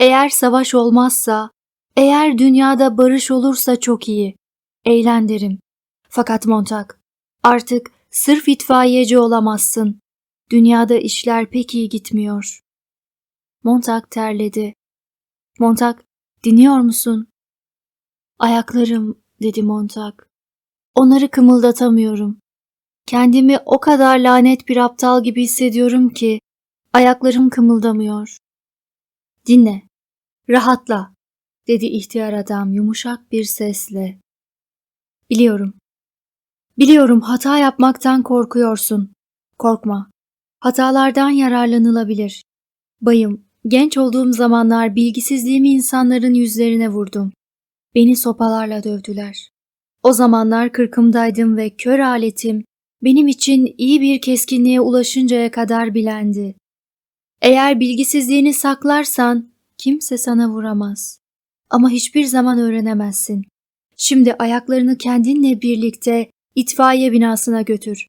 Eğer savaş olmazsa, eğer dünyada barış olursa çok iyi. Eğlen derim. Fakat Montag, artık sırf itfaiyeci olamazsın. Dünyada işler pek iyi gitmiyor. Montag terledi. Montag, dinliyor musun? Ayaklarım, dedi Montag. Onları kımıldatamıyorum. Kendimi o kadar lanet bir aptal gibi hissediyorum ki ayaklarım kımıldamıyor. Dinle, rahatla, dedi ihtiyar adam yumuşak bir sesle. Biliyorum. Biliyorum hata yapmaktan korkuyorsun. Korkma. Hatalardan yararlanılabilir. Bayım, genç olduğum zamanlar bilgisizliğimi insanların yüzlerine vurdum. Beni sopalarla dövdüler. O zamanlar kırkımdaydım ve kör aletim benim için iyi bir keskinliğe ulaşıncaya kadar bilendi. Eğer bilgisizliğini saklarsan kimse sana vuramaz. Ama hiçbir zaman öğrenemezsin. Şimdi ayaklarını kendinle birlikte itfaiye binasına götür.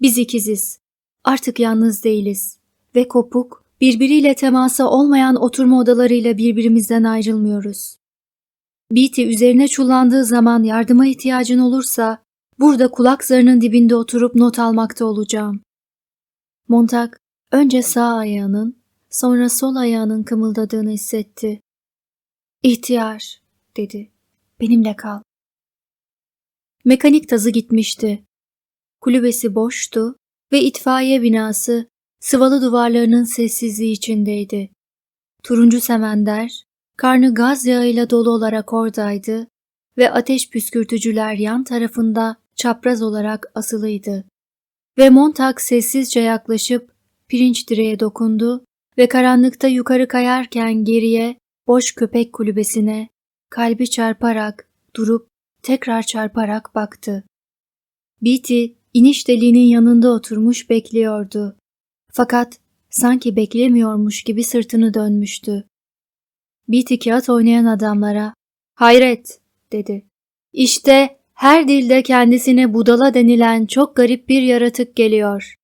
Biz ikiziz. Artık yalnız değiliz. Ve kopuk, birbiriyle teması olmayan oturma odalarıyla birbirimizden ayrılmıyoruz. Beatty üzerine çullandığı zaman yardıma ihtiyacın olursa burada kulak zarının dibinde oturup not almakta olacağım. Montag önce sağ ayağının sonra sol ayağının kımıldadığını hissetti. İhtiyar, dedi. Benimle kal. Mekanik tazı gitmişti. Kulübesi boştu ve itfaiye binası sıvalı duvarlarının sessizliği içindeydi. Turuncu semender, karnı gaz yağıyla dolu olarak oradaydı ve ateş püskürtücüler yan tarafında çapraz olarak asılıydı. Ve Montag sessizce yaklaşıp pirinç direğe dokundu ve karanlıkta yukarı kayarken geriye boş köpek kulübesine kalbi çarparak durup tekrar çarparak baktı. Beatty iniş deliğinin yanında oturmuş bekliyordu. Fakat sanki beklemiyormuş gibi sırtını dönmüştü. Beatty kağıt oynayan adamlara hayret dedi. İşte her dilde kendisine budala denilen çok garip bir yaratık geliyor.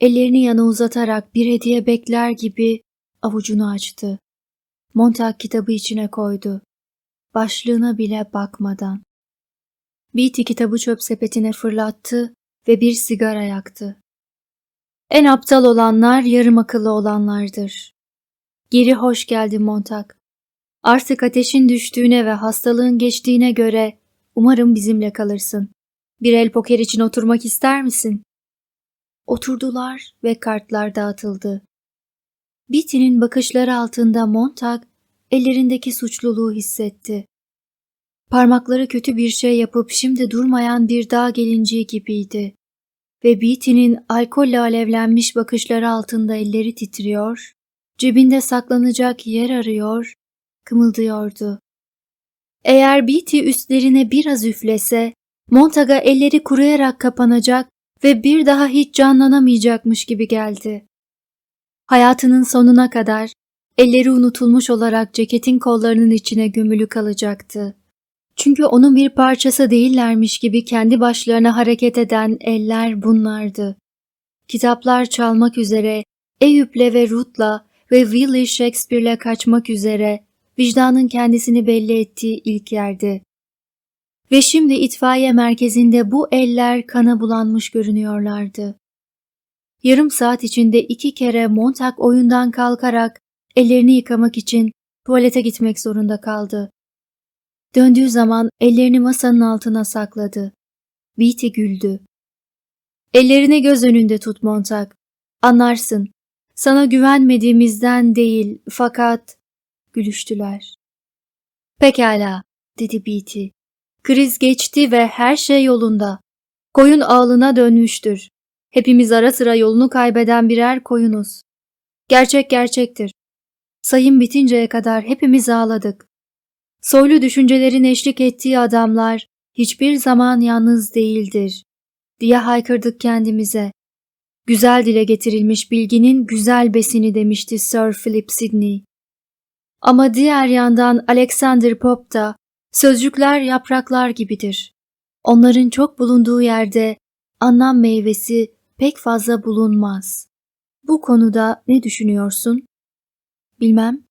Ellerini yana uzatarak bir hediye bekler gibi avucunu açtı. Montag kitabı içine koydu. Başlığına bile bakmadan. Beatty kitabı çöp sepetine fırlattı ve bir sigara yaktı. En aptal olanlar yarım akıllı olanlardır. Geri hoş geldin Montag. Artık ateşin düştüğüne ve hastalığın geçtiğine göre umarım bizimle kalırsın. Bir el poker için oturmak ister misin? Oturdular ve kartlar dağıtıldı. Beatty'nin bakışları altında Montag ellerindeki suçluluğu hissetti. Parmakları kötü bir şey yapıp şimdi durmayan bir dağ gelinciği gibiydi. Ve Beatty'nin alkolle alevlenmiş bakışları altında elleri titriyor, cebinde saklanacak yer arıyor, kımıldıyordu. Eğer Beatty üstlerine biraz üflese, Montag'a elleri kuruyarak kapanacak ve bir daha hiç canlanamayacakmış gibi geldi. Hayatının sonuna kadar elleri unutulmuş olarak ceketin kollarının içine gömülü kalacaktı. Çünkü onun bir parçası değillermiş gibi kendi başlarına hareket eden eller bunlardı. Kitaplar çalmak üzere, Eyüp'le ve Ruth'la ve Willie Shakespeare'le kaçmak üzere vicdanın kendisini belli ettiği ilk yerdi. Ve şimdi itfaiye merkezinde bu eller kana bulanmış görünüyorlardı. Yarım saat içinde iki kere Montag oyundan kalkarak ellerini yıkamak için tuvalete gitmek zorunda kaldı. Döndüğü zaman ellerini masanın altına sakladı. Beatty güldü. Ellerini göz önünde tut Montag. Anlarsın. Sana güvenmediğimizden değil fakat... Gülüştüler. Pekala, dedi Beatty. Kriz geçti ve her şey yolunda. Koyun ağlına dönmüştür. Hepimiz ara sıra yolunu kaybeden birer koyunuz. Gerçek gerçektir. Sayım bitinceye kadar hepimiz ağladık. Soylu düşüncelerin eşlik ettiği adamlar hiçbir zaman yalnız değildir diye haykırdık kendimize. Güzel dile getirilmiş bilginin güzel besini demişti Sir Philip Sidney. Ama diğer yandan Alexander Pope da sözcükler yapraklar gibidir. Onların çok bulunduğu yerde anlam meyvesi pek fazla bulunmaz. Bu konuda ne düşünüyorsun? Bilmem.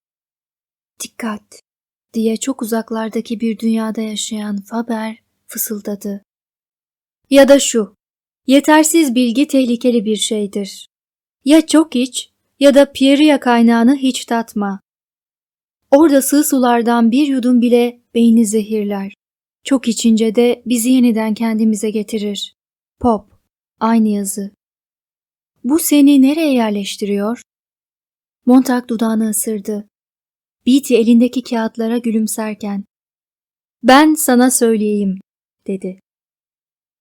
Dikkat diye çok uzaklardaki bir dünyada yaşayan Faber fısıldadı. Ya da şu, yetersiz bilgi tehlikeli bir şeydir. Ya çok iç ya da Pieria kaynağını hiç tatma. Orada sığ sulardan bir yudum bile beyni zehirler. Çok içince de bizi yeniden kendimize getirir. Pop, aynı yazı. Bu seni nereye yerleştiriyor? Montag dudağını ısırdı. Beatty elindeki kağıtlara gülümserken. Ben sana söyleyeyim, dedi.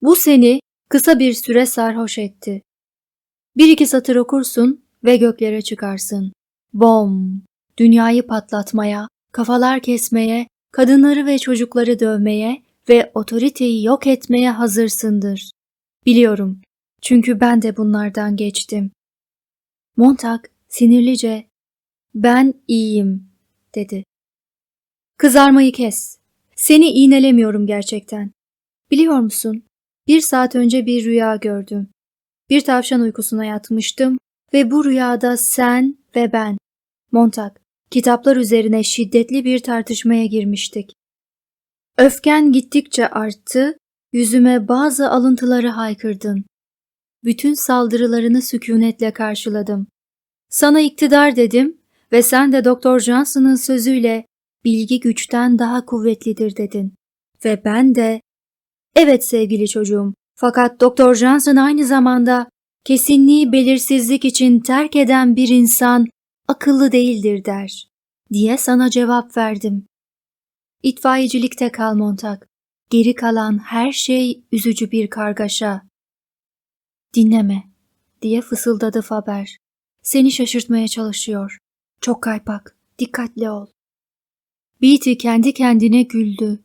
Bu seni kısa bir süre sarhoş etti. Bir iki satır okursun ve göklere çıkarsın. Bom! Dünyayı patlatmaya, kafalar kesmeye, kadınları ve çocukları dövmeye ve otoriteyi yok etmeye hazırsındır. Biliyorum. Çünkü ben de bunlardan geçtim. Montag sinirlice ben iyiyim dedi. Kızarmayı kes. Seni iğnelemiyorum gerçekten. Biliyor musun? Bir saat önce bir rüya gördüm. Bir tavşan uykusuna yatmıştım ve bu rüyada sen ve ben, Montag, kitaplar üzerine şiddetli bir tartışmaya girmiştik. Öfken gittikçe arttı, yüzüme bazı alıntıları haykırdın. Bütün saldırılarını sükunetle karşıladım. Sana iktidar dedim ve sen de Doktor Johnson'ın sözüyle bilgi güçten daha kuvvetlidir dedin. Ve ben de evet sevgili çocuğum fakat Doktor Johnson aynı zamanda kesinliği belirsizlik için terk eden bir insan akıllı değildir der diye sana cevap verdim. İtfaiyecilikte kal Montag. Geri kalan her şey üzücü bir kargaşa. Dinleme diye fısıldadı Faber. Seni şaşırtmaya çalışıyor. Çok kaypak, dikkatli ol. Beatty kendi kendine güldü.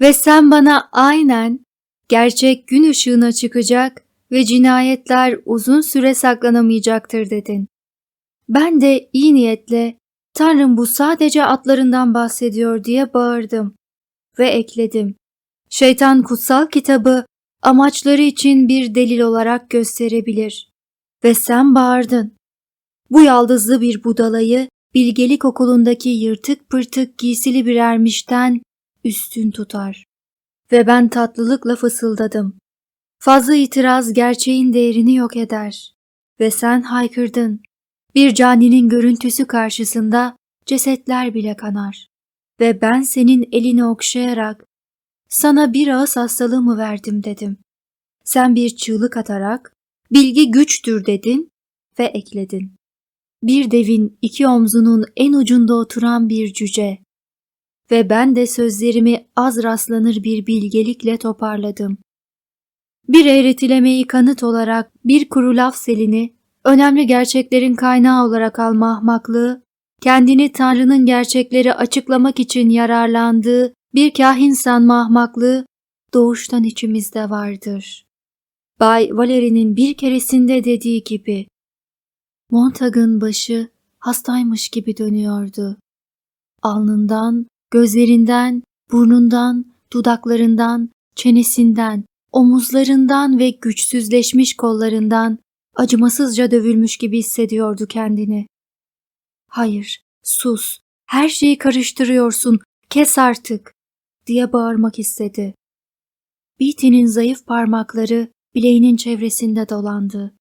Ve sen bana aynen gerçek gün ışığına çıkacak ve cinayetler uzun süre saklanamayacaktır dedin. Ben de iyi niyetle Tanrım bu sadece atlarından bahsediyor diye bağırdım ve ekledim. Şeytan kutsal kitabı amaçları için bir delil olarak gösterebilir. Ve sen bağırdın. Bu yaldızlı bir budalayı bilgelik okulundaki yırtık pırtık giysili bir ermişten üstün tutar. Ve ben tatlılıkla fısıldadım. Fazla itiraz gerçeğin değerini yok eder. Ve sen haykırdın. Bir caninin görüntüsü karşısında cesetler bile kanar. Ve ben senin elini okşayarak sana bir ağız hastalığımı verdim dedim. Sen bir çığlık atarak bilgi güçtür dedin ve ekledin. Bir devin iki omzunun en ucunda oturan bir cüce. Ve ben de sözlerimi az rastlanır bir bilgelikle toparladım. Bir eğretilemeyi kanıt olarak bir kuru laf selini, önemli gerçeklerin kaynağı olarak alma ahmaklığı, kendini Tanrı'nın gerçekleri açıklamak için yararlandığı bir kahin sanma ahmaklığı doğuştan içimizde vardır. Bay Valeri'nin bir keresinde dediği gibi, Montag'ın başı hastaymış gibi dönüyordu. Alnından, gözlerinden, burnundan, dudaklarından, çenesinden, omuzlarından ve güçsüzleşmiş kollarından acımasızca dövülmüş gibi hissediyordu kendini. Hayır, sus, her şeyi karıştırıyorsun, kes artık, diye bağırmak istedi. Beatty'nin zayıf parmakları bileğinin çevresinde dolandı.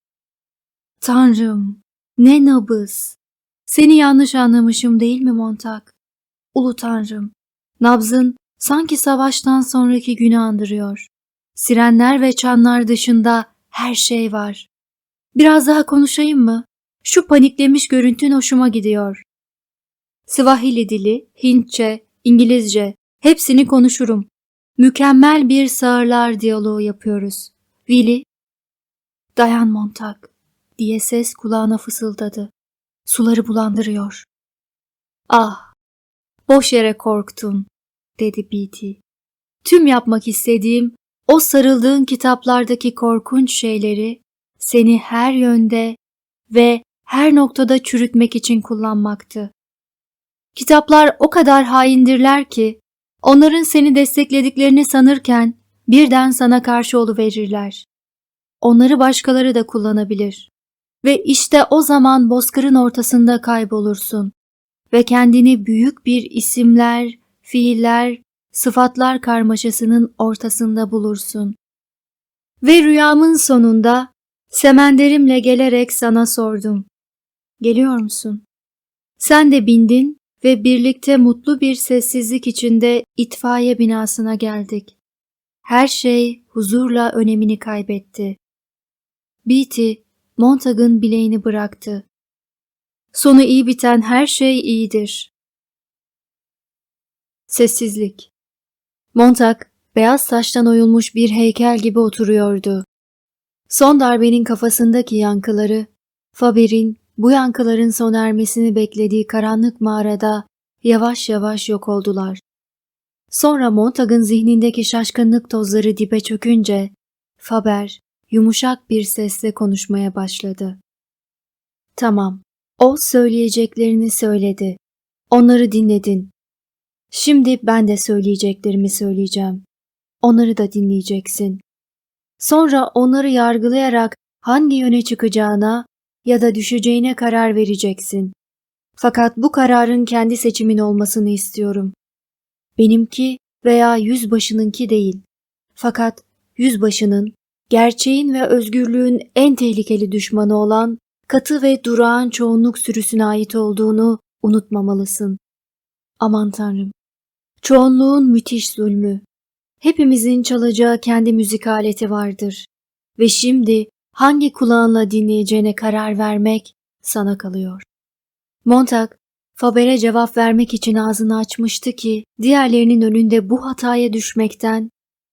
Tanrım, ne nabız! Seni yanlış anlamışım değil mi Montag? Ulu Tanrım, nabzın sanki savaştan sonraki günü andırıyor. Sirenler ve çanlar dışında her şey var. Biraz daha konuşayım mı? Şu paniklemiş görüntün hoşuma gidiyor. Swahili dili, Hintçe, İngilizce hepsini konuşurum. Mükemmel bir sağırlar diyaloğu yapıyoruz. Willy, dayan Montag diye ses kulağına fısıldadı. Suları bulandırıyor. Ah, boş yere korktun, dedi Beatty. Tüm yapmak istediğim o sarıldığın kitaplardaki korkunç şeyleri seni her yönde ve her noktada çürütmek için kullanmaktı. Kitaplar o kadar haindirler ki onların seni desteklediklerini sanırken birden sana karşı verirler. Onları başkaları da kullanabilir. Ve işte o zaman bozkırın ortasında kaybolursun ve kendini büyük bir isimler, fiiller, sıfatlar karmaşasının ortasında bulursun. Ve rüyamın sonunda semenderimle gelerek sana sordum. Geliyor musun? Sen de bindin ve birlikte mutlu bir sessizlik içinde itfaiye binasına geldik. Her şey huzurla önemini kaybetti. Beatty, Montag'ın bileğini bıraktı. Sonu iyi biten her şey iyidir. Sessizlik. Montag, beyaz taştan oyulmuş bir heykel gibi oturuyordu. Son darbenin kafasındaki yankıları, Faber'in bu yankıların son ermesini beklediği karanlık mağarada yavaş yavaş yok oldular. Sonra Montag'ın zihnindeki şaşkınlık tozları dibe çökünce, Faber yumuşak bir sesle konuşmaya başladı. Tamam, o söyleyeceklerini söyledi. Onları dinledin. Şimdi ben de söyleyeceklerimi söyleyeceğim. Onları da dinleyeceksin. Sonra onları yargılayarak hangi yöne çıkacağına ya da düşeceğine karar vereceksin. Fakat bu kararın kendi seçimin olmasını istiyorum. Benimki veya yüzbaşınınki değil. Fakat yüzbaşının, gerçeğin ve özgürlüğün en tehlikeli düşmanı olan katı ve durağan çoğunluk sürüsüne ait olduğunu unutmamalısın. Aman Tanrım, Çoğunluğun müthiş zulmü. Hepimizin çalacağı kendi müzik aleti vardır. Ve şimdi hangi kulağınla dinleyeceğine karar vermek sana kalıyor. Montag, Faber'e cevap vermek için ağzını açmıştı ki diğerlerinin önünde bu hataya düşmekten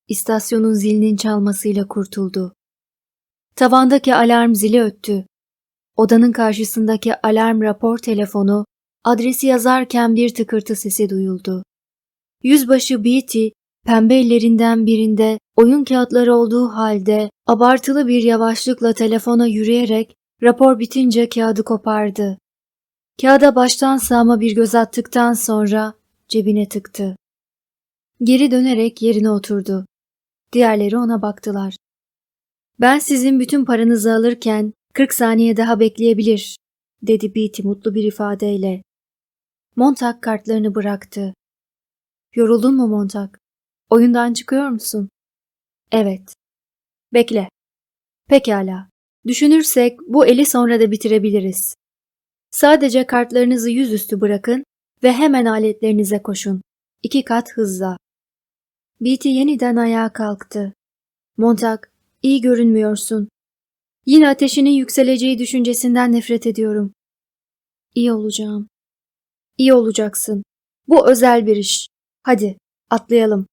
istasyonun zilinin çalmasıyla kurtuldu. Tavandaki alarm zili öttü. Odanın karşısındaki alarm rapor telefonu adresi yazarken bir tıkırtı sesi duyuldu. Yüzbaşı Beatty, pembe ellerinden birinde oyun kağıtları olduğu halde abartılı bir yavaşlıkla telefona yürüyerek rapor bitince kağıdı kopardı. Kağıda baştan sağma bir göz attıktan sonra cebine tıktı. Geri dönerek yerine oturdu. Diğerleri ona baktılar. Ben sizin bütün paranızı alırken 40 saniye daha bekleyebilir, dedi Beatty mutlu bir ifadeyle. Montag kartlarını bıraktı. Yoruldun mu Montag? Oyundan çıkıyor musun? Evet. Bekle. Pekala. Düşünürsek bu eli sonra da bitirebiliriz. Sadece kartlarınızı yüzüstü bırakın ve hemen aletlerinize koşun. İki kat hızla. Beatty yeniden ayağa kalktı. Montag, iyi görünmüyorsun. Yine ateşinin yükseleceği düşüncesinden nefret ediyorum. İyi olacağım. İyi olacaksın. Bu özel bir iş. Hadi, atlayalım.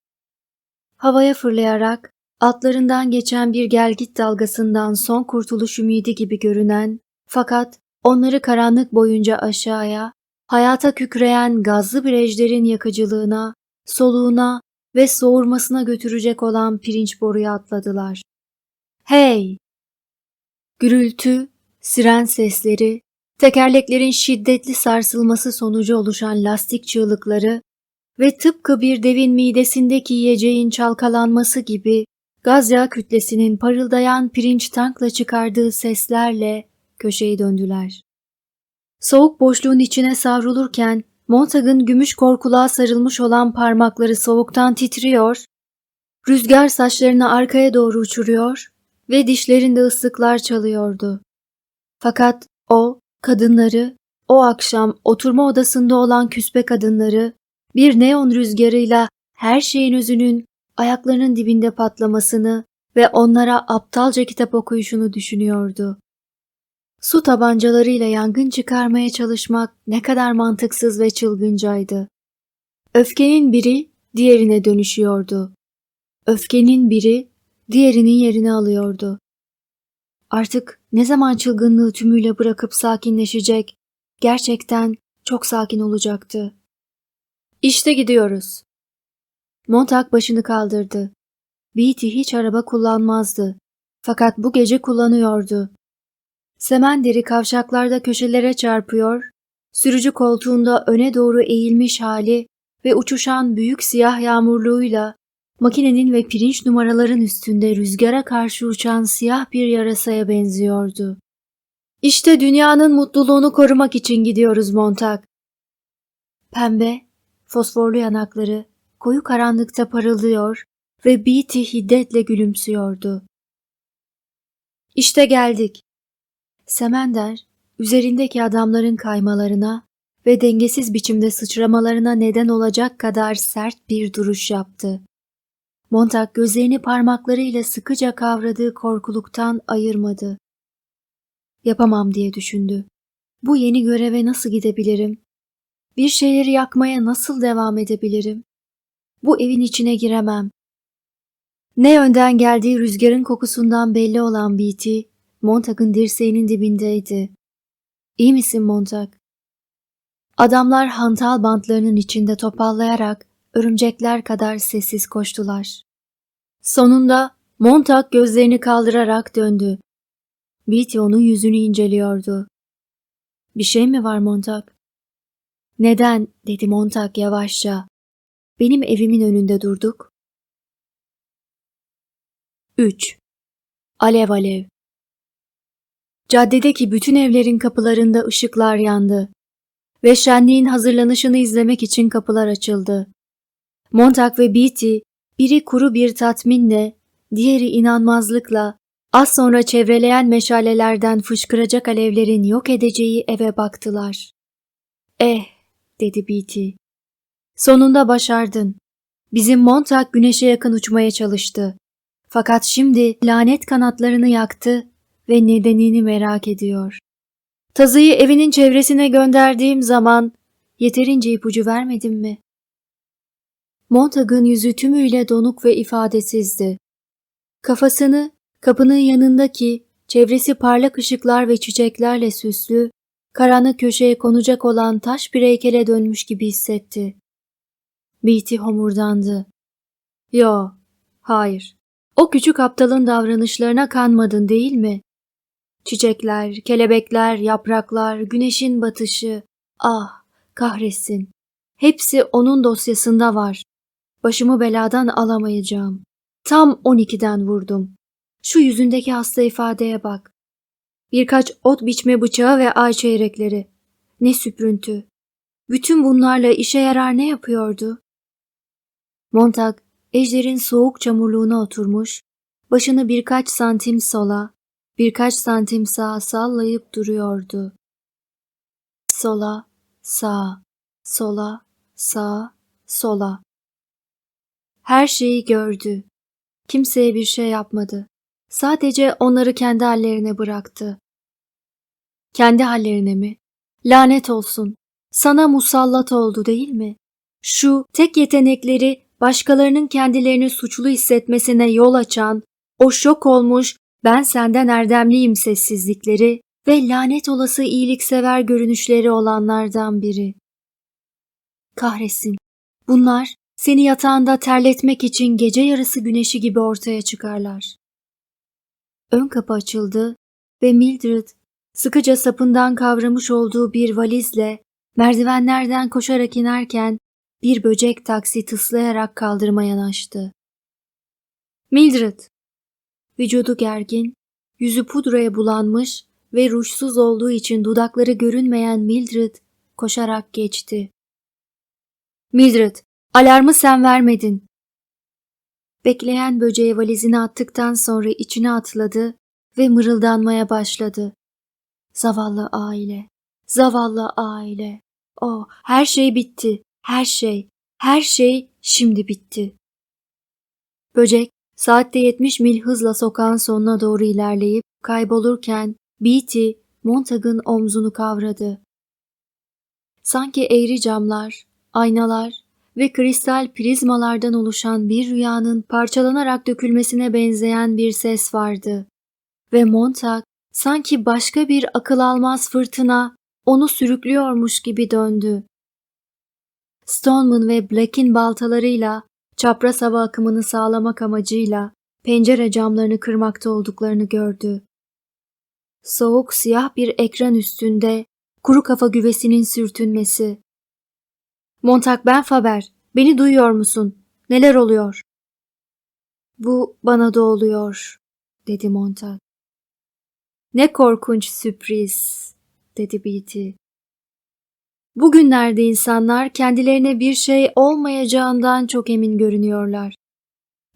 Havaya fırlayarak, altlarından geçen bir gelgit dalgasından son kurtuluş ümidi gibi görünen, fakat onları karanlık boyunca aşağıya, hayata kükreyen gazlı bir ejderin yakıcılığına, soluğuna ve soğurmasına götürecek olan pirinç boruya atladılar. Hey! Gürültü, siren sesleri, tekerleklerin şiddetli sarsılması sonucu oluşan lastik çığlıkları ve tıpkı bir devin midesindeki yiyeceğin çalkalanması gibi gaz yağ kütlesinin parıldayan pirinç tankla çıkardığı seslerle köşeyi döndüler. Soğuk boşluğun içine savrulurken Montag'ın gümüş korkuluğa sarılmış olan parmakları soğuktan titriyor, rüzgar saçlarını arkaya doğru uçuruyor ve dişlerinde ıslıklar çalıyordu. Fakat o, kadınları, o akşam oturma odasında olan küspe kadınları, bir neon rüzgarıyla her şeyin özünün ayaklarının dibinde patlamasını ve onlara aptalca kitap okuyuşunu düşünüyordu. Su tabancalarıyla yangın çıkarmaya çalışmak ne kadar mantıksız ve çılgıncaydı. Öfkenin biri diğerine dönüşüyordu. Öfkenin biri diğerinin yerini alıyordu. Artık ne zaman çılgınlığı tümüyle bırakıp sakinleşecek, gerçekten çok sakin olacaktı. İşte gidiyoruz. Montag başını kaldırdı. Beatty hiç araba kullanmazdı. Fakat bu gece kullanıyordu. Semenderi kavşaklarda köşelere çarpıyor, sürücü koltuğunda öne doğru eğilmiş hali ve uçuşan büyük siyah yağmurluğuyla makinenin ve pirinç numaraların üstünde rüzgara karşı uçan siyah bir yarasaya benziyordu. İşte dünyanın mutluluğunu korumak için gidiyoruz Montag. Pembe, fosforlu yanakları koyu karanlıkta parıldıyor ve Beatty hiddetle gülümsüyordu. İşte geldik. Semender, üzerindeki adamların kaymalarına ve dengesiz biçimde sıçramalarına neden olacak kadar sert bir duruş yaptı. Montag gözlerini parmaklarıyla sıkıca kavradığı korkuluktan ayırmadı. Yapamam diye düşündü. Bu yeni göreve nasıl gidebilirim? Bir şeyleri yakmaya nasıl devam edebilirim? Bu evin içine giremem. Ne yönden geldiği rüzgarın kokusundan belli olan Beatty, Montag'ın dirseğinin dibindeydi. İyi misin Montag? Adamlar hantal bantlarının içinde topallayarak örümcekler kadar sessiz koştular. Sonunda Montag gözlerini kaldırarak döndü. Beatty onun yüzünü inceliyordu. Bir şey mi var Montag? Neden? dedi Montag yavaşça. Benim evimin önünde durduk. 3. Alev alev. Caddedeki bütün evlerin kapılarında ışıklar yandı ve şenliğin hazırlanışını izlemek için kapılar açıldı. Montag ve Beatty biri kuru bir tatminle, diğeri inanmazlıkla az sonra çevreleyen meşalelerden fışkıracak alevlerin yok edeceği eve baktılar. Eh, dedi Beatty. Sonunda başardın. Bizim Montag güneşe yakın uçmaya çalıştı. Fakat şimdi lanet kanatlarını yaktı ve nedenini merak ediyor. Tazıyı evinin çevresine gönderdiğim zaman yeterince ipucu vermedim mi? Montag'ın yüzü tümüyle donuk ve ifadesizdi. Kafasını kapının yanındaki çevresi parlak ışıklar ve çiçeklerle süslü, karanlık köşeye konacak olan taş bir heykele dönmüş gibi hissetti. Beatty homurdandı. Yo, hayır. O küçük aptalın davranışlarına kanmadın değil mi? Çiçekler, kelebekler, yapraklar, güneşin batışı. Ah, kahretsin. Hepsi onun dosyasında var. Başımı beladan alamayacağım. Tam 12'den vurdum. Şu yüzündeki hasta ifadeye bak. Birkaç ot biçme bıçağı ve ay çeyrekleri. Ne süprüntü. Bütün bunlarla işe yarar ne yapıyordu? Montag, ejderin soğuk çamurluğuna oturmuş, başını birkaç santim sola, birkaç santim sağa sallayıp duruyordu. Sola, sağa, sola, sağa, sola. her şeyi gördü. Kimseye bir şey yapmadı. Sadece onları kendi hallerine bıraktı. Kendi hallerine mi? Lanet olsun. Sana musallat oldu değil mi? Şu tek yetenekleri başkalarının kendilerini suçlu hissetmesine yol açan, o şok olmuş ben senden erdemliyim sessizlikleri ve lanet olası iyiliksever görünüşleri olanlardan biri. Kahretsin. Bunlar seni yatağında terletmek için gece yarısı güneşi gibi ortaya çıkarlar. Ön kapı açıldı ve Mildred sıkıca sapından kavramış olduğu bir valizle merdivenlerden koşarak inerken bir böcek taksi tıslayarak kaldırıma yanaştı. Mildred! Vücudu gergin, yüzü pudraya bulanmış ve rujsuz olduğu için dudakları görünmeyen Mildred koşarak geçti. Mildred, alarmı sen vermedin. Bekleyen böceğe valizini attıktan sonra içine atladı ve mırıldanmaya başladı. Zavallı aile, zavallı aile. Oh, her şey bitti, her şey, her şey şimdi bitti. Böcek, saatte 70 mil hızla sokağın sonuna doğru ilerleyip kaybolurken Beatty, Montag'ın omzunu kavradı. Sanki eğri camlar, aynalar ve kristal prizmalardan oluşan bir rüyanın parçalanarak dökülmesine benzeyen bir ses vardı. Ve Montag sanki başka bir akıl almaz fırtına onu sürüklüyormuş gibi döndü. Stoneman ve Black'in baltalarıyla çapraz hava akımını sağlamak amacıyla pencere camlarını kırmakta olduklarını gördü. Soğuk siyah bir ekran üstünde kuru kafa güvesinin sürtünmesi. Montag ben Faber, beni duyuyor musun? Neler oluyor? Bu bana da oluyor, dedi Montag. Ne korkunç sürpriz, dedi Beatty. Bugünlerde insanlar kendilerine bir şey olmayacağından çok emin görünüyorlar.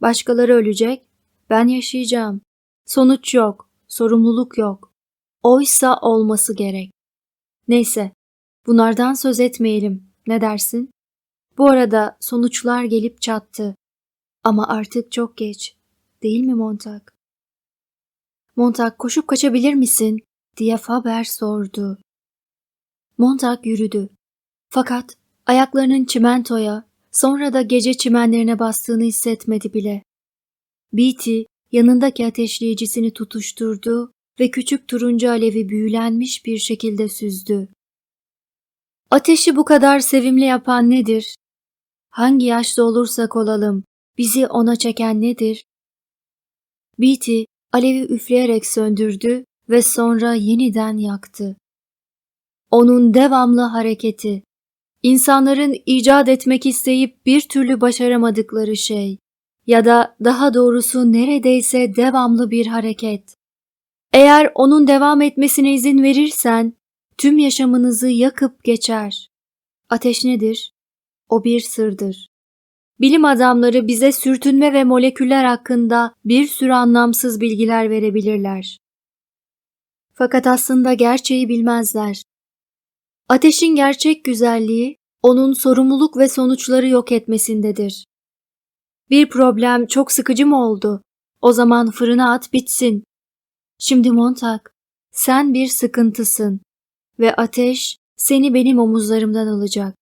Başkaları ölecek, ben yaşayacağım. Sonuç yok, sorumluluk yok. Oysa olması gerek. Neyse, bunlardan söz etmeyelim. Ne dersin? Bu arada sonuçlar gelip çattı. Ama artık çok geç. Değil mi Montag? Montag koşup kaçabilir misin? diye Faber sordu. Montag yürüdü. Fakat ayaklarının çimentoya, sonra da gece çimenlerine bastığını hissetmedi bile. Beatty yanındaki ateşleyicisini tutuşturdu ve küçük turuncu alevi büyülenmiş bir şekilde süzdü. Ateşi bu kadar sevimli yapan nedir? Hangi yaşta olursak olalım, bizi ona çeken nedir? Beatty alevi üfleyerek söndürdü ve sonra yeniden yaktı. Onun devamlı hareketi, insanların icat etmek isteyip bir türlü başaramadıkları şey ya da daha doğrusu neredeyse devamlı bir hareket. Eğer onun devam etmesine izin verirsen tüm yaşamınızı yakıp geçer. Ateş nedir? O bir sırdır. Bilim adamları bize sürtünme ve moleküller hakkında bir sürü anlamsız bilgiler verebilirler. Fakat aslında gerçeği bilmezler. Ateşin gerçek güzelliği onun sorumluluk ve sonuçları yok etmesindedir. Bir problem çok sıkıcı mı oldu? O zaman fırına at bitsin. Şimdi Montag, sen bir sıkıntısın ve ateş seni benim omuzlarımdan alacak.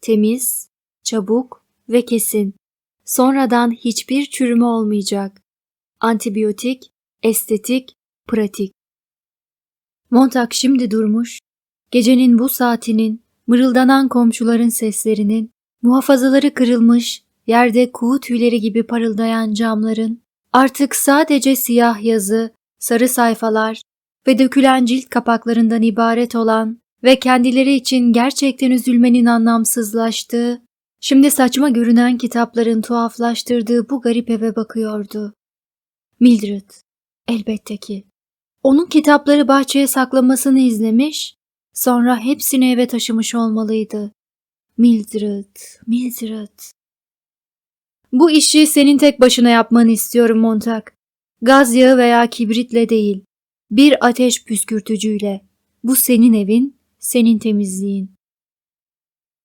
Temiz, çabuk ve kesin. Sonradan hiçbir çürüme olmayacak. Antibiyotik, estetik, pratik. Montag şimdi durmuş, gecenin bu saatinin, mırıldanan komşuların seslerinin, muhafazaları kırılmış, yerde kuğu tüyleri gibi parıldayan camların, artık sadece siyah yazı, sarı sayfalar ve dökülen cilt kapaklarından ibaret olan ve kendileri için gerçekten üzülmenin anlamsızlaştığı, şimdi saçma görünen kitapların tuhaflaştırdığı bu garip eve bakıyordu. Mildred, elbette ki. Onun kitapları bahçeye saklamasını izlemiş, sonra hepsini eve taşımış olmalıydı. Mildred, Mildred. Bu işi senin tek başına yapmanı istiyorum Montag. Gaz yağı veya kibritle değil, bir ateş püskürtücüyle. Bu senin evin, senin temizliğin.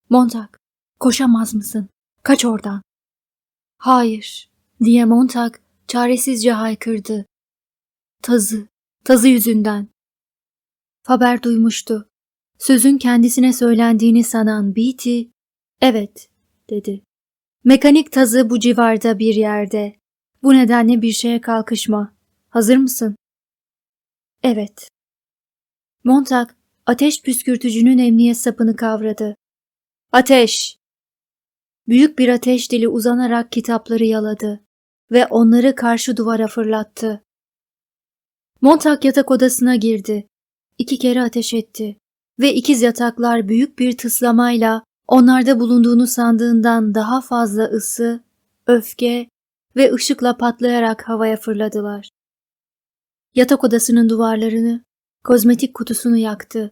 Montag, koşamaz mısın? Kaç oradan. Hayır, diye Montag çaresizce haykırdı. Tazı, tazı yüzünden. Faber duymuştu. Sözün kendisine söylendiğini sanan Beatty, evet, dedi. Mekanik tazı bu civarda bir yerde. Bu nedenle bir şeye kalkışma. Hazır mısın? Evet. Montag, ateş püskürtücünün emniyet sapını kavradı. Ateş! Büyük bir ateş dili uzanarak kitapları yaladı ve onları karşı duvara fırlattı. Montag yatak odasına girdi. İki kere ateş etti ve ikiz yataklar büyük bir tıslamayla onlarda bulunduğunu sandığından daha fazla ısı, öfke ve ışıkla patlayarak havaya fırladılar. Yatak odasının duvarlarını, kozmetik kutusunu yaktı.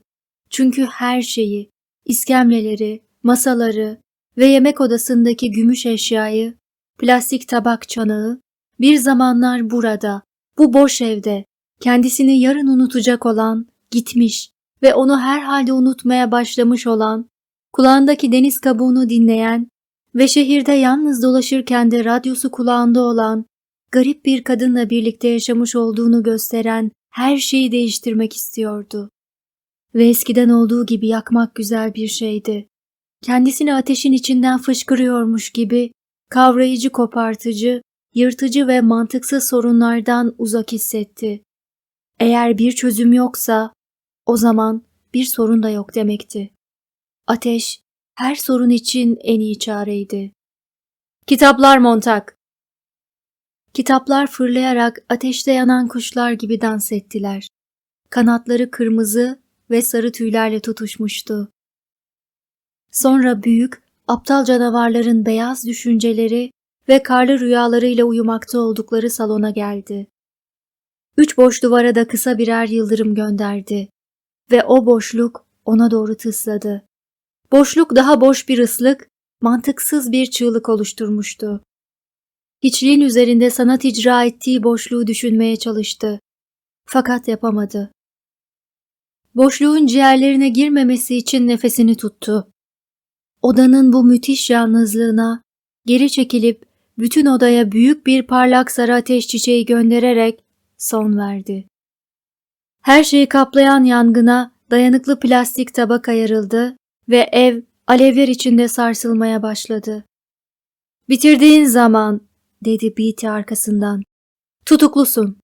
Çünkü her şeyi, iskemleleri, masaları ve yemek odasındaki gümüş eşyayı, plastik tabak çanağı, bir zamanlar burada, bu boş evde, kendisini yarın unutacak olan, gitmiş ve onu herhalde unutmaya başlamış olan, kulağındaki deniz kabuğunu dinleyen ve şehirde yalnız dolaşırken de radyosu kulağında olan, garip bir kadınla birlikte yaşamış olduğunu gösteren her şeyi değiştirmek istiyordu. Ve eskiden olduğu gibi yakmak güzel bir şeydi. Kendisini ateşin içinden fışkırıyormuş gibi kavrayıcı kopartıcı, yırtıcı ve mantıksız sorunlardan uzak hissetti. Eğer bir çözüm yoksa o zaman bir sorun da yok demekti. Ateş her sorun için en iyi çareydi. Kitaplar montak. Kitaplar fırlayarak ateşte yanan kuşlar gibi dans ettiler. Kanatları kırmızı ve sarı tüylerle tutuşmuştu. Sonra büyük, aptal canavarların beyaz düşünceleri ve karlı rüyalarıyla uyumakta oldukları salona geldi. Üç boş duvara da kısa birer yıldırım gönderdi ve o boşluk ona doğru tısladı. Boşluk daha boş bir ıslık, mantıksız bir çığlık oluşturmuştu. Hiçliğin üzerinde sanat icra ettiği boşluğu düşünmeye çalıştı. Fakat yapamadı. Boşluğun ciğerlerine girmemesi için nefesini tuttu. Odanın bu müthiş yalnızlığına geri çekilip bütün odaya büyük bir parlak sarı ateş çiçeği göndererek son verdi. Her şeyi kaplayan yangına dayanıklı plastik tabak ayarıldı ve ev alevler içinde sarsılmaya başladı. Bitirdiğin zaman, dedi Beatty arkasından. Tutuklusun.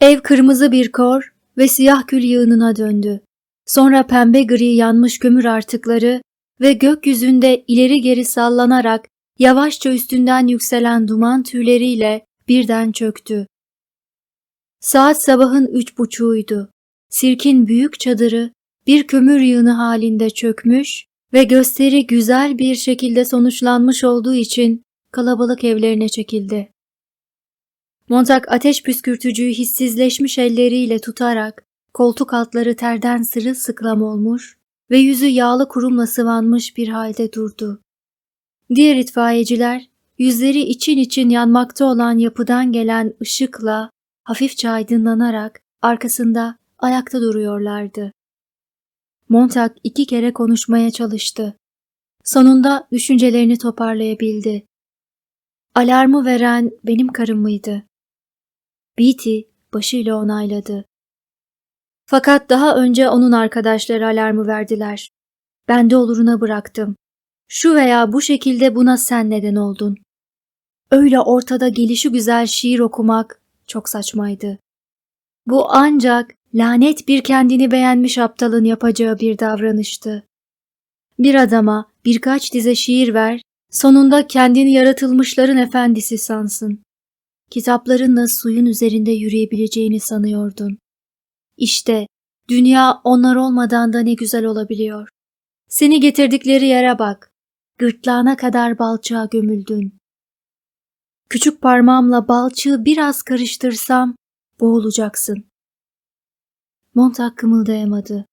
Ev kırmızı bir kor ve siyah kül yığınına döndü. Sonra pembe gri yanmış kömür artıkları ve gökyüzünde ileri geri sallanarak yavaşça üstünden yükselen duman tüyleriyle birden çöktü. Saat sabahın üç buçuğuydu. Sirkin büyük çadırı bir kömür yığını halinde çökmüş ve gösteri güzel bir şekilde sonuçlanmış olduğu için kalabalık evlerine çekildi. Montag ateş püskürtücüyü hissizleşmiş elleriyle tutarak koltuk altları terden sırılsıklam olmuş ve yüzü yağlı kurumla sıvanmış bir halde durdu. Diğer itfaiyeciler yüzleri için için yanmakta olan yapıdan gelen ışıkla hafifçe aydınlanarak arkasında ayakta duruyorlardı. Montag iki kere konuşmaya çalıştı. Sonunda düşüncelerini toparlayabildi. Alarmı veren benim karım mıydı? Beatty başıyla onayladı. Fakat daha önce onun arkadaşları alarmı verdiler. Ben de oluruna bıraktım. Şu veya bu şekilde buna sen neden oldun. Öyle ortada gelişi güzel şiir okumak çok saçmaydı. Bu ancak lanet bir kendini beğenmiş aptalın yapacağı bir davranıştı. Bir adama birkaç dize şiir ver, sonunda kendini yaratılmışların efendisi sansın. Kitaplarınla suyun üzerinde yürüyebileceğini sanıyordun. İşte dünya onlar olmadan da ne güzel olabiliyor. Seni getirdikleri yere bak. Gırtlağına kadar balçığa gömüldün. Küçük parmağımla balçığı biraz karıştırsam boğulacaksın. Montag kımıldayamadı.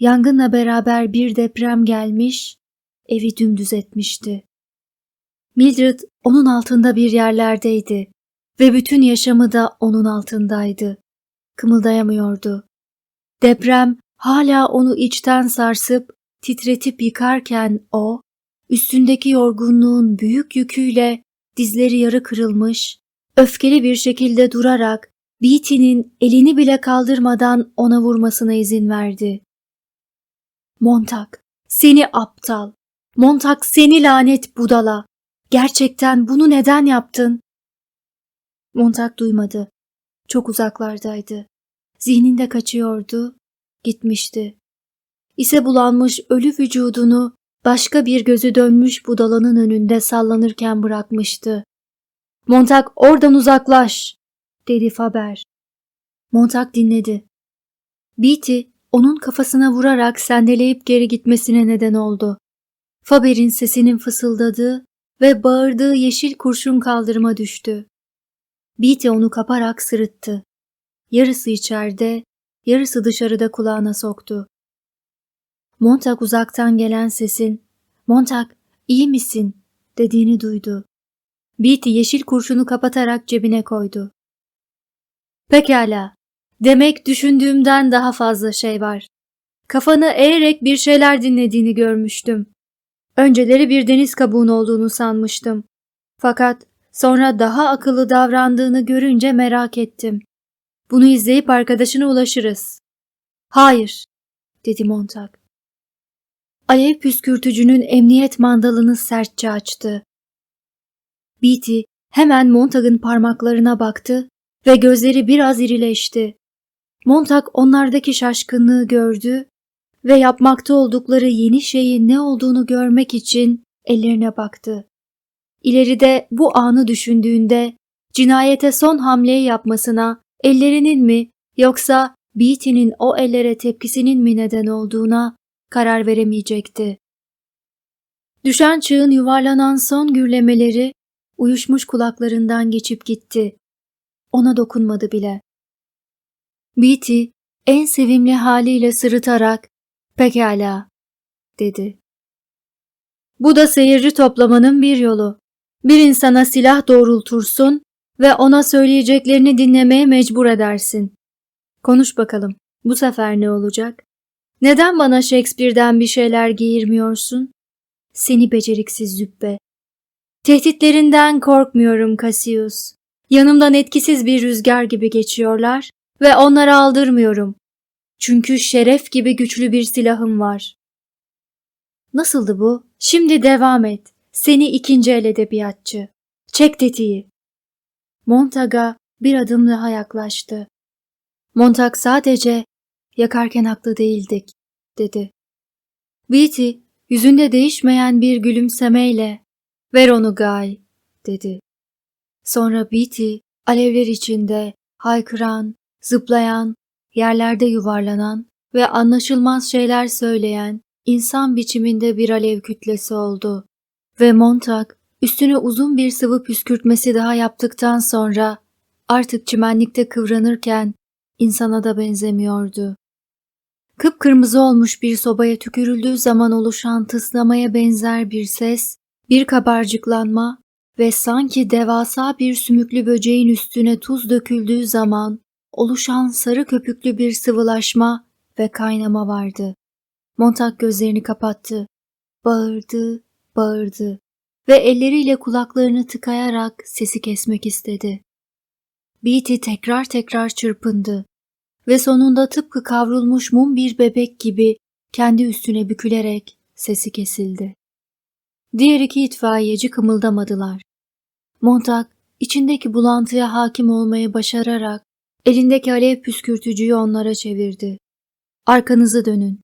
Yangınla beraber bir deprem gelmiş, evi dümdüz etmişti. Mildred onun altında bir yerlerdeydi ve bütün yaşamı da onun altındaydı. Kımıldayamıyordu. Deprem hala onu içten sarsıp titretip yıkarken o, üstündeki yorgunluğun büyük yüküyle dizleri yarı kırılmış, öfkeli bir şekilde durarak Beatty'nin elini bile kaldırmadan ona vurmasına izin verdi. Montag, seni aptal. Montag seni lanet budala. Gerçekten bunu neden yaptın? Montag duymadı. Çok uzaklardaydı. Zihninde kaçıyordu, gitmişti. İse bulanmış ölü vücudunu başka bir gözü dönmüş budalanın önünde sallanırken bırakmıştı. Montag oradan uzaklaş, dedi Faber. Montag dinledi. Beatty onun kafasına vurarak sendeleyip geri gitmesine neden oldu. Faber'in sesinin fısıldadığı ve bağırdığı yeşil kurşun kaldırıma düştü. Beatty onu kaparak sırıttı. Yarısı içeride, yarısı dışarıda kulağına soktu. Montag uzaktan gelen sesin ''Montag, iyi misin?'' dediğini duydu. Beatty yeşil kurşunu kapatarak cebine koydu. Pekala. Demek düşündüğümden daha fazla şey var. Kafanı eğerek bir şeyler dinlediğini görmüştüm. Önceleri bir deniz kabuğun olduğunu sanmıştım. Fakat sonra daha akıllı davrandığını görünce merak ettim. Bunu izleyip arkadaşına ulaşırız. Hayır, dedi Montag. Alev püskürtücünün emniyet mandalını sertçe açtı. Beatty hemen Montag'ın parmaklarına baktı ve gözleri biraz irileşti. Montag onlardaki şaşkınlığı gördü ve yapmakta oldukları yeni şeyin ne olduğunu görmek için ellerine baktı. İleride bu anı düşündüğünde cinayete son hamleyi yapmasına ellerinin mi yoksa Beatty'nin o ellere tepkisinin mi neden olduğuna karar veremeyecekti. Düşen çığın yuvarlanan son gürlemeleri uyuşmuş kulaklarından geçip gitti. Ona dokunmadı bile. Beatty en sevimli haliyle sırıtarak pekala dedi. Bu da seyirci toplamanın bir yolu. Bir insana silah doğrultursun ve ona söyleyeceklerini dinlemeye mecbur edersin. Konuş bakalım. Bu sefer ne olacak? Neden bana Shakespeare'den bir şeyler giyirmiyorsun? Seni beceriksiz züppe. Tehditlerinden korkmuyorum Cassius. Yanımdan etkisiz bir rüzgar gibi geçiyorlar ve onları aldırmıyorum. Çünkü şeref gibi güçlü bir silahım var. Nasıldı bu? Şimdi devam et. Seni ikinci el edebiyatçı. Çek tetiği. Montag'a bir adım daha yaklaştı. Montag sadece yakarken haklı değildik, dedi. Beatty yüzünde değişmeyen bir gülümsemeyle ver onu Guy, dedi. Sonra Beatty alevler içinde haykıran, zıplayan, yerlerde yuvarlanan ve anlaşılmaz şeyler söyleyen insan biçiminde bir alev kütlesi oldu. Ve Montag üstüne uzun bir sıvı püskürtmesi daha yaptıktan sonra artık çimenlikte kıvranırken insana da benzemiyordu. Kıpkırmızı olmuş bir sobaya tükürüldüğü zaman oluşan tıslamaya benzer bir ses, bir kabarcıklanma ve sanki devasa bir sümüklü böceğin üstüne tuz döküldüğü zaman oluşan sarı köpüklü bir sıvılaşma ve kaynama vardı. Montag gözlerini kapattı. Bağırdı, bağırdı ve elleriyle kulaklarını tıkayarak sesi kesmek istedi. Beatty tekrar tekrar çırpındı ve sonunda tıpkı kavrulmuş mum bir bebek gibi kendi üstüne bükülerek sesi kesildi. Diğer iki itfaiyeci kımıldamadılar. Montag içindeki bulantıya hakim olmayı başararak elindeki alev püskürtücüyü onlara çevirdi. Arkanızı dönün.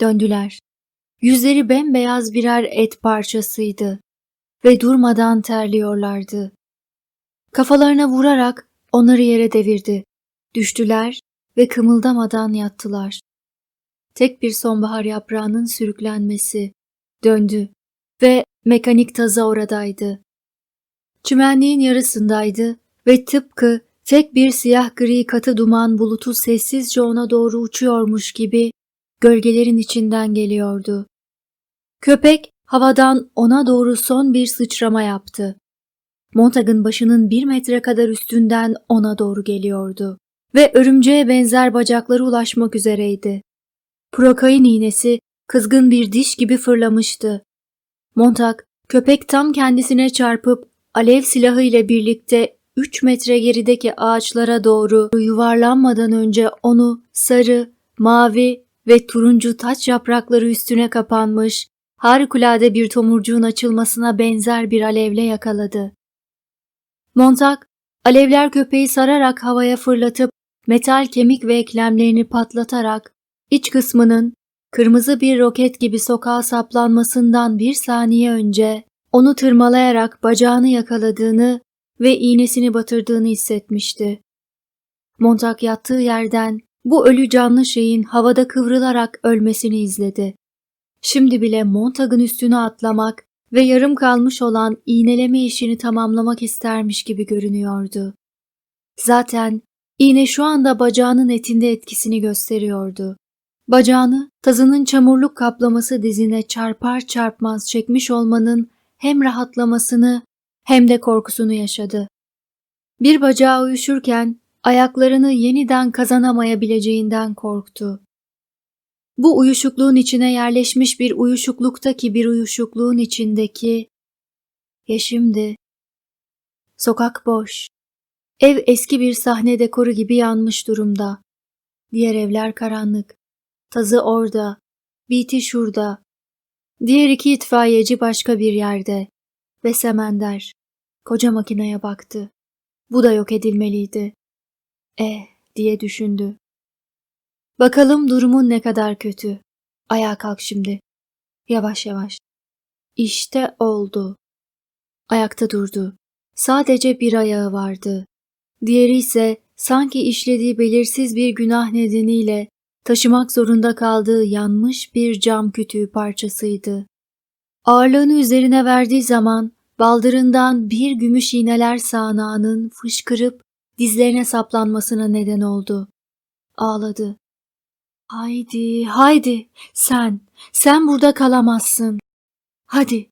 Döndüler. Yüzleri bembeyaz birer et parçasıydı ve durmadan terliyorlardı. Kafalarına vurarak onları yere devirdi. Düştüler ve kımıldamadan yattılar. Tek bir sonbahar yaprağının sürüklenmesi döndü ve mekanik taza oradaydı. Çimenliğin yarısındaydı ve tıpkı tek bir siyah gri katı duman bulutu sessizce ona doğru uçuyormuş gibi gölgelerin içinden geliyordu. Köpek havadan ona doğru son bir sıçrama yaptı. Montag'ın başının bir metre kadar üstünden ona doğru geliyordu ve örümceğe benzer bacakları ulaşmak üzereydi. Prokain iğnesi kızgın bir diş gibi fırlamıştı. Montag, köpek tam kendisine çarpıp alev silahı ile birlikte 3 metre gerideki ağaçlara doğru yuvarlanmadan önce onu sarı, mavi ve turuncu taç yaprakları üstüne kapanmış, harikulade bir tomurcuğun açılmasına benzer bir alevle yakaladı. Montag, alevler köpeği sararak havaya fırlatıp metal kemik ve eklemlerini patlatarak iç kısmının kırmızı bir roket gibi sokağa saplanmasından bir saniye önce onu tırmalayarak bacağını yakaladığını ve iğnesini batırdığını hissetmişti. Montag yattığı yerden bu ölü canlı şeyin havada kıvrılarak ölmesini izledi. Şimdi bile Montag'ın üstüne atlamak ve yarım kalmış olan iğneleme işini tamamlamak istermiş gibi görünüyordu. Zaten iğne şu anda bacağının etinde etkisini gösteriyordu. Bacağını tazının çamurluk kaplaması dizine çarpar çarpmaz çekmiş olmanın hem rahatlamasını hem de korkusunu yaşadı. Bir bacağı uyuşurken ayaklarını yeniden kazanamayabileceğinden korktu. Bu uyuşukluğun içine yerleşmiş bir uyuşukluktaki bir uyuşukluğun içindeki ya şimdi sokak boş. Ev eski bir sahne dekoru gibi yanmış durumda. Diğer evler karanlık. Tazı orada, Biti şurada. Diğer iki itfaiyeci başka bir yerde. Ve Semender. Koca makineye baktı. Bu da yok edilmeliydi. Eh diye düşündü. Bakalım durumun ne kadar kötü. Ayağa kalk şimdi. Yavaş yavaş. İşte oldu. Ayakta durdu. Sadece bir ayağı vardı. Diğeri ise sanki işlediği belirsiz bir günah nedeniyle taşımak zorunda kaldığı yanmış bir cam kütüğü parçasıydı. Ağırlığını üzerine verdiği zaman baldırından bir gümüş iğneler sağanağının fışkırıp dizlerine saplanmasına neden oldu. Ağladı. Haydi, haydi, sen, sen burada kalamazsın. Hadi.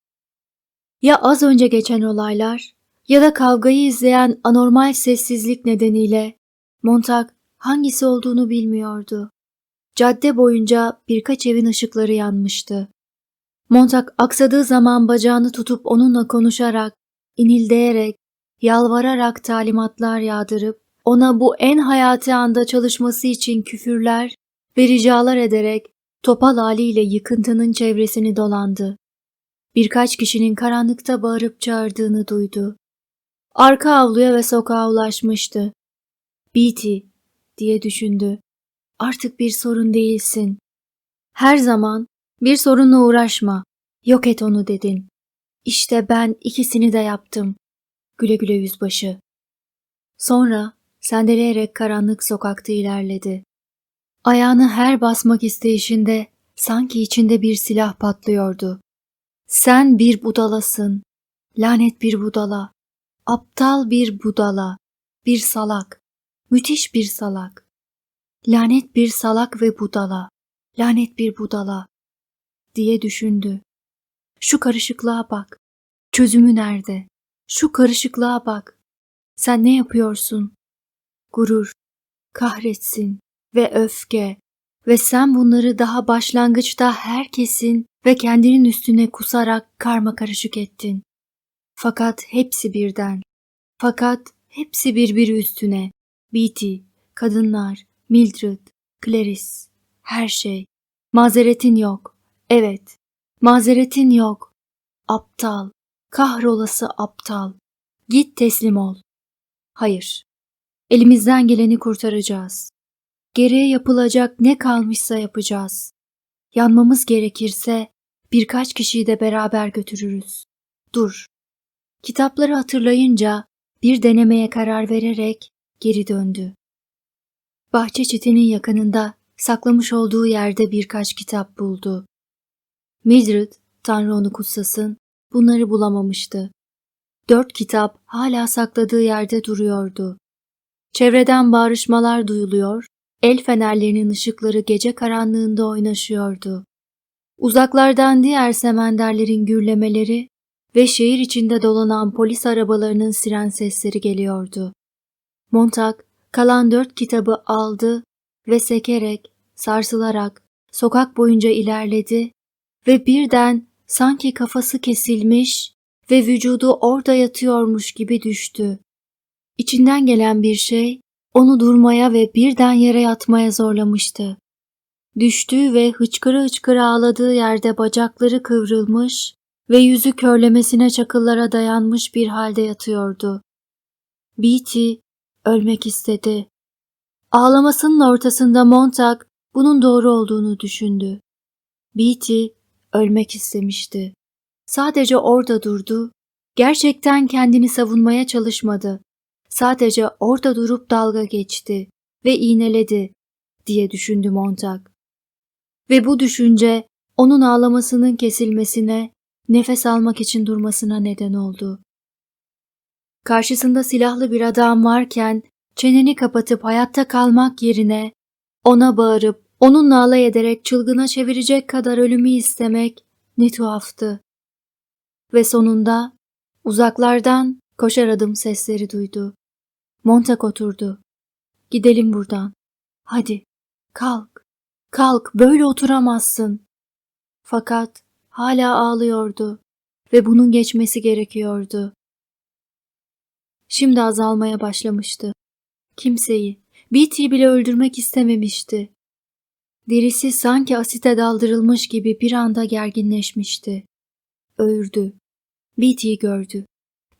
Ya az önce geçen olaylar ya da kavgayı izleyen anormal sessizlik nedeniyle Montag hangisi olduğunu bilmiyordu. Cadde boyunca birkaç evin ışıkları yanmıştı. Montag aksadığı zaman bacağını tutup onunla konuşarak, inildeyerek, yalvararak talimatlar yağdırıp, ona bu en hayati anda çalışması için küfürler ve ricalar ederek topal haliyle yıkıntının çevresini dolandı. Birkaç kişinin karanlıkta bağırıp çağırdığını duydu. Arka avluya ve sokağa ulaşmıştı. Beatty diye düşündü. Artık bir sorun değilsin. Her zaman bir sorunla uğraşma. Yok et onu dedin. İşte ben ikisini de yaptım. Güle güle yüzbaşı. Sonra sendeleyerek karanlık sokakta ilerledi. Ayağını her basmak isteyişinde sanki içinde bir silah patlıyordu. Sen bir budalasın. Lanet bir budala. Aptal bir budala. Bir salak. Müthiş bir salak. Lanet bir salak ve budala. Lanet bir budala. Diye düşündü. Şu karışıklığa bak. Çözümü nerede? Şu karışıklığa bak. Sen ne yapıyorsun? Gurur, kahretsin ve öfke ve sen bunları daha başlangıçta herkesin ve kendinin üstüne kusarak karma karışık ettin. Fakat hepsi birden. Fakat hepsi birbiri üstüne. Beatty, kadınlar, Mildred, Clarice, her şey. Mazeretin yok. Evet, mazeretin yok. Aptal, kahrolası aptal. Git teslim ol. Hayır, elimizden geleni kurtaracağız. Geriye yapılacak ne kalmışsa yapacağız. Yanmamız gerekirse birkaç kişiyi de beraber götürürüz. Dur. Kitapları hatırlayınca bir denemeye karar vererek geri döndü. Bahçe çitinin yakınında saklamış olduğu yerde birkaç kitap buldu. Mildred, Tanrı onu kutsasın, bunları bulamamıştı. Dört kitap hala sakladığı yerde duruyordu. Çevreden bağrışmalar duyuluyor, el fenerlerinin ışıkları gece karanlığında oynaşıyordu. Uzaklardan diğer semenderlerin gürlemeleri ve şehir içinde dolanan polis arabalarının siren sesleri geliyordu. Montag kalan dört kitabı aldı ve sekerek, sarsılarak sokak boyunca ilerledi ve birden sanki kafası kesilmiş ve vücudu orada yatıyormuş gibi düştü. İçinden gelen bir şey onu durmaya ve birden yere yatmaya zorlamıştı. Düştüğü ve hıçkıra hıçkıra ağladığı yerde bacakları kıvrılmış ve yüzü körlemesine çakıllara dayanmış bir halde yatıyordu. Beatty ölmek istedi. Ağlamasının ortasında Montag bunun doğru olduğunu düşündü. Beatty ölmek istemişti. Sadece orada durdu. Gerçekten kendini savunmaya çalışmadı. Sadece orada durup dalga geçti ve iğneledi diye düşündü Montag. Ve bu düşünce onun ağlamasının kesilmesine, nefes almak için durmasına neden oldu. Karşısında silahlı bir adam varken çeneni kapatıp hayatta kalmak yerine ona bağırıp onunla alay ederek çılgına çevirecek kadar ölümü istemek ne tuhaftı. Ve sonunda uzaklardan koşar adım sesleri duydu. Montak oturdu. Gidelim buradan. Hadi, kalk, kalk, böyle oturamazsın. Fakat hala ağlıyordu ve bunun geçmesi gerekiyordu. Şimdi azalmaya başlamıştı. Kimseyi, Beatty'yi bile öldürmek istememişti. Derisi sanki asite daldırılmış gibi bir anda gerginleşmişti. Öğürdü. Beatty'yi gördü.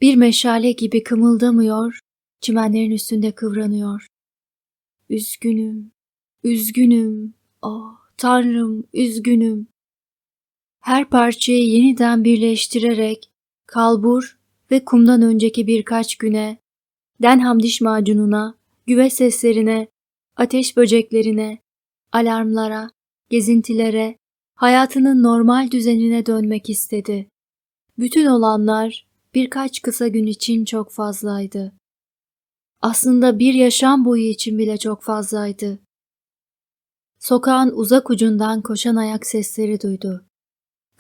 Bir meşale gibi kımıldamıyor, çimenlerin üstünde kıvranıyor. Üzgünüm, üzgünüm, oh tanrım üzgünüm. Her parçayı yeniden birleştirerek kalbur ve kumdan önceki birkaç güne, Denham diş macununa, güve seslerine, ateş böceklerine, alarmlara, gezintilere, hayatının normal düzenine dönmek istedi. Bütün olanlar birkaç kısa gün için çok fazlaydı. Aslında bir yaşam boyu için bile çok fazlaydı. Sokağın uzak ucundan koşan ayak sesleri duydu.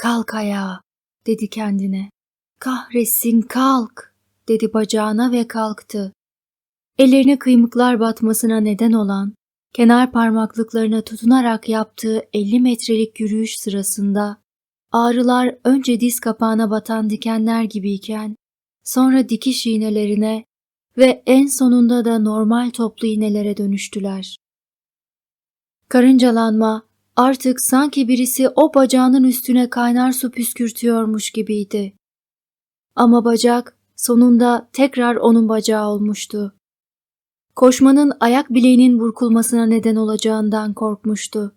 Kalk ayağa, dedi kendine. Kahretsin kalk, dedi bacağına ve kalktı. Ellerine kıymıklar batmasına neden olan, kenar parmaklıklarına tutunarak yaptığı 50 metrelik yürüyüş sırasında ağrılar önce diz kapağına batan dikenler gibiyken, sonra dikiş iğnelerine ve en sonunda da normal toplu iğnelere dönüştüler. Karıncalanma artık sanki birisi o bacağının üstüne kaynar su püskürtüyormuş gibiydi. Ama bacak sonunda tekrar onun bacağı olmuştu. Koşmanın ayak bileğinin burkulmasına neden olacağından korkmuştu.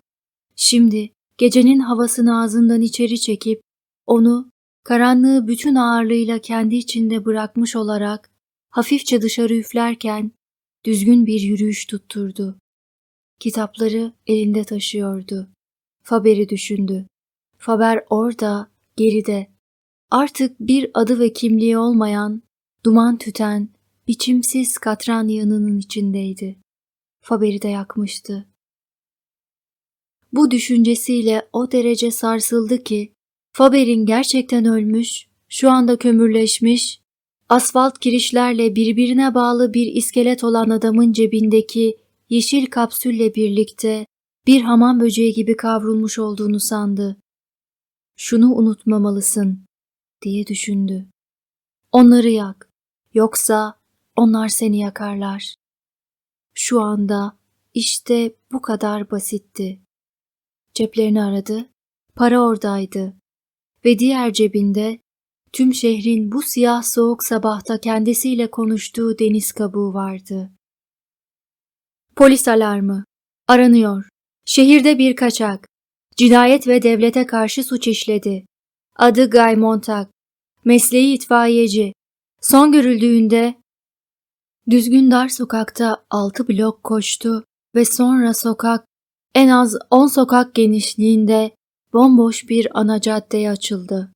Şimdi gecenin havasını ağzından içeri çekip onu karanlığı bütün ağırlığıyla kendi içinde bırakmış olarak hafifçe dışarı üflerken düzgün bir yürüyüş tutturdu. Kitapları elinde taşıyordu. Faber'i düşündü. Faber orada, geride. Artık bir adı ve kimliği olmayan, duman tüten, biçimsiz katran yanının içindeydi. Faber'i de yakmıştı. Bu düşüncesiyle o derece sarsıldı ki, Faber'in gerçekten ölmüş, şu anda kömürleşmiş, asfalt kirişlerle birbirine bağlı bir iskelet olan adamın cebindeki yeşil kapsülle birlikte bir hamam böceği gibi kavrulmuş olduğunu sandı. Şunu unutmamalısın, diye düşündü. Onları yak, yoksa onlar seni yakarlar. Şu anda işte bu kadar basitti. Ceplerini aradı, para oradaydı ve diğer cebinde tüm şehrin bu siyah soğuk sabahta kendisiyle konuştuğu deniz kabuğu vardı. Polis alarmı. Aranıyor. Şehirde bir kaçak. Cinayet ve devlete karşı suç işledi. Adı Guy Montag. Mesleği itfaiyeci. Son görüldüğünde düzgün dar sokakta altı blok koştu ve sonra sokak en az on sokak genişliğinde bomboş bir ana caddeye açıldı.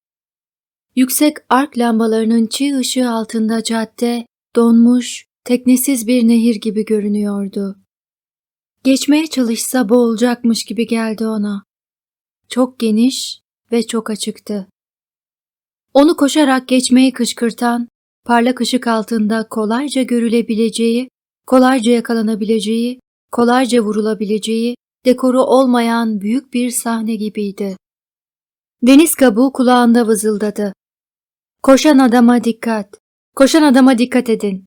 Yüksek ark lambalarının çiğ ışığı altında cadde donmuş, teknesiz bir nehir gibi görünüyordu. Geçmeye çalışsa boğulacakmış gibi geldi ona. Çok geniş ve çok açıktı. Onu koşarak geçmeyi kışkırtan, parlak ışık altında kolayca görülebileceği, kolayca yakalanabileceği, kolayca vurulabileceği, dekoru olmayan büyük bir sahne gibiydi. Deniz kabuğu kulağında vızıldadı. Koşan adama dikkat. Koşan adama dikkat edin.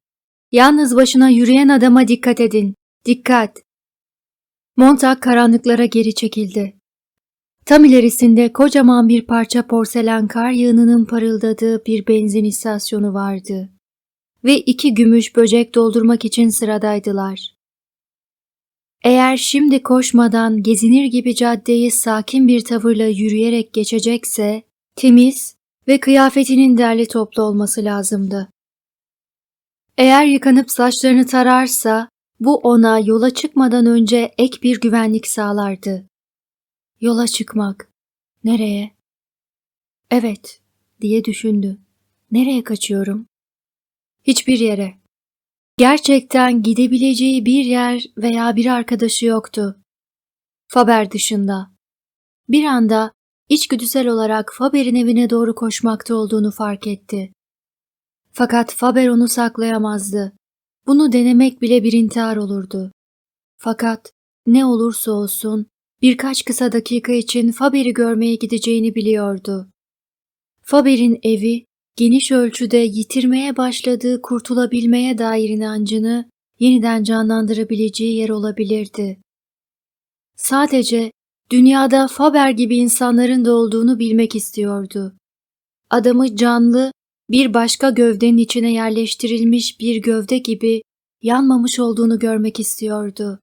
Yalnız başına yürüyen adama dikkat edin. Dikkat. Montag karanlıklara geri çekildi. Tam ilerisinde kocaman bir parça porselen kar yığınının parıldadığı bir benzin istasyonu vardı. Ve iki gümüş böcek doldurmak için sıradaydılar. Eğer şimdi koşmadan gezinir gibi caddeyi sakin bir tavırla yürüyerek geçecekse, temiz ve kıyafetinin derli toplu olması lazımdı. Eğer yıkanıp saçlarını tararsa, bu ona yola çıkmadan önce ek bir güvenlik sağlardı. Yola çıkmak. Nereye? Evet, diye düşündü. Nereye kaçıyorum? Hiçbir yere. Gerçekten gidebileceği bir yer veya bir arkadaşı yoktu. Faber dışında. Bir anda içgüdüsel olarak Faber'in evine doğru koşmakta olduğunu fark etti. Fakat Faber onu saklayamazdı. Bunu denemek bile bir intihar olurdu. Fakat ne olursa olsun birkaç kısa dakika için Faber'i görmeye gideceğini biliyordu. Faber'in evi geniş ölçüde yitirmeye başladığı kurtulabilmeye dair inancını yeniden canlandırabileceği yer olabilirdi. Sadece dünyada Faber gibi insanların da olduğunu bilmek istiyordu. Adamı canlı, bir başka gövdenin içine yerleştirilmiş bir gövde gibi yanmamış olduğunu görmek istiyordu.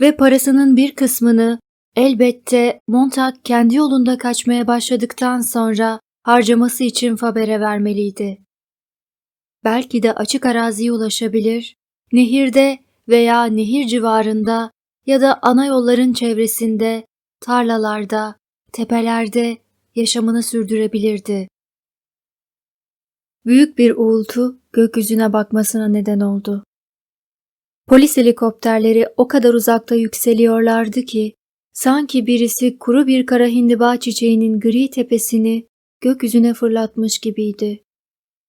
Ve parasının bir kısmını elbette Montag kendi yolunda kaçmaya başladıktan sonra harcaması için Faber'e vermeliydi. Belki de açık araziye ulaşabilir, nehirde veya nehir civarında ya da ana yolların çevresinde, tarlalarda, tepelerde yaşamını sürdürebilirdi. Büyük bir uğultu gökyüzüne bakmasına neden oldu. Polis helikopterleri o kadar uzakta yükseliyorlardı ki sanki birisi kuru bir kara hindiba çiçeğinin gri tepesini gökyüzüne fırlatmış gibiydi.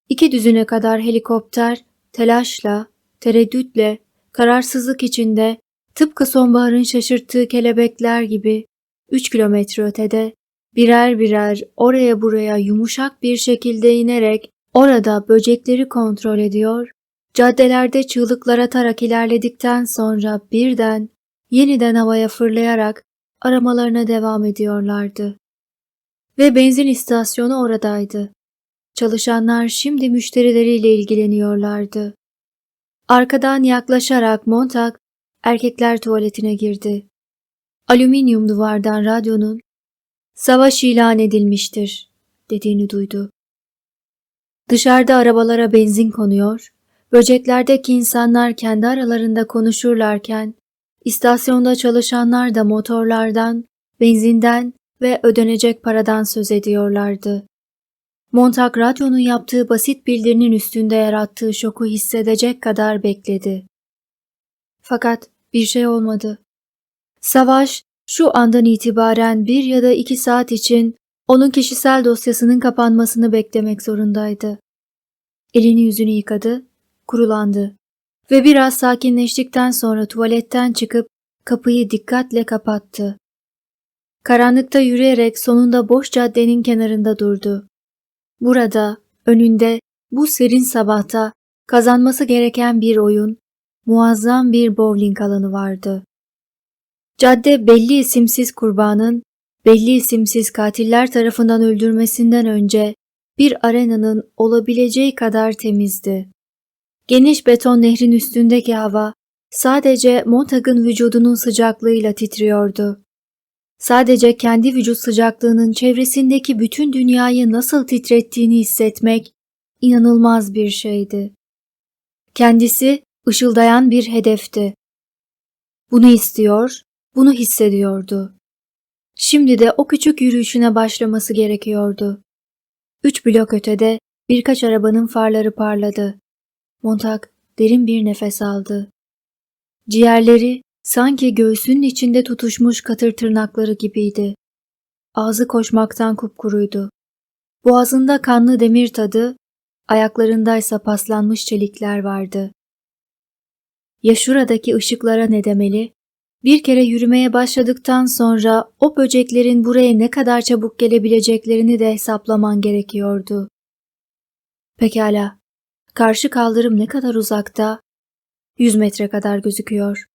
İki düzüne kadar helikopter telaşla, tereddütle, kararsızlık içinde tıpkı sonbaharın şaşırttığı kelebekler gibi üç kilometre ötede birer birer oraya buraya yumuşak bir şekilde inerek orada böcekleri kontrol ediyor, caddelerde çığlıklar atarak ilerledikten sonra birden yeniden havaya fırlayarak aramalarına devam ediyorlardı. Ve benzin istasyonu oradaydı. Çalışanlar şimdi müşterileriyle ilgileniyorlardı. Arkadan yaklaşarak Montag erkekler tuvaletine girdi. Alüminyum duvardan radyonun savaş ilan edilmiştir dediğini duydu. Dışarıda arabalara benzin konuyor, böceklerdeki insanlar kendi aralarında konuşurlarken istasyonda çalışanlar da motorlardan, benzinden ve ödenecek paradan söz ediyorlardı. Montag radyonun yaptığı basit bildirinin üstünde yarattığı şoku hissedecek kadar bekledi. Fakat bir şey olmadı. Savaş şu andan itibaren bir ya da iki saat için onun kişisel dosyasının kapanmasını beklemek zorundaydı. Elini yüzünü yıkadı, kurulandı ve biraz sakinleştikten sonra tuvaletten çıkıp kapıyı dikkatle kapattı. Karanlıkta yürüyerek sonunda boş caddenin kenarında durdu. Burada, önünde, bu serin sabahta kazanması gereken bir oyun, muazzam bir bowling alanı vardı. Cadde belli isimsiz kurbanın, belli isimsiz katiller tarafından öldürmesinden önce bir arenanın olabileceği kadar temizdi. Geniş beton nehrin üstündeki hava sadece Montag'ın vücudunun sıcaklığıyla titriyordu. Sadece kendi vücut sıcaklığının çevresindeki bütün dünyayı nasıl titrettiğini hissetmek inanılmaz bir şeydi. Kendisi ışıldayan bir hedefti. Bunu istiyor, bunu hissediyordu. Şimdi de o küçük yürüyüşüne başlaması gerekiyordu. Üç blok ötede birkaç arabanın farları parladı. Montag derin bir nefes aldı. Ciğerleri sanki göğsünün içinde tutuşmuş katır tırnakları gibiydi. Ağzı koşmaktan kupkuruydu. Boğazında kanlı demir tadı, ayaklarındaysa paslanmış çelikler vardı. Ya şuradaki ışıklara ne demeli, Bir kere yürümeye başladıktan sonra o böceklerin buraya ne kadar çabuk gelebileceklerini de hesaplaman gerekiyordu. Pekala. Karşı kaldırım ne kadar uzakta? 100 metre kadar gözüküyor.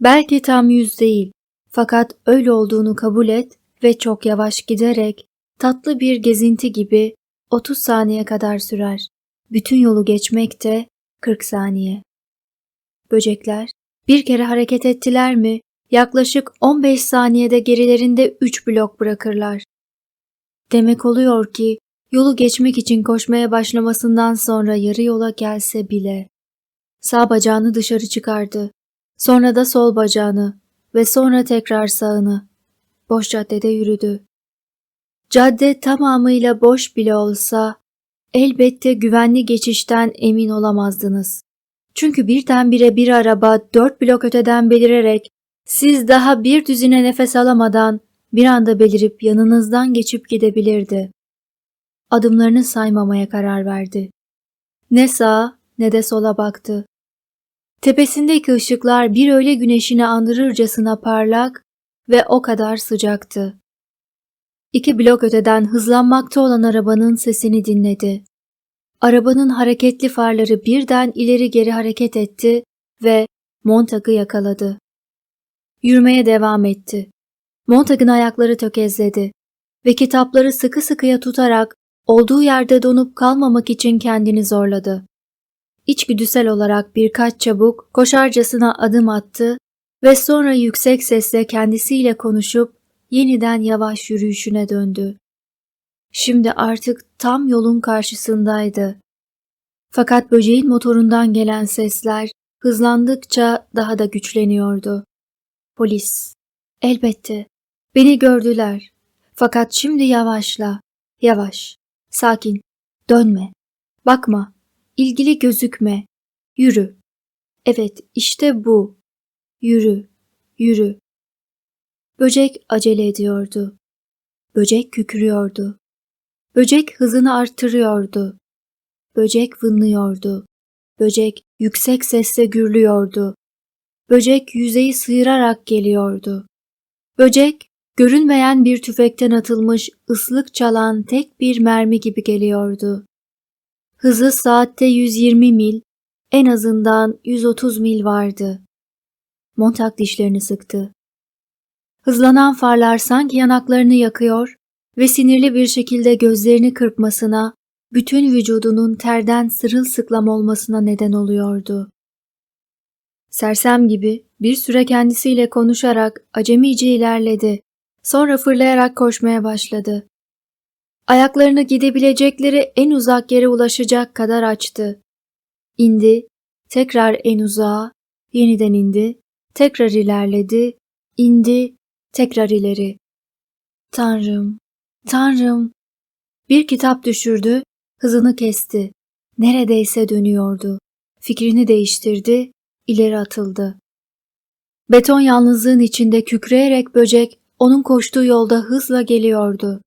Belki tam yüz değil. Fakat öyle olduğunu kabul et ve çok yavaş giderek tatlı bir gezinti gibi 30 saniye kadar sürer. Bütün yolu geçmek de 40 saniye. Böcekler bir kere hareket ettiler mi yaklaşık 15 saniyede gerilerinde 3 blok bırakırlar. Demek oluyor ki yolu geçmek için koşmaya başlamasından sonra yarı yola gelse bile. Sağ bacağını dışarı çıkardı. Sonra da sol bacağını ve sonra tekrar sağını. Boş caddede yürüdü. Cadde tamamıyla boş bile olsa elbette güvenli geçişten emin olamazdınız. Çünkü birdenbire bir araba dört blok öteden belirerek siz daha bir düzine nefes alamadan bir anda belirip yanınızdan geçip gidebilirdi. Adımlarını saymamaya karar verdi. Ne sağa ne de sola baktı. Tepesindeki ışıklar bir öğle güneşini andırırcasına parlak ve o kadar sıcaktı. İki blok öteden hızlanmakta olan arabanın sesini dinledi. Arabanın hareketli farları birden ileri geri hareket etti ve Montag'ı yakaladı. Yürümeye devam etti. Montag'ın ayakları tökezledi ve kitapları sıkı sıkıya tutarak olduğu yerde donup kalmamak için kendini zorladı. İçgüdüsel olarak birkaç çabuk koşarcasına adım attı ve sonra yüksek sesle kendisiyle konuşup yeniden yavaş yürüyüşüne döndü. Şimdi artık tam yolun karşısındaydı. Fakat böceğin motorundan gelen sesler hızlandıkça daha da güçleniyordu. Polis. Elbette. Beni gördüler. Fakat şimdi yavaşla. Yavaş. Sakin. Dönme. Bakma. İlgili gözükme. Yürü. Evet, işte bu. Yürü. Yürü. Böcek acele ediyordu. Böcek kükrüyordu. Böcek hızını arttırıyordu. Böcek vınlıyordu. Böcek yüksek sesle gürlüyordu. Böcek yüzeyi sıyırarak geliyordu. Böcek görünmeyen bir tüfekten atılmış ıslık çalan tek bir mermi gibi geliyordu. Hızı saatte 120 mil, en azından 130 mil vardı. Montag dişlerini sıktı. Hızlanan farlar sanki yanaklarını yakıyor ve sinirli bir şekilde gözlerini kırpmasına, bütün vücudunun terden sırılsıklam olmasına neden oluyordu. Sersem gibi bir süre kendisiyle konuşarak acemice ilerledi. Sonra fırlayarak koşmaya başladı. Ayaklarını gidebilecekleri en uzak yere ulaşacak kadar açtı. İndi, tekrar en uzağa, yeniden indi, tekrar ilerledi, indi, tekrar ileri. Tanrım, Tanrım. Bir kitap düşürdü, hızını kesti. Neredeyse dönüyordu. Fikrini değiştirdi, ileri atıldı. Beton yalnızlığın içinde kükreyerek böcek onun koştuğu yolda hızla geliyordu.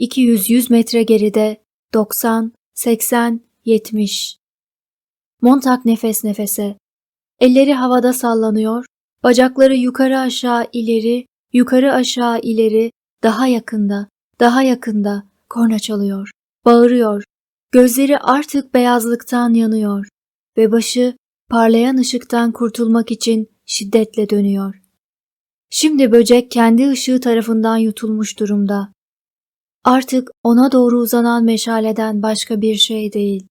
200-100 metre geride 90, 80, 70. Montag nefes nefese. Elleri havada sallanıyor, bacakları yukarı aşağı ileri, yukarı aşağı ileri, daha yakında, daha yakında korna çalıyor, bağırıyor. Gözleri artık beyazlıktan yanıyor ve başı parlayan ışıktan kurtulmak için şiddetle dönüyor. Şimdi böcek kendi ışığı tarafından yutulmuş durumda. Artık ona doğru uzanan meşaleden başka bir şey değil.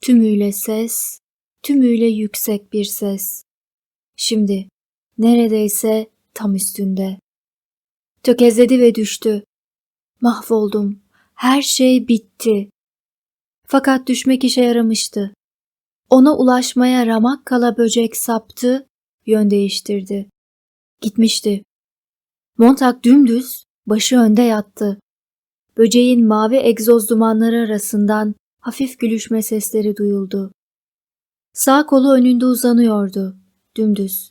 Tümüyle ses, tümüyle yüksek bir ses. Şimdi neredeyse tam üstünde. Tökezledi ve düştü. Mahvoldum. Her şey bitti. Fakat düşmek işe yaramıştı. Ona ulaşmaya ramak kala böcek saptı, yön değiştirdi. Gitmişti. Montag dümdüz, başı önde yattı. Böceğin mavi egzoz dumanları arasından hafif gülüşme sesleri duyuldu. Sağ kolu önünde uzanıyordu, dümdüz.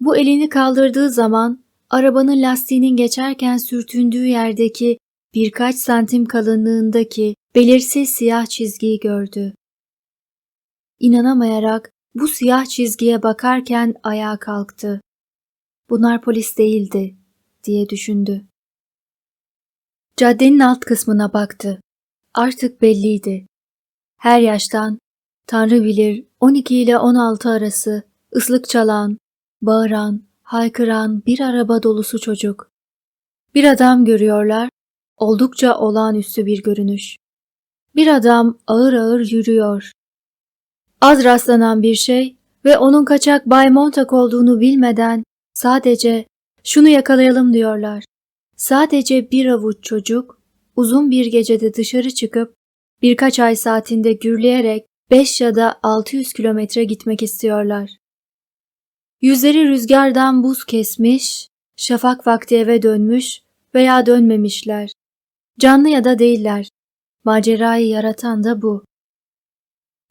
Bu elini kaldırdığı zaman arabanın lastiğinin geçerken sürtündüğü yerdeki birkaç santim kalınlığındaki belirsiz siyah çizgiyi gördü. İnanamayarak bu siyah çizgiye bakarken ayağa kalktı. Bunlar polis değildi diye düşündü. Caddenin alt kısmına baktı. Artık belliydi. Her yaştan, Tanrı bilir 12 ile 16 arası ıslık çalan, bağıran, haykıran bir araba dolusu çocuk. Bir adam görüyorlar, oldukça olağanüstü bir görünüş. Bir adam ağır ağır yürüyor. Az rastlanan bir şey ve onun kaçak Bay Montag olduğunu bilmeden sadece şunu yakalayalım diyorlar. Sadece bir avuç çocuk uzun bir gecede dışarı çıkıp birkaç ay saatinde gürleyerek 5 ya da 600 kilometre gitmek istiyorlar. Yüzleri rüzgardan buz kesmiş, şafak vakti eve dönmüş veya dönmemişler. Canlı ya da değiller. Macerayı yaratan da bu.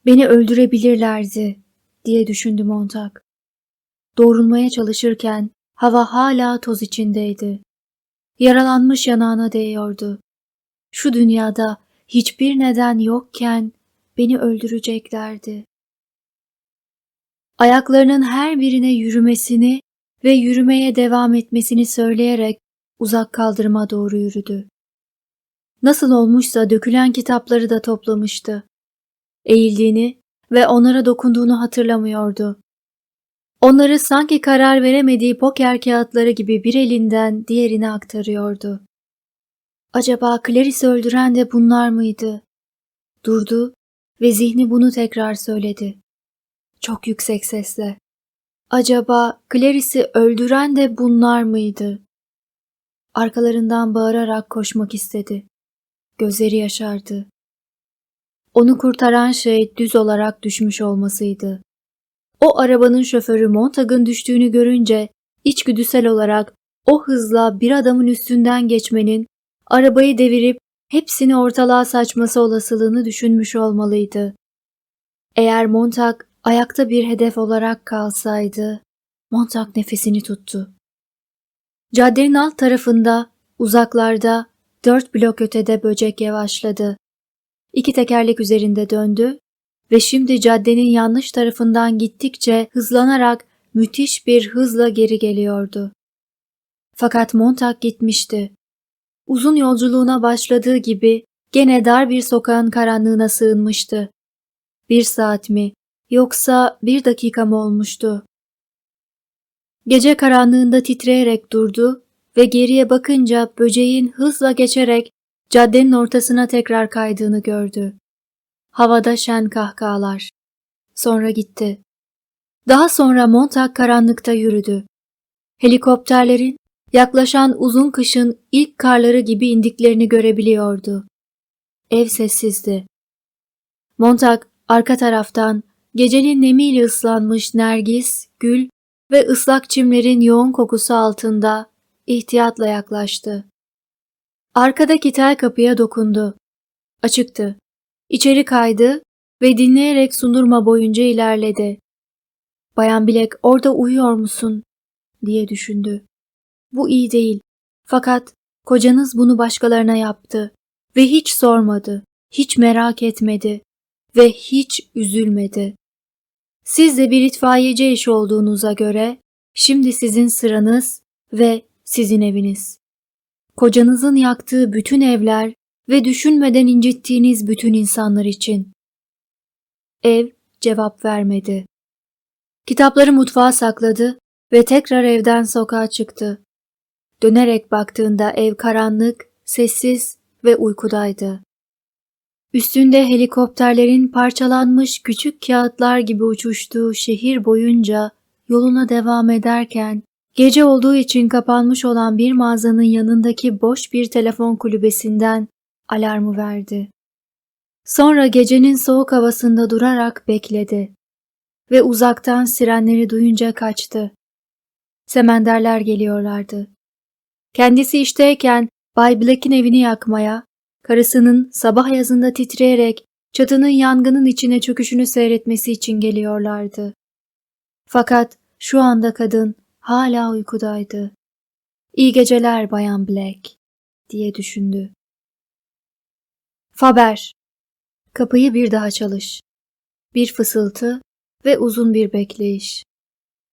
Beni öldürebilirlerdi diye düşündü Montag. Doğrulmaya çalışırken hava hala toz içindeydi. Yaralanmış yanağına değiyordu. Şu dünyada hiçbir neden yokken beni öldüreceklerdi. Ayaklarının her birine yürümesini ve yürümeye devam etmesini söyleyerek uzak kaldırıma doğru yürüdü. Nasıl olmuşsa dökülen kitapları da toplamıştı. Eğildiğini ve onlara dokunduğunu hatırlamıyordu. Onları sanki karar veremediği poker kağıtları gibi bir elinden diğerine aktarıyordu. Acaba Clarice'i öldüren de bunlar mıydı? Durdu ve zihni bunu tekrar söyledi. Çok yüksek sesle. Acaba Clarice'i öldüren de bunlar mıydı? Arkalarından bağırarak koşmak istedi. Gözleri yaşardı. Onu kurtaran şey düz olarak düşmüş olmasıydı. O arabanın şoförü Montag'ın düştüğünü görünce içgüdüsel olarak o hızla bir adamın üstünden geçmenin arabayı devirip hepsini ortalığa saçması olasılığını düşünmüş olmalıydı. Eğer Montag ayakta bir hedef olarak kalsaydı, Montag nefesini tuttu. Caddenin alt tarafında, uzaklarda, dört blok ötede böcek yavaşladı. İki tekerlek üzerinde döndü ve şimdi caddenin yanlış tarafından gittikçe hızlanarak müthiş bir hızla geri geliyordu. Fakat Montag gitmişti. Uzun yolculuğuna başladığı gibi gene dar bir sokağın karanlığına sığınmıştı. Bir saat mi yoksa bir dakika mı olmuştu? Gece karanlığında titreyerek durdu ve geriye bakınca böceğin hızla geçerek caddenin ortasına tekrar kaydığını gördü. Havada şen kahkahalar. Sonra gitti. Daha sonra Montag karanlıkta yürüdü. Helikopterlerin yaklaşan uzun kışın ilk karları gibi indiklerini görebiliyordu. Ev sessizdi. Montag arka taraftan gecenin nemiyle ıslanmış nergis, gül ve ıslak çimlerin yoğun kokusu altında ihtiyatla yaklaştı. Arkadaki tel kapıya dokundu. Açıktı. İçeri kaydı ve dinleyerek sundurma boyunca ilerledi. Bayan Bilek orada uyuyor musun? diye düşündü. Bu iyi değil. Fakat kocanız bunu başkalarına yaptı ve hiç sormadı, hiç merak etmedi ve hiç üzülmedi. Siz de bir itfaiyeci eşi olduğunuza göre şimdi sizin sıranız ve sizin eviniz. Kocanızın yaktığı bütün evler ve düşünmeden incittiğiniz bütün insanlar için. Ev cevap vermedi. Kitapları mutfağa sakladı ve tekrar evden sokağa çıktı. Dönerek baktığında ev karanlık, sessiz ve uykudaydı. Üstünde helikopterlerin parçalanmış küçük kağıtlar gibi uçuştuğu şehir boyunca yoluna devam ederken gece olduğu için kapanmış olan bir mağazanın yanındaki boş bir telefon kulübesinden alarmı verdi. Sonra gecenin soğuk havasında durarak bekledi ve uzaktan sirenleri duyunca kaçtı. Semenderler geliyorlardı. Kendisi işteyken Bay Black'in evini yakmaya, karısının sabah yazında titreyerek çatının yangının içine çöküşünü seyretmesi için geliyorlardı. Fakat şu anda kadın hala uykudaydı. İyi geceler Bayan Black, diye düşündü. Faber. Kapıyı bir daha çalış. Bir fısıltı ve uzun bir bekleyiş.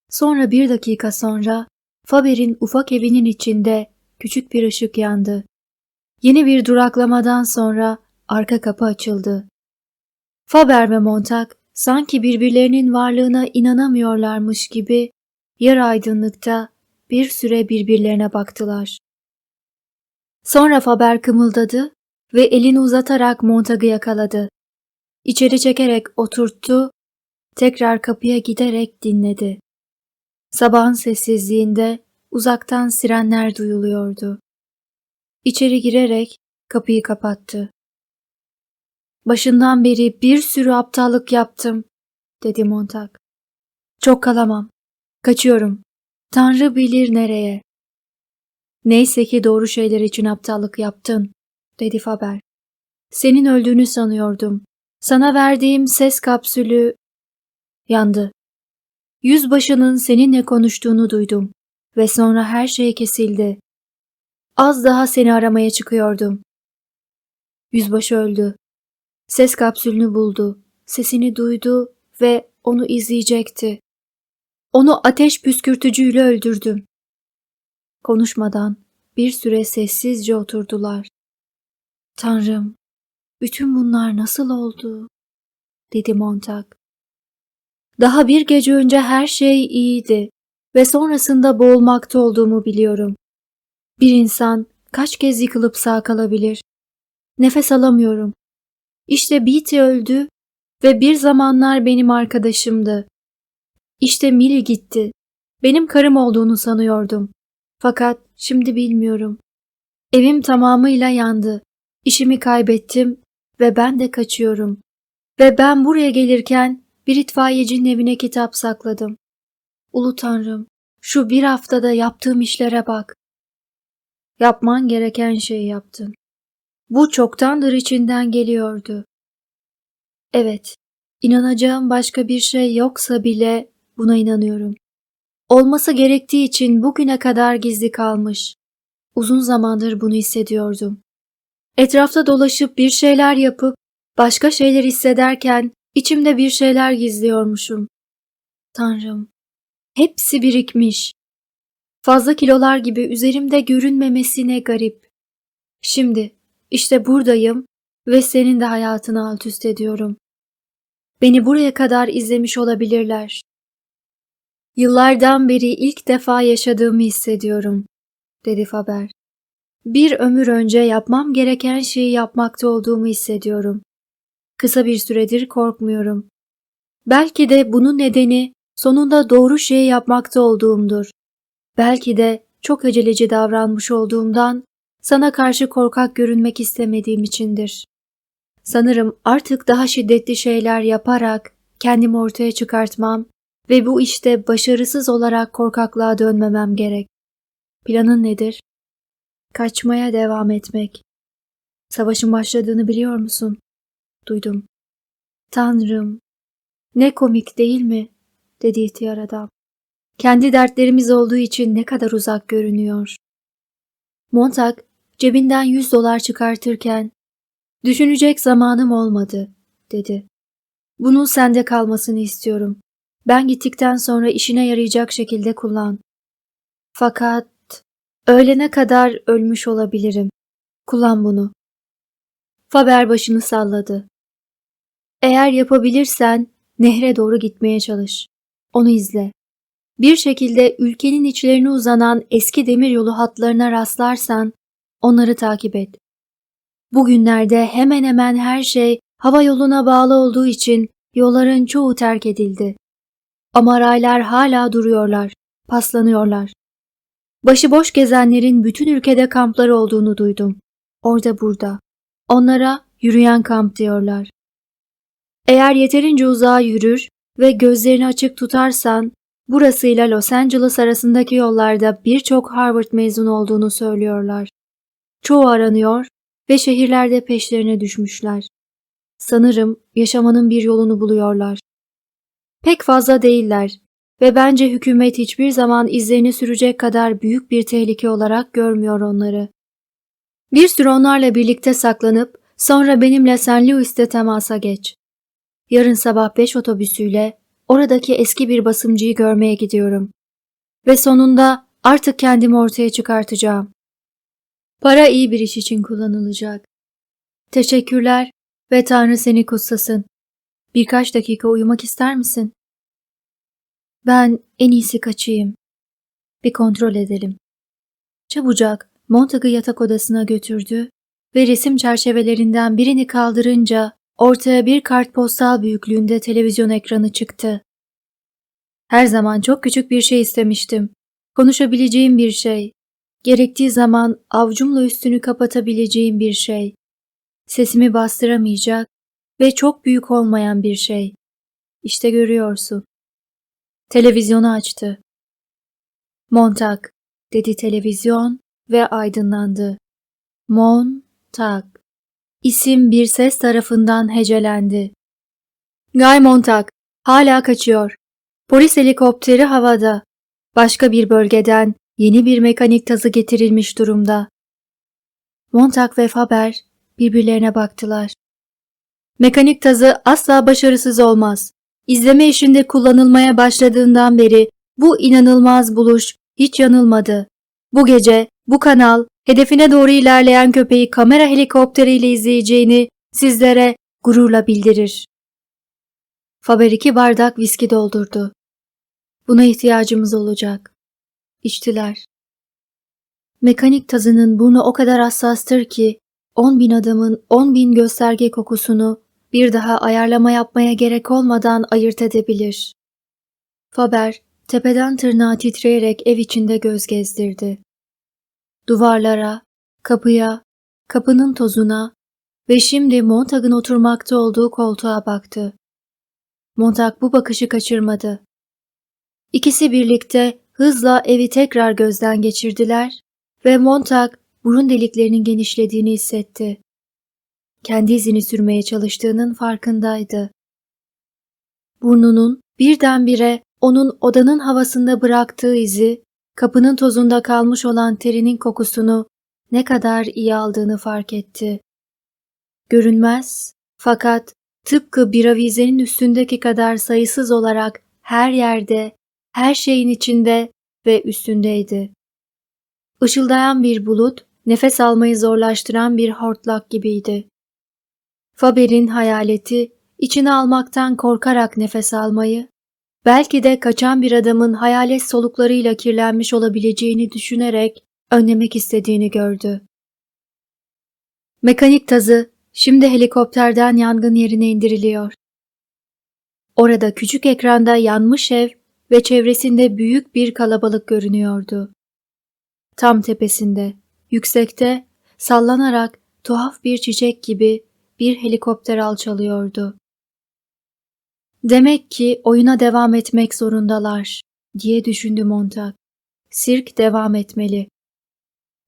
Sonra bir dakika sonra Faber'in ufak evinin içinde küçük bir ışık yandı. Yeni bir duraklamadan sonra arka kapı açıldı. Faber ve Montag sanki birbirlerinin varlığına inanamıyorlarmış gibi yarı aydınlıkta bir süre birbirlerine baktılar. Sonra Faber kımıldadı ve elini uzatarak Montag'ı yakaladı. İçeri çekerek oturttu, tekrar kapıya giderek dinledi. Sabahın sessizliğinde uzaktan sirenler duyuluyordu. İçeri girerek kapıyı kapattı. Başından beri bir sürü aptallık yaptım, dedi Montag. Çok kalamam. Kaçıyorum. Tanrı bilir nereye. Neyse ki doğru şeyler için aptallık yaptın, dedi Faber. Senin öldüğünü sanıyordum. Sana verdiğim ses kapsülü yandı. Yüzbaşının seninle konuştuğunu duydum ve sonra her şey kesildi. Az daha seni aramaya çıkıyordum. Yüzbaşı öldü. Ses kapsülünü buldu, sesini duydu ve onu izleyecekti. Onu ateş püskürtücüyle öldürdüm. Konuşmadan bir süre sessizce oturdular. Tanrım, bütün bunlar nasıl oldu? dedi Montag. Daha bir gece önce her şey iyiydi ve sonrasında boğulmakta olduğumu biliyorum. Bir insan kaç kez yıkılıp sağ kalabilir? Nefes alamıyorum. İşte Beatty öldü ve bir zamanlar benim arkadaşımdı. İşte Millie gitti. Benim karım olduğunu sanıyordum. Fakat şimdi bilmiyorum. Evim tamamıyla yandı. İşimi kaybettim ve ben de kaçıyorum. Ve ben buraya gelirken bir itfaiyecinin evine kitap sakladım. Ulu Tanrım, şu bir haftada yaptığım işlere bak. Yapman gereken şeyi yaptın. Bu çoktandır içinden geliyordu. Evet, inanacağım başka bir şey yoksa bile buna inanıyorum. Olması gerektiği için bugüne kadar gizli kalmış. Uzun zamandır bunu hissediyordum. Etrafta dolaşıp bir şeyler yapıp başka şeyler hissederken içimde bir şeyler gizliyormuşum. Tanrım, hepsi birikmiş. Fazla kilolar gibi üzerimde görünmemesi ne garip. Şimdi işte buradayım ve senin de hayatını alt üst ediyorum. Beni buraya kadar izlemiş olabilirler. Yıllardan beri ilk defa yaşadığımı hissediyorum, dedi Faber. Bir ömür önce yapmam gereken şeyi yapmakta olduğumu hissediyorum. Kısa bir süredir korkmuyorum. Belki de bunun nedeni sonunda doğru şeyi yapmakta olduğumdur. Belki de çok aceleci davranmış olduğumdan sana karşı korkak görünmek istemediğim içindir. Sanırım artık daha şiddetli şeyler yaparak kendimi ortaya çıkartmam ve bu işte başarısız olarak korkaklığa dönmemem gerek. Planın nedir? Kaçmaya devam etmek. Savaşın başladığını biliyor musun? Duydum. Tanrım, ne komik değil mi? dedi ihtiyar adam. Kendi dertlerimiz olduğu için ne kadar uzak görünüyor. Montag cebinden yüz dolar çıkartırken düşünecek zamanım olmadı dedi. Bunun sende kalmasını istiyorum. Ben gittikten sonra işine yarayacak şekilde kullan. Fakat öğlene kadar ölmüş olabilirim. Kullan bunu. Faber başını salladı. Eğer yapabilirsen nehre doğru gitmeye çalış. Onu izle. Bir şekilde ülkenin içlerine uzanan eski demiryolu hatlarına rastlarsan onları takip et. Bugünlerde hemen hemen her şey hava yoluna bağlı olduğu için yolların çoğu terk edildi. Ama raylar hala duruyorlar, paslanıyorlar. Başıboş gezenlerin bütün ülkede kampları olduğunu duydum. Orada burada. Onlara yürüyen kamp diyorlar. Eğer yeterince uzağa yürür ve gözlerini açık tutarsan, burasıyla Los Angeles arasındaki yollarda birçok Harvard mezun olduğunu söylüyorlar. Çoğu aranıyor ve şehirlerde peşlerine düşmüşler. Sanırım yaşamanın bir yolunu buluyorlar. Pek fazla değiller ve bence hükümet hiçbir zaman izlerini sürecek kadar büyük bir tehlike olarak görmüyor onları. Bir süre onlarla birlikte saklanıp sonra benimle St. Louis'te temasa geç. Yarın sabah 5 otobüsüyle oradaki eski bir basımcıyı görmeye gidiyorum. Ve sonunda Artık kendimi ortaya çıkartacağım. Para iyi bir iş için kullanılacak. Teşekkürler ve Tanrı seni kutsasın. Birkaç dakika uyumak ister misin? Ben en iyisi kaçayım. Bir kontrol edelim. Çabucak Montag'ı yatak odasına götürdü ve resim çerçevelerinden birini kaldırınca ortaya bir kartpostal büyüklüğünde televizyon ekranı çıktı. Her zaman çok küçük bir şey istemiştim. Konuşabileceğim bir şey. Gerektiği zaman avcumla üstünü kapatabileceğim bir şey. Sesimi bastıramayacak ve çok büyük olmayan bir şey. İşte görüyorsun. Televizyonu açtı. Montag, dedi televizyon ve aydınlandı. Montag. İsim bir ses tarafından hecelendi. Guy Montag, hala kaçıyor. Polis helikopteri havada. Başka bir bölgeden yeni bir mekanik tazı getirilmiş durumda. Montag ve Faber birbirlerine baktılar. Mekanik tazı asla başarısız olmaz. İzleme işinde kullanılmaya başladığından beri bu inanılmaz buluş hiç yanılmadı. Bu gece bu kanal hedefine doğru ilerleyen köpeği kamera helikopteriyle izleyeceğini sizlere gururla bildirir. Faber iki bardak viski doldurdu. Buna ihtiyacımız olacak. İçtiler. Mekanik tazının burnu o kadar hassastır ki on bin adamın on bin gösterge kokusunu bir daha ayarlama yapmaya gerek olmadan ayırt edebilir. Faber tepeden tırnağa titreyerek ev içinde göz gezdirdi. Duvarlara, kapıya, kapının tozuna ve şimdi Montag'ın oturmakta olduğu koltuğa baktı. Montag bu bakışı kaçırmadı. İkisi birlikte hızla evi tekrar gözden geçirdiler ve Montag burun deliklerinin genişlediğini hissetti. Kendi izini sürmeye çalıştığının farkındaydı. Burnunun birdenbire onun odanın havasında bıraktığı izi, kapının tozunda kalmış olan terinin kokusunu ne kadar iyi aldığını fark etti. Görünmez fakat tıpkı bir avizenin üstündeki kadar sayısız olarak her yerde, her şeyin içinde ve üstündeydi. Işıldayan bir bulut, nefes almayı zorlaştıran bir hortlak gibiydi. Faber'in hayaleti, içine almaktan korkarak nefes almayı, belki de kaçan bir adamın hayalet soluklarıyla kirlenmiş olabileceğini düşünerek önlemek istediğini gördü. Mekanik tazı şimdi helikopterden yangın yerine indiriliyor. Orada küçük ekranda yanmış ev ve çevresinde büyük bir kalabalık görünüyordu. Tam tepesinde, yüksekte, sallanarak tuhaf bir çiçek gibi bir helikopter alçalıyordu. Demek ki oyuna devam etmek zorundalar, diye düşündü Montag. Sirk devam etmeli.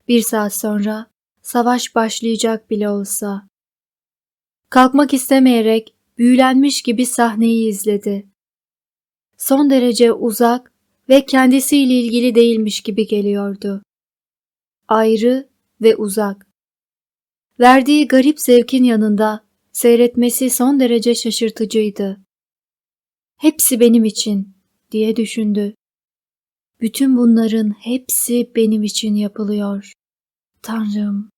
Bir saat sonra savaş başlayacak bile olsa. Kalkmak istemeyerek büyülenmiş gibi sahneyi izledi. Son derece uzak ve kendisiyle ilgili değilmiş gibi geliyordu. Ayrı ve uzak. Verdiği garip zevkin yanında seyretmesi son derece şaşırtıcıydı. Hepsi benim için diye düşündü. Bütün bunların hepsi benim için yapılıyor. Tanrım.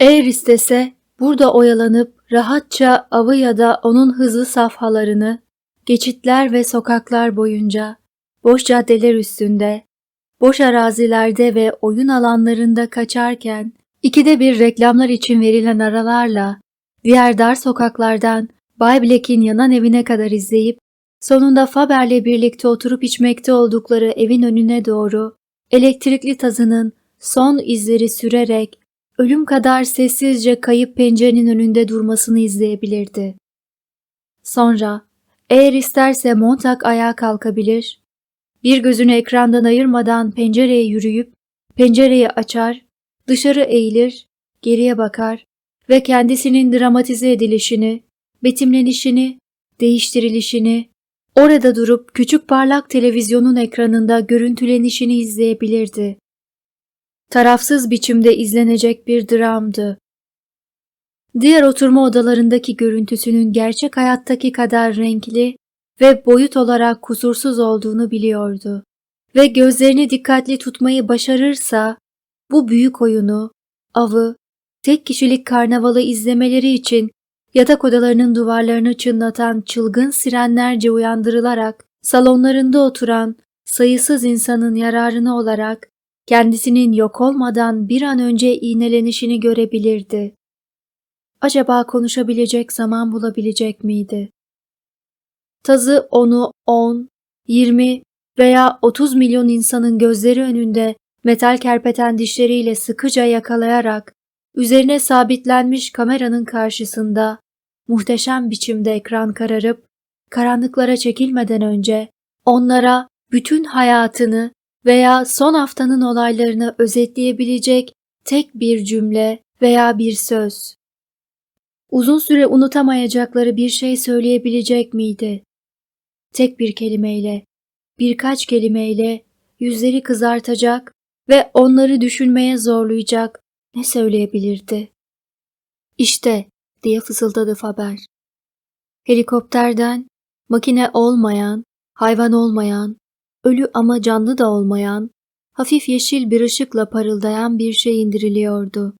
Eğer istese burada oyalanıp rahatça avı ya da onun hızlı safhalarını geçitler ve sokaklar boyunca, boş caddeler üstünde, boş arazilerde ve oyun alanlarında kaçarken İkide bir reklamlar için verilen aralarla diğer dar sokaklardan Bay Black'in yanan evine kadar izleyip sonunda Faber'le birlikte oturup içmekte oldukları evin önüne doğru elektrikli tazının son izleri sürerek ölüm kadar sessizce kayıp pencerenin önünde durmasını izleyebilirdi. Sonra eğer isterse Montag ayağa kalkabilir, bir gözünü ekrandan ayırmadan pencereye yürüyüp pencereyi açar dışarı eğilir, geriye bakar ve kendisinin dramatize edilişini, betimlenişini, değiştirilişini, orada durup küçük parlak televizyonun ekranında görüntülenişini izleyebilirdi. Tarafsız biçimde izlenecek bir dramdı. Diğer oturma odalarındaki görüntüsünün gerçek hayattaki kadar renkli ve boyut olarak kusursuz olduğunu biliyordu ve gözlerini dikkatli tutmayı başarırsa bu büyük oyunu, avı, tek kişilik karnavalı izlemeleri için yatak odalarının duvarlarını çınlatan çılgın sirenlerce uyandırılarak salonlarında oturan sayısız insanın yararına olarak kendisinin yok olmadan bir an önce iğnelenişini görebilirdi. Acaba konuşabilecek zaman bulabilecek miydi? Tazı onu 10, 20 veya 30 milyon insanın gözleri önünde metal kerpeten dişleriyle sıkıca yakalayarak üzerine sabitlenmiş kameranın karşısında muhteşem biçimde ekran kararıp karanlıklara çekilmeden önce onlara bütün hayatını veya son haftanın olaylarını özetleyebilecek tek bir cümle veya bir söz. Uzun süre unutamayacakları bir şey söyleyebilecek miydi? Tek bir kelimeyle, birkaç kelimeyle yüzleri kızartacak ve onları düşünmeye zorlayacak ne söyleyebilirdi? İşte diye fısıldadı Faber. Helikopterden makine olmayan, hayvan olmayan, ölü ama canlı da olmayan, hafif yeşil bir ışıkla parıldayan bir şey indiriliyordu.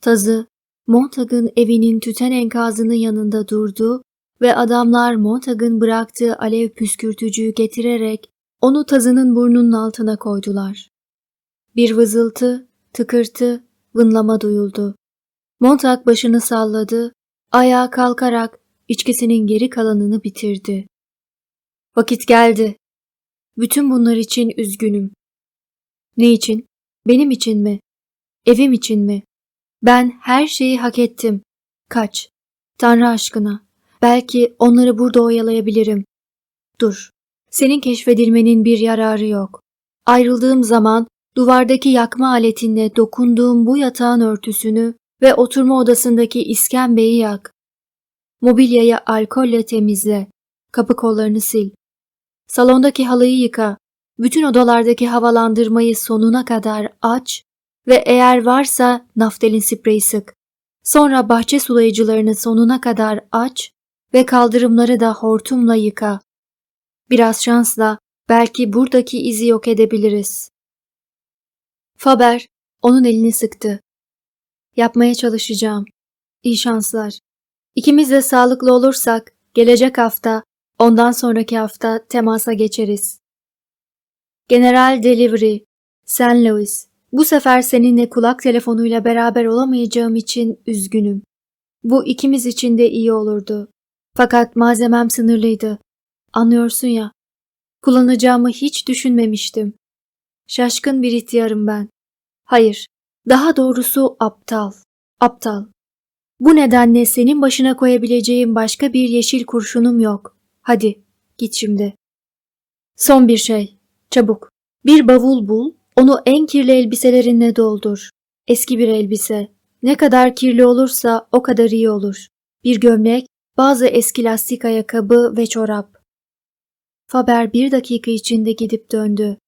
Tazı, Montag'ın evinin tüten enkazının yanında durdu ve adamlar Montag'ın bıraktığı alev püskürtücüyü getirerek onu tazının burnunun altına koydular. Bir vızıltı, tıkırtı, vınlama duyuldu. Montag başını salladı, ayağa kalkarak içkisinin geri kalanını bitirdi. Vakit geldi. Bütün bunlar için üzgünüm. Ne için? Benim için mi? Evim için mi? Ben her şeyi hak ettim. Kaç. Tanrı aşkına. Belki onları burada oyalayabilirim. Dur. Senin keşfedilmenin bir yararı yok. Ayrıldığım zaman duvardaki yakma aletinle dokunduğum bu yatağın örtüsünü ve oturma odasındaki iskembeyi yak. Mobilyayı alkolle temizle. Kapı kollarını sil. Salondaki halıyı yıka. Bütün odalardaki havalandırmayı sonuna kadar aç ve eğer varsa naftalin spreyi sık. Sonra bahçe sulayıcılarını sonuna kadar aç ve kaldırımları da hortumla yıka. Biraz şansla belki buradaki izi yok edebiliriz. Faber onun elini sıktı. Yapmaya çalışacağım. İyi şanslar. İkimiz de sağlıklı olursak gelecek hafta, ondan sonraki hafta temasa geçeriz. General Delivery, St. Louis. Bu sefer seninle kulak telefonuyla beraber olamayacağım için üzgünüm. Bu ikimiz için de iyi olurdu. Fakat malzemem sınırlıydı. Anlıyorsun ya. Kullanacağımı hiç düşünmemiştim. Şaşkın bir ihtiyarım ben. Hayır, daha doğrusu aptal. Aptal. Bu nedenle senin başına koyabileceğim başka bir yeşil kurşunum yok. Hadi, git şimdi. Son bir şey. Çabuk. Bir bavul bul, onu en kirli elbiselerinle doldur. Eski bir elbise. Ne kadar kirli olursa o kadar iyi olur. Bir gömlek, bazı eski lastik ayakkabı ve çorap. Faber bir dakika içinde gidip döndü.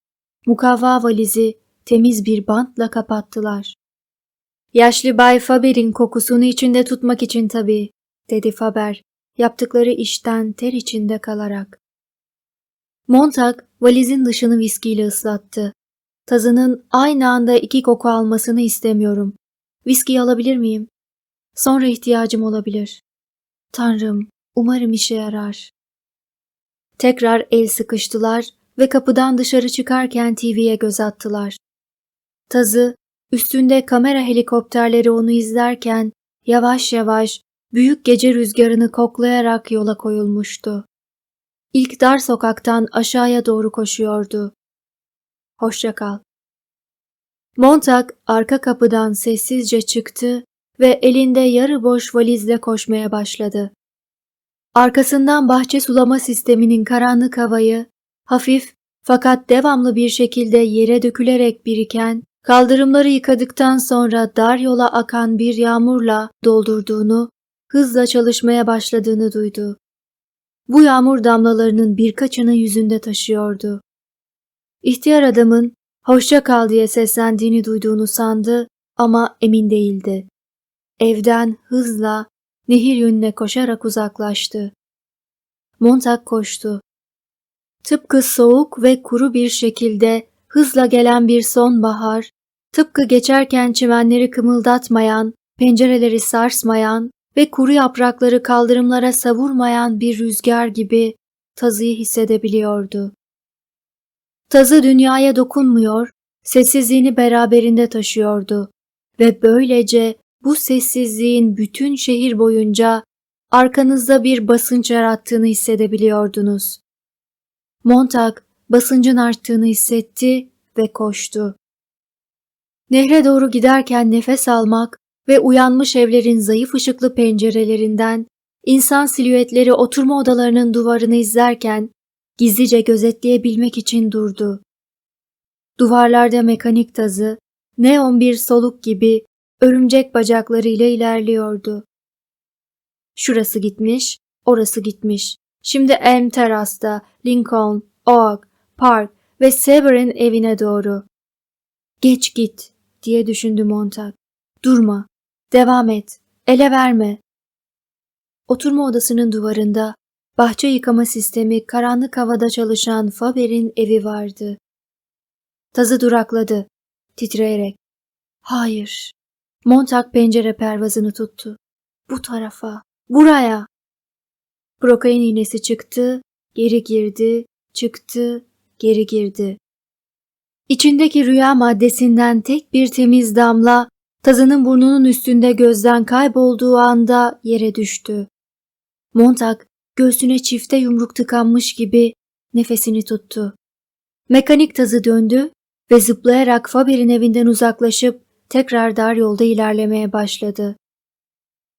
Mukavva valizi temiz bir bantla kapattılar. Yaşlı Bay Faber'in kokusunu içinde tutmak için tabii, dedi Faber, yaptıkları işten ter içinde kalarak. Montag valizin dışını viskiyle ıslattı. Tazının aynı anda iki koku almasını istemiyorum. Viski alabilir miyim? Sonra ihtiyacım olabilir. Tanrım, umarım işe yarar. Tekrar el sıkıştılar ve kapıdan dışarı çıkarken TV'ye göz attılar. Tazı, üstünde kamera helikopterleri onu izlerken yavaş yavaş büyük gece rüzgarını koklayarak yola koyulmuştu. İlk dar sokaktan aşağıya doğru koşuyordu. Hoşça kal. Montag arka kapıdan sessizce çıktı ve elinde yarı boş valizle koşmaya başladı. Arkasından bahçe sulama sisteminin karanlık havayı, hafif fakat devamlı bir şekilde yere dökülerek biriken, kaldırımları yıkadıktan sonra dar yola akan bir yağmurla doldurduğunu, hızla çalışmaya başladığını duydu. Bu yağmur damlalarının birkaçını yüzünde taşıyordu. İhtiyar adamın hoşça kal diye seslendiğini duyduğunu sandı ama emin değildi. Evden hızla nehir yönüne koşarak uzaklaştı. Montag koştu. Tıpkı soğuk ve kuru bir şekilde hızla gelen bir sonbahar, tıpkı geçerken çimenleri kımıldatmayan, pencereleri sarsmayan ve kuru yaprakları kaldırımlara savurmayan bir rüzgar gibi tazıyı hissedebiliyordu. Tazı dünyaya dokunmuyor, sessizliğini beraberinde taşıyordu ve böylece bu sessizliğin bütün şehir boyunca arkanızda bir basınç yarattığını hissedebiliyordunuz. Montag basıncın arttığını hissetti ve koştu. Nehre doğru giderken nefes almak ve uyanmış evlerin zayıf ışıklı pencerelerinden insan silüetleri oturma odalarının duvarını izlerken gizlice gözetleyebilmek için durdu. Duvarlarda mekanik tazı, neon bir soluk gibi örümcek bacaklarıyla ilerliyordu. Şurası gitmiş, orası gitmiş. Şimdi Elm Teras'ta, Lincoln, Oak, Park ve Sever'in evine doğru. Geç git diye düşündü Montag. Durma, devam et, ele verme. Oturma odasının duvarında bahçe yıkama sistemi karanlık havada çalışan Faber'in evi vardı. Tazı durakladı, titreyerek. Hayır. Montag pencere pervazını tuttu. Bu tarafa, buraya. Prokain iğnesi çıktı, geri girdi, çıktı, geri girdi. İçindeki rüya maddesinden tek bir temiz damla tazının burnunun üstünde gözden kaybolduğu anda yere düştü. Montag göğsüne çifte yumruk tıkanmış gibi nefesini tuttu. Mekanik tazı döndü ve zıplayarak Faber'in evinden uzaklaşıp tekrar dar yolda ilerlemeye başladı.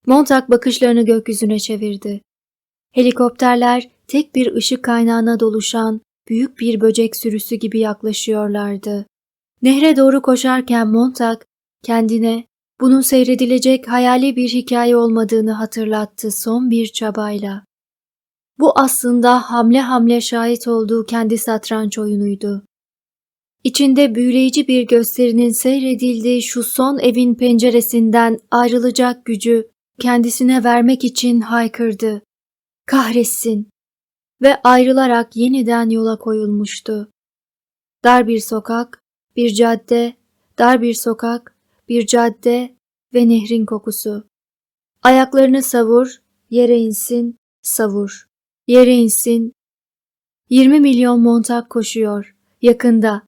Montag bakışlarını gökyüzüne çevirdi. Helikopterler tek bir ışık kaynağına doluşan büyük bir böcek sürüsü gibi yaklaşıyorlardı. Nehre doğru koşarken Montag kendine bunun seyredilecek hayali bir hikaye olmadığını hatırlattı son bir çabayla. Bu aslında hamle hamle şahit olduğu kendi satranç oyunuydu. İçinde büyüleyici bir gösterinin seyredildiği şu son evin penceresinden ayrılacak gücü kendisine vermek için haykırdı. Kahretsin! Ve ayrılarak yeniden yola koyulmuştu. Dar bir sokak, bir cadde, dar bir sokak, bir cadde ve nehrin kokusu. Ayaklarını savur, yere insin, savur. Yere insin. 20 milyon montak koşuyor. Yakında.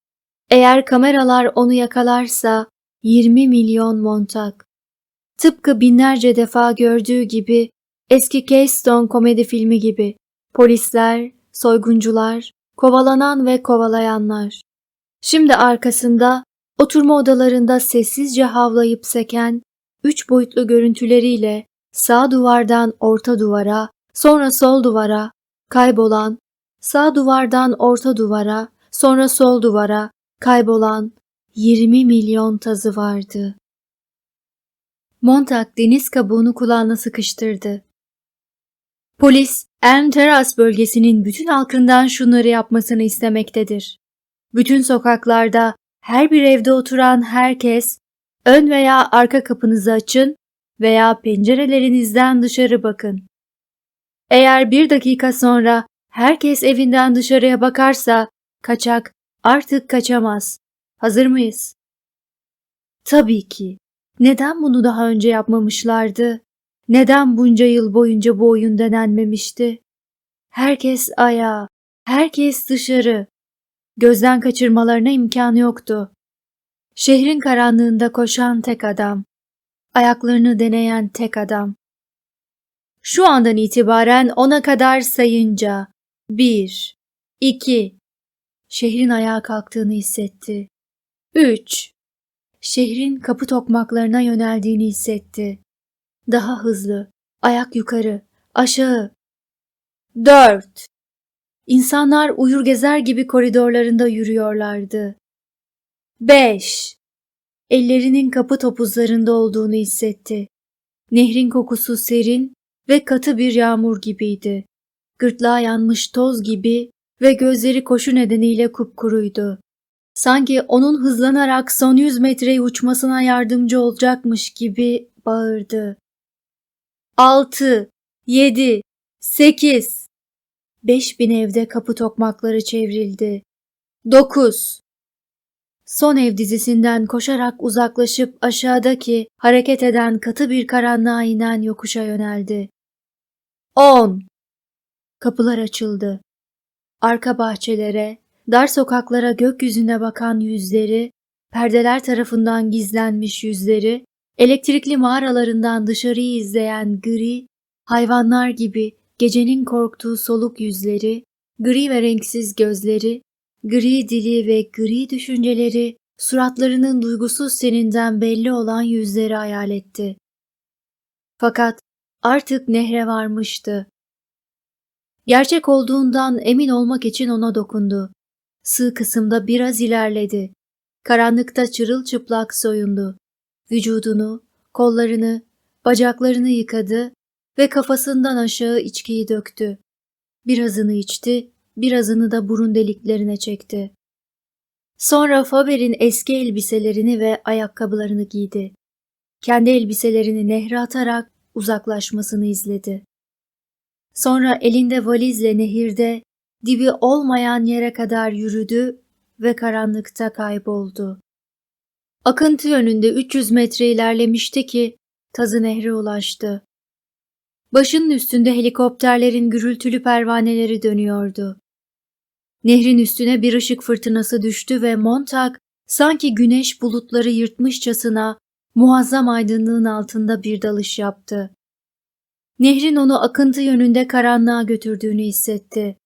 Eğer kameralar onu yakalarsa 20 milyon montak. Tıpkı binlerce defa gördüğü gibi eski Keystone komedi filmi gibi. Polisler, soyguncular, kovalanan ve kovalayanlar. Şimdi arkasında oturma odalarında sessizce havlayıp seken üç boyutlu görüntüleriyle sağ duvardan orta duvara, sonra sol duvara, kaybolan, sağ duvardan orta duvara, sonra sol duvara, kaybolan 20 milyon tazı vardı. Montag deniz kabuğunu kulağına sıkıştırdı. Polis, Elm Terrace bölgesinin bütün halkından şunları yapmasını istemektedir. Bütün sokaklarda, her bir evde oturan herkes, ön veya arka kapınızı açın veya pencerelerinizden dışarı bakın. Eğer bir dakika sonra herkes evinden dışarıya bakarsa, kaçak artık kaçamaz. Hazır mıyız? Tabii ki. Neden bunu daha önce yapmamışlardı? Neden bunca yıl boyunca bu oyun denenmemişti? Herkes ayağa, herkes dışarı. Gözden kaçırmalarına imkan yoktu. Şehrin karanlığında koşan tek adam. Ayaklarını deneyen tek adam. Şu andan itibaren ona kadar sayınca bir, iki, şehrin ayağa kalktığını hissetti. Üç, şehrin kapı tokmaklarına yöneldiğini hissetti. Daha hızlı, ayak yukarı, aşağı. Dört. İnsanlar uyur gezer gibi koridorlarında yürüyorlardı. Beş. Ellerinin kapı topuzlarında olduğunu hissetti. Nehrin kokusu serin ve katı bir yağmur gibiydi. Gırtlağı yanmış toz gibi ve gözleri koşu nedeniyle kupkuruydu. Sanki onun hızlanarak son yüz metreyi uçmasına yardımcı olacakmış gibi bağırdı. Altı, yedi, sekiz. beş bin evde kapı tokmakları çevrildi. Dokuz. Son ev dizisinden koşarak uzaklaşıp aşağıdaki hareket eden katı bir karanlığa inen yokuşa yöneldi. On. Kapılar açıldı. Arka bahçelere, dar sokaklara gökyüzüne bakan yüzleri, perdeler tarafından gizlenmiş yüzleri, elektrikli mağaralarından dışarıyı izleyen gri, hayvanlar gibi gecenin korktuğu soluk yüzleri, gri ve renksiz gözleri, gri dili ve gri düşünceleri, suratlarının duygusuz seninden belli olan yüzleri hayal etti. Fakat artık nehre varmıştı. Gerçek olduğundan emin olmak için ona dokundu. Sığ kısımda biraz ilerledi. Karanlıkta çırılçıplak soyundu. Vücudunu, kollarını, bacaklarını yıkadı ve kafasından aşağı içkiyi döktü. Birazını içti, birazını da burun deliklerine çekti. Sonra Faber'in eski elbiselerini ve ayakkabılarını giydi. Kendi elbiselerini nehre atarak uzaklaşmasını izledi. Sonra elinde valizle nehirde dibi olmayan yere kadar yürüdü ve karanlıkta kayboldu. Akıntı yönünde 300 metre ilerlemişti ki Tazı Nehre ulaştı. Başının üstünde helikopterlerin gürültülü pervaneleri dönüyordu. Nehrin üstüne bir ışık fırtınası düştü ve Montag sanki güneş bulutları yırtmışçasına muazzam aydınlığın altında bir dalış yaptı. Nehrin onu akıntı yönünde karanlığa götürdüğünü hissetti.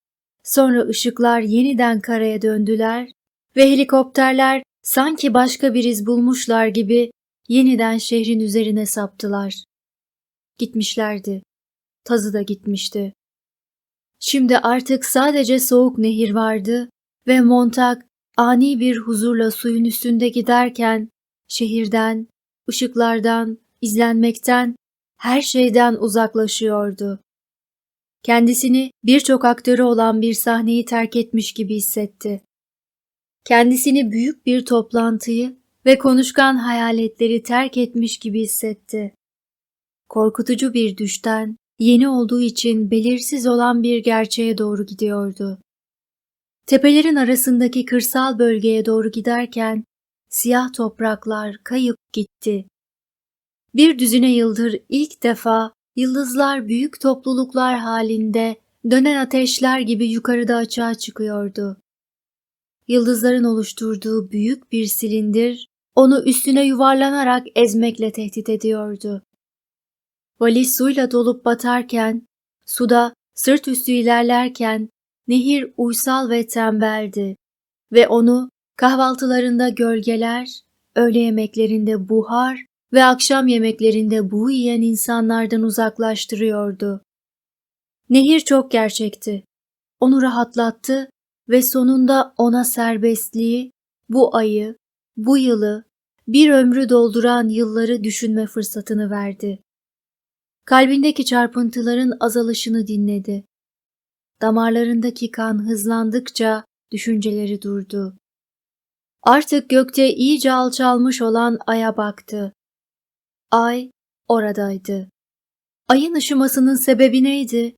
Sonra ışıklar yeniden karaya döndüler ve helikopterler sanki başka bir iz bulmuşlar gibi yeniden şehrin üzerine saptılar. Gitmişlerdi. Tazı da gitmişti. Şimdi artık sadece soğuk nehir vardı ve Montag ani bir huzurla suyun üstünde giderken şehirden, ışıklardan, izlenmekten, her şeyden uzaklaşıyordu. Kendisini birçok aktörü olan bir sahneyi terk etmiş gibi hissetti. Kendisini büyük bir toplantıyı ve konuşkan hayaletleri terk etmiş gibi hissetti. Korkutucu bir düşten, yeni olduğu için belirsiz olan bir gerçeğe doğru gidiyordu. Tepelerin arasındaki kırsal bölgeye doğru giderken siyah topraklar kayıp gitti. Bir düzine yıldır ilk defa yıldızlar büyük topluluklar halinde dönen ateşler gibi yukarıda açığa çıkıyordu. Yıldızların oluşturduğu büyük bir silindir onu üstüne yuvarlanarak ezmekle tehdit ediyordu. Valiz suyla dolup batarken, suda sırt üstü ilerlerken nehir uysal ve tembeldi ve onu kahvaltılarında gölgeler, öğle yemeklerinde buhar ve akşam yemeklerinde bu yiyen insanlardan uzaklaştırıyordu. Nehir çok gerçekti. Onu rahatlattı ve sonunda ona serbestliği, bu ayı, bu yılı, bir ömrü dolduran yılları düşünme fırsatını verdi. Kalbindeki çarpıntıların azalışını dinledi. Damarlarındaki kan hızlandıkça düşünceleri durdu. Artık gökte iyice alçalmış olan aya baktı. Ay oradaydı. Ayın ışımasının sebebi neydi?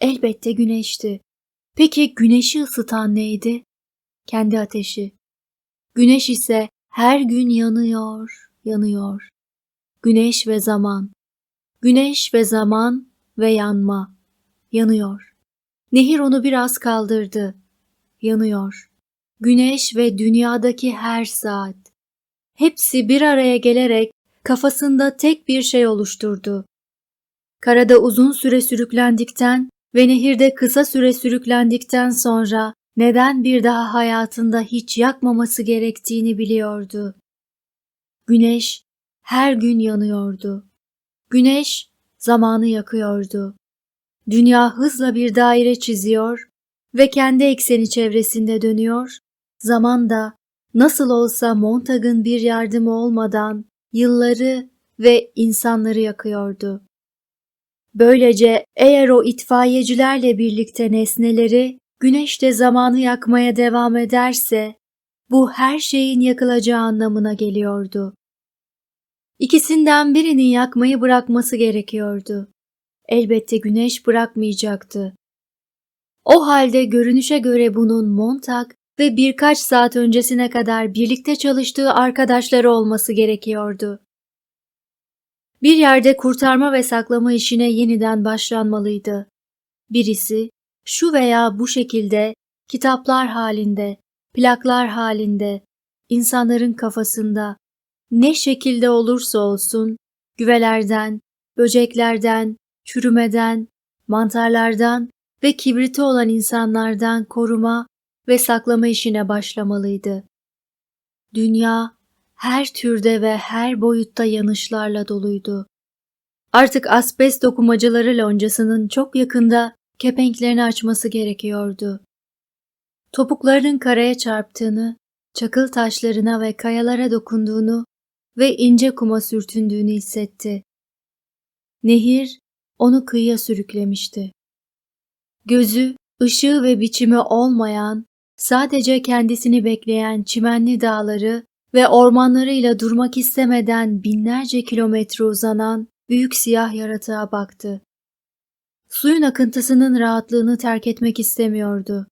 Elbette güneşti. Peki güneşi ısıtan neydi? Kendi ateşi. Güneş ise her gün yanıyor, yanıyor. Güneş ve zaman. Güneş ve zaman ve yanma. Yanıyor. Nehir onu biraz kaldırdı. Yanıyor. Güneş ve dünyadaki her saat. Hepsi bir araya gelerek kafasında tek bir şey oluşturdu. Karada uzun süre sürüklendikten ve nehirde kısa süre sürüklendikten sonra neden bir daha hayatında hiç yakmaması gerektiğini biliyordu. Güneş her gün yanıyordu. Güneş zamanı yakıyordu. Dünya hızla bir daire çiziyor ve kendi ekseni çevresinde dönüyor, zaman da nasıl olsa Montag'ın bir yardımı olmadan yılları ve insanları yakıyordu. Böylece eğer o itfaiyecilerle birlikte nesneleri güneş de zamanı yakmaya devam ederse bu her şeyin yakılacağı anlamına geliyordu. İkisinden birinin yakmayı bırakması gerekiyordu. Elbette güneş bırakmayacaktı. O halde görünüşe göre bunun Montag ve birkaç saat öncesine kadar birlikte çalıştığı arkadaşları olması gerekiyordu. Bir yerde kurtarma ve saklama işine yeniden başlanmalıydı. Birisi şu veya bu şekilde kitaplar halinde, plaklar halinde, insanların kafasında ne şekilde olursa olsun güvelerden, böceklerden, çürümeden, mantarlardan ve kibriti olan insanlardan koruma ve saklama işine başlamalıydı. Dünya her türde ve her boyutta yanışlarla doluydu. Artık asbest dokumacıları loncasının çok yakında kepenklerini açması gerekiyordu. Topuklarının karaya çarptığını, çakıl taşlarına ve kayalara dokunduğunu ve ince kuma sürtündüğünü hissetti. Nehir onu kıyıya sürüklemişti. Gözü, ışığı ve biçimi olmayan, sadece kendisini bekleyen çimenli dağları ve ormanlarıyla durmak istemeden binlerce kilometre uzanan büyük siyah yaratığa baktı. Suyun akıntısının rahatlığını terk etmek istemiyordu.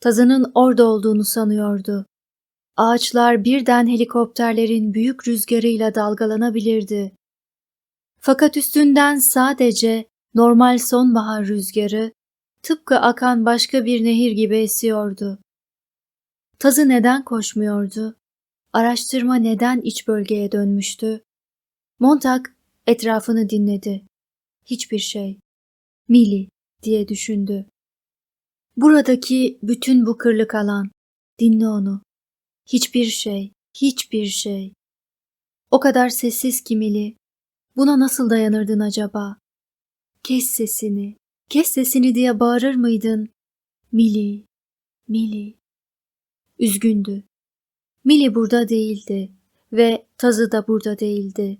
Tazının orada olduğunu sanıyordu. Ağaçlar birden helikopterlerin büyük rüzgarıyla dalgalanabilirdi. Fakat üstünden sadece normal sonbahar rüzgarı, tıpkı akan başka bir nehir gibi esiyordu. Tazı neden koşmuyordu? Araştırma neden iç bölgeye dönmüştü? Montag etrafını dinledi. Hiçbir şey. Mili diye düşündü. Buradaki bütün bu kırlık alan, dinle onu. Hiçbir şey, hiçbir şey. O kadar sessiz ki Mili. Buna nasıl dayanırdın acaba? Kes sesini, kes sesini diye bağırır mıydın? Mili, Mili. Üzgündü. Mili burada değildi ve Tazı da burada değildi.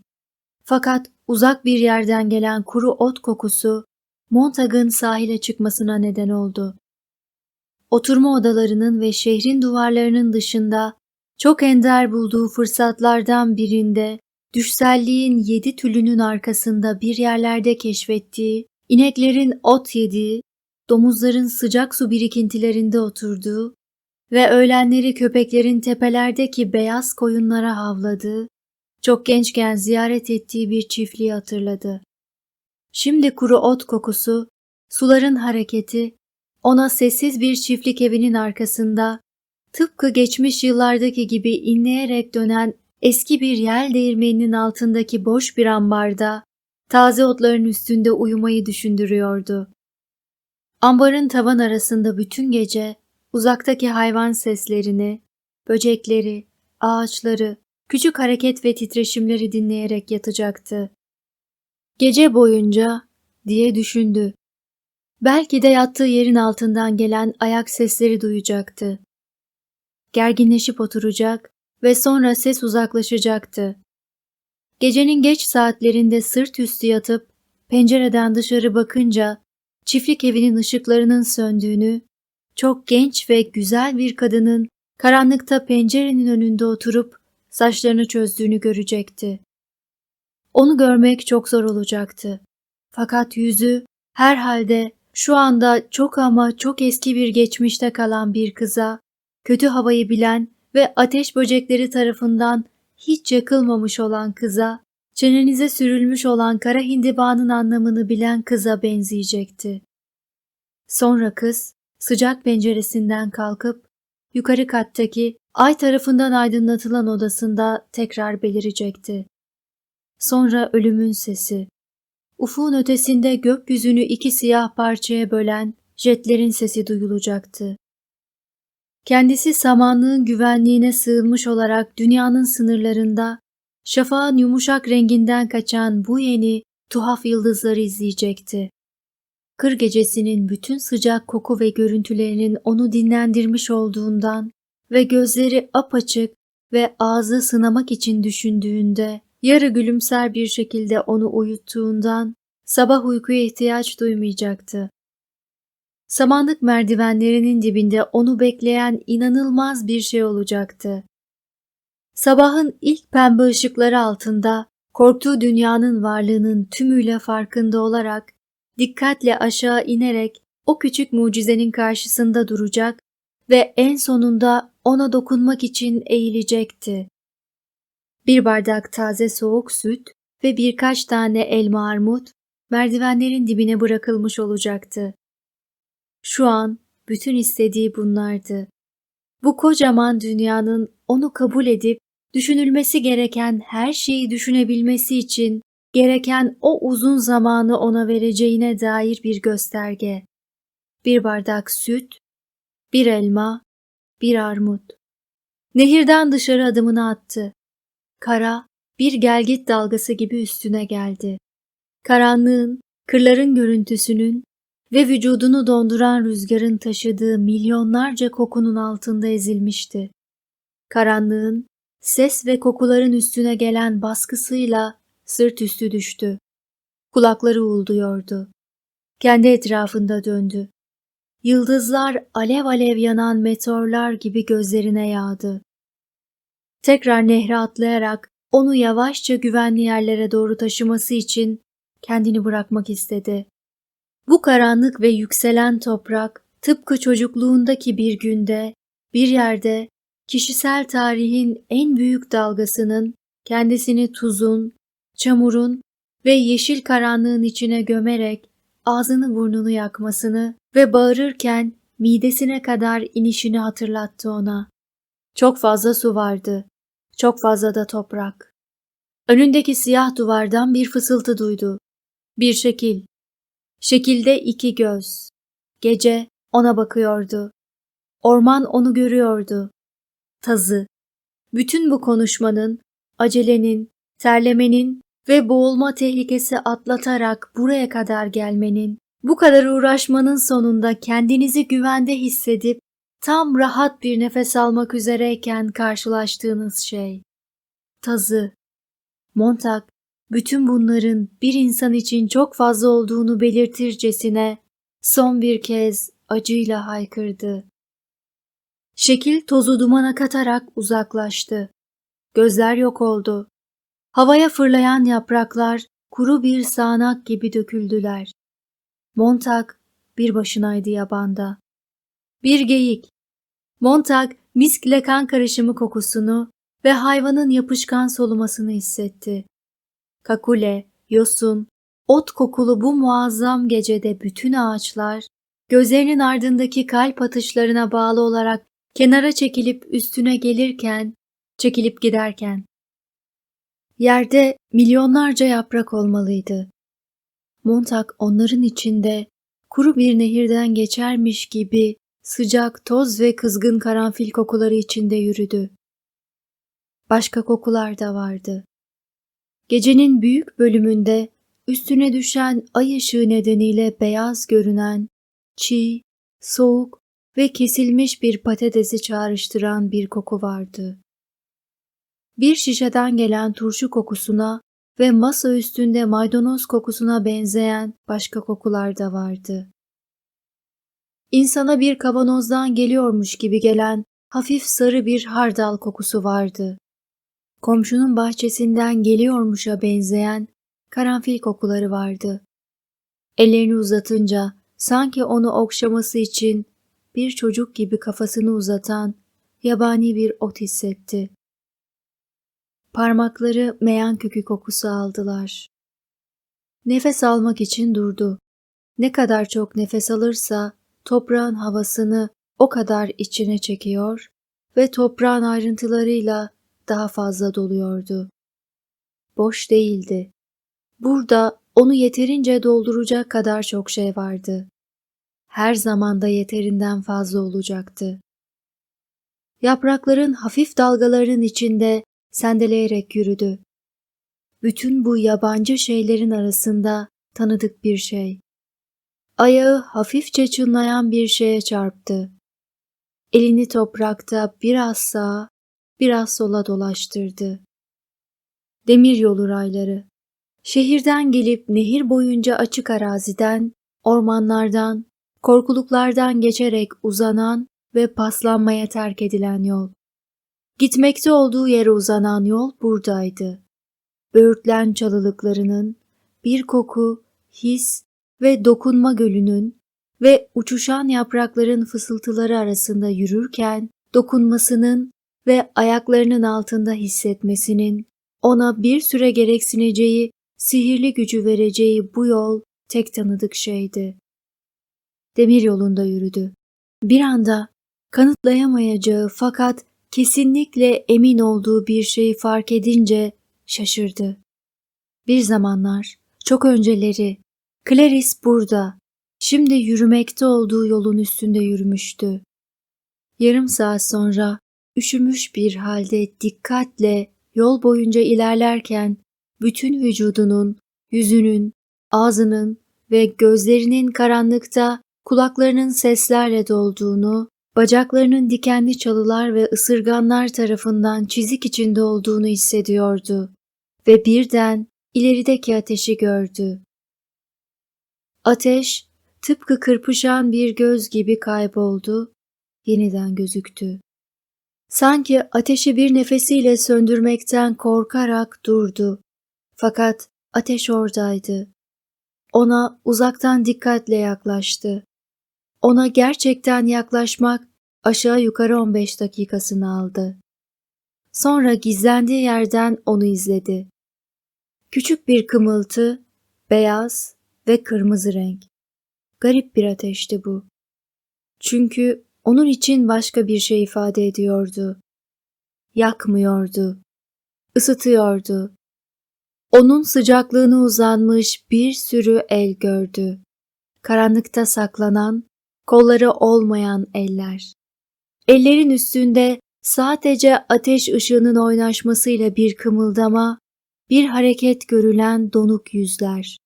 Fakat uzak bir yerden gelen kuru ot kokusu Montag'ın sahile çıkmasına neden oldu. Oturma odalarının ve şehrin duvarlarının dışında çok ender bulduğu fırsatlardan birinde düşselliğin yedi tülünün arkasında bir yerlerde keşfettiği, ineklerin ot yediği, domuzların sıcak su birikintilerinde oturduğu ve öğlenleri köpeklerin tepelerdeki beyaz koyunlara havladığı, çok gençken ziyaret ettiği bir çiftliği hatırladı. Şimdi kuru ot kokusu, suların hareketi, ona sessiz bir çiftlik evinin arkasında, tıpkı geçmiş yıllardaki gibi inleyerek dönen eski bir yel değirmeninin altındaki boş bir ambarda, taze otların üstünde uyumayı düşündürüyordu. Ambarın tavan arasında bütün gece uzaktaki hayvan seslerini, böcekleri, ağaçları, küçük hareket ve titreşimleri dinleyerek yatacaktı. Gece boyunca diye düşündü. Belki de yattığı yerin altından gelen ayak sesleri duyacaktı. Gerginleşip oturacak ve sonra ses uzaklaşacaktı. Gecenin geç saatlerinde sırt üstü yatıp pencereden dışarı bakınca çiftlik evinin ışıklarının söndüğünü, çok genç ve güzel bir kadının karanlıkta pencerenin önünde oturup saçlarını çözdüğünü görecekti. Onu görmek çok zor olacaktı. Fakat yüzü herhalde şu anda çok ama çok eski bir geçmişte kalan bir kıza, kötü havayı bilen ve ateş böcekleri tarafından hiç yakılmamış olan kıza, çenenize sürülmüş olan kara hindibanın anlamını bilen kıza benzeyecekti. Sonra kız sıcak penceresinden kalkıp yukarı kattaki ay tarafından aydınlatılan odasında tekrar belirecekti. Sonra ölümün sesi. Ufuğun ötesinde gökyüzünü iki siyah parçaya bölen jetlerin sesi duyulacaktı. Kendisi samanlığın güvenliğine sığınmış olarak dünyanın sınırlarında şafağın yumuşak renginden kaçan bu yeni tuhaf yıldızları izleyecekti. Kır gecesinin bütün sıcak koku ve görüntülerinin onu dinlendirmiş olduğundan ve gözleri apaçık ve ağzı sınamak için düşündüğünde yarı gülümser bir şekilde onu uyuttuğundan sabah uykuya ihtiyaç duymayacaktı. Samanlık merdivenlerinin dibinde onu bekleyen inanılmaz bir şey olacaktı. Sabahın ilk pembe ışıkları altında korktuğu dünyanın varlığının tümüyle farkında olarak dikkatle aşağı inerek o küçük mucizenin karşısında duracak ve en sonunda ona dokunmak için eğilecekti. Bir bardak taze soğuk süt ve birkaç tane elma armut merdivenlerin dibine bırakılmış olacaktı. Şu an bütün istediği bunlardı. Bu kocaman dünyanın onu kabul edip düşünülmesi gereken her şeyi düşünebilmesi için gereken o uzun zamanı ona vereceğine dair bir gösterge. Bir bardak süt, bir elma, bir armut. Nehirden dışarı adımını attı. Kara bir gelgit dalgası gibi üstüne geldi. Karanlığın, kırların görüntüsünün ve vücudunu donduran rüzgarın taşıdığı milyonlarca kokunun altında ezilmişti. Karanlığın, ses ve kokuların üstüne gelen baskısıyla sırt üstü düştü. Kulakları uğulduyordu. Kendi etrafında döndü. Yıldızlar alev alev yanan meteorlar gibi gözlerine yağdı. Tekrar nehre atlayarak onu yavaşça güvenli yerlere doğru taşıması için kendini bırakmak istedi. Bu karanlık ve yükselen toprak tıpkı çocukluğundaki bir günde, bir yerde kişisel tarihin en büyük dalgasının kendisini tuzun, çamurun ve yeşil karanlığın içine gömerek ağzını burnunu yakmasını ve bağırırken midesine kadar inişini hatırlattı ona. Çok fazla su vardı. Çok fazla da toprak. Önündeki siyah duvardan bir fısıltı duydu. Bir şekil. Şekilde iki göz. Gece ona bakıyordu. Orman onu görüyordu. Tazı. Bütün bu konuşmanın, acelenin, terlemenin ve boğulma tehlikesi atlatarak buraya kadar gelmenin, bu kadar uğraşmanın sonunda kendinizi güvende hissedip tam rahat bir nefes almak üzereyken karşılaştığınız şey. Tazı. Montag, bütün bunların bir insan için çok fazla olduğunu belirtircesine son bir kez acıyla haykırdı. Şekil tozu dumana katarak uzaklaştı. Gözler yok oldu. Havaya fırlayan yapraklar kuru bir sağanak gibi döküldüler. Montag bir başınaydı yabanda. Bir geyik. Montag miskle kan karışımı kokusunu ve hayvanın yapışkan solumasını hissetti. Kakule, yosun, ot kokulu bu muazzam gecede bütün ağaçlar, gözlerinin ardındaki kalp atışlarına bağlı olarak kenara çekilip üstüne gelirken, çekilip giderken. Yerde milyonlarca yaprak olmalıydı. Montag onların içinde kuru bir nehirden geçermiş gibi sıcak toz ve kızgın karanfil kokuları içinde yürüdü. Başka kokular da vardı. Gecenin büyük bölümünde üstüne düşen ay ışığı nedeniyle beyaz görünen, çiğ, soğuk ve kesilmiş bir patatesi çağrıştıran bir koku vardı. Bir şişeden gelen turşu kokusuna ve masa üstünde maydanoz kokusuna benzeyen başka kokular da vardı. İnsana bir kavanozdan geliyormuş gibi gelen hafif sarı bir hardal kokusu vardı. Komşunun bahçesinden geliyormuşa benzeyen karanfil kokuları vardı. Ellerini uzatınca sanki onu okşaması için bir çocuk gibi kafasını uzatan yabani bir ot hissetti. Parmakları meyan kökü kokusu aldılar. Nefes almak için durdu. Ne kadar çok nefes alırsa toprağın havasını o kadar içine çekiyor ve toprağın ayrıntılarıyla daha fazla doluyordu. Boş değildi. Burada onu yeterince dolduracak kadar çok şey vardı. Her zamanda yeterinden fazla olacaktı. Yaprakların hafif dalgalarının içinde sendeleyerek yürüdü. Bütün bu yabancı şeylerin arasında tanıdık bir şey. Ayağı hafifçe çınlayan bir şeye çarptı. Elini toprakta biraz sağa, biraz sola dolaştırdı. Demir yolu rayları. Şehirden gelip nehir boyunca açık araziden, ormanlardan, korkuluklardan geçerek uzanan ve paslanmaya terk edilen yol. Gitmekte olduğu yere uzanan yol buradaydı. Böğürtlen çalılıklarının, bir koku, his ve dokunma gölünün, ve uçuşan yaprakların fısıltıları arasında yürürken dokunmasının ve ayaklarının altında hissetmesinin ona bir süre gereksineceği, sihirli gücü vereceği bu yol tek tanıdık şeydi. Demir yolunda yürüdü. Bir anda kanıtlayamayacağı fakat kesinlikle emin olduğu bir şeyi fark edince şaşırdı. Bir zamanlar, çok önceleri, Clarice burada, şimdi yürümekte olduğu yolun üstünde yürümüştü. Yarım saat sonra üşümüş bir halde dikkatle yol boyunca ilerlerken bütün vücudunun, yüzünün, ağzının ve gözlerinin karanlıkta kulaklarının seslerle dolduğunu, bacaklarının dikenli çalılar ve ısırganlar tarafından çizik içinde olduğunu hissediyordu ve birden ilerideki ateşi gördü. Ateş tıpkı kırpışan bir göz gibi kayboldu, yeniden gözüktü. Sanki ateşi bir nefesiyle söndürmekten korkarak durdu. Fakat ateş oradaydı. Ona uzaktan dikkatle yaklaştı. Ona gerçekten yaklaşmak aşağı yukarı 15 dakikasını aldı. Sonra gizlendiği yerden onu izledi. Küçük bir kımıltı, beyaz ve kırmızı renk. Garip bir ateşti bu. Çünkü onun için başka bir şey ifade ediyordu. Yakmıyordu. ısıtıyordu. Onun sıcaklığını uzanmış bir sürü el gördü. Karanlıkta saklanan, kolları olmayan eller. Ellerin üstünde sadece ateş ışığının oynaşmasıyla bir kımıldama, bir hareket görülen donuk yüzler.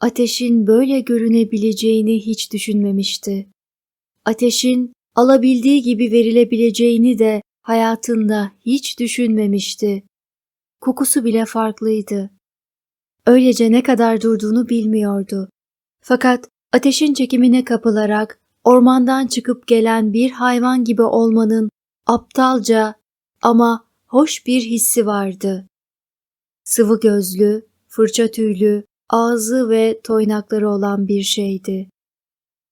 Ateşin böyle görünebileceğini hiç düşünmemişti. Ateşin alabildiği gibi verilebileceğini de hayatında hiç düşünmemişti. Kokusu bile farklıydı. Öylece ne kadar durduğunu bilmiyordu. Fakat ateşin çekimine kapılarak ormandan çıkıp gelen bir hayvan gibi olmanın aptalca ama hoş bir hissi vardı. Sıvı gözlü, fırça tüylü, ağzı ve toynakları olan bir şeydi.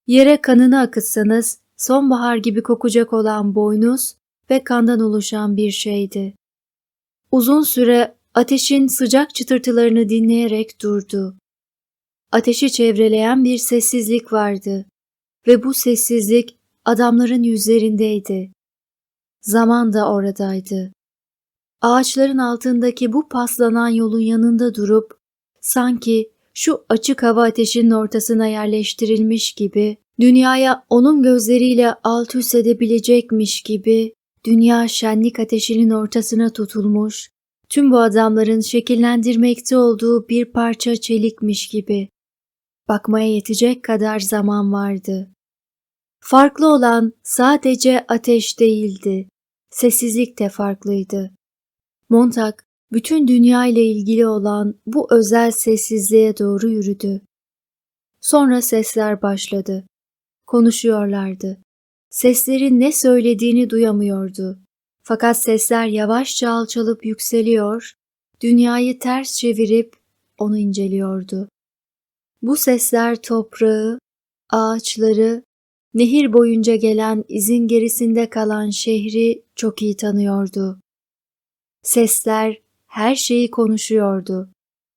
Yere kanını akıtsanız sonbahar gibi kokacak olan boynuz ve kandan oluşan bir şeydi. Uzun süre ateşin sıcak çıtırtılarını dinleyerek durdu. Ateşi çevreleyen bir sessizlik vardı ve bu sessizlik adamların yüzlerindeydi. Zaman da oradaydı. Ağaçların altındaki bu paslanan yolun yanında durup sanki şu açık hava ateşinin ortasına yerleştirilmiş gibi, dünyaya onun gözleriyle alt üst edebilecekmiş gibi, dünya şenlik ateşinin ortasına tutulmuş, tüm bu adamların şekillendirmekte olduğu bir parça çelikmiş gibi. Bakmaya yetecek kadar zaman vardı. Farklı olan sadece ateş değildi, sessizlik de farklıydı. Montag bütün dünya ile ilgili olan bu özel sessizliğe doğru yürüdü. Sonra sesler başladı. Konuşuyorlardı. Seslerin ne söylediğini duyamıyordu. Fakat sesler yavaşça alçalıp yükseliyor, dünyayı ters çevirip onu inceliyordu. Bu sesler toprağı, ağaçları, nehir boyunca gelen izin gerisinde kalan şehri çok iyi tanıyordu. Sesler her şeyi konuşuyordu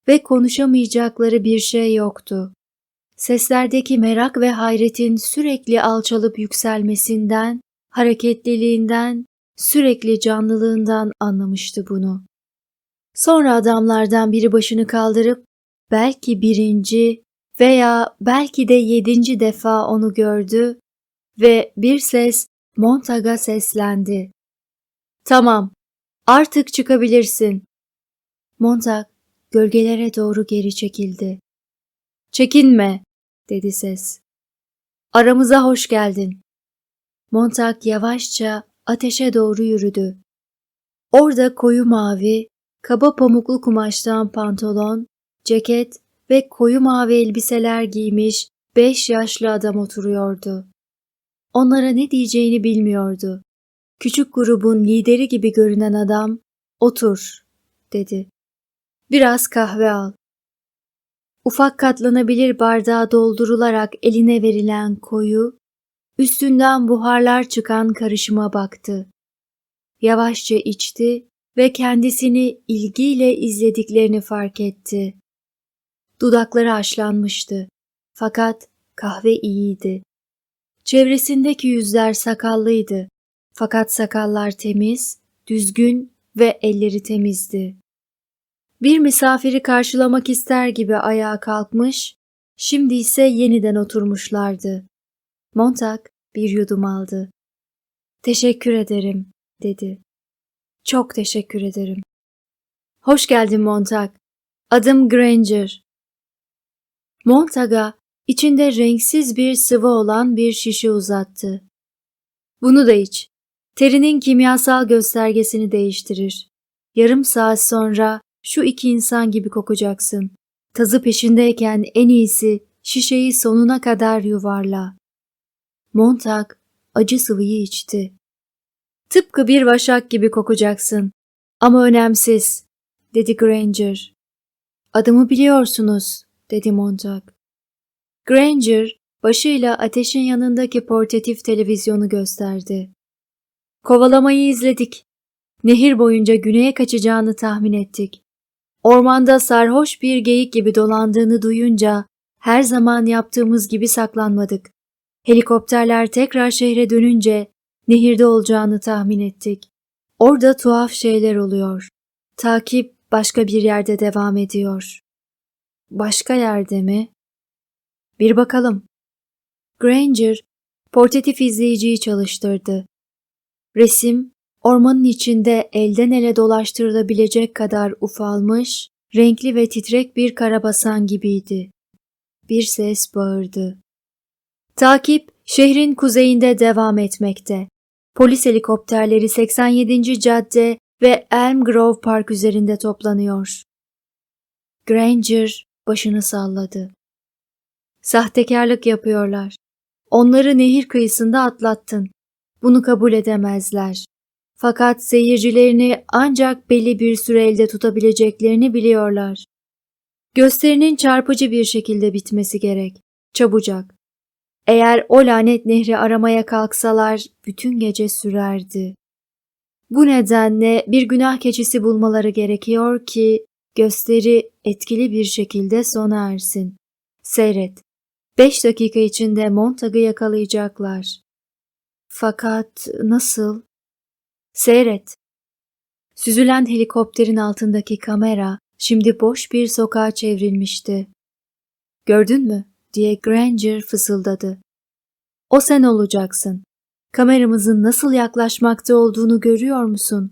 ve konuşamayacakları bir şey yoktu. Seslerdeki merak ve hayretin sürekli alçalıp yükselmesinden, hareketliliğinden, sürekli canlılığından anlamıştı bunu. Sonra adamlardan biri başını kaldırıp belki birinci veya belki de yedinci defa onu gördü ve bir ses Montag'a seslendi. Tamam, artık çıkabilirsin. Montag gölgelere doğru geri çekildi. Çekinme, dedi ses. Aramıza hoş geldin. Montag yavaşça ateşe doğru yürüdü. Orada koyu mavi, kaba pamuklu kumaştan pantolon, ceket ve koyu mavi elbiseler giymiş beş yaşlı adam oturuyordu. Onlara ne diyeceğini bilmiyordu. Küçük grubun lideri gibi görünen adam, otur, dedi. Biraz kahve al. ufak katlanabilir bardağa doldurularak eline verilen koyu, üstünden buharlar çıkan karışıma baktı. Yavaşça içti ve kendisini ilgiyle izlediklerini fark etti. Dudakları haşlanmıştı. Fakat kahve iyiydi. Çevresindeki yüzler sakallıydı. Fakat sakallar temiz, düzgün ve elleri temizdi. Bir misafiri karşılamak ister gibi ayağa kalkmış, şimdi ise yeniden oturmuşlardı. Montag bir yudum aldı. Teşekkür ederim, dedi. Çok teşekkür ederim. Hoş geldin Montag. Adım Granger. Montag'a içinde renksiz bir sıvı olan bir şişe uzattı. Bunu da iç. Terinin kimyasal göstergesini değiştirir. Yarım saat sonra şu iki insan gibi kokacaksın. Tazı peşindeyken en iyisi şişeyi sonuna kadar yuvarla. Montag acı sıvıyı içti. Tıpkı bir vaşak gibi kokacaksın. Ama önemsiz, dedi Granger. Adımı biliyorsunuz, dedi Montag. Granger, başıyla ateşin yanındaki portatif televizyonu gösterdi. Kovalamayı izledik. Nehir boyunca güneye kaçacağını tahmin ettik. Ormanda sarhoş bir geyik gibi dolandığını duyunca her zaman yaptığımız gibi saklanmadık. Helikopterler tekrar şehre dönünce nehirde olacağını tahmin ettik. Orada tuhaf şeyler oluyor. Takip başka bir yerde devam ediyor. Başka yerde mi? Bir bakalım. Granger portatif izleyiciyi çalıştırdı. Resim ormanın içinde elden ele dolaştırılabilecek kadar ufalmış, renkli ve titrek bir karabasan gibiydi. Bir ses bağırdı. Takip şehrin kuzeyinde devam etmekte. Polis helikopterleri 87. cadde ve Elm Grove Park üzerinde toplanıyor. Granger başını salladı. Sahtekarlık yapıyorlar. Onları nehir kıyısında atlattın. Bunu kabul edemezler. Fakat seyircilerini ancak belli bir süre elde tutabileceklerini biliyorlar. Gösterinin çarpıcı bir şekilde bitmesi gerek. Çabucak. Eğer o lanet nehri aramaya kalksalar bütün gece sürerdi. Bu nedenle bir günah keçisi bulmaları gerekiyor ki gösteri etkili bir şekilde sona ersin. Seyret. Beş dakika içinde Montag'ı yakalayacaklar. Fakat nasıl? Seyret. Süzülen helikopterin altındaki kamera şimdi boş bir sokağa çevrilmişti. Gördün mü? diye Granger fısıldadı. O sen olacaksın. Kameramızın nasıl yaklaşmakta olduğunu görüyor musun?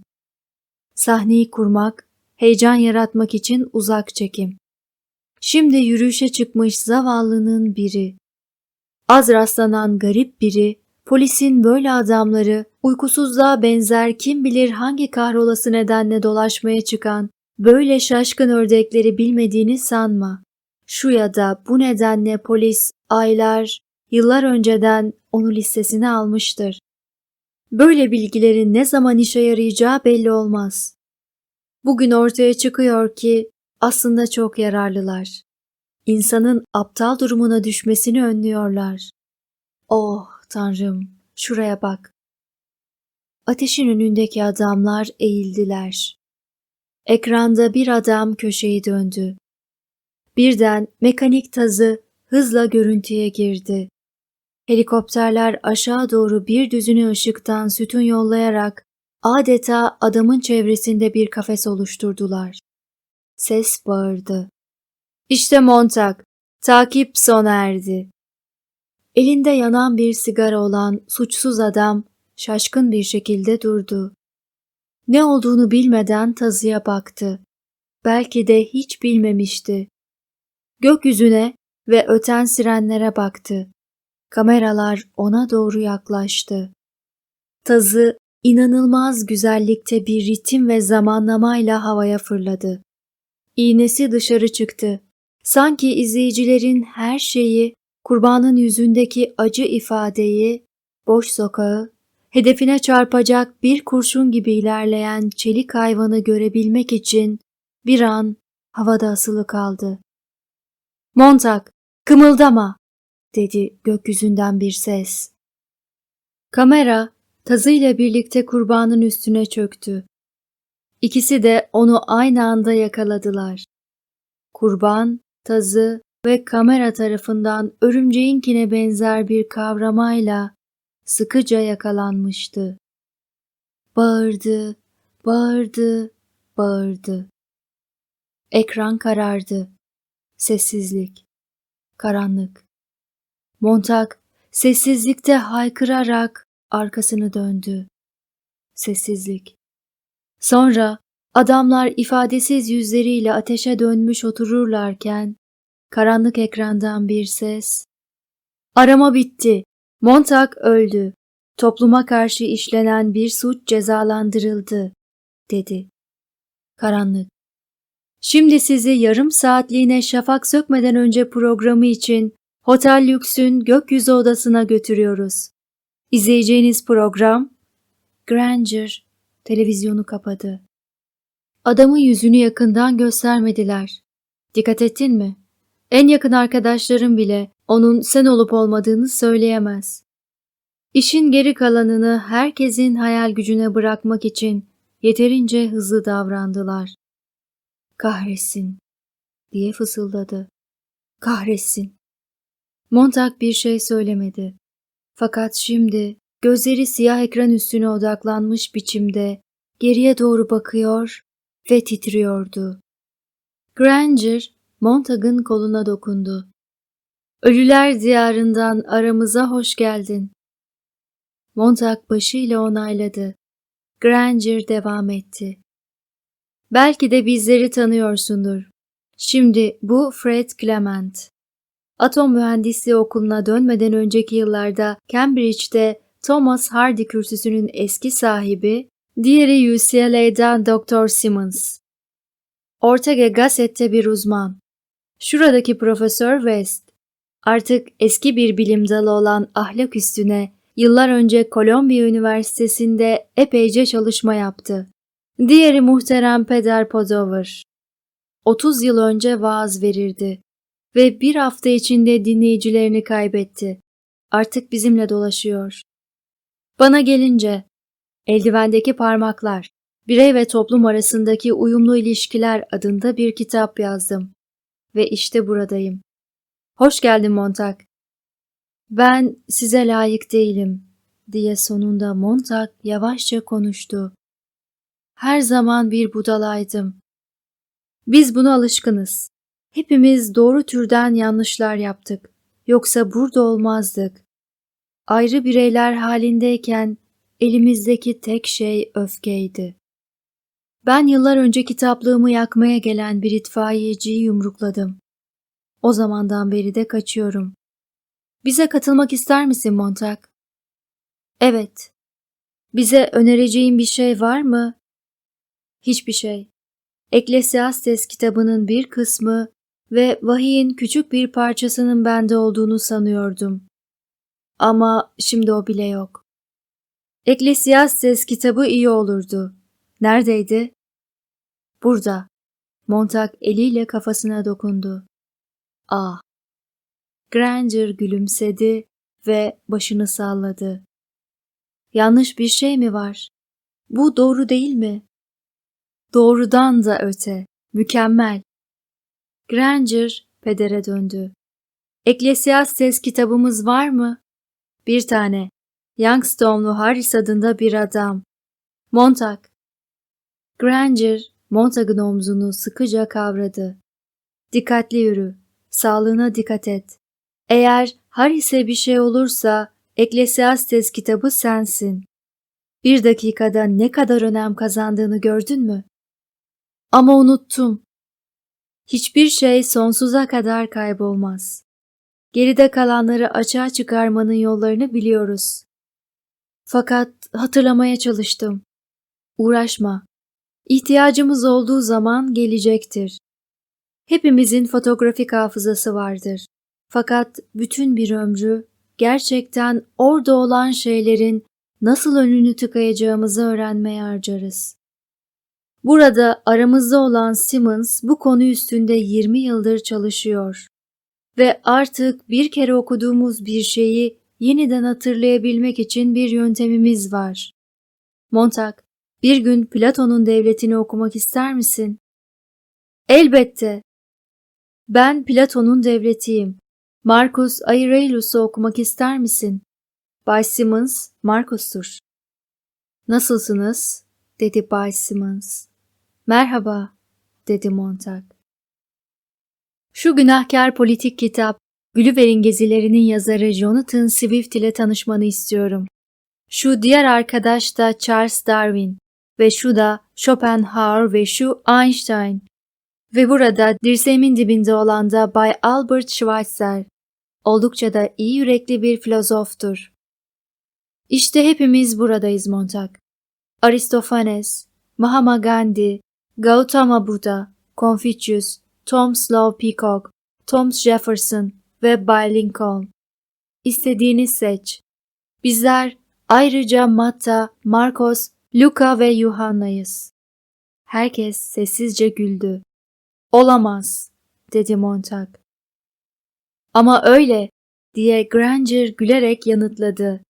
Sahneyi kurmak, heyecan yaratmak için uzak çekim. Şimdi yürüyüşe çıkmış zavallının biri. Az rastlanan garip biri, polisin böyle adamları, uykusuzluğa benzer kim bilir hangi kahrolası nedenle dolaşmaya çıkan, böyle şaşkın ördekleri bilmediğini sanma. Şu ya da bu nedenle polis aylar, yıllar önceden onu listesine almıştır. Böyle bilgilerin ne zaman işe yarayacağı belli olmaz. Bugün ortaya çıkıyor ki aslında çok yararlılar. İnsanın aptal durumuna düşmesini önlüyorlar. Oh tanrım, şuraya bak. Ateşin önündeki adamlar eğildiler. Ekranda bir adam köşeyi döndü. Birden mekanik tazı hızla görüntüye girdi. Helikopterler aşağı doğru bir düzine ışıktan sütun yollayarak adeta adamın çevresinde bir kafes oluşturdular. Ses bağırdı. İşte Montag, takip sona erdi. Elinde yanan bir sigara olan suçsuz adam şaşkın bir şekilde durdu. Ne olduğunu bilmeden tazıya baktı. Belki de hiç bilmemişti. Gökyüzüne ve öten sirenlere baktı. Kameralar ona doğru yaklaştı. Tazı inanılmaz güzellikte bir ritim ve zamanlamayla havaya fırladı. İğnesi dışarı çıktı. Sanki izleyicilerin her şeyi, kurbanın yüzündeki acı ifadeyi, boş sokağı, hedefine çarpacak bir kurşun gibi ilerleyen çelik hayvanı görebilmek için bir an havada asılı kaldı. Montag, kımıldama, dedi gökyüzünden bir ses. Kamera, tazıyla birlikte kurbanın üstüne çöktü. İkisi de onu aynı anda yakaladılar. Kurban, tazı ve kamera tarafından örümceğinkine benzer bir kavramayla sıkıca yakalanmıştı. Bağırdı, bağırdı, bağırdı. Ekran karardı. Sessizlik. Karanlık. Montag sessizlikte haykırarak arkasını döndü. Sessizlik. Sonra adamlar ifadesiz yüzleriyle ateşe dönmüş otururlarken karanlık ekrandan bir ses Arama bitti. Montag öldü. Topluma karşı işlenen bir suç cezalandırıldı, dedi. Karanlık. Şimdi sizi yarım saatliğine şafak sökmeden önce programı için Hotel Lüks'ün gökyüzü odasına götürüyoruz. İzleyeceğiniz program Granger televizyonu kapadı. Adamın yüzünü yakından göstermediler. Dikkat ettin mi? En yakın arkadaşların bile onun sen olup olmadığını söyleyemez. İşin geri kalanını herkesin hayal gücüne bırakmak için yeterince hızlı davrandılar. Kahretsin, diye fısıldadı. Kahretsin. Montag bir şey söylemedi. Fakat şimdi gözleri siyah ekran üstüne odaklanmış biçimde geriye doğru bakıyor ve titriyordu. Granger, Montag'ın koluna dokundu. Ölüler diyarından aramıza hoş geldin. Montag başıyla onayladı. Granger devam etti. Belki de bizleri tanıyorsundur. Şimdi bu Fred Clement. Atom mühendisliği okuluna dönmeden önceki yıllarda Cambridge'de Thomas Hardy kürsüsünün eski sahibi, diğeri UCLA'dan Dr. Simmons. Ortega Gasset'te bir uzman. Şuradaki Profesör West. Artık eski bir bilim dalı olan ahlak üstüne yıllar önce Columbia Üniversitesi'nde epeyce çalışma yaptı. Diğeri muhterem Peder Podover. 30 yıl önce vaaz verirdi ve bir hafta içinde dinleyicilerini kaybetti. Artık bizimle dolaşıyor. Bana gelince, eldivendeki parmaklar, birey ve toplum arasındaki uyumlu ilişkiler adında bir kitap yazdım. Ve işte buradayım. Hoş geldin Montag. Ben size layık değilim, diye sonunda Montag yavaşça konuştu. Her zaman bir budalaydım. Biz buna alışkınız. Hepimiz doğru türden yanlışlar yaptık. Yoksa burada olmazdık. Ayrı bireyler halindeyken elimizdeki tek şey öfkeydi. Ben yıllar önce kitaplığımı yakmaya gelen bir itfaiyeciyi yumrukladım. O zamandan beri de kaçıyorum. Bize katılmak ister misin Montag? Evet. Bize önereceğin bir şey var mı? Hiçbir şey. Eklesiastes kitabının bir kısmı ve vahiyin küçük bir parçasının bende olduğunu sanıyordum. Ama şimdi o bile yok. Eklesiastes kitabı iyi olurdu. Neredeydi? Burada. Montag eliyle kafasına dokundu. Ah. Granger gülümsedi ve başını salladı. Yanlış bir şey mi var? Bu doğru değil mi? Doğrudan da öte. Mükemmel. Granger pedere döndü. Eklesiastes kitabımız var mı? Bir tane. Youngstone'lu Harris adında bir adam. Montag. Granger, Montag'ın omzunu sıkıca kavradı. Dikkatli yürü. Sağlığına dikkat et. Eğer Harris'e bir şey olursa Eklesiastes kitabı sensin. Bir dakikada ne kadar önem kazandığını gördün mü? Ama unuttum. Hiçbir şey sonsuza kadar kaybolmaz. Geride kalanları açığa çıkarmanın yollarını biliyoruz. Fakat hatırlamaya çalıştım. Uğraşma. İhtiyacımız olduğu zaman gelecektir. Hepimizin fotoğrafik hafızası vardır. Fakat bütün bir ömrü gerçekten orada olan şeylerin nasıl önünü tıkayacağımızı öğrenmeye harcarız. Burada aramızda olan Simmons bu konu üstünde 20 yıldır çalışıyor. ve artık bir kere okuduğumuz bir şeyi yeniden hatırlayabilmek için bir yöntemimiz var. Montag, bir gün Platon'un devletini okumak ister misin? Elbette. Ben Platon'un devletiyim. Marcus Aurelius'u okumak ister misin? Bay Simmons, Marcus'tur. Nasılsınız? dedi Bay Simmons. Merhaba, dedi Montag. Şu günahkar politik kitap, Gulliver'in gezilerinin yazarı Jonathan Swift ile tanışmanı istiyorum. Şu diğer arkadaş da Charles Darwin ve şu da Schopenhauer ve şu Einstein. Ve burada dirseğimin dibinde olan da Bay Albert Schweitzer. Oldukça da iyi yürekli bir filozoftur. İşte hepimiz buradayız Montag. Aristofanes, Mahatma Gandhi, Gautama Buddha, Confucius, Tom Slow Peacock, Thomas Jefferson ve Bay Lincoln. İstediğini seç. Bizler ayrıca Matta, Marcos, Luca ve Yuhanna'yız. Herkes sessizce güldü. Olamaz, dedi Montag. Ama öyle, diye Granger gülerek yanıtladı.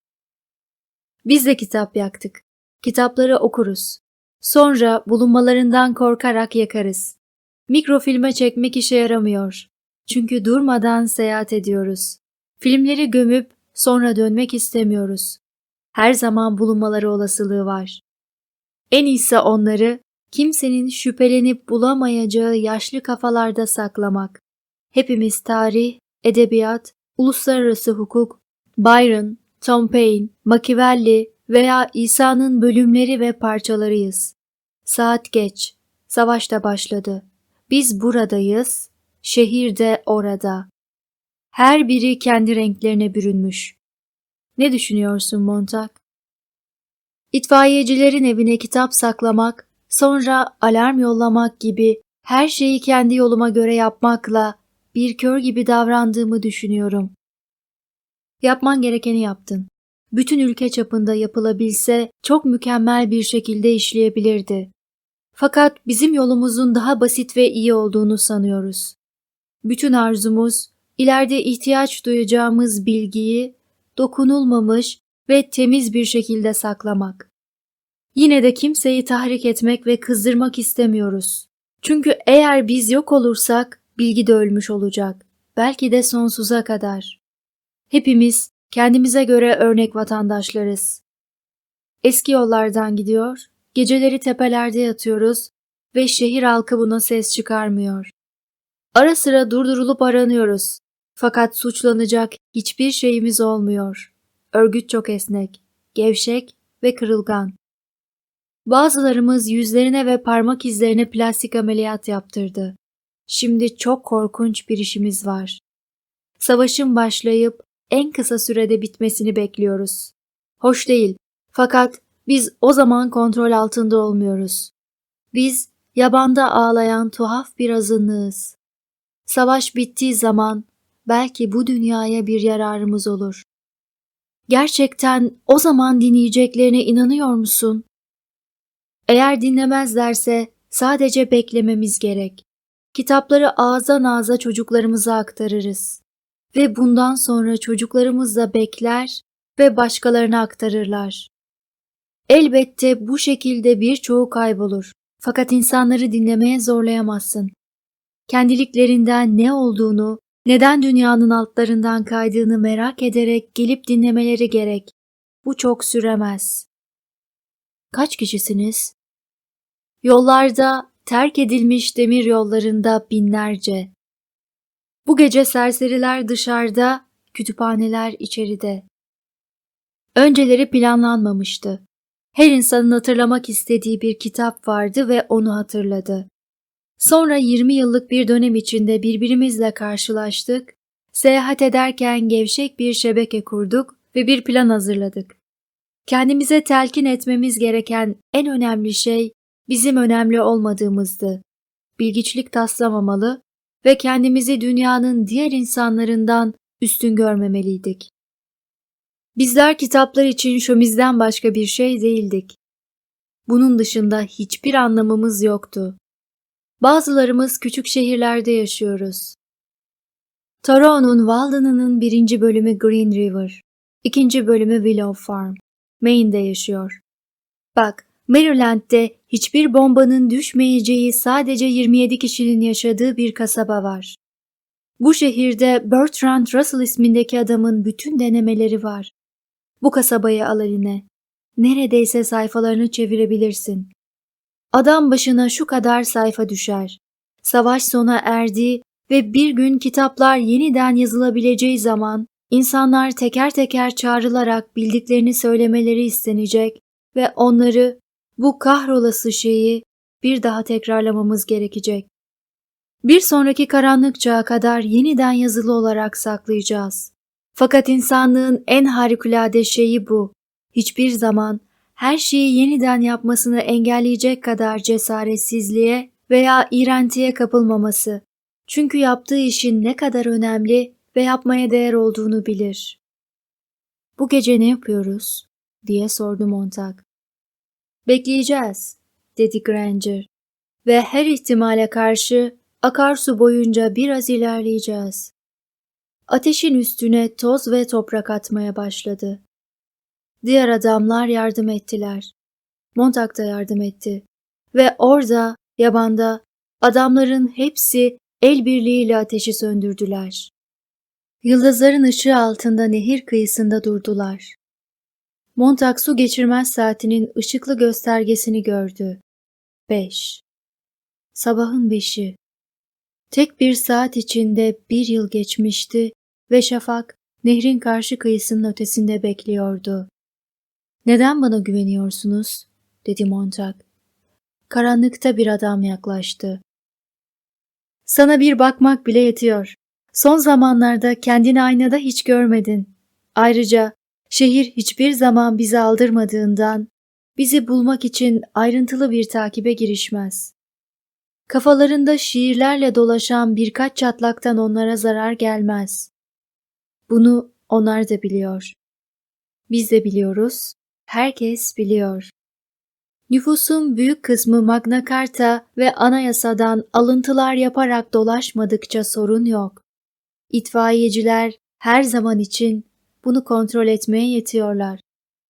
Biz de kitap yaktık. Kitapları okuruz. Sonra bulunmalarından korkarak yakarız. Mikrofilme çekmek işe yaramıyor. Çünkü durmadan seyahat ediyoruz. Filmleri gömüp sonra dönmek istemiyoruz. Her zaman bulunmaları olasılığı var. En iyisi onları kimsenin şüphelenip bulamayacağı yaşlı kafalarda saklamak. Hepimiz tarih, edebiyat, uluslararası hukuk, Byron, Tom Paine, Machiavelli veya İsa'nın bölümleri ve parçalarıyız. Saat geç, savaş da başladı. Biz buradayız, şehir de orada. Her biri kendi renklerine bürünmüş. Ne düşünüyorsun Montag? İtfaiyecilerin evine kitap saklamak, sonra alarm yollamak gibi her şeyi kendi yoluma göre yapmakla bir kör gibi davrandığımı düşünüyorum. Yapman gerekeni yaptın. Bütün ülke çapında yapılabilse çok mükemmel bir şekilde işleyebilirdi. Fakat bizim yolumuzun daha basit ve iyi olduğunu sanıyoruz. Bütün arzumuz ileride ihtiyaç duyacağımız bilgiyi dokunulmamış ve temiz bir şekilde saklamak. Yine de kimseyi tahrik etmek ve kızdırmak istemiyoruz. Çünkü eğer biz yok olursak bilgi de ölmüş olacak. Belki de sonsuza kadar. Hepimiz kendimize göre örnek vatandaşlarız. Eski yollardan gidiyor, geceleri tepelerde yatıyoruz ve şehir halkı buna ses çıkarmıyor. Ara sıra durdurulup aranıyoruz. Fakat suçlanacak hiçbir şeyimiz olmuyor. Örgüt çok esnek, gevşek ve kırılgan. Bazılarımız yüzlerine ve parmak izlerine plastik ameliyat yaptırdı. Şimdi çok korkunç bir işimiz var. Savaşın başlayıp en kısa sürede bitmesini bekliyoruz. Hoş değil fakat biz o zaman kontrol altında olmuyoruz. Biz yabanda ağlayan tuhaf bir azınlığız. Savaş bittiği zaman belki bu dünyaya bir yararımız olur. Gerçekten o zaman dinleyeceklerine inanıyor musun? Eğer dinlemezlerse sadece beklememiz gerek. Kitapları ağızdan ağza çocuklarımıza aktarırız. Ve bundan sonra çocuklarımız da bekler ve başkalarına aktarırlar. Elbette bu şekilde birçoğu kaybolur. Fakat insanları dinlemeye zorlayamazsın. Kendiliklerinden ne olduğunu, neden dünyanın altlarından kaydığını merak ederek gelip dinlemeleri gerek. Bu çok süremez. Kaç kişisiniz? Yollarda, terk edilmiş demir yollarında binlerce. Bu gece serseriler dışarıda, kütüphaneler içeride. Önceleri planlanmamıştı. Her insanın hatırlamak istediği bir kitap vardı ve onu hatırladı. Sonra 20 yıllık bir dönem içinde birbirimizle karşılaştık, seyahat ederken gevşek bir şebeke kurduk ve bir plan hazırladık. Kendimize telkin etmemiz gereken en önemli şey bizim önemli olmadığımızdı. Bilgiçlik taslamamalı ve kendimizi dünyanın diğer insanlarından üstün görmemeliydik. Bizler kitaplar için şömizden başka bir şey değildik. Bunun dışında hiçbir anlamımız yoktu. Bazılarımız küçük şehirlerde yaşıyoruz. Thoreau'nun Walden'ının birinci bölümü Green River, ikinci bölümü Willow Farm, Maine'de yaşıyor. Bak, Maryland'de hiçbir bombanın düşmeyeceği sadece 27 kişinin yaşadığı bir kasaba var. Bu şehirde Bertrand Russell ismindeki adamın bütün denemeleri var. Bu kasabayı al eline. Neredeyse sayfalarını çevirebilirsin. Adam başına şu kadar sayfa düşer. Savaş sona erdi ve bir gün kitaplar yeniden yazılabileceği zaman insanlar teker teker çağrılarak bildiklerini söylemeleri istenecek ve onları bu kahrolası şeyi bir daha tekrarlamamız gerekecek. Bir sonraki karanlık çağa kadar yeniden yazılı olarak saklayacağız. Fakat insanlığın en harikulade şeyi bu. Hiçbir zaman her şeyi yeniden yapmasını engelleyecek kadar cesaretsizliğe veya iğrentiye kapılmaması. Çünkü yaptığı işin ne kadar önemli ve yapmaya değer olduğunu bilir. Bu gece ne yapıyoruz? diye sordu Montag. Bekleyeceğiz, dedi Granger. Ve her ihtimale karşı akarsu boyunca biraz ilerleyeceğiz. Ateşin üstüne toz ve toprak atmaya başladı. Diğer adamlar yardım ettiler. Montag da yardım etti. Ve orada, yabanda, adamların hepsi el birliğiyle ateşi söndürdüler. Yıldızların ışığı altında nehir kıyısında durdular. Montag su geçirmez saatinin ışıklı göstergesini gördü. Beş. Sabahın beşi. Tek bir saat içinde bir yıl geçmişti ve şafak nehrin karşı kıyısının ötesinde bekliyordu. Neden bana güveniyorsunuz? dedi Montag. Karanlıkta bir adam yaklaştı. Sana bir bakmak bile yetiyor. Son zamanlarda kendini aynada hiç görmedin. Ayrıca şehir hiçbir zaman bizi aldırmadığından bizi bulmak için ayrıntılı bir takibe girişmez. Kafalarında şiirlerle dolaşan birkaç çatlaktan onlara zarar gelmez. Bunu onlar da biliyor. Biz de biliyoruz, herkes biliyor. Nüfusun büyük kısmı Magna Carta ve anayasadan alıntılar yaparak dolaşmadıkça sorun yok. İtfaiyeciler her zaman için bunu kontrol etmeye yetiyorlar.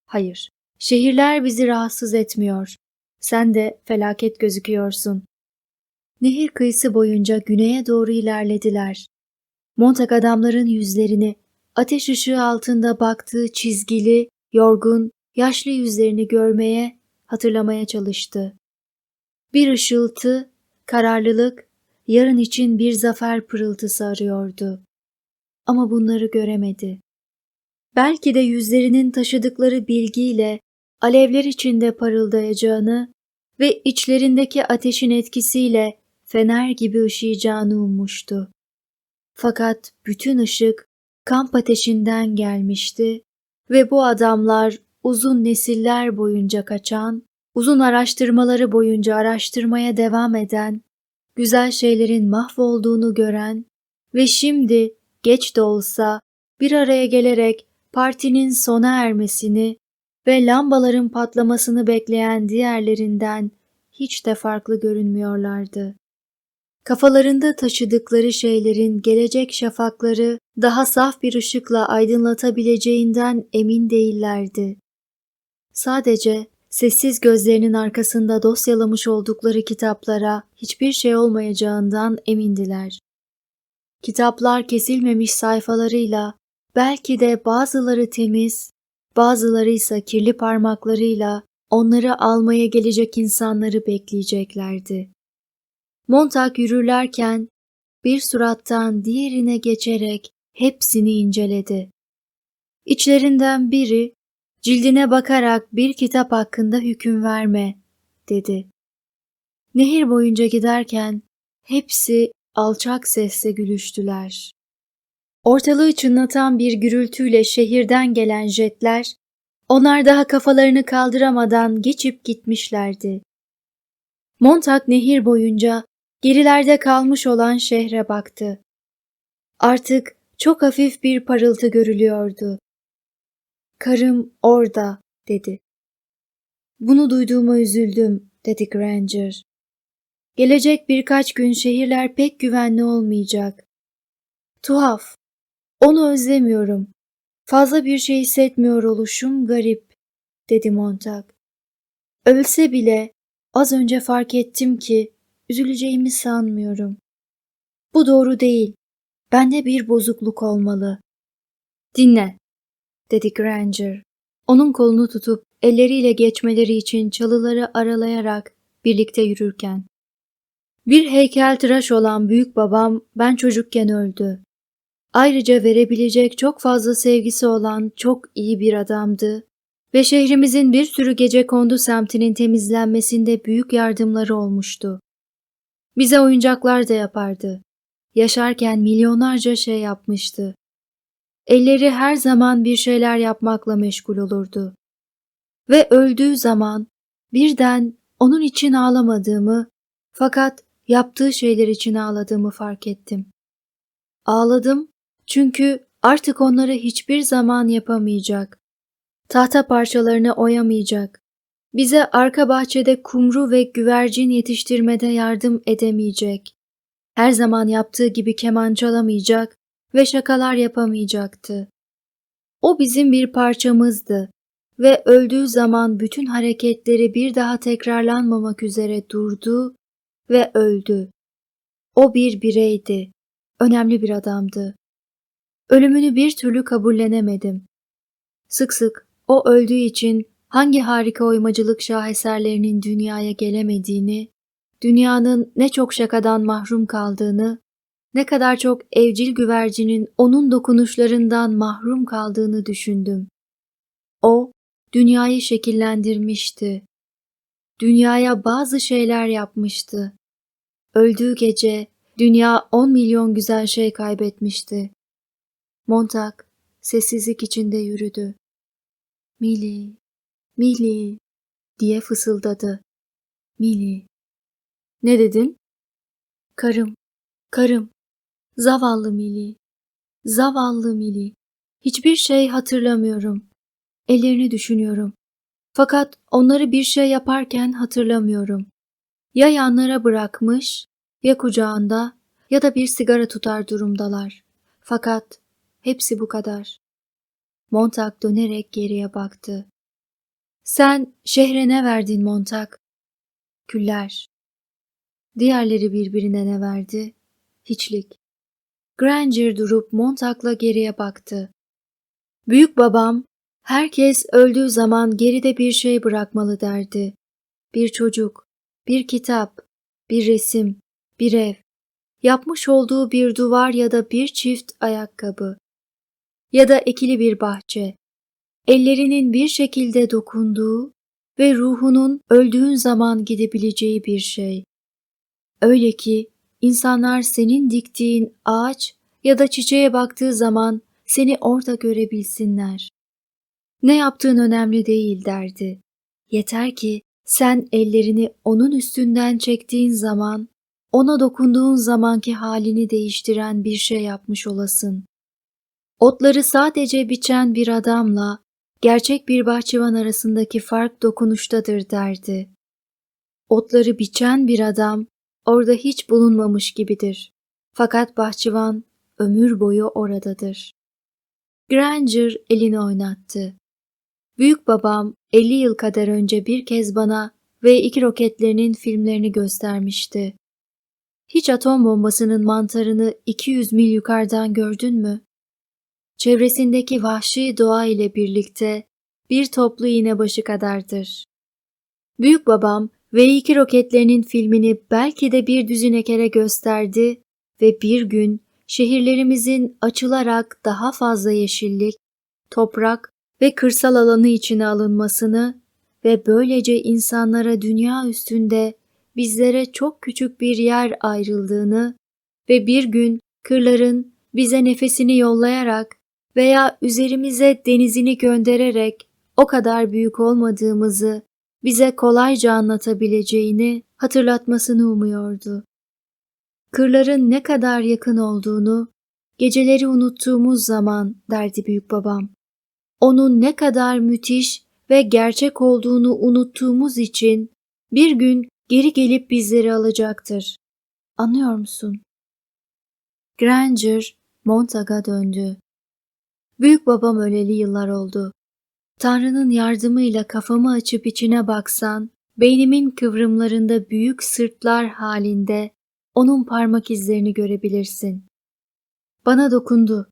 Hayır, şehirler bizi rahatsız etmiyor. Sen de felaket gözüküyorsun. Nehir kıyısı boyunca güneye doğru ilerlediler. Montag adamların yüzlerini, ateş ışığı altında baktığı çizgili, yorgun, yaşlı yüzlerini görmeye, hatırlamaya çalıştı. Bir ışıltı, kararlılık, yarın için bir zafer pırıltısı arıyordu. Ama bunları göremedi. Belki de yüzlerinin taşıdıkları bilgiyle alevler içinde parıldayacağını ve içlerindeki ateşin etkisiyle fener gibi ışıyacağını ummuştu. Fakat bütün ışık kamp ateşinden gelmişti ve bu adamlar uzun nesiller boyunca kaçan, uzun araştırmaları boyunca araştırmaya devam eden, güzel şeylerin mahvolduğunu gören ve şimdi geç de olsa bir araya gelerek partinin sona ermesini ve lambaların patlamasını bekleyen diğerlerinden hiç de farklı görünmüyorlardı. Kafalarında taşıdıkları şeylerin gelecek şafakları daha saf bir ışıkla aydınlatabileceğinden emin değillerdi. Sadece sessiz gözlerinin arkasında dosyalamış oldukları kitaplara hiçbir şey olmayacağından emindiler. Kitaplar kesilmemiş sayfalarıyla, belki de bazıları temiz, bazıları ise kirli parmaklarıyla onları almaya gelecek insanları bekleyeceklerdi. Montag yürürlerken bir surattan diğerine geçerek hepsini inceledi. İçlerinden biri cildine bakarak bir kitap hakkında hüküm verme dedi. Nehir boyunca giderken hepsi alçak sesle gülüştüler. Ortalığı çınlatan bir gürültüyle şehirden gelen jetler, onlar daha kafalarını kaldıramadan geçip gitmişlerdi. Montag nehir boyunca gerilerde kalmış olan şehre baktı. Artık çok hafif bir parıltı görülüyordu. Karım orada, dedi. Bunu duyduğuma üzüldüm, dedi Granger. Gelecek birkaç gün şehirler pek güvenli olmayacak. Tuhaf. Onu özlemiyorum. Fazla bir şey hissetmiyor oluşum garip, dedi Montag. Ölse bile az önce fark ettim ki üzüleceğimi sanmıyorum. Bu doğru değil. Bende bir bozukluk olmalı. Dinle, dedi Granger. Onun kolunu tutup elleriyle geçmeleri için çalıları aralayarak birlikte yürürken. Bir heykel tıraş olan büyük babam ben çocukken öldü. Ayrıca verebilecek çok fazla sevgisi olan çok iyi bir adamdı ve şehrimizin bir sürü gece kondu semtinin temizlenmesinde büyük yardımları olmuştu. Bize oyuncaklar da yapardı. Yaşarken milyonlarca şey yapmıştı. Elleri her zaman bir şeyler yapmakla meşgul olurdu. Ve öldüğü zaman birden onun için ağlamadığımı fakat yaptığı şeyler için ağladığımı fark ettim. Ağladım çünkü artık onları hiçbir zaman yapamayacak. Tahta parçalarını oyamayacak. Bize arka bahçede kumru ve güvercin yetiştirmede yardım edemeyecek. Her zaman yaptığı gibi keman çalamayacak ve şakalar yapamayacaktı. O bizim bir parçamızdı ve öldüğü zaman bütün hareketleri bir daha tekrarlanmamak üzere durdu ve öldü. O bir bireydi, önemli bir adamdı. Ölümünü bir türlü kabullenemedim. Sık sık o öldüğü için hangi harika oymacılık şaheserlerinin dünyaya gelemediğini, dünyanın ne çok şakadan mahrum kaldığını, ne kadar çok evcil güvercinin onun dokunuşlarından mahrum kaldığını düşündüm. O, dünyayı şekillendirmişti. Dünyaya bazı şeyler yapmıştı. Öldüğü gece dünya on milyon güzel şey kaybetmişti. Montag sessizlik içinde yürüdü. Mili, Mili diye fısıldadı. Mili. Ne dedin? Karım, karım. Zavallı Mili. Zavallı Mili. Hiçbir şey hatırlamıyorum. Ellerini düşünüyorum. Fakat onları bir şey yaparken hatırlamıyorum. Ya yanlara bırakmış, ya kucağında ya da bir sigara tutar durumdalar. Fakat hepsi bu kadar. Montag dönerek geriye baktı. Sen şehre ne verdin Montag? Küller. Diğerleri birbirine ne verdi? Hiçlik. Granger durup Montag'la geriye baktı. Büyük babam, herkes öldüğü zaman geride bir şey bırakmalı derdi. Bir çocuk, bir kitap, bir resim, bir ev, yapmış olduğu bir duvar ya da bir çift ayakkabı ya da ekili bir bahçe, ellerinin bir şekilde dokunduğu ve ruhunun öldüğün zaman gidebileceği bir şey. Öyle ki insanlar senin diktiğin ağaç ya da çiçeğe baktığı zaman seni orada görebilsinler. Ne yaptığın önemli değil derdi. Yeter ki sen ellerini onun üstünden çektiğin zaman, ona dokunduğun zamanki halini değiştiren bir şey yapmış olasın. Otları sadece biçen bir adamla gerçek bir bahçıvan arasındaki fark dokunuştadır derdi. Otları biçen bir adam orada hiç bulunmamış gibidir. Fakat bahçıvan ömür boyu oradadır. Granger elini oynattı. Büyük babam 50 yıl kadar önce bir kez bana ve iki roketlerinin filmlerini göstermişti. Hiç atom bombasının mantarını 200 mil yukarıdan gördün mü? Çevresindeki vahşi doğa ile birlikte bir toplu iğne başı kadardır. Büyük babam V2 roketlerinin filmini belki de bir düzine kere gösterdi ve bir gün şehirlerimizin açılarak daha fazla yeşillik, toprak ve kırsal alanı içine alınmasını ve böylece insanlara dünya üstünde bizlere çok küçük bir yer ayrıldığını ve bir gün kırların bize nefesini yollayarak veya üzerimize denizini göndererek o kadar büyük olmadığımızı bize kolayca anlatabileceğini hatırlatmasını umuyordu. Kırların ne kadar yakın olduğunu geceleri unuttuğumuz zaman derdi büyük babam. Onun ne kadar müthiş ve gerçek olduğunu unuttuğumuz için bir gün geri gelip bizleri alacaktır. Anlıyor musun? Granger Montag'a döndü. Büyük babam öleli yıllar oldu. Tanrı'nın yardımıyla kafamı açıp içine baksan, beynimin kıvrımlarında büyük sırtlar halinde onun parmak izlerini görebilirsin. Bana dokundu.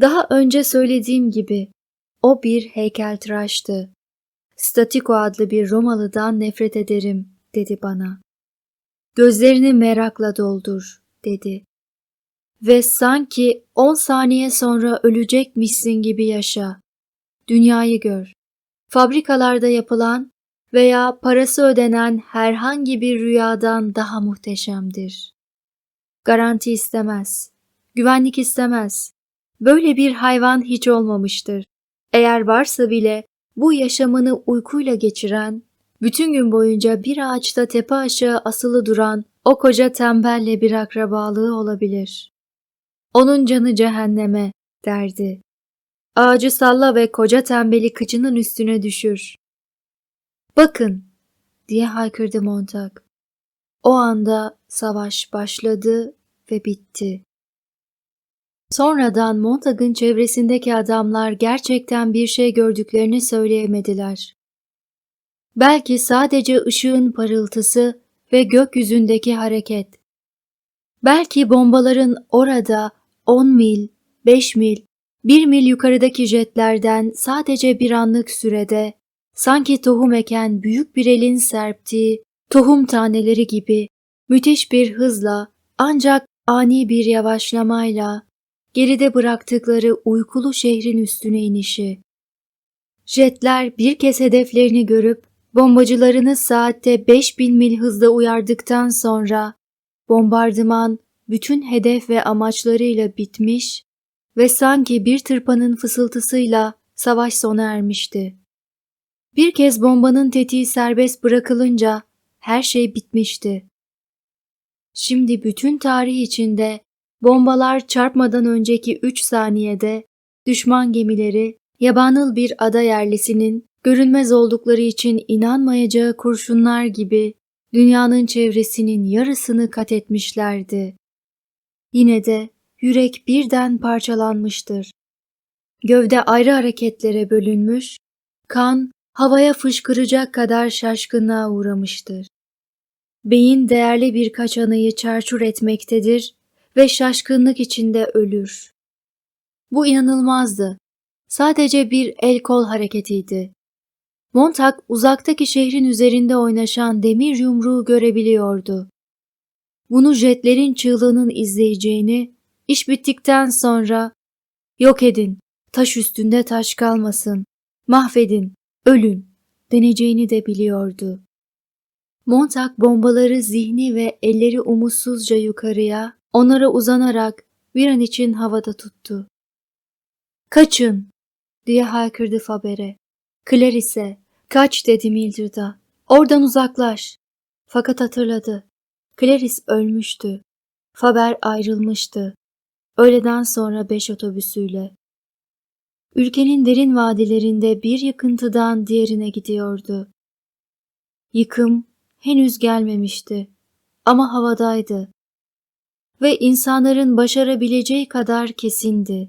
Daha önce söylediğim gibi o bir heykeltıraştı. Statiko adlı bir Romalı'dan nefret ederim, dedi bana. Gözlerini merakla doldur, dedi. Ve sanki on saniye sonra ölecekmişsin gibi yaşa. Dünyayı gör. Fabrikalarda yapılan veya parası ödenen herhangi bir rüyadan daha muhteşemdir. Garanti istemez, güvenlik istemez. Böyle bir hayvan hiç olmamıştır. Eğer varsa bile bu yaşamını uykuyla geçiren, bütün gün boyunca bir ağaçta tepe aşağı asılı duran o koca tembelle bir akrabalığı olabilir. Onun canı cehenneme derdi. Ağacı salla ve koca tembeli kıçının üstüne düşür. Bakın diye haykırdı Montag. O anda savaş başladı ve bitti. Sonradan Montag'ın çevresindeki adamlar gerçekten bir şey gördüklerini söyleyemediler. Belki sadece ışığın parıltısı ve gökyüzündeki hareket. Belki bombaların orada 10 mil, 5 mil, 1 mil yukarıdaki jetlerden sadece bir anlık sürede sanki tohum eken büyük bir elin serptiği tohum taneleri gibi müthiş bir hızla ancak ani bir yavaşlamayla geride bıraktıkları uykulu şehrin üstüne inişi. Jetler bir kez hedeflerini görüp bombacılarını saatte 5000 mil hızla uyardıktan sonra bombardıman bütün hedef ve amaçlarıyla bitmiş ve sanki bir tırpanın fısıltısıyla savaş sona ermişti. Bir kez bombanın tetiği serbest bırakılınca her şey bitmişti. Şimdi bütün tarih içinde bombalar çarpmadan önceki 3 saniyede düşman gemileri yabanıl bir ada yerlisinin görünmez oldukları için inanmayacağı kurşunlar gibi dünyanın çevresinin yarısını kat etmişlerdi. Yine de yürek birden parçalanmıştır. Gövde ayrı hareketlere bölünmüş, kan havaya fışkıracak kadar şaşkınlığa uğramıştır. Beyin değerli birkaç anıyı çarçur etmektedir ve şaşkınlık içinde ölür. Bu inanılmazdı. Sadece bir el kol hareketiydi. Montag uzaktaki şehrin üzerinde oynaşan demir yumruğu görebiliyordu. Bunu jetlerin çığlığının izleyeceğini, iş bittikten sonra yok edin, taş üstünde taş kalmasın, mahvedin, ölün deneceğini de biliyordu. Montag bombaları zihni ve elleri umutsuzca yukarıya, onlara uzanarak bir an için havada tuttu. Kaçın diye haykırdı Faber'e. Clarice, kaç dedi Mildred'a. Oradan uzaklaş. Fakat hatırladı. Clarice ölmüştü. Faber ayrılmıştı. Öğleden sonra beş otobüsüyle. Ülkenin derin vadilerinde bir yıkıntıdan diğerine gidiyordu. Yıkım henüz gelmemişti ama havadaydı ve insanların başarabileceği kadar kesindi.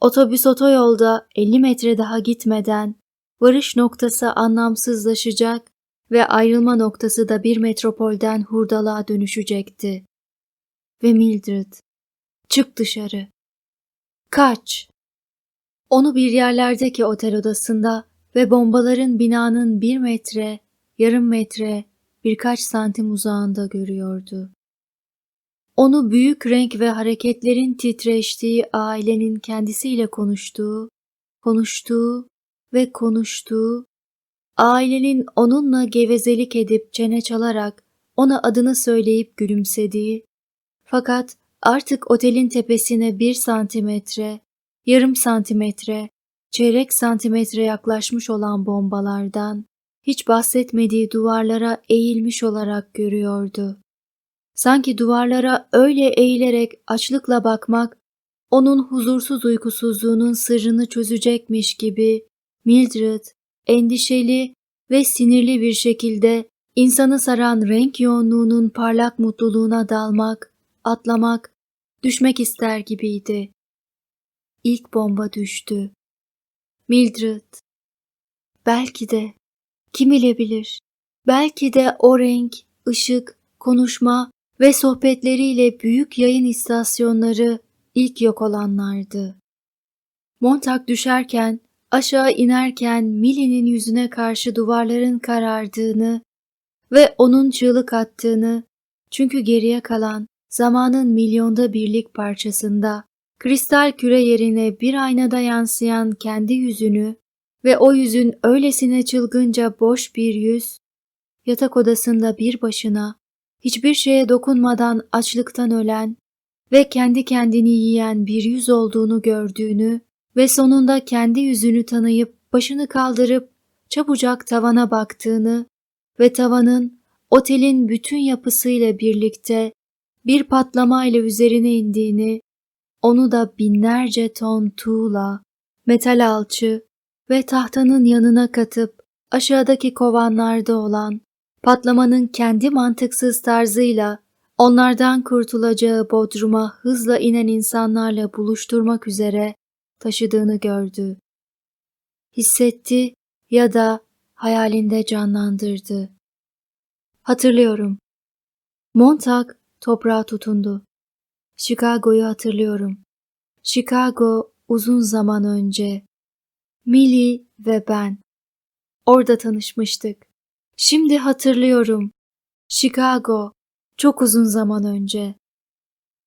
Otobüs otoyolda 50 metre daha gitmeden varış noktası anlamsızlaşacak ve ayrılma noktası da bir metropolden hurdalığa dönüşecekti. Ve Mildred, çık dışarı. Kaç. Onu bir yerlerdeki otel odasında ve bombaların binanın bir metre, yarım metre, birkaç santim uzağında görüyordu. Onu büyük renk ve hareketlerin titreştiği ailenin kendisiyle konuştuğu, konuştuğu ve konuştuğu, ailenin onunla gevezelik edip çene çalarak ona adını söyleyip gülümsediği, fakat artık otelin tepesine bir santimetre, yarım santimetre, çeyrek santimetre yaklaşmış olan bombalardan, hiç bahsetmediği duvarlara eğilmiş olarak görüyordu. Sanki duvarlara öyle eğilerek açlıkla bakmak, onun huzursuz uykusuzluğunun sırrını çözecekmiş gibi Mildred, endişeli ve sinirli bir şekilde insanı saran renk yoğunluğunun parlak mutluluğuna dalmak, atlamak, düşmek ister gibiydi. İlk bomba düştü. Mildred. Belki de, kim bilebilir, belki de o renk, ışık, konuşma ve sohbetleriyle büyük yayın istasyonları ilk yok olanlardı. Montag düşerken, aşağı inerken Millie'nin yüzüne karşı duvarların karardığını ve onun çığlık attığını, çünkü geriye kalan zamanın milyonda birlik parçasında kristal küre yerine bir aynada yansıyan kendi yüzünü ve o yüzün öylesine çılgınca boş bir yüz, yatak odasında bir başına, hiçbir şeye dokunmadan açlıktan ölen ve kendi kendini yiyen bir yüz olduğunu gördüğünü ve sonunda kendi yüzünü tanıyıp başını kaldırıp çabucak tavana baktığını ve tavanın otelin bütün yapısıyla birlikte bir patlamayla üzerine indiğini, onu da binlerce ton tuğla, metal alçı ve tahtanın yanına katıp aşağıdaki kovanlarda olan patlamanın kendi mantıksız tarzıyla onlardan kurtulacağı bodruma hızla inen insanlarla buluşturmak üzere taşıdığını gördü. Hissetti ya da hayalinde canlandırdı. Hatırlıyorum. Montag toprağa tutundu. Chicago'yu hatırlıyorum. Chicago uzun zaman önce. Millie ve ben. Orada tanışmıştık. Şimdi hatırlıyorum. Chicago çok uzun zaman önce.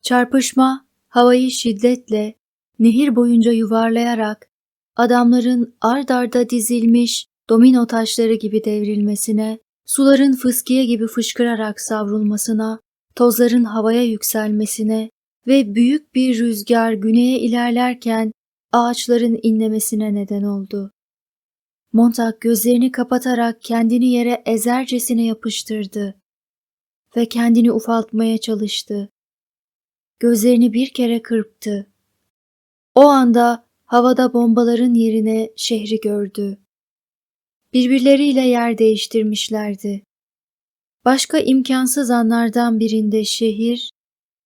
Çarpışma havayı şiddetle nehir boyunca yuvarlayarak adamların ard arda dizilmiş domino taşları gibi devrilmesine, suların fıskiye gibi fışkırarak savrulmasına, tozların havaya yükselmesine ve büyük bir rüzgar güneye ilerlerken ağaçların inlemesine neden oldu. Montag gözlerini kapatarak kendini yere ezercesine yapıştırdı ve kendini ufaltmaya çalıştı. Gözlerini bir kere kırptı. O anda havada bombaların yerine şehri gördü. Birbirleriyle yer değiştirmişlerdi. Başka imkansız anlardan birinde şehir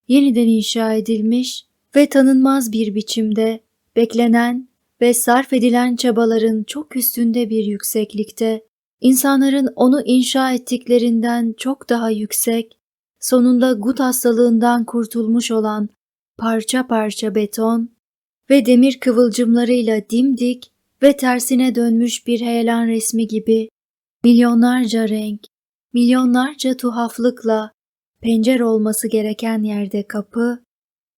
yeniden inşa edilmiş ve tanınmaz bir biçimde beklenen ve sarf edilen çabaların çok üstünde bir yükseklikte, insanların onu inşa ettiklerinden çok daha yüksek, sonunda gut hastalığından kurtulmuş olan parça parça beton ve demir kıvılcımlarıyla dimdik ve tersine dönmüş bir heyelan resmi gibi milyonlarca renk, milyonlarca tuhaflıkla pencer olması gereken yerde kapı,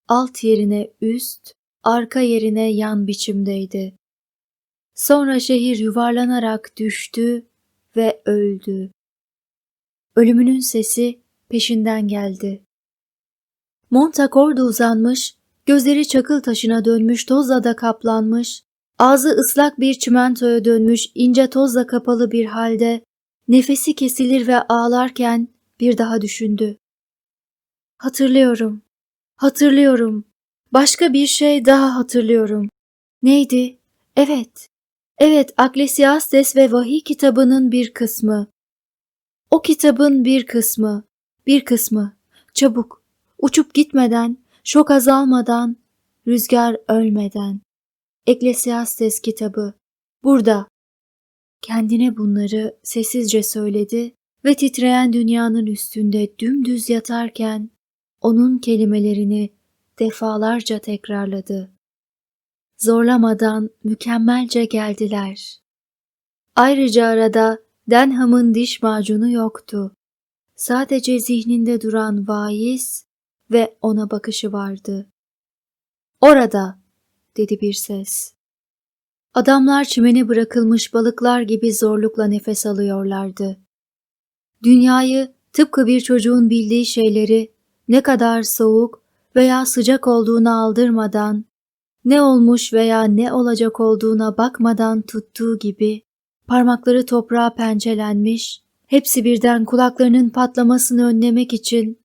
alt yerine üst, arka yerine yan biçimdeydi. Sonra şehir yuvarlanarak düştü ve öldü. Ölümünün sesi peşinden geldi. Montag orada uzanmış, gözleri çakıl taşına dönmüş tozla da kaplanmış, ağzı ıslak bir çimentoya dönmüş ince tozla kapalı bir halde, nefesi kesilir ve ağlarken bir daha düşündü. Hatırlıyorum, hatırlıyorum, Başka bir şey daha hatırlıyorum. Neydi? Evet, evet Aklesiastes ve Vahiy kitabının bir kısmı. O kitabın bir kısmı, bir kısmı. Çabuk, uçup gitmeden, şok azalmadan, rüzgar ölmeden. Eklesiastes kitabı. Burada. Kendine bunları sessizce söyledi ve titreyen dünyanın üstünde dümdüz yatarken onun kelimelerini defalarca tekrarladı. Zorlamadan mükemmelce geldiler. Ayrıca arada Denham'ın diş macunu yoktu. Sadece zihninde duran vaiz ve ona bakışı vardı. Orada, dedi bir ses. Adamlar çimene bırakılmış balıklar gibi zorlukla nefes alıyorlardı. Dünyayı tıpkı bir çocuğun bildiği şeyleri ne kadar soğuk veya sıcak olduğuna aldırmadan, ne olmuş veya ne olacak olduğuna bakmadan tuttuğu gibi, parmakları toprağa pençelenmiş, hepsi birden kulaklarının patlamasını önlemek için,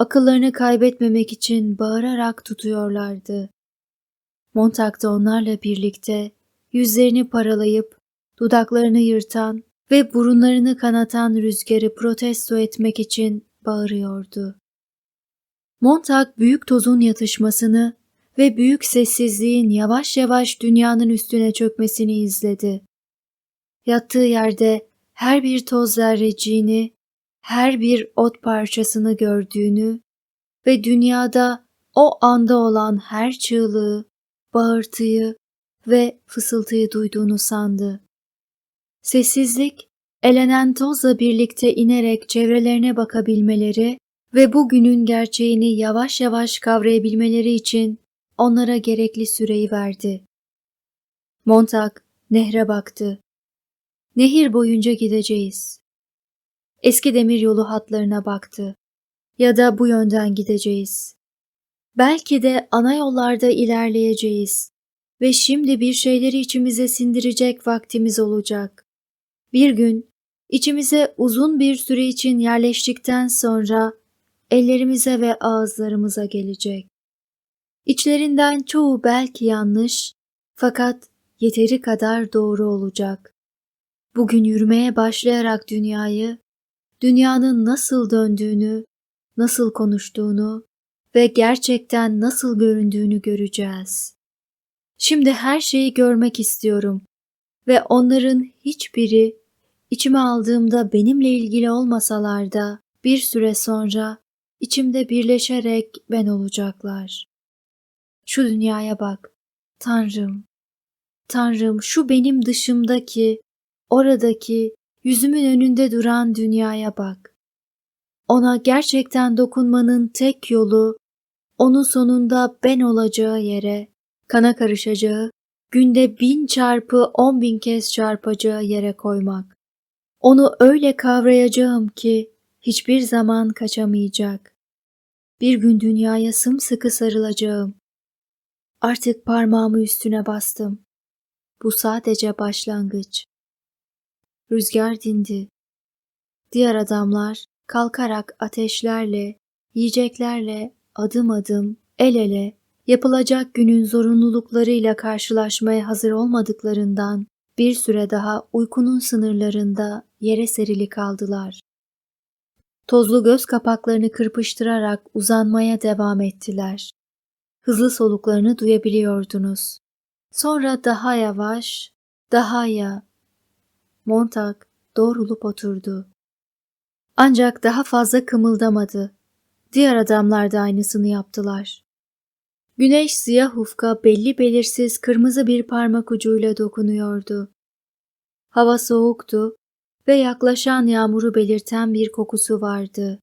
akıllarını kaybetmemek için bağırarak tutuyorlardı. Montag da onlarla birlikte yüzlerini paralayıp, dudaklarını yırtan ve burunlarını kanatan rüzgarı protesto etmek için bağırıyordu. Montag büyük tozun yatışmasını ve büyük sessizliğin yavaş yavaş dünyanın üstüne çökmesini izledi. Yattığı yerde her bir toz zerreciğini, her bir ot parçasını gördüğünü ve dünyada o anda olan her çığlığı, bağırtıyı ve fısıltıyı duyduğunu sandı. Sessizlik, elenen tozla birlikte inerek çevrelerine bakabilmeleri ve bugünün gerçeğini yavaş yavaş kavrayabilmeleri için onlara gerekli süreyi verdi. Montag nehre baktı. Nehir boyunca gideceğiz. Eski demiryolu hatlarına baktı. Ya da bu yönden gideceğiz. Belki de ana yollarda ilerleyeceğiz ve şimdi bir şeyleri içimize sindirecek vaktimiz olacak. Bir gün içimize uzun bir süre için yerleştikten sonra ellerimize ve ağızlarımıza gelecek. İçlerinden çoğu belki yanlış fakat yeteri kadar doğru olacak. Bugün yürümeye başlayarak dünyayı, dünyanın nasıl döndüğünü, nasıl konuştuğunu ve gerçekten nasıl göründüğünü göreceğiz. Şimdi her şeyi görmek istiyorum ve onların hiçbiri içime aldığımda benimle ilgili olmasalar da bir süre sonra içimde birleşerek ben olacaklar. Şu dünyaya bak. Tanrım. Tanrım şu benim dışımdaki, oradaki, yüzümün önünde duran dünyaya bak. Ona gerçekten dokunmanın tek yolu, onun sonunda ben olacağı yere, kana karışacağı, günde bin çarpı on bin kez çarpacağı yere koymak. Onu öyle kavrayacağım ki hiçbir zaman kaçamayacak. Bir gün dünyaya sımsıkı sarılacağım. Artık parmağımı üstüne bastım. Bu sadece başlangıç. Rüzgar dindi. Diğer adamlar kalkarak ateşlerle, yiyeceklerle adım adım, el ele yapılacak günün zorunluluklarıyla karşılaşmaya hazır olmadıklarından bir süre daha uykunun sınırlarında yere serili kaldılar. Tozlu göz kapaklarını kırpıştırarak uzanmaya devam ettiler. Hızlı soluklarını duyabiliyordunuz. Sonra daha yavaş, daha ya. Montag doğrulup oturdu. Ancak daha fazla kımıldamadı. Diğer adamlar da aynısını yaptılar. Güneş siyah ufka belli belirsiz kırmızı bir parmak ucuyla dokunuyordu. Hava soğuktu ve yaklaşan yağmuru belirten bir kokusu vardı.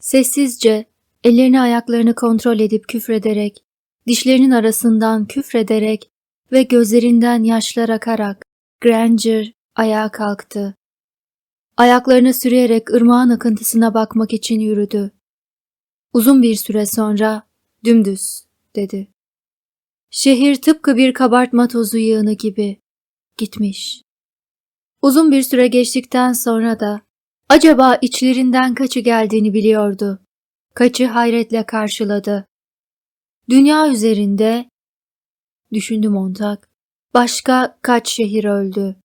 Sessizce ellerini ayaklarını kontrol edip küfrederek, dişlerinin arasından küfrederek ve gözlerinden yaşlar akarak Granger ayağa kalktı. Ayaklarını sürüyerek ırmağın akıntısına bakmak için yürüdü. Uzun bir süre sonra dümdüz dedi. Şehir tıpkı bir kabartma tozu yığını gibi gitmiş. Uzun bir süre geçtikten sonra da acaba içlerinden kaçı geldiğini biliyordu. Kaçı hayretle karşıladı. Dünya üzerinde, düşündü Montag, başka kaç şehir öldü?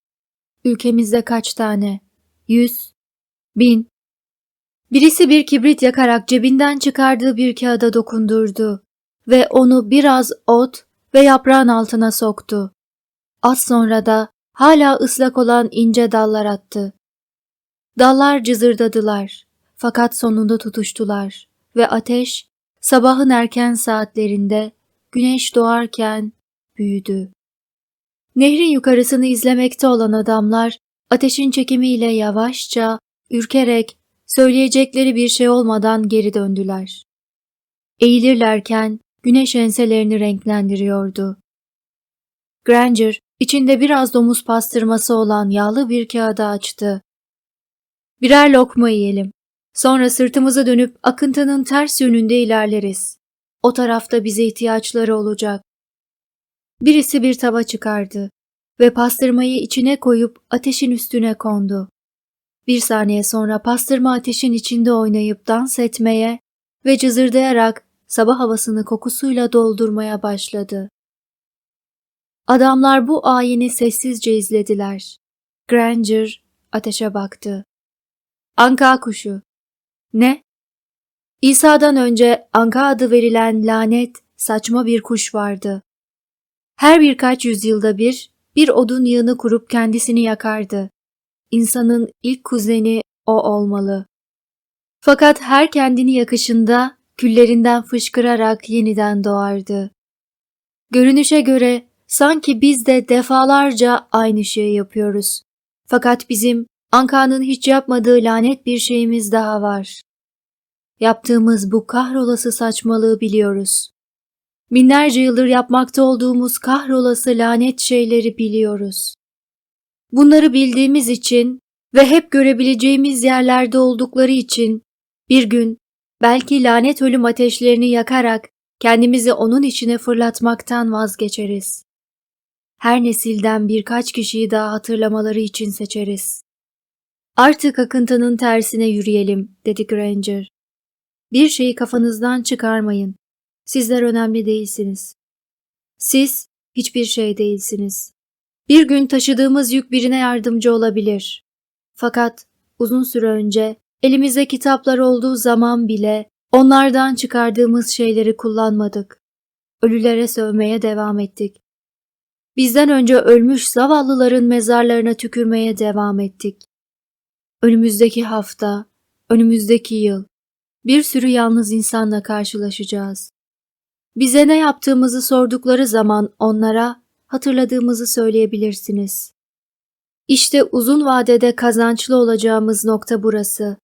Ülkemizde kaç tane? Yüz, bin. Birisi bir kibrit yakarak cebinden çıkardığı bir kağıda dokundurdu ve onu biraz ot ve yaprağın altına soktu. Az sonra da hala ıslak olan ince dallar attı. Dallar cızırdadılar fakat sonunda tutuştular ve ateş sabahın erken saatlerinde güneş doğarken büyüdü. Nehrin yukarısını izlemekte olan adamlar ateşin çekimiyle yavaşça, ürkerek, söyleyecekleri bir şey olmadan geri döndüler. Eğilirlerken güneş enselerini renklendiriyordu. Granger, içinde biraz domuz pastırması olan yağlı bir kağıdı açtı. Birer lokma yiyelim. Sonra sırtımızı dönüp akıntının ters yönünde ilerleriz. O tarafta bize ihtiyaçları olacak. Birisi bir tava çıkardı ve pastırmayı içine koyup ateşin üstüne kondu. Bir saniye sonra pastırma ateşin içinde oynayıp dans etmeye ve cızırdayarak sabah havasını kokusuyla doldurmaya başladı. Adamlar bu ayini sessizce izlediler. Granger ateşe baktı. Anka kuşu. Ne? İsa'dan önce Anka adı verilen lanet saçma bir kuş vardı. Her birkaç yüzyılda bir, bir odun yığını kurup kendisini yakardı. İnsanın ilk kuzeni o olmalı. Fakat her kendini yakışında küllerinden fışkırarak yeniden doğardı. Görünüşe göre sanki biz de defalarca aynı şeyi yapıyoruz. Fakat bizim Anka'nın hiç yapmadığı lanet bir şeyimiz daha var. Yaptığımız bu kahrolası saçmalığı biliyoruz. Binlerce yıldır yapmakta olduğumuz kahrolası lanet şeyleri biliyoruz. Bunları bildiğimiz için ve hep görebileceğimiz yerlerde oldukları için bir gün belki lanet ölüm ateşlerini yakarak kendimizi onun içine fırlatmaktan vazgeçeriz. Her nesilden birkaç kişiyi daha hatırlamaları için seçeriz. Artık akıntının tersine yürüyelim, dedi Granger. Bir şeyi kafanızdan çıkarmayın. Sizler önemli değilsiniz. Siz hiçbir şey değilsiniz. Bir gün taşıdığımız yük birine yardımcı olabilir. Fakat uzun süre önce elimizde kitaplar olduğu zaman bile onlardan çıkardığımız şeyleri kullanmadık. Ölülere sövmeye devam ettik. Bizden önce ölmüş zavallıların mezarlarına tükürmeye devam ettik. Önümüzdeki hafta, önümüzdeki yıl bir sürü yalnız insanla karşılaşacağız. Bize ne yaptığımızı sordukları zaman onlara hatırladığımızı söyleyebilirsiniz. İşte uzun vadede kazançlı olacağımız nokta burası.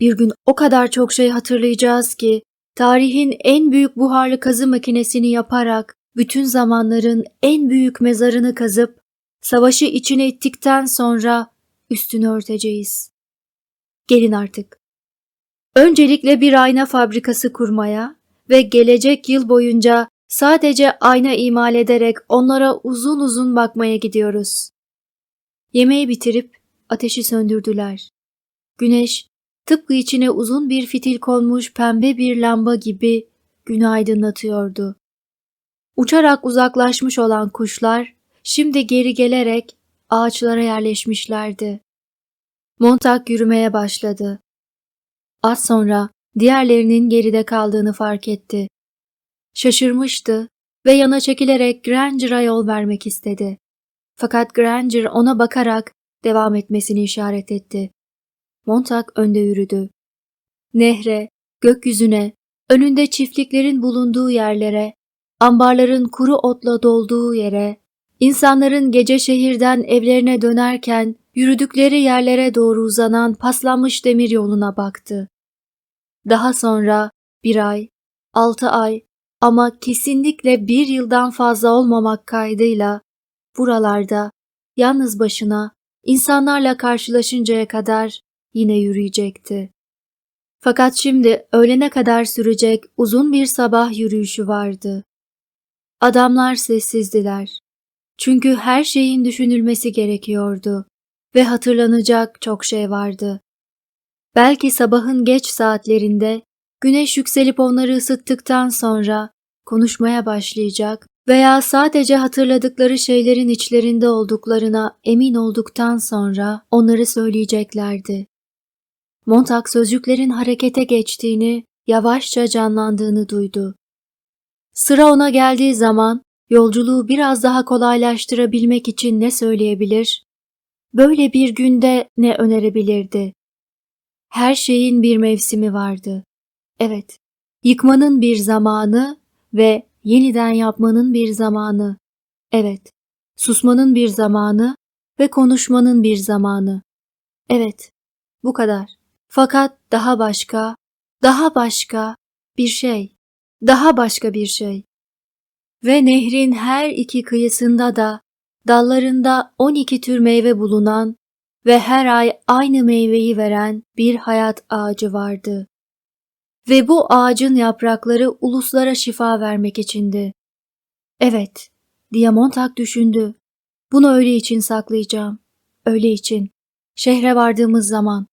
Bir gün o kadar çok şey hatırlayacağız ki tarihin en büyük buharlı kazı makinesini yaparak bütün zamanların en büyük mezarını kazıp savaşı içine ettikten sonra üstünü örteceğiz. Gelin artık. Öncelikle bir ayna fabrikası kurmaya ve gelecek yıl boyunca sadece ayna imal ederek onlara uzun uzun bakmaya gidiyoruz. Yemeği bitirip ateşi söndürdüler. Güneş tıpkı içine uzun bir fitil konmuş pembe bir lamba gibi günü aydınlatıyordu. Uçarak uzaklaşmış olan kuşlar şimdi geri gelerek ağaçlara yerleşmişlerdi. Montag yürümeye başladı. Az sonra diğerlerinin geride kaldığını fark etti. Şaşırmıştı ve yana çekilerek Granger'a yol vermek istedi. Fakat Granger ona bakarak devam etmesini işaret etti. Montag önde yürüdü. Nehre, gökyüzüne, önünde çiftliklerin bulunduğu yerlere, ambarların kuru otla dolduğu yere, insanların gece şehirden evlerine dönerken yürüdükleri yerlere doğru uzanan paslanmış demir yoluna baktı. Daha sonra bir ay, altı ay ama kesinlikle bir yıldan fazla olmamak kaydıyla buralarda yalnız başına insanlarla karşılaşıncaya kadar yine yürüyecekti. Fakat şimdi öğlene kadar sürecek uzun bir sabah yürüyüşü vardı. Adamlar sessizdiler. Çünkü her şeyin düşünülmesi gerekiyordu ve hatırlanacak çok şey vardı. Belki sabahın geç saatlerinde güneş yükselip onları ısıttıktan sonra konuşmaya başlayacak veya sadece hatırladıkları şeylerin içlerinde olduklarına emin olduktan sonra onları söyleyeceklerdi. Montag sözcüklerin harekete geçtiğini, yavaşça canlandığını duydu. Sıra ona geldiği zaman yolculuğu biraz daha kolaylaştırabilmek için ne söyleyebilir? Böyle bir günde ne önerebilirdi? Her şeyin bir mevsimi vardı. Evet, yıkmanın bir zamanı ve yeniden yapmanın bir zamanı. Evet, susmanın bir zamanı ve konuşmanın bir zamanı. Evet, bu kadar. Fakat daha başka, daha başka bir şey, daha başka bir şey. Ve nehrin her iki kıyısında da dallarında on iki tür meyve bulunan ve her ay aynı meyveyi veren bir hayat ağacı vardı. Ve bu ağacın yaprakları uluslara şifa vermek içindi. Evet, diye Montag düşündü. Bunu öyle için saklayacağım. Öyle için. Şehre vardığımız zaman.